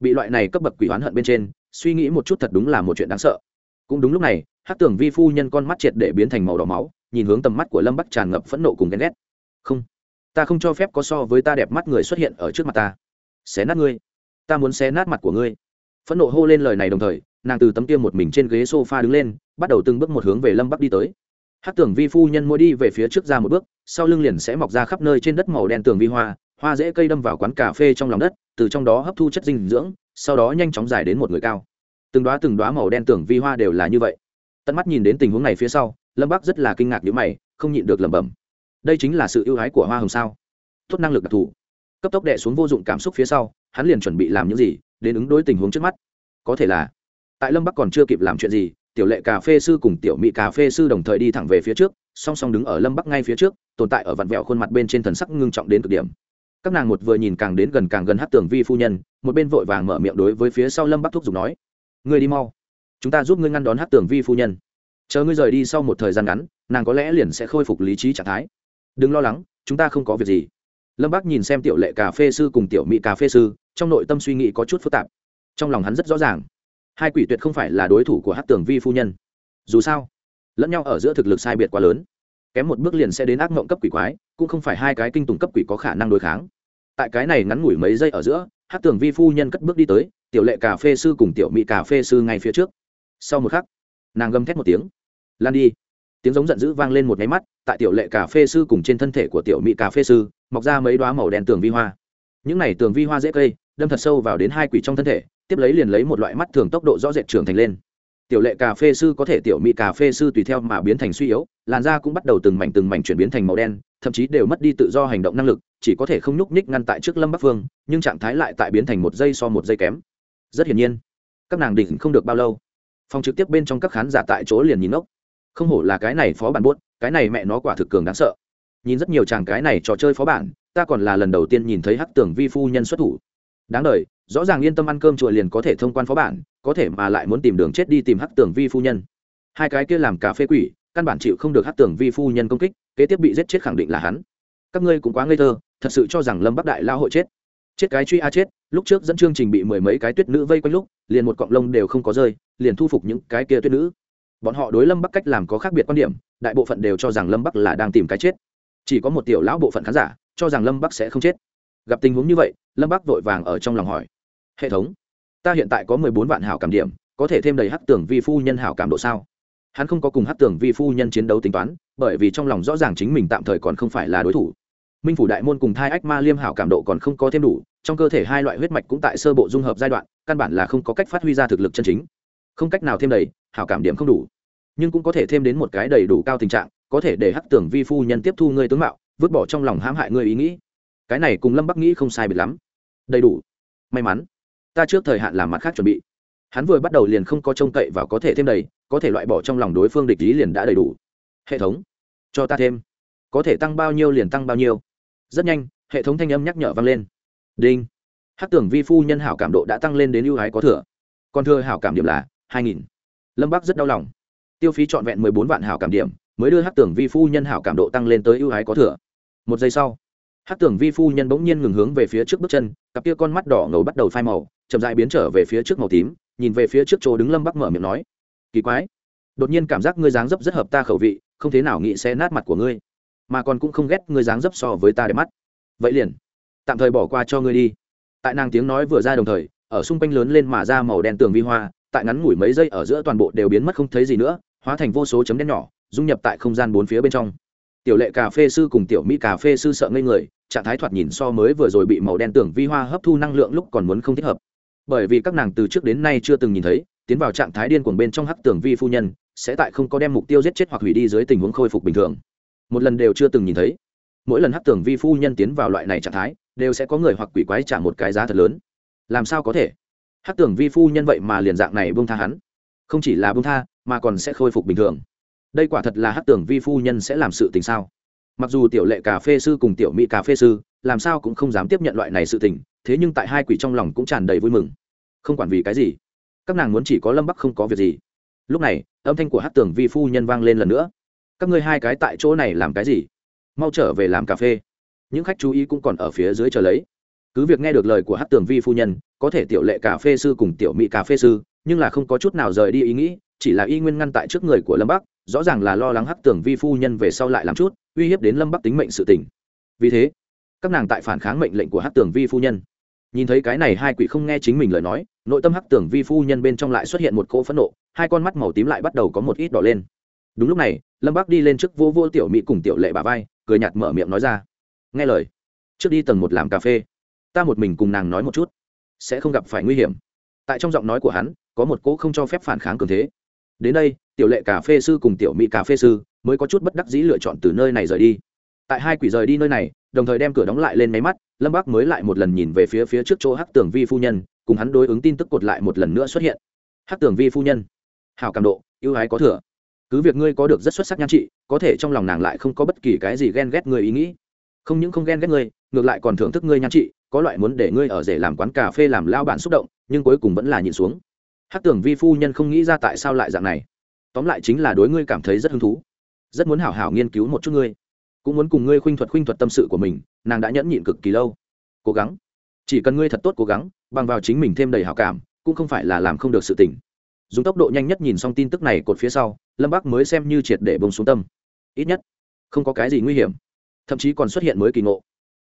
Bị loại này cấp bậc quỷ oán hận bên trên, suy nghĩ một chút thật đúng là một chuyện đáng sợ. Cũng đúng lúc này hát tưởng vi phu nhân con mắt triệt để biến thành màu đỏ máu, nhìn hướng tầm mắt của lâm bắc tràn ngập phẫn nộ cùng ghen ghét. Không, ta không cho phép có so với ta đẹp mắt người xuất hiện ở trước mặt ta. Xé nát ngươi. Ta muốn xé nát mặt của ngươi. Phẫn nộ hô lên lời này đồng thời, nàng từ tấm tiêm một mình trên ghế s o f a đứng lên, bắt đầu từng bước một hướng về lâm bắc đi tới hát tưởng vi phu nhân mỗi đi về phía trước ra một bước, sau lưng liền sẽ mọc ra khắp nơi trên đất màu đen tường vi hoa hoa dễ cây đâm vào quán cà phê trong lòng đất, từ trong đó hấp thu chất dinh dưỡng, sau đó nhanh chóng dài đến một người cao. Từng đoá từng đoá màu đen tường vi hoa đều là như vậy. Tận mắt nhìn đến tình huống này phía sau, lâm bắc rất là kinh ngạc nhữ mày, không nhịn được lẩm bẩm. Đây chính là sự ưu ái của hoa hồng sao? Tốt năng lực đặc thù. Cấp tốc đệ xuống vô dụng cảm xúc phía sau, hắn liền chuẩn bị làm những gì, đến ứng đối tình huống trước mắt. Có thể là, tại lâm bắc còn chưa kịp làm chuyện gì tiểu lệ cà phê sư cùng tiểu mỹ cà phê sư đồng thời đi thẳng về phía trước, song song đứng ở lâm bắc ngay phía trước, tồn tại ở vặn vẹo khuôn mặt bên trên thần sắc ngưng trọng đến cực điểm. Các nàng một vừa nhìn càng đến gần càng gần hát tường vi phu nhân, một bên vội vàng mở miệng đối với phía sau lâm bắc thúc giục nói người đi mau, chúng ta giúp ngươi ngăn đón hát tường vi phu nhân. Chờ ngươi rời đi sau một thời gian ngắn, nàng có lẽ liền sẽ khôi phục lý trí trạng thái. Đừng lo lắng, chúng ta không có việc gì. Lâm bắc nhìn xem tiểu lệ cà phê sư cùng tiểu mỹ cà phê sư, trong nội tâm suy nghĩ có chút phức tạp. Trong lòng hắn rất rõ ràng hai quỷ tuyệt không phải là đối thủ của hát tường vi phu nhân. Dù sao, lẫn nhau ở giữa thực lực sai biệt quá lớn. Kém một bước liền sẽ đến ác mộng cấp quỷ quái, cũng không phải hai cái kinh tùng cấp quỷ có khả năng đối kháng. Tại cái này ngắn ngủi mấy giây ở giữa hát tường vi phu nhân cất bước đi tới, tiểu lệ cà phê sư cùng tiểu mỹ cà phê sư ngay phía trước. Sau một khắc, nàng gầm thét một tiếng. Lan đi. Tiếng giống giận dữ vang lên một nháy mắt, tại tiểu lệ cà phê sư cùng trên thân thể của tiểu mỹ cà phê sư, mọc ra mấy đoá màu đen tường vi hoa. Những này tường vi hoa dễ cây, đâm thật sâu vào đến hai quỷ trong thân thể tiếp lấy liền lấy một loại mắt thường tốc độ rõ rệt trưởng thành lên. Tiểu lệ cà phê sư có thể tiểu mỹ cà phê sư tùy theo mà biến thành suy yếu, làn da cũng bắt đầu từng mảnh từng mảnh chuyển biến thành màu đen, thậm chí đều mất đi tự do hành động năng lực, chỉ có thể không nhúc nhích ngăn tại trước lâm bắc phương, nhưng trạng thái lại tại biến thành một giây so một giây kém. Rất hiển nhiên, các nàng đỉnh không được bao lâu. Phòng trực tiếp bên trong các khán giả tại chỗ liền nhìn ốc không hổ là cái này phó bản buốt, cái này mẹ nó quả thực cường đáng sợ. Nhìn rất nhiều chàng cái này trò chơi phó bản, ta còn là lần đầu tiên nhìn thấy hắc tưởng vi phu nhân xuất thủ. Đáng đ rõ ràng yên tâm ăn cơm chùa liền có thể thông quan phó bản, có thể mà lại muốn tìm đường chết đi tìm hắc tưởng vi phu nhân. Hai cái kia làm cà phê quỷ, căn bản chịu không được hắc tưởng vi phu nhân công kích, kế tiếp bị giết chết khẳng định là hắn. Các ngươi cũng quá ngây thơ, thật sự cho rằng lâm bắc đại lao hội chết. Chết cái truy a chết, lúc trước dẫn chương trình bị mười mấy cái tuyết nữ vây quanh lúc, liền một cọng lông đều không có rơi, liền thu phục những cái kia tuyết nữ. Bọn họ đối lâm bắc cách làm có khác biệt quan điểm, đại bộ phận đều cho rằng lâm bắc là đang tìm cái chết. Chỉ có một tiểu lão bộ phận khán giả, cho rằng lâm bắc sẽ không chết. Gặp tình huống như vậy, lâm bắc vội vàng ở trong lòng hỏi hệ thống, ta hiện tại có mười bốn vạn hảo cảm điểm, có thể thêm đầy hát tưởng vi phu nhân hảo cảm độ sao? Hắn không có cùng hát tưởng vi phu nhân chiến đấu tính toán, bởi vì trong lòng rõ ràng chính mình tạm thời còn không phải là đối thủ. Minh phủ đại môn cùng thai ách ma liêm hảo cảm độ còn không có thêm đủ, trong cơ thể hai loại huyết mạch cũng tại sơ bộ dung hợp giai đoạn, căn bản là không có cách phát huy ra thực lực chân chính. Không cách nào thêm đầy, hảo cảm điểm không đủ. Nhưng cũng có thể thêm đến một cái đầy đủ cao tình trạng, có thể để hắc tưởng vi phu nhân tiếp thu ngươi tướng mạo, vứt bỏ trong lòng hãm hại ngươi ý nghĩ. Cái này cùng lâm bắc nghĩ không sai biệt lắm. Đầy đủ. May mắn ta trước thời hạn làm mặt khác chuẩn bị. Hắn vừa bắt đầu liền không có trông cậy và có thể thêm đầy, có thể loại bỏ trong lòng đối phương địch ý liền đã đầy đủ. Hệ thống, cho ta thêm. Có thể tăng bao nhiêu liền tăng bao nhiêu. Rất nhanh, hệ thống thanh âm nhắc nhở vang lên. Đinh. Hát tưởng vi phu nhân hảo cảm độ đã tăng lên đến ưu ái có thừa. Còn thừa hảo cảm điểm là hai nghìn. Lâm bắc rất đau lòng. Tiêu phí trọn vẹn mười bốn vạn hảo cảm điểm, mới đưa hát tưởng vi phu nhân hảo cảm độ tăng lên tới ưu ái có thừa. Một giây sau hát tưởng vi phu nhân bỗng nhiên ngừng hướng về phía trước bước chân, cặp kia con mắt đỏ ngầu bắt đầu phai màu chậm dại biến trở về phía trước màu tím, nhìn về phía trước chỗ đứng lâm bắc mở miệng nói, kỳ quái, đột nhiên cảm giác ngươi dáng dấp rất hợp ta khẩu vị, không thế nào nghĩ sẽ nát mặt của ngươi, mà còn cũng không ghét ngươi dáng dấp so với ta đẹp mắt. Vậy liền, tạm thời bỏ qua cho ngươi đi. Tại nàng tiếng nói vừa ra đồng thời, ở xung quanh lớn lên mà ra màu đen tường vi hoa, tại ngắn ngủi mấy giây ở giữa toàn bộ đều biến mất không thấy gì nữa, hóa thành vô số chấm đen nhỏ, dung nhập tại không gian bốn phía bên trong. Tiểu lệ cà phê sư cùng tiểu mỹ cà phê sư sợ ngây người, trạng thái thoạt nhìn so mới vừa rồi bị màu đen tưởng vi hoa hấp thu năng lượng lúc còn muốn không thích hợp bởi vì các nàng từ trước đến nay chưa từng nhìn thấy, tiến vào trạng thái điên cuồng bên trong hắc tường vi phu nhân, sẽ tại không có đem mục tiêu giết chết hoặc hủy đi dưới tình huống khôi phục bình thường. Một lần đều chưa từng nhìn thấy. Mỗi lần hắc tường vi phu nhân tiến vào loại này trạng thái, đều sẽ có người hoặc quỷ quái trả một cái giá thật lớn. Làm sao có thể? Hắc tường vi phu nhân vậy mà liền dạng này buông tha hắn. Không chỉ là buông tha, mà còn sẽ khôi phục bình thường. Đây quả thật là hắc tường vi phu nhân sẽ làm sự tình sao? Mặc dù tiểu lệ cà phê sư cùng tiểu mỹ cà phê sư, làm sao cũng không dám tiếp nhận loại này sự tình, thế nhưng tại hai quỷ trong lòng cũng tràn đầy vui mừng. Không quản vì cái gì, các nàng muốn chỉ có lâm bắc không có việc gì. Lúc này, âm thanh của hát tường vi phu nhân vang lên lần nữa. Các ngươi hai cái tại chỗ này làm cái gì? Mau trở về làm cà phê. Những khách chú ý cũng còn ở phía dưới chờ lấy. Cứ việc nghe được lời của hát tường vi phu nhân, có thể tiểu lệ cà phê sư cùng tiểu mỹ cà phê sư, nhưng là không có chút nào rời đi ý nghĩ chỉ là y nguyên ngăn tại trước người của lâm bắc, rõ ràng là lo lắng hắc tưởng vi phu nhân về sau lại làm chút, uy hiếp đến lâm bắc tính mệnh sự tình. Vì thế, các nàng tại phản kháng mệnh lệnh của hắc tưởng vi phu nhân. Nhìn thấy cái này hai quỷ không nghe chính mình lời nói, nội tâm hắc tưởng vi phu nhân bên trong lại xuất hiện một cỗ phẫn nộ, hai con mắt màu tím lại bắt đầu có một ít đỏ lên. Đúng lúc này, lâm bác đi lên trước vô vô tiểu mỹ cùng tiểu lệ bà vai, cười nhạt mở miệng nói ra. Nghe lời, trước đi tầng một làm cà phê. Ta một mình cùng nàng nói một chút, sẽ không gặp phải nguy hiểm. Tại trong giọng nói của hắn, có một cỗ không cho phép phản kháng cường thế đến đây, tiểu lệ cà phê sư cùng tiểu mỹ cà phê sư mới có chút bất đắc dĩ lựa chọn từ nơi này rời đi. Tại hai quỷ rời đi nơi này, đồng thời đem cửa đóng lại lên máy mắt, lâm bác mới lại một lần nhìn về phía phía trước chỗ hắc tường vi phu nhân, cùng hắn đối ứng tin tức cột lại một lần nữa xuất hiện. Hắc tường vi phu nhân hào cảm độ, ưu ái có thừa. Cứ việc ngươi có được rất xuất sắc nhan trị, có thể trong lòng nàng lại không có bất kỳ cái gì ghen ghét người ý nghĩ. Không những không ghen ghét ngươi, ngược lại còn thưởng thức ngươi nhan trị, có loại muốn để ngươi ở rể làm quán cà phê làm lao bản xúc động, nhưng cuối cùng vẫn là nhìn xuống hát tưởng vi phu nhân không nghĩ ra tại sao lại dạng này. Tóm lại chính là đối ngươi cảm thấy rất hứng thú. Rất muốn hảo hảo nghiên cứu một chút ngươi. Cũng muốn cùng ngươi khuynh thuật khuynh thuật tâm sự của mình, nàng đã nhẫn nhịn cực kỳ lâu. Cố gắng. Chỉ cần ngươi thật tốt cố gắng, bằng vào chính mình thêm đầy hảo cảm, cũng không phải là làm không được sự tỉnh dùng tốc độ nhanh nhất nhìn xong tin tức này cột phía sau, lâm bắc mới xem như triệt để bông xuống tâm. Ít nhất, không có cái gì nguy hiểm. Thậm chí còn xuất hiện mới kỳ ngộ.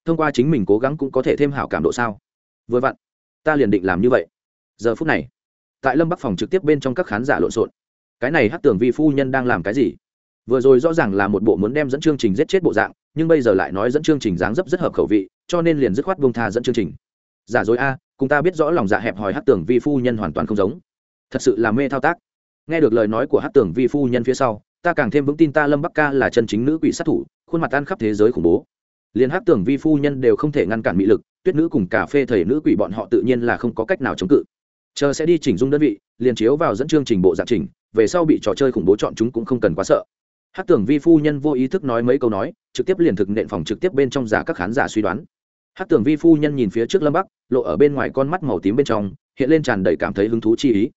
Thông qua chính mình cố gắng cũng có thể thêm hảo cảm độ sao? Vừa vặn, ta liền định làm như vậy. Giờ phút này tại lâm bắc phòng trực tiếp bên trong các khán giả lộn xộn. Cái này hát tưởng vi phu nhân đang làm cái gì? Vừa rồi rõ ràng là một bộ muốn đem dẫn chương trình giết chết bộ dạng, nhưng bây giờ lại nói dẫn chương trình dáng dấp rất hợp khẩu vị, cho nên liền dứt khoát bông tha dẫn chương trình. Giả dối a, cùng ta biết rõ lòng dạ hẹp hòi hát tưởng vi phu nhân hoàn toàn không giống. Thật sự là mê thao tác. Nghe được lời nói của hát tưởng vi phu nhân phía sau, ta càng thêm vững tin ta lâm bắc ca là chân chính nữ quỷ sát thủ, khuôn mặt tan khắp thế giới khủng bố. Liền hát tưởng vi phu nhân đều không thể ngăn cản mỹ lực, tuyết nữ cùng cà phê thầy nữ quỷ bọn họ tự nhiên là không có cách nào chống cự chờ sẽ đi chỉnh dung đơn vị, liền chiếu vào dẫn chương trình bộ dạng trình về sau bị trò chơi khủng bố chọn chúng cũng không cần quá sợ. Hát tưởng vi phu nhân vô ý thức nói mấy câu nói, trực tiếp liền thực nện phòng trực tiếp bên trong giả các khán giả suy đoán. Hát tưởng vi phu nhân nhìn phía trước lâm bắc, lộ ở bên ngoài con mắt màu tím bên trong, hiện lên tràn đầy cảm thấy hứng thú chi ý.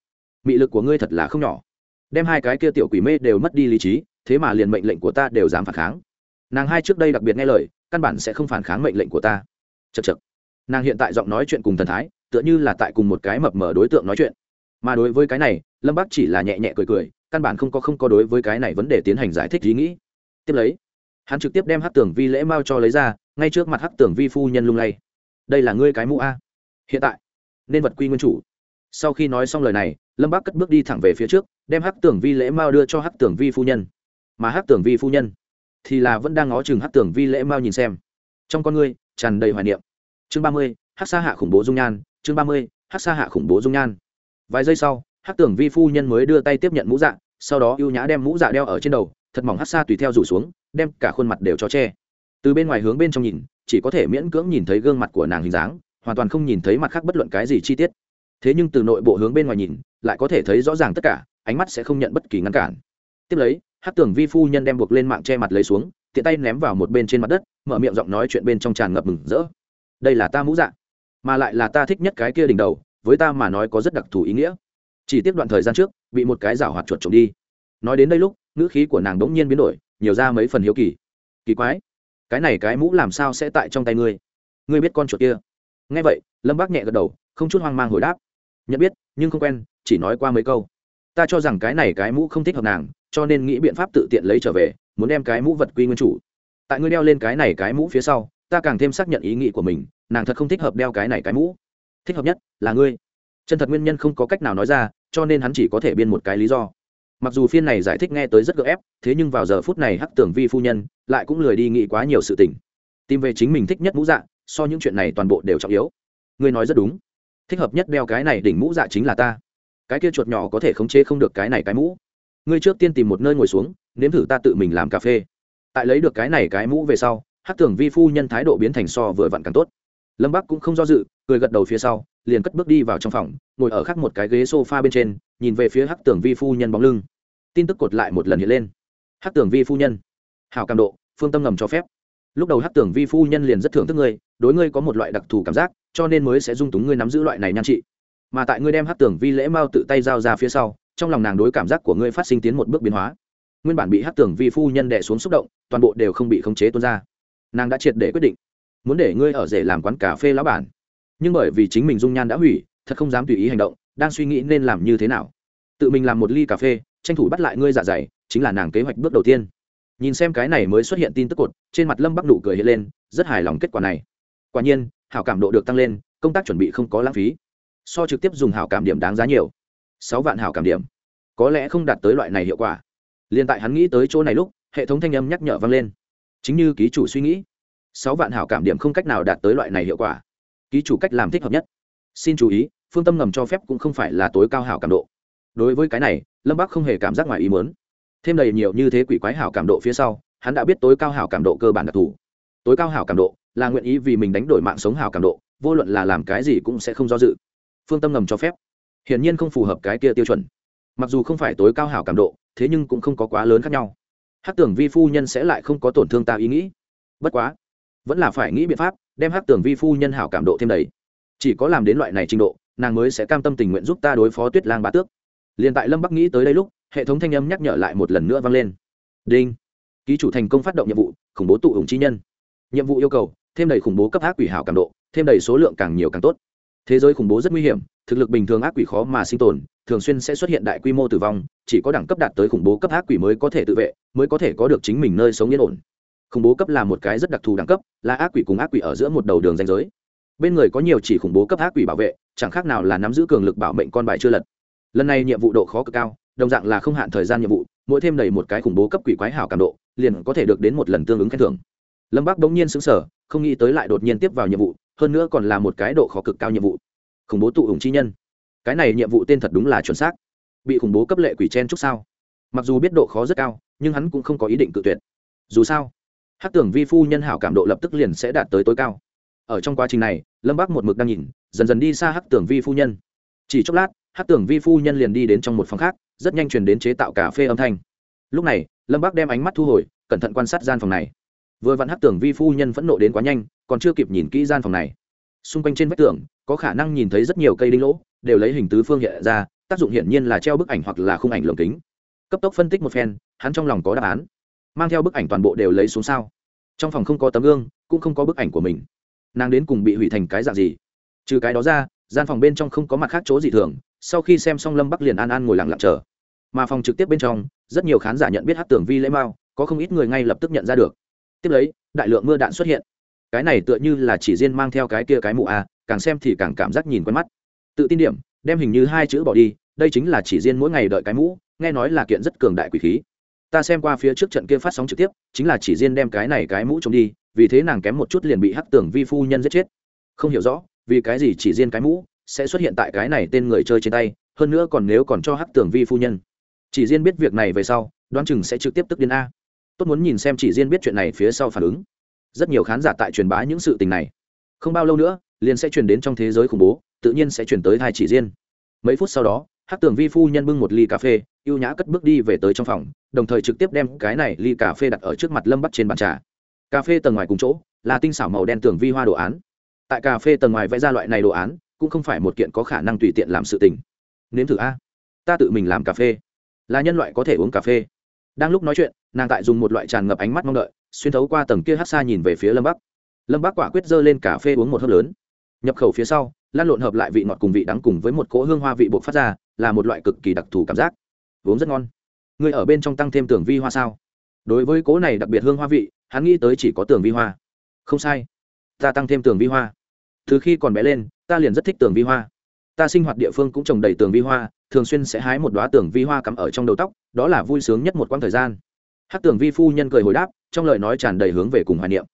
Mị lực của ngươi thật là không nhỏ. Đem hai cái kia tiểu quỷ mê đều mất đi lý trí, thế mà liền mệnh lệnh của ta đều dám phản kháng. Nàng hai trước đây đặc biệt nghe lời, căn bản sẽ không phản kháng mệnh lệnh của ta. Chật chật nàng hiện tại giọng nói chuyện cùng thần thái tựa như là tại cùng một cái mập mở đối tượng nói chuyện. Mà đối với cái này, lâm bác chỉ là nhẹ nhẹ cười cười, căn bản không có không có đối với cái này vấn đề tiến hành giải thích ý nghĩ. Tiếp lấy, hắn trực tiếp đem hát tưởng vi lễ mao cho lấy ra, ngay trước mặt hát tưởng vi phu nhân lung lay. Đây là ngươi cái mũ a? Hiện tại, nên vật quy nguyên chủ. Sau khi nói xong lời này, lâm bác cất bước đi thẳng về phía trước, đem hát tưởng vi lễ mao đưa cho hát tưởng vi phu nhân. Mà hát tưởng vi phu nhân thì là vẫn đang ngó chừng hát tưởng vi lễ mao nhìn xem. Trong con ngươi tràn đầy hoài niệm. Chương ba mươi hát xa hạ khủng bố dung nhan chương ba mươi, hát xa hạ khủng bố dung nhan. Vài giây sau, hát tưởng vi phu nhân mới đưa tay tiếp nhận mũ dạ sau đó ưu nhã đem mũ dạ đeo ở trên đầu, thật mỏng hát xa tùy theo rủ xuống, đem cả khuôn mặt đều cho che. Từ bên ngoài hướng bên trong nhìn, chỉ có thể miễn cưỡng nhìn thấy gương mặt của nàng hình dáng, hoàn toàn không nhìn thấy mặt khác bất luận cái gì chi tiết. Thế nhưng từ nội bộ hướng bên ngoài nhìn, lại có thể thấy rõ ràng tất cả, ánh mắt sẽ không nhận bất kỳ ngăn cản. Tiếp lấy, hát tưởng vi phu nhân đem buộc lên mạng che mặt lấy xuống, tiện tay ném vào một bên trên mặt đất, mở miệng giọng nói chuyện bên trong tràn ngập mừng rỡ. Đây là ta mũ dạ mà lại là ta thích nhất cái kia đỉnh đầu, với ta mà nói có rất đặc thù ý nghĩa. Chỉ tiếp đoạn thời gian trước, bị một cái rào hoạt chuột trộm đi. Nói đến đây lúc, ngữ khí của nàng đống nhiên biến đổi, nhiều ra mấy phần hiếu kỳ. Kỳ quái, cái này cái mũ làm sao sẽ tại trong tay ngươi? Ngươi biết con chuột kia. Nghe vậy, lâm bác nhẹ gật đầu, không chút hoang mang hồi đáp. Nhận biết, nhưng không quen, chỉ nói qua mấy câu. Ta cho rằng cái này cái mũ không thích hợp nàng, cho nên nghĩ biện pháp tự tiện lấy trở về, muốn đem cái mũ vật quy nguyên chủ. Tại ngươi đeo lên cái này cái mũ phía sau, ta càng thêm xác nhận ý nghĩ của mình nàng thật không thích hợp đeo cái này cái mũ. Thích hợp nhất là ngươi. Chân thật nguyên nhân không có cách nào nói ra, cho nên hắn chỉ có thể biên một cái lý do. Mặc dù phiên này giải thích nghe tới rất gợ ép, thế nhưng vào giờ phút này hắc tưởng vi phu nhân lại cũng lười đi nghĩ quá nhiều sự tình. Tìm về chính mình thích nhất mũ dạ so những chuyện này toàn bộ đều trọng yếu. Ngươi nói rất đúng. Thích hợp nhất đeo cái này đỉnh mũ dạ chính là ta. Cái kia chuột nhỏ có thể khống chế không được cái này cái mũ. Ngươi trước tiên tìm một nơi ngồi xuống, nếm thử ta tự mình làm cà phê. Tại lấy được cái này cái mũ về sau hát tưởng vi phu nhân thái độ biến thành so vừa vặn càng tốt lâm bắc cũng không do dự, cười gật đầu phía sau, liền cất bước đi vào trong phòng, ngồi ở khắc một cái ghế s o f a bên trên, nhìn về phía hát tưởng vi phu nhân bóng lưng. Tin tức cột lại một lần hiện lên. Hát tưởng vi phu nhân. Hào cảm độ, phương tâm ngầm cho phép. Lúc đầu hát tưởng vi phu nhân liền rất thưởng thức ngươi, đối ngươi có một loại đặc thù cảm giác, cho nên mới sẽ dung túng ngươi nắm giữ loại này nhan trị. Mà tại ngươi đem hát tưởng vi lễ mao tự tay giao ra phía sau, trong lòng nàng đối cảm giác của ngươi phát sinh tiến một bước biến hóa. Nguyên bản bị hát tưởng vi phu nhân đẻ xuống xúc động, toàn bộ đều không bị khống chế tuôn ra. Nàng đã triệt để quyết định muốn để ngươi ở rể làm quán cà phê lão bản. Nhưng bởi vì chính mình dung nhan đã hủy, thật không dám tùy ý hành động, đang suy nghĩ nên làm như thế nào. Tự mình làm một ly cà phê, tranh thủ bắt lại ngươi dạ dày, chính là nàng kế hoạch bước đầu tiên. Nhìn xem cái này mới xuất hiện tin tức cột, trên mặt lâm bắc nụ cười hiện lên, rất hài lòng kết quả này. Quả nhiên, hảo cảm độ được tăng lên, công tác chuẩn bị không có lãng phí. So trực tiếp dùng hảo cảm điểm đáng giá nhiều. Sáu vạn hảo cảm điểm. Có lẽ không đạt tới loại này hiệu quả. Liền tại hắn nghĩ tới chỗ này lúc, hệ thống thanh âm nhắc nhở vang lên. Chính như ký chủ suy nghĩ sáu vạn hảo cảm điểm không cách nào đạt tới loại này hiệu quả. Ký chủ cách làm thích hợp nhất. Xin chú ý, phương tâm ngầm cho phép cũng không phải là tối cao hảo cảm độ. Đối với cái này, lâm bắc không hề cảm giác ngoài ý muốn. Thêm đầy nhiều như thế quỷ quái hảo cảm độ phía sau, hắn đã biết tối cao hảo cảm độ cơ bản đặc thù. Tối cao hảo cảm độ là nguyện ý vì mình đánh đổi mạng sống hảo cảm độ, vô luận là làm cái gì cũng sẽ không do dự. Phương tâm ngầm cho phép. Hiển nhiên không phù hợp cái kia tiêu chuẩn. Mặc dù không phải tối cao hảo cảm độ, thế nhưng cũng không có quá lớn khác nhau. Hát tưởng vi phu nhân sẽ lại không có tổn thương ta ý nghĩ. Bất quá vẫn là phải nghĩ biện pháp đem hát tưởng vi phu nhân hảo cảm độ thêm đầy. Chỉ có làm đến loại này trình độ, nàng mới sẽ cam tâm tình nguyện giúp ta đối phó tuyết lang bá tước. Liền tại lâm bắc nghĩ tới đây lúc, hệ thống thanh âm nhắc nhở lại một lần nữa vang lên. Đinh. Ký chủ thành công phát động nhiệm vụ, khủng bố tụ hùng chi nhân. Nhiệm vụ yêu cầu, thêm đầy khủng bố cấp ác quỷ hảo cảm độ, thêm đầy số lượng càng nhiều càng tốt. Thế giới khủng bố rất nguy hiểm, thực lực bình thường ác quỷ khó mà sinh tồn, thường xuyên sẽ xuất hiện đại quy mô tử vong, chỉ có đẳng cấp đạt tới khủng bố cấp ác quỷ mới có thể tự vệ, mới có thể có được chính mình nơi sống yên ổn khủng bố cấp là một cái rất đặc thù đẳng cấp, là ác quỷ cùng ác quỷ ở giữa một đầu đường danh giới. Bên người có nhiều chỉ khủng bố cấp ác quỷ bảo vệ, chẳng khác nào là nắm giữ cường lực bảo mệnh con bài chưa lật. Lần này nhiệm vụ độ khó cực cao, đồng dạng là không hạn thời gian nhiệm vụ, mỗi thêm đầy một cái khủng bố cấp quỷ quái hảo cảm độ, liền có thể được đến một lần tương ứng khen thưởng. Lâm bắc bỗng nhiên xứng sở không nghĩ tới lại đột nhiên tiếp vào nhiệm vụ, hơn nữa còn là một cái độ khó cực cao nhiệm vụ. Khủng bố tụ ủng chi nhân. Cái này nhiệm vụ tên thật đúng là chuẩn xác. Bị khủng bố cấp lệ quỷ chen chúc sao? Mặc dù biết độ khó rất cao, nhưng hắn cũng không có ý định cự tuyệt. Dù sao hát tưởng vi phu nhân hảo cảm độ lập tức liền sẽ đạt tới tối cao. Ở trong quá trình này, lâm Bác một mực đang nhìn, dần dần đi xa hát tưởng vi phu nhân. Chỉ chốc lát, hát tưởng vi phu nhân liền đi đến trong một phòng khác, rất nhanh truyền đến chế tạo cà phê âm thanh. Lúc này, lâm Bác đem ánh mắt thu hồi, cẩn thận quan sát gian phòng này. Vừa vặn hát tưởng vi phu nhân phẫn nộ đến quá nhanh, còn chưa kịp nhìn kỹ gian phòng này. Xung quanh trên vách tường, có khả năng nhìn thấy rất nhiều cây đinh lỗ, đều lấy hình tứ phương hiện ra, tác dụng hiển nhiên là treo bức ảnh hoặc là khung ảnh lồng kính. Cấp tốc phân tích một phen, hắn trong lòng có đáp án mang theo bức ảnh toàn bộ đều lấy xuống sao? Trong phòng không có tấm gương, cũng không có bức ảnh của mình. Nàng đến cùng bị hủy thành cái dạng gì? Trừ cái đó ra, gian phòng bên trong không có mặt khác chỗ gì thường, sau khi xem xong lâm bắc liền an an ngồi lặng lặng chờ. Mà phòng trực tiếp bên trong, rất nhiều khán giả nhận biết hát tưởng vi lễ mao, có không ít người ngay lập tức nhận ra được. Tiếp lấy, đại lượng mưa đạn xuất hiện. Cái này tựa như là chỉ riêng mang theo cái kia cái mụ a càng xem thì càng cảm giác nhìn quen mắt. Tự tin điểm, đem hình như hai chữ bỏ đi, đây chính là chỉ riêng mỗi ngày đợi cái mũ, nghe nói là kiện rất cường đại quỷ khí ta xem qua phía trước trận kia phát sóng trực tiếp, chính là chỉ riêng đem cái này cái mũ trông đi, vì thế nàng kém một chút liền bị hắc tưởng vi phu nhân giết chết. Không hiểu rõ, vì cái gì chỉ riêng cái mũ sẽ xuất hiện tại cái này tên người chơi trên tay, hơn nữa còn nếu còn cho hắc tưởng vi phu nhân. Chỉ riêng biết việc này về sau, đoán chừng sẽ trực tiếp tức đến a. Tốt muốn nhìn xem chỉ riêng biết chuyện này phía sau phản ứng. Rất nhiều khán giả tại truyền bá những sự tình này. Không bao lâu nữa, liền sẽ truyền đến trong thế giới khủng bố, tự nhiên sẽ chuyển tới hai chỉ riêng. Mấy phút sau đó hát tường vi phu nhân bưng một ly cà phê y ê u nhã cất bước đi về tới trong phòng, đồng thời trực tiếp đem cái này ly cà phê đặt ở trước mặt lâm bắt trên bàn trà. Cà phê tầng ngoài cùng chỗ, là tinh xảo màu đen tường vi hoa đồ án. Tại cà phê tầng ngoài vẽ ra loại này đồ án, cũng không phải một kiện có khả năng tùy tiện làm sự tình. Nếm thử a. Ta tự mình làm cà phê. Là nhân loại có thể uống cà phê. Đang lúc nói chuyện, nàng tại dùng một loại tràn ngập ánh mắt mong đợi, xuyên thấu qua tầng kia hát xa nhìn về phía lâm bắc. Lâm bắc quả quyết dơ lên cà phê uống một hớp lớn. Nhập khẩu phía sau lan lộn hợp lại vị ngọt cùng vị đắng cùng với một cỗ hương hoa vị buộc phát ra là một loại cực kỳ đặc thù cảm giác. Uống rất ngon. Người ở bên trong tăng thêm tường vi hoa sao? Đối với cố này đặc biệt hương hoa vị hắn nghĩ tới chỉ có tường vi hoa. Không sai. Ta tăng thêm tường vi hoa. Từ khi còn bé lên ta liền rất thích tường vi hoa. Ta sinh hoạt địa phương cũng trồng đầy tường vi hoa thường xuyên sẽ hái một đoá tường vi hoa cắm ở trong đầu tóc đó là vui sướng nhất một quãng thời gian. Hát tường vi phu nhân cười hồi đáp trong lời nói tràn đầy hướng về cùng hoài niệm.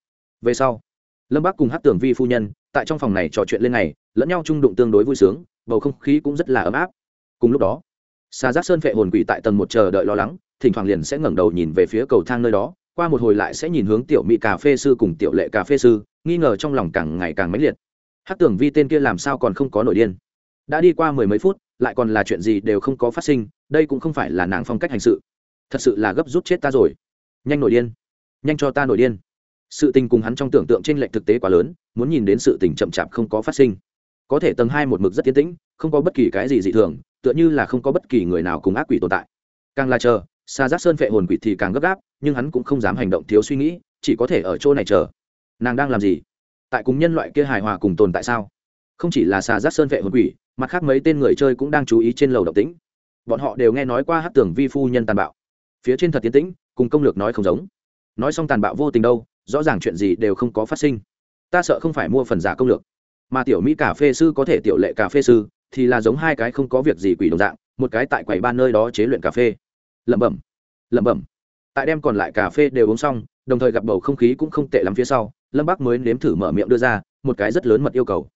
Về sau lâm bác cùng hát tường vi phu nhân tại trong phòng này trò chuyện lên này, lẫn nhau trung đụng tương đối vui sướng bầu không khí cũng rất là ấm áp cùng lúc đó xa giác sơn phệ hồn quỷ tại tầng một chờ đợi lo lắng, thỉnh thoảng liền sẽ ngẩng đầu nhìn về phía cầu thang nơi đó, qua một hồi lại sẽ nhìn hướng tiểu mỹ cà phê sư cùng tiểu lệ cà phê sư, nghi ngờ trong lòng càng ngày càng mãnh liệt. Hát tưởng vi tên kia làm sao còn không có nổi điên? Đã đi qua mười mấy phút, lại còn là chuyện gì đều không có phát sinh, đây cũng không phải là nàng phong cách hành sự. Thật sự là gấp rút chết ta rồi. Nhanh nổi điên. Nhanh cho ta nổi điên. Sự tình cùng hắn trong tưởng tượng trên lệnh thực tế quá lớn, muốn nhìn đến sự tình chậm chạp không có phát sinh. Có thể tầng hai một mực rất tiến tĩnh, không có bất kỳ cái gì dị thường tựa như là không có bất kỳ người nào cùng ác quỷ tồn tại. Càng là chờ xa giác sơn phệ hồn quỷ thì càng gấp gáp, nhưng hắn cũng không dám hành động thiếu suy nghĩ, chỉ có thể ở chỗ này chờ. Nàng đang làm gì? Tại cùng nhân loại kia hài hòa cùng tồn tại sao? Không chỉ là xà giác sơn vệ hồn quỷ, mặt khác mấy tên người chơi cũng đang chú ý trên lầu độc tĩnh. Bọn họ đều nghe nói qua hát tưởng vi phu nhân tàn bạo. Phía trên thật tiến tĩnh, cùng công lược nói không giống. Nói xong tàn bạo vô tình đâu, rõ ràng chuyện gì đều không có phát sinh. Ta sợ không phải mua phần giả công lược, mà tiểu mỹ cà phê sư có thể tiểu lệ cà phê sư thì là giống hai cái không có việc gì quỷ đồng dạng, một cái tại quầy ba nơi đó chế luyện cà phê. Lẩm bẩm lẩm bẩm. Tại đem còn lại cà phê đều uống xong, đồng thời gặp bầu không khí cũng không tệ lắm phía sau, lâm bắc mới nếm thử mở miệng đưa ra, một cái rất lớn mật yêu cầu.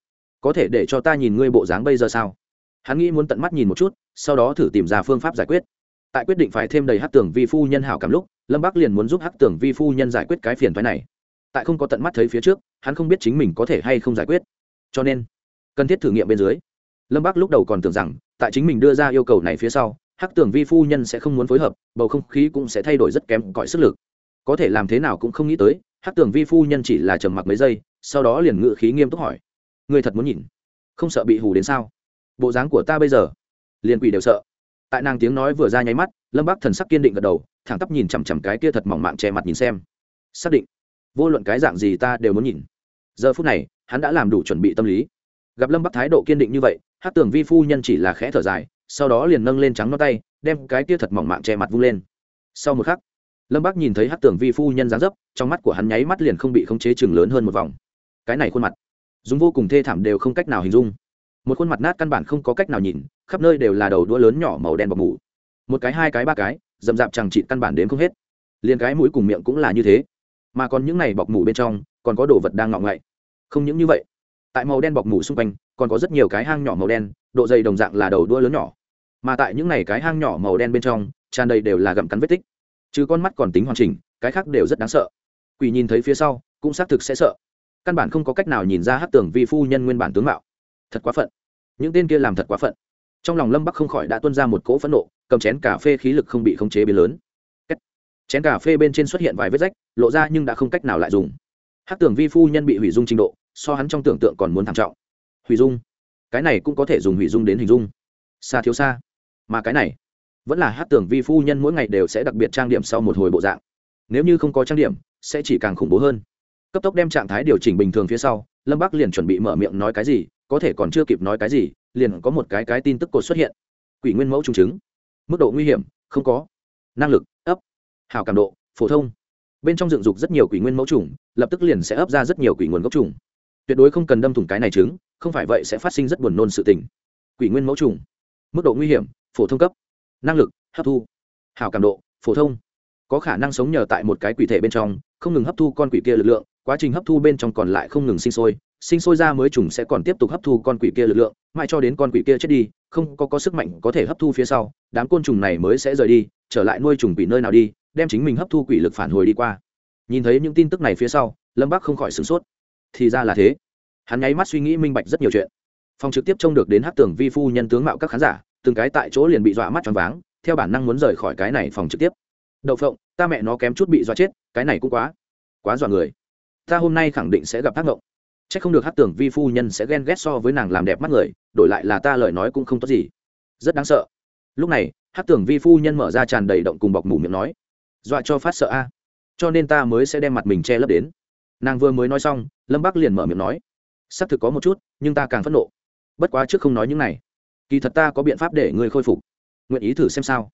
Có thể để cho ta nhìn ngươi bộ dáng bây giờ sao? Hắn nghĩ muốn tận mắt nhìn một chút, sau đó thử tìm ra phương pháp giải quyết. Tại quyết định phải thêm đầy hát tưởng vi phu nhân hảo cảm lúc, lâm bắc liền muốn giúp hát tưởng vi phu nhân giải quyết cái phiền thoái này. Tại không có tận mắt thấy phía trước, hắn không biết chính mình có thể hay không giải quyết. Cho nên, cần thiết thử nghiệm bên dưới lâm Bác lúc đầu còn tưởng rằng, tại chính mình đưa ra yêu cầu này phía sau, hắc tưởng vi phu nhân sẽ không muốn phối hợp, bầu không khí cũng sẽ thay đổi rất kém cõi sức lực. Có thể làm thế nào cũng không nghĩ tới, hắc tưởng vi phu nhân chỉ là trầm mặc mấy giây, sau đó liền ngự khí nghiêm túc hỏi. Người thật muốn nhìn? Không sợ bị hù đến sao? Bộ dáng của ta bây giờ? Liền quỷ đều sợ. Tại nàng tiếng nói vừa ra nháy mắt, lâm bác thần sắc kiên định gật đầu, thẳng tắp nhìn chằm chằm cái kia thật mỏng mạng che mặt nhìn xem. Xác định. Vô luận cái dạng gì ta đều muốn nhìn. Giờ phút này, hắn đã làm đủ chuẩn bị tâm lý. Gặp lâm bắc thái độ kiên định như vậy hát tưởng vi phu nhân chỉ là khẽ thở dài, sau đó liền nâng lên trắng nó tay, đem cái kia thật mỏng mạng che mặt vung lên. Sau một khắc, lâm Bác nhìn thấy hát tưởng vi phu nhân dáng dấp, trong mắt của hắn nháy mắt liền không bị khống chế chừng lớn hơn một vòng. Cái này khuôn mặt dùng vô cùng thê thảm đều không cách nào hình dung. Một khuôn mặt nát căn bản không có cách nào nhìn, khắp nơi đều là đầu đũa lớn nhỏ màu đen bọc mủ một cái, hai cái, ba cái d ầ m d ạ p chẳng trị căn bản đến không hết. Liền cái mũi cùng miệng cũng là như thế. Mà còn những này bọc mủ bên trong, còn có đồ vật đang ngọng ngậy. Không những như vậy, tại màu đen bọc mủ xung quanh còn có rất nhiều cái hang nhỏ màu đen, độ dày đồng dạng là đầu đuôi lớn nhỏ. Mà tại những này cái hang nhỏ màu đen bên trong, tràn đầy đều là gặm cắn vết tích. Chứ con mắt còn tính hoàn chỉnh, cái khác đều rất đáng sợ. Quỷ nhìn thấy phía sau, cũng xác thực sẽ sợ. Căn bản không có cách nào nhìn ra hát tưởng vi phu nhân nguyên bản tướng mạo. Thật quá phận. Những tên kia làm thật quá phận. Trong lòng lâm bắc không khỏi đã tuân ra một cỗ phẫn nộ, cầm chén cà phê khí lực không bị khống chế biến lớn. Chén cà phê bên trên xuất hiện vài vết rách, lộ ra nhưng đã không cách nào lại dùng. Hát tưởng vi phu nhân bị hủy dung trình độ, so hắn trong tưởng tượng còn muốn thảm trọng hủy dung. Cái này cũng có thể dùng hủy dung đến hình dung. Xa thiếu xa. Mà cái này, vẫn là hát tưởng vi phu nhân mỗi ngày đều sẽ đặc biệt trang điểm sau một hồi bộ dạng. Nếu như không có trang điểm, sẽ chỉ càng khủng bố hơn. Cấp tốc đem trạng thái điều chỉnh bình thường phía sau, lâm bắc liền chuẩn bị mở miệng nói cái gì, có thể còn chưa kịp nói cái gì, liền có một cái cái tin tức cột xuất hiện. Quỷ nguyên mẫu trung chứng. Mức độ nguy hiểm, không có. Năng lực, ấp. Hào cảm độ, phổ thông. Bên trong dựng dục rất nhiều quỷ nguyên mẫu trùng, lập tức liền sẽ ấp ra rất nhiều quỷ nguồn gốc trùng. Tuyệt đối không cần đâm thủng cái này trứng không phải vậy sẽ phát sinh rất buồn nôn sự tình. Quỷ nguyên mẫu trùng. Mức độ nguy hiểm phổ thông cấp. Năng lực hấp thu. Hào cảm độ phổ thông. Có khả năng sống nhờ tại một cái quỷ thể bên trong không ngừng hấp thu con quỷ kia lực lượng quá trình hấp thu bên trong còn lại không ngừng sinh sôi sinh sôi ra mới trùng sẽ còn tiếp tục hấp thu con quỷ kia lực lượng mãi cho đến con quỷ kia chết đi không có, có sức mạnh có thể hấp thu phía sau đám côn trùng này mới sẽ rời đi trở lại nuôi trùng quỷ nơi nào đi đem chính mình hấp thu quỷ lực phản hồi đi qua. Nhìn thấy những tin tức này phía sau lâm bắc không khỏi sửng sốt. Thì ra là thế hắn nháy mắt suy nghĩ minh bạch rất nhiều chuyện. Phong trực tiếp trông được đến hát tưởng vi phu nhân tướng mạo các khán giả, từng cái tại chỗ liền bị dọa mắt choáng váng, theo bản năng muốn rời khỏi cái này phòng trực tiếp. Đậu phộng, ta mẹ nó kém chút bị dọa chết, cái này cũng quá quá dọa người. Ta hôm nay khẳng định sẽ gặp tác ngộng. C h ắ c không được hát tưởng vi phu nhân sẽ ghen ghét so với nàng làm đẹp mắt người, đổi lại là ta lời nói cũng không tốt gì. Rất đáng sợ. Lúc này hát tưởng vi phu nhân mở ra tràn đầy động cùng bọc mủ miệng nói, dọa cho phát sợ a. Cho nên ta mới sẽ đem mặt mình che lấp đến. Nàng vừa mới nói xong, lâm bắc liền mở miệng nói xác thực có một chút, nhưng ta càng phẫn nộ. Bất quá trước không nói những này. Kỳ thật ta có biện pháp để ngươi khôi phục. Nguyện ý thử xem sao.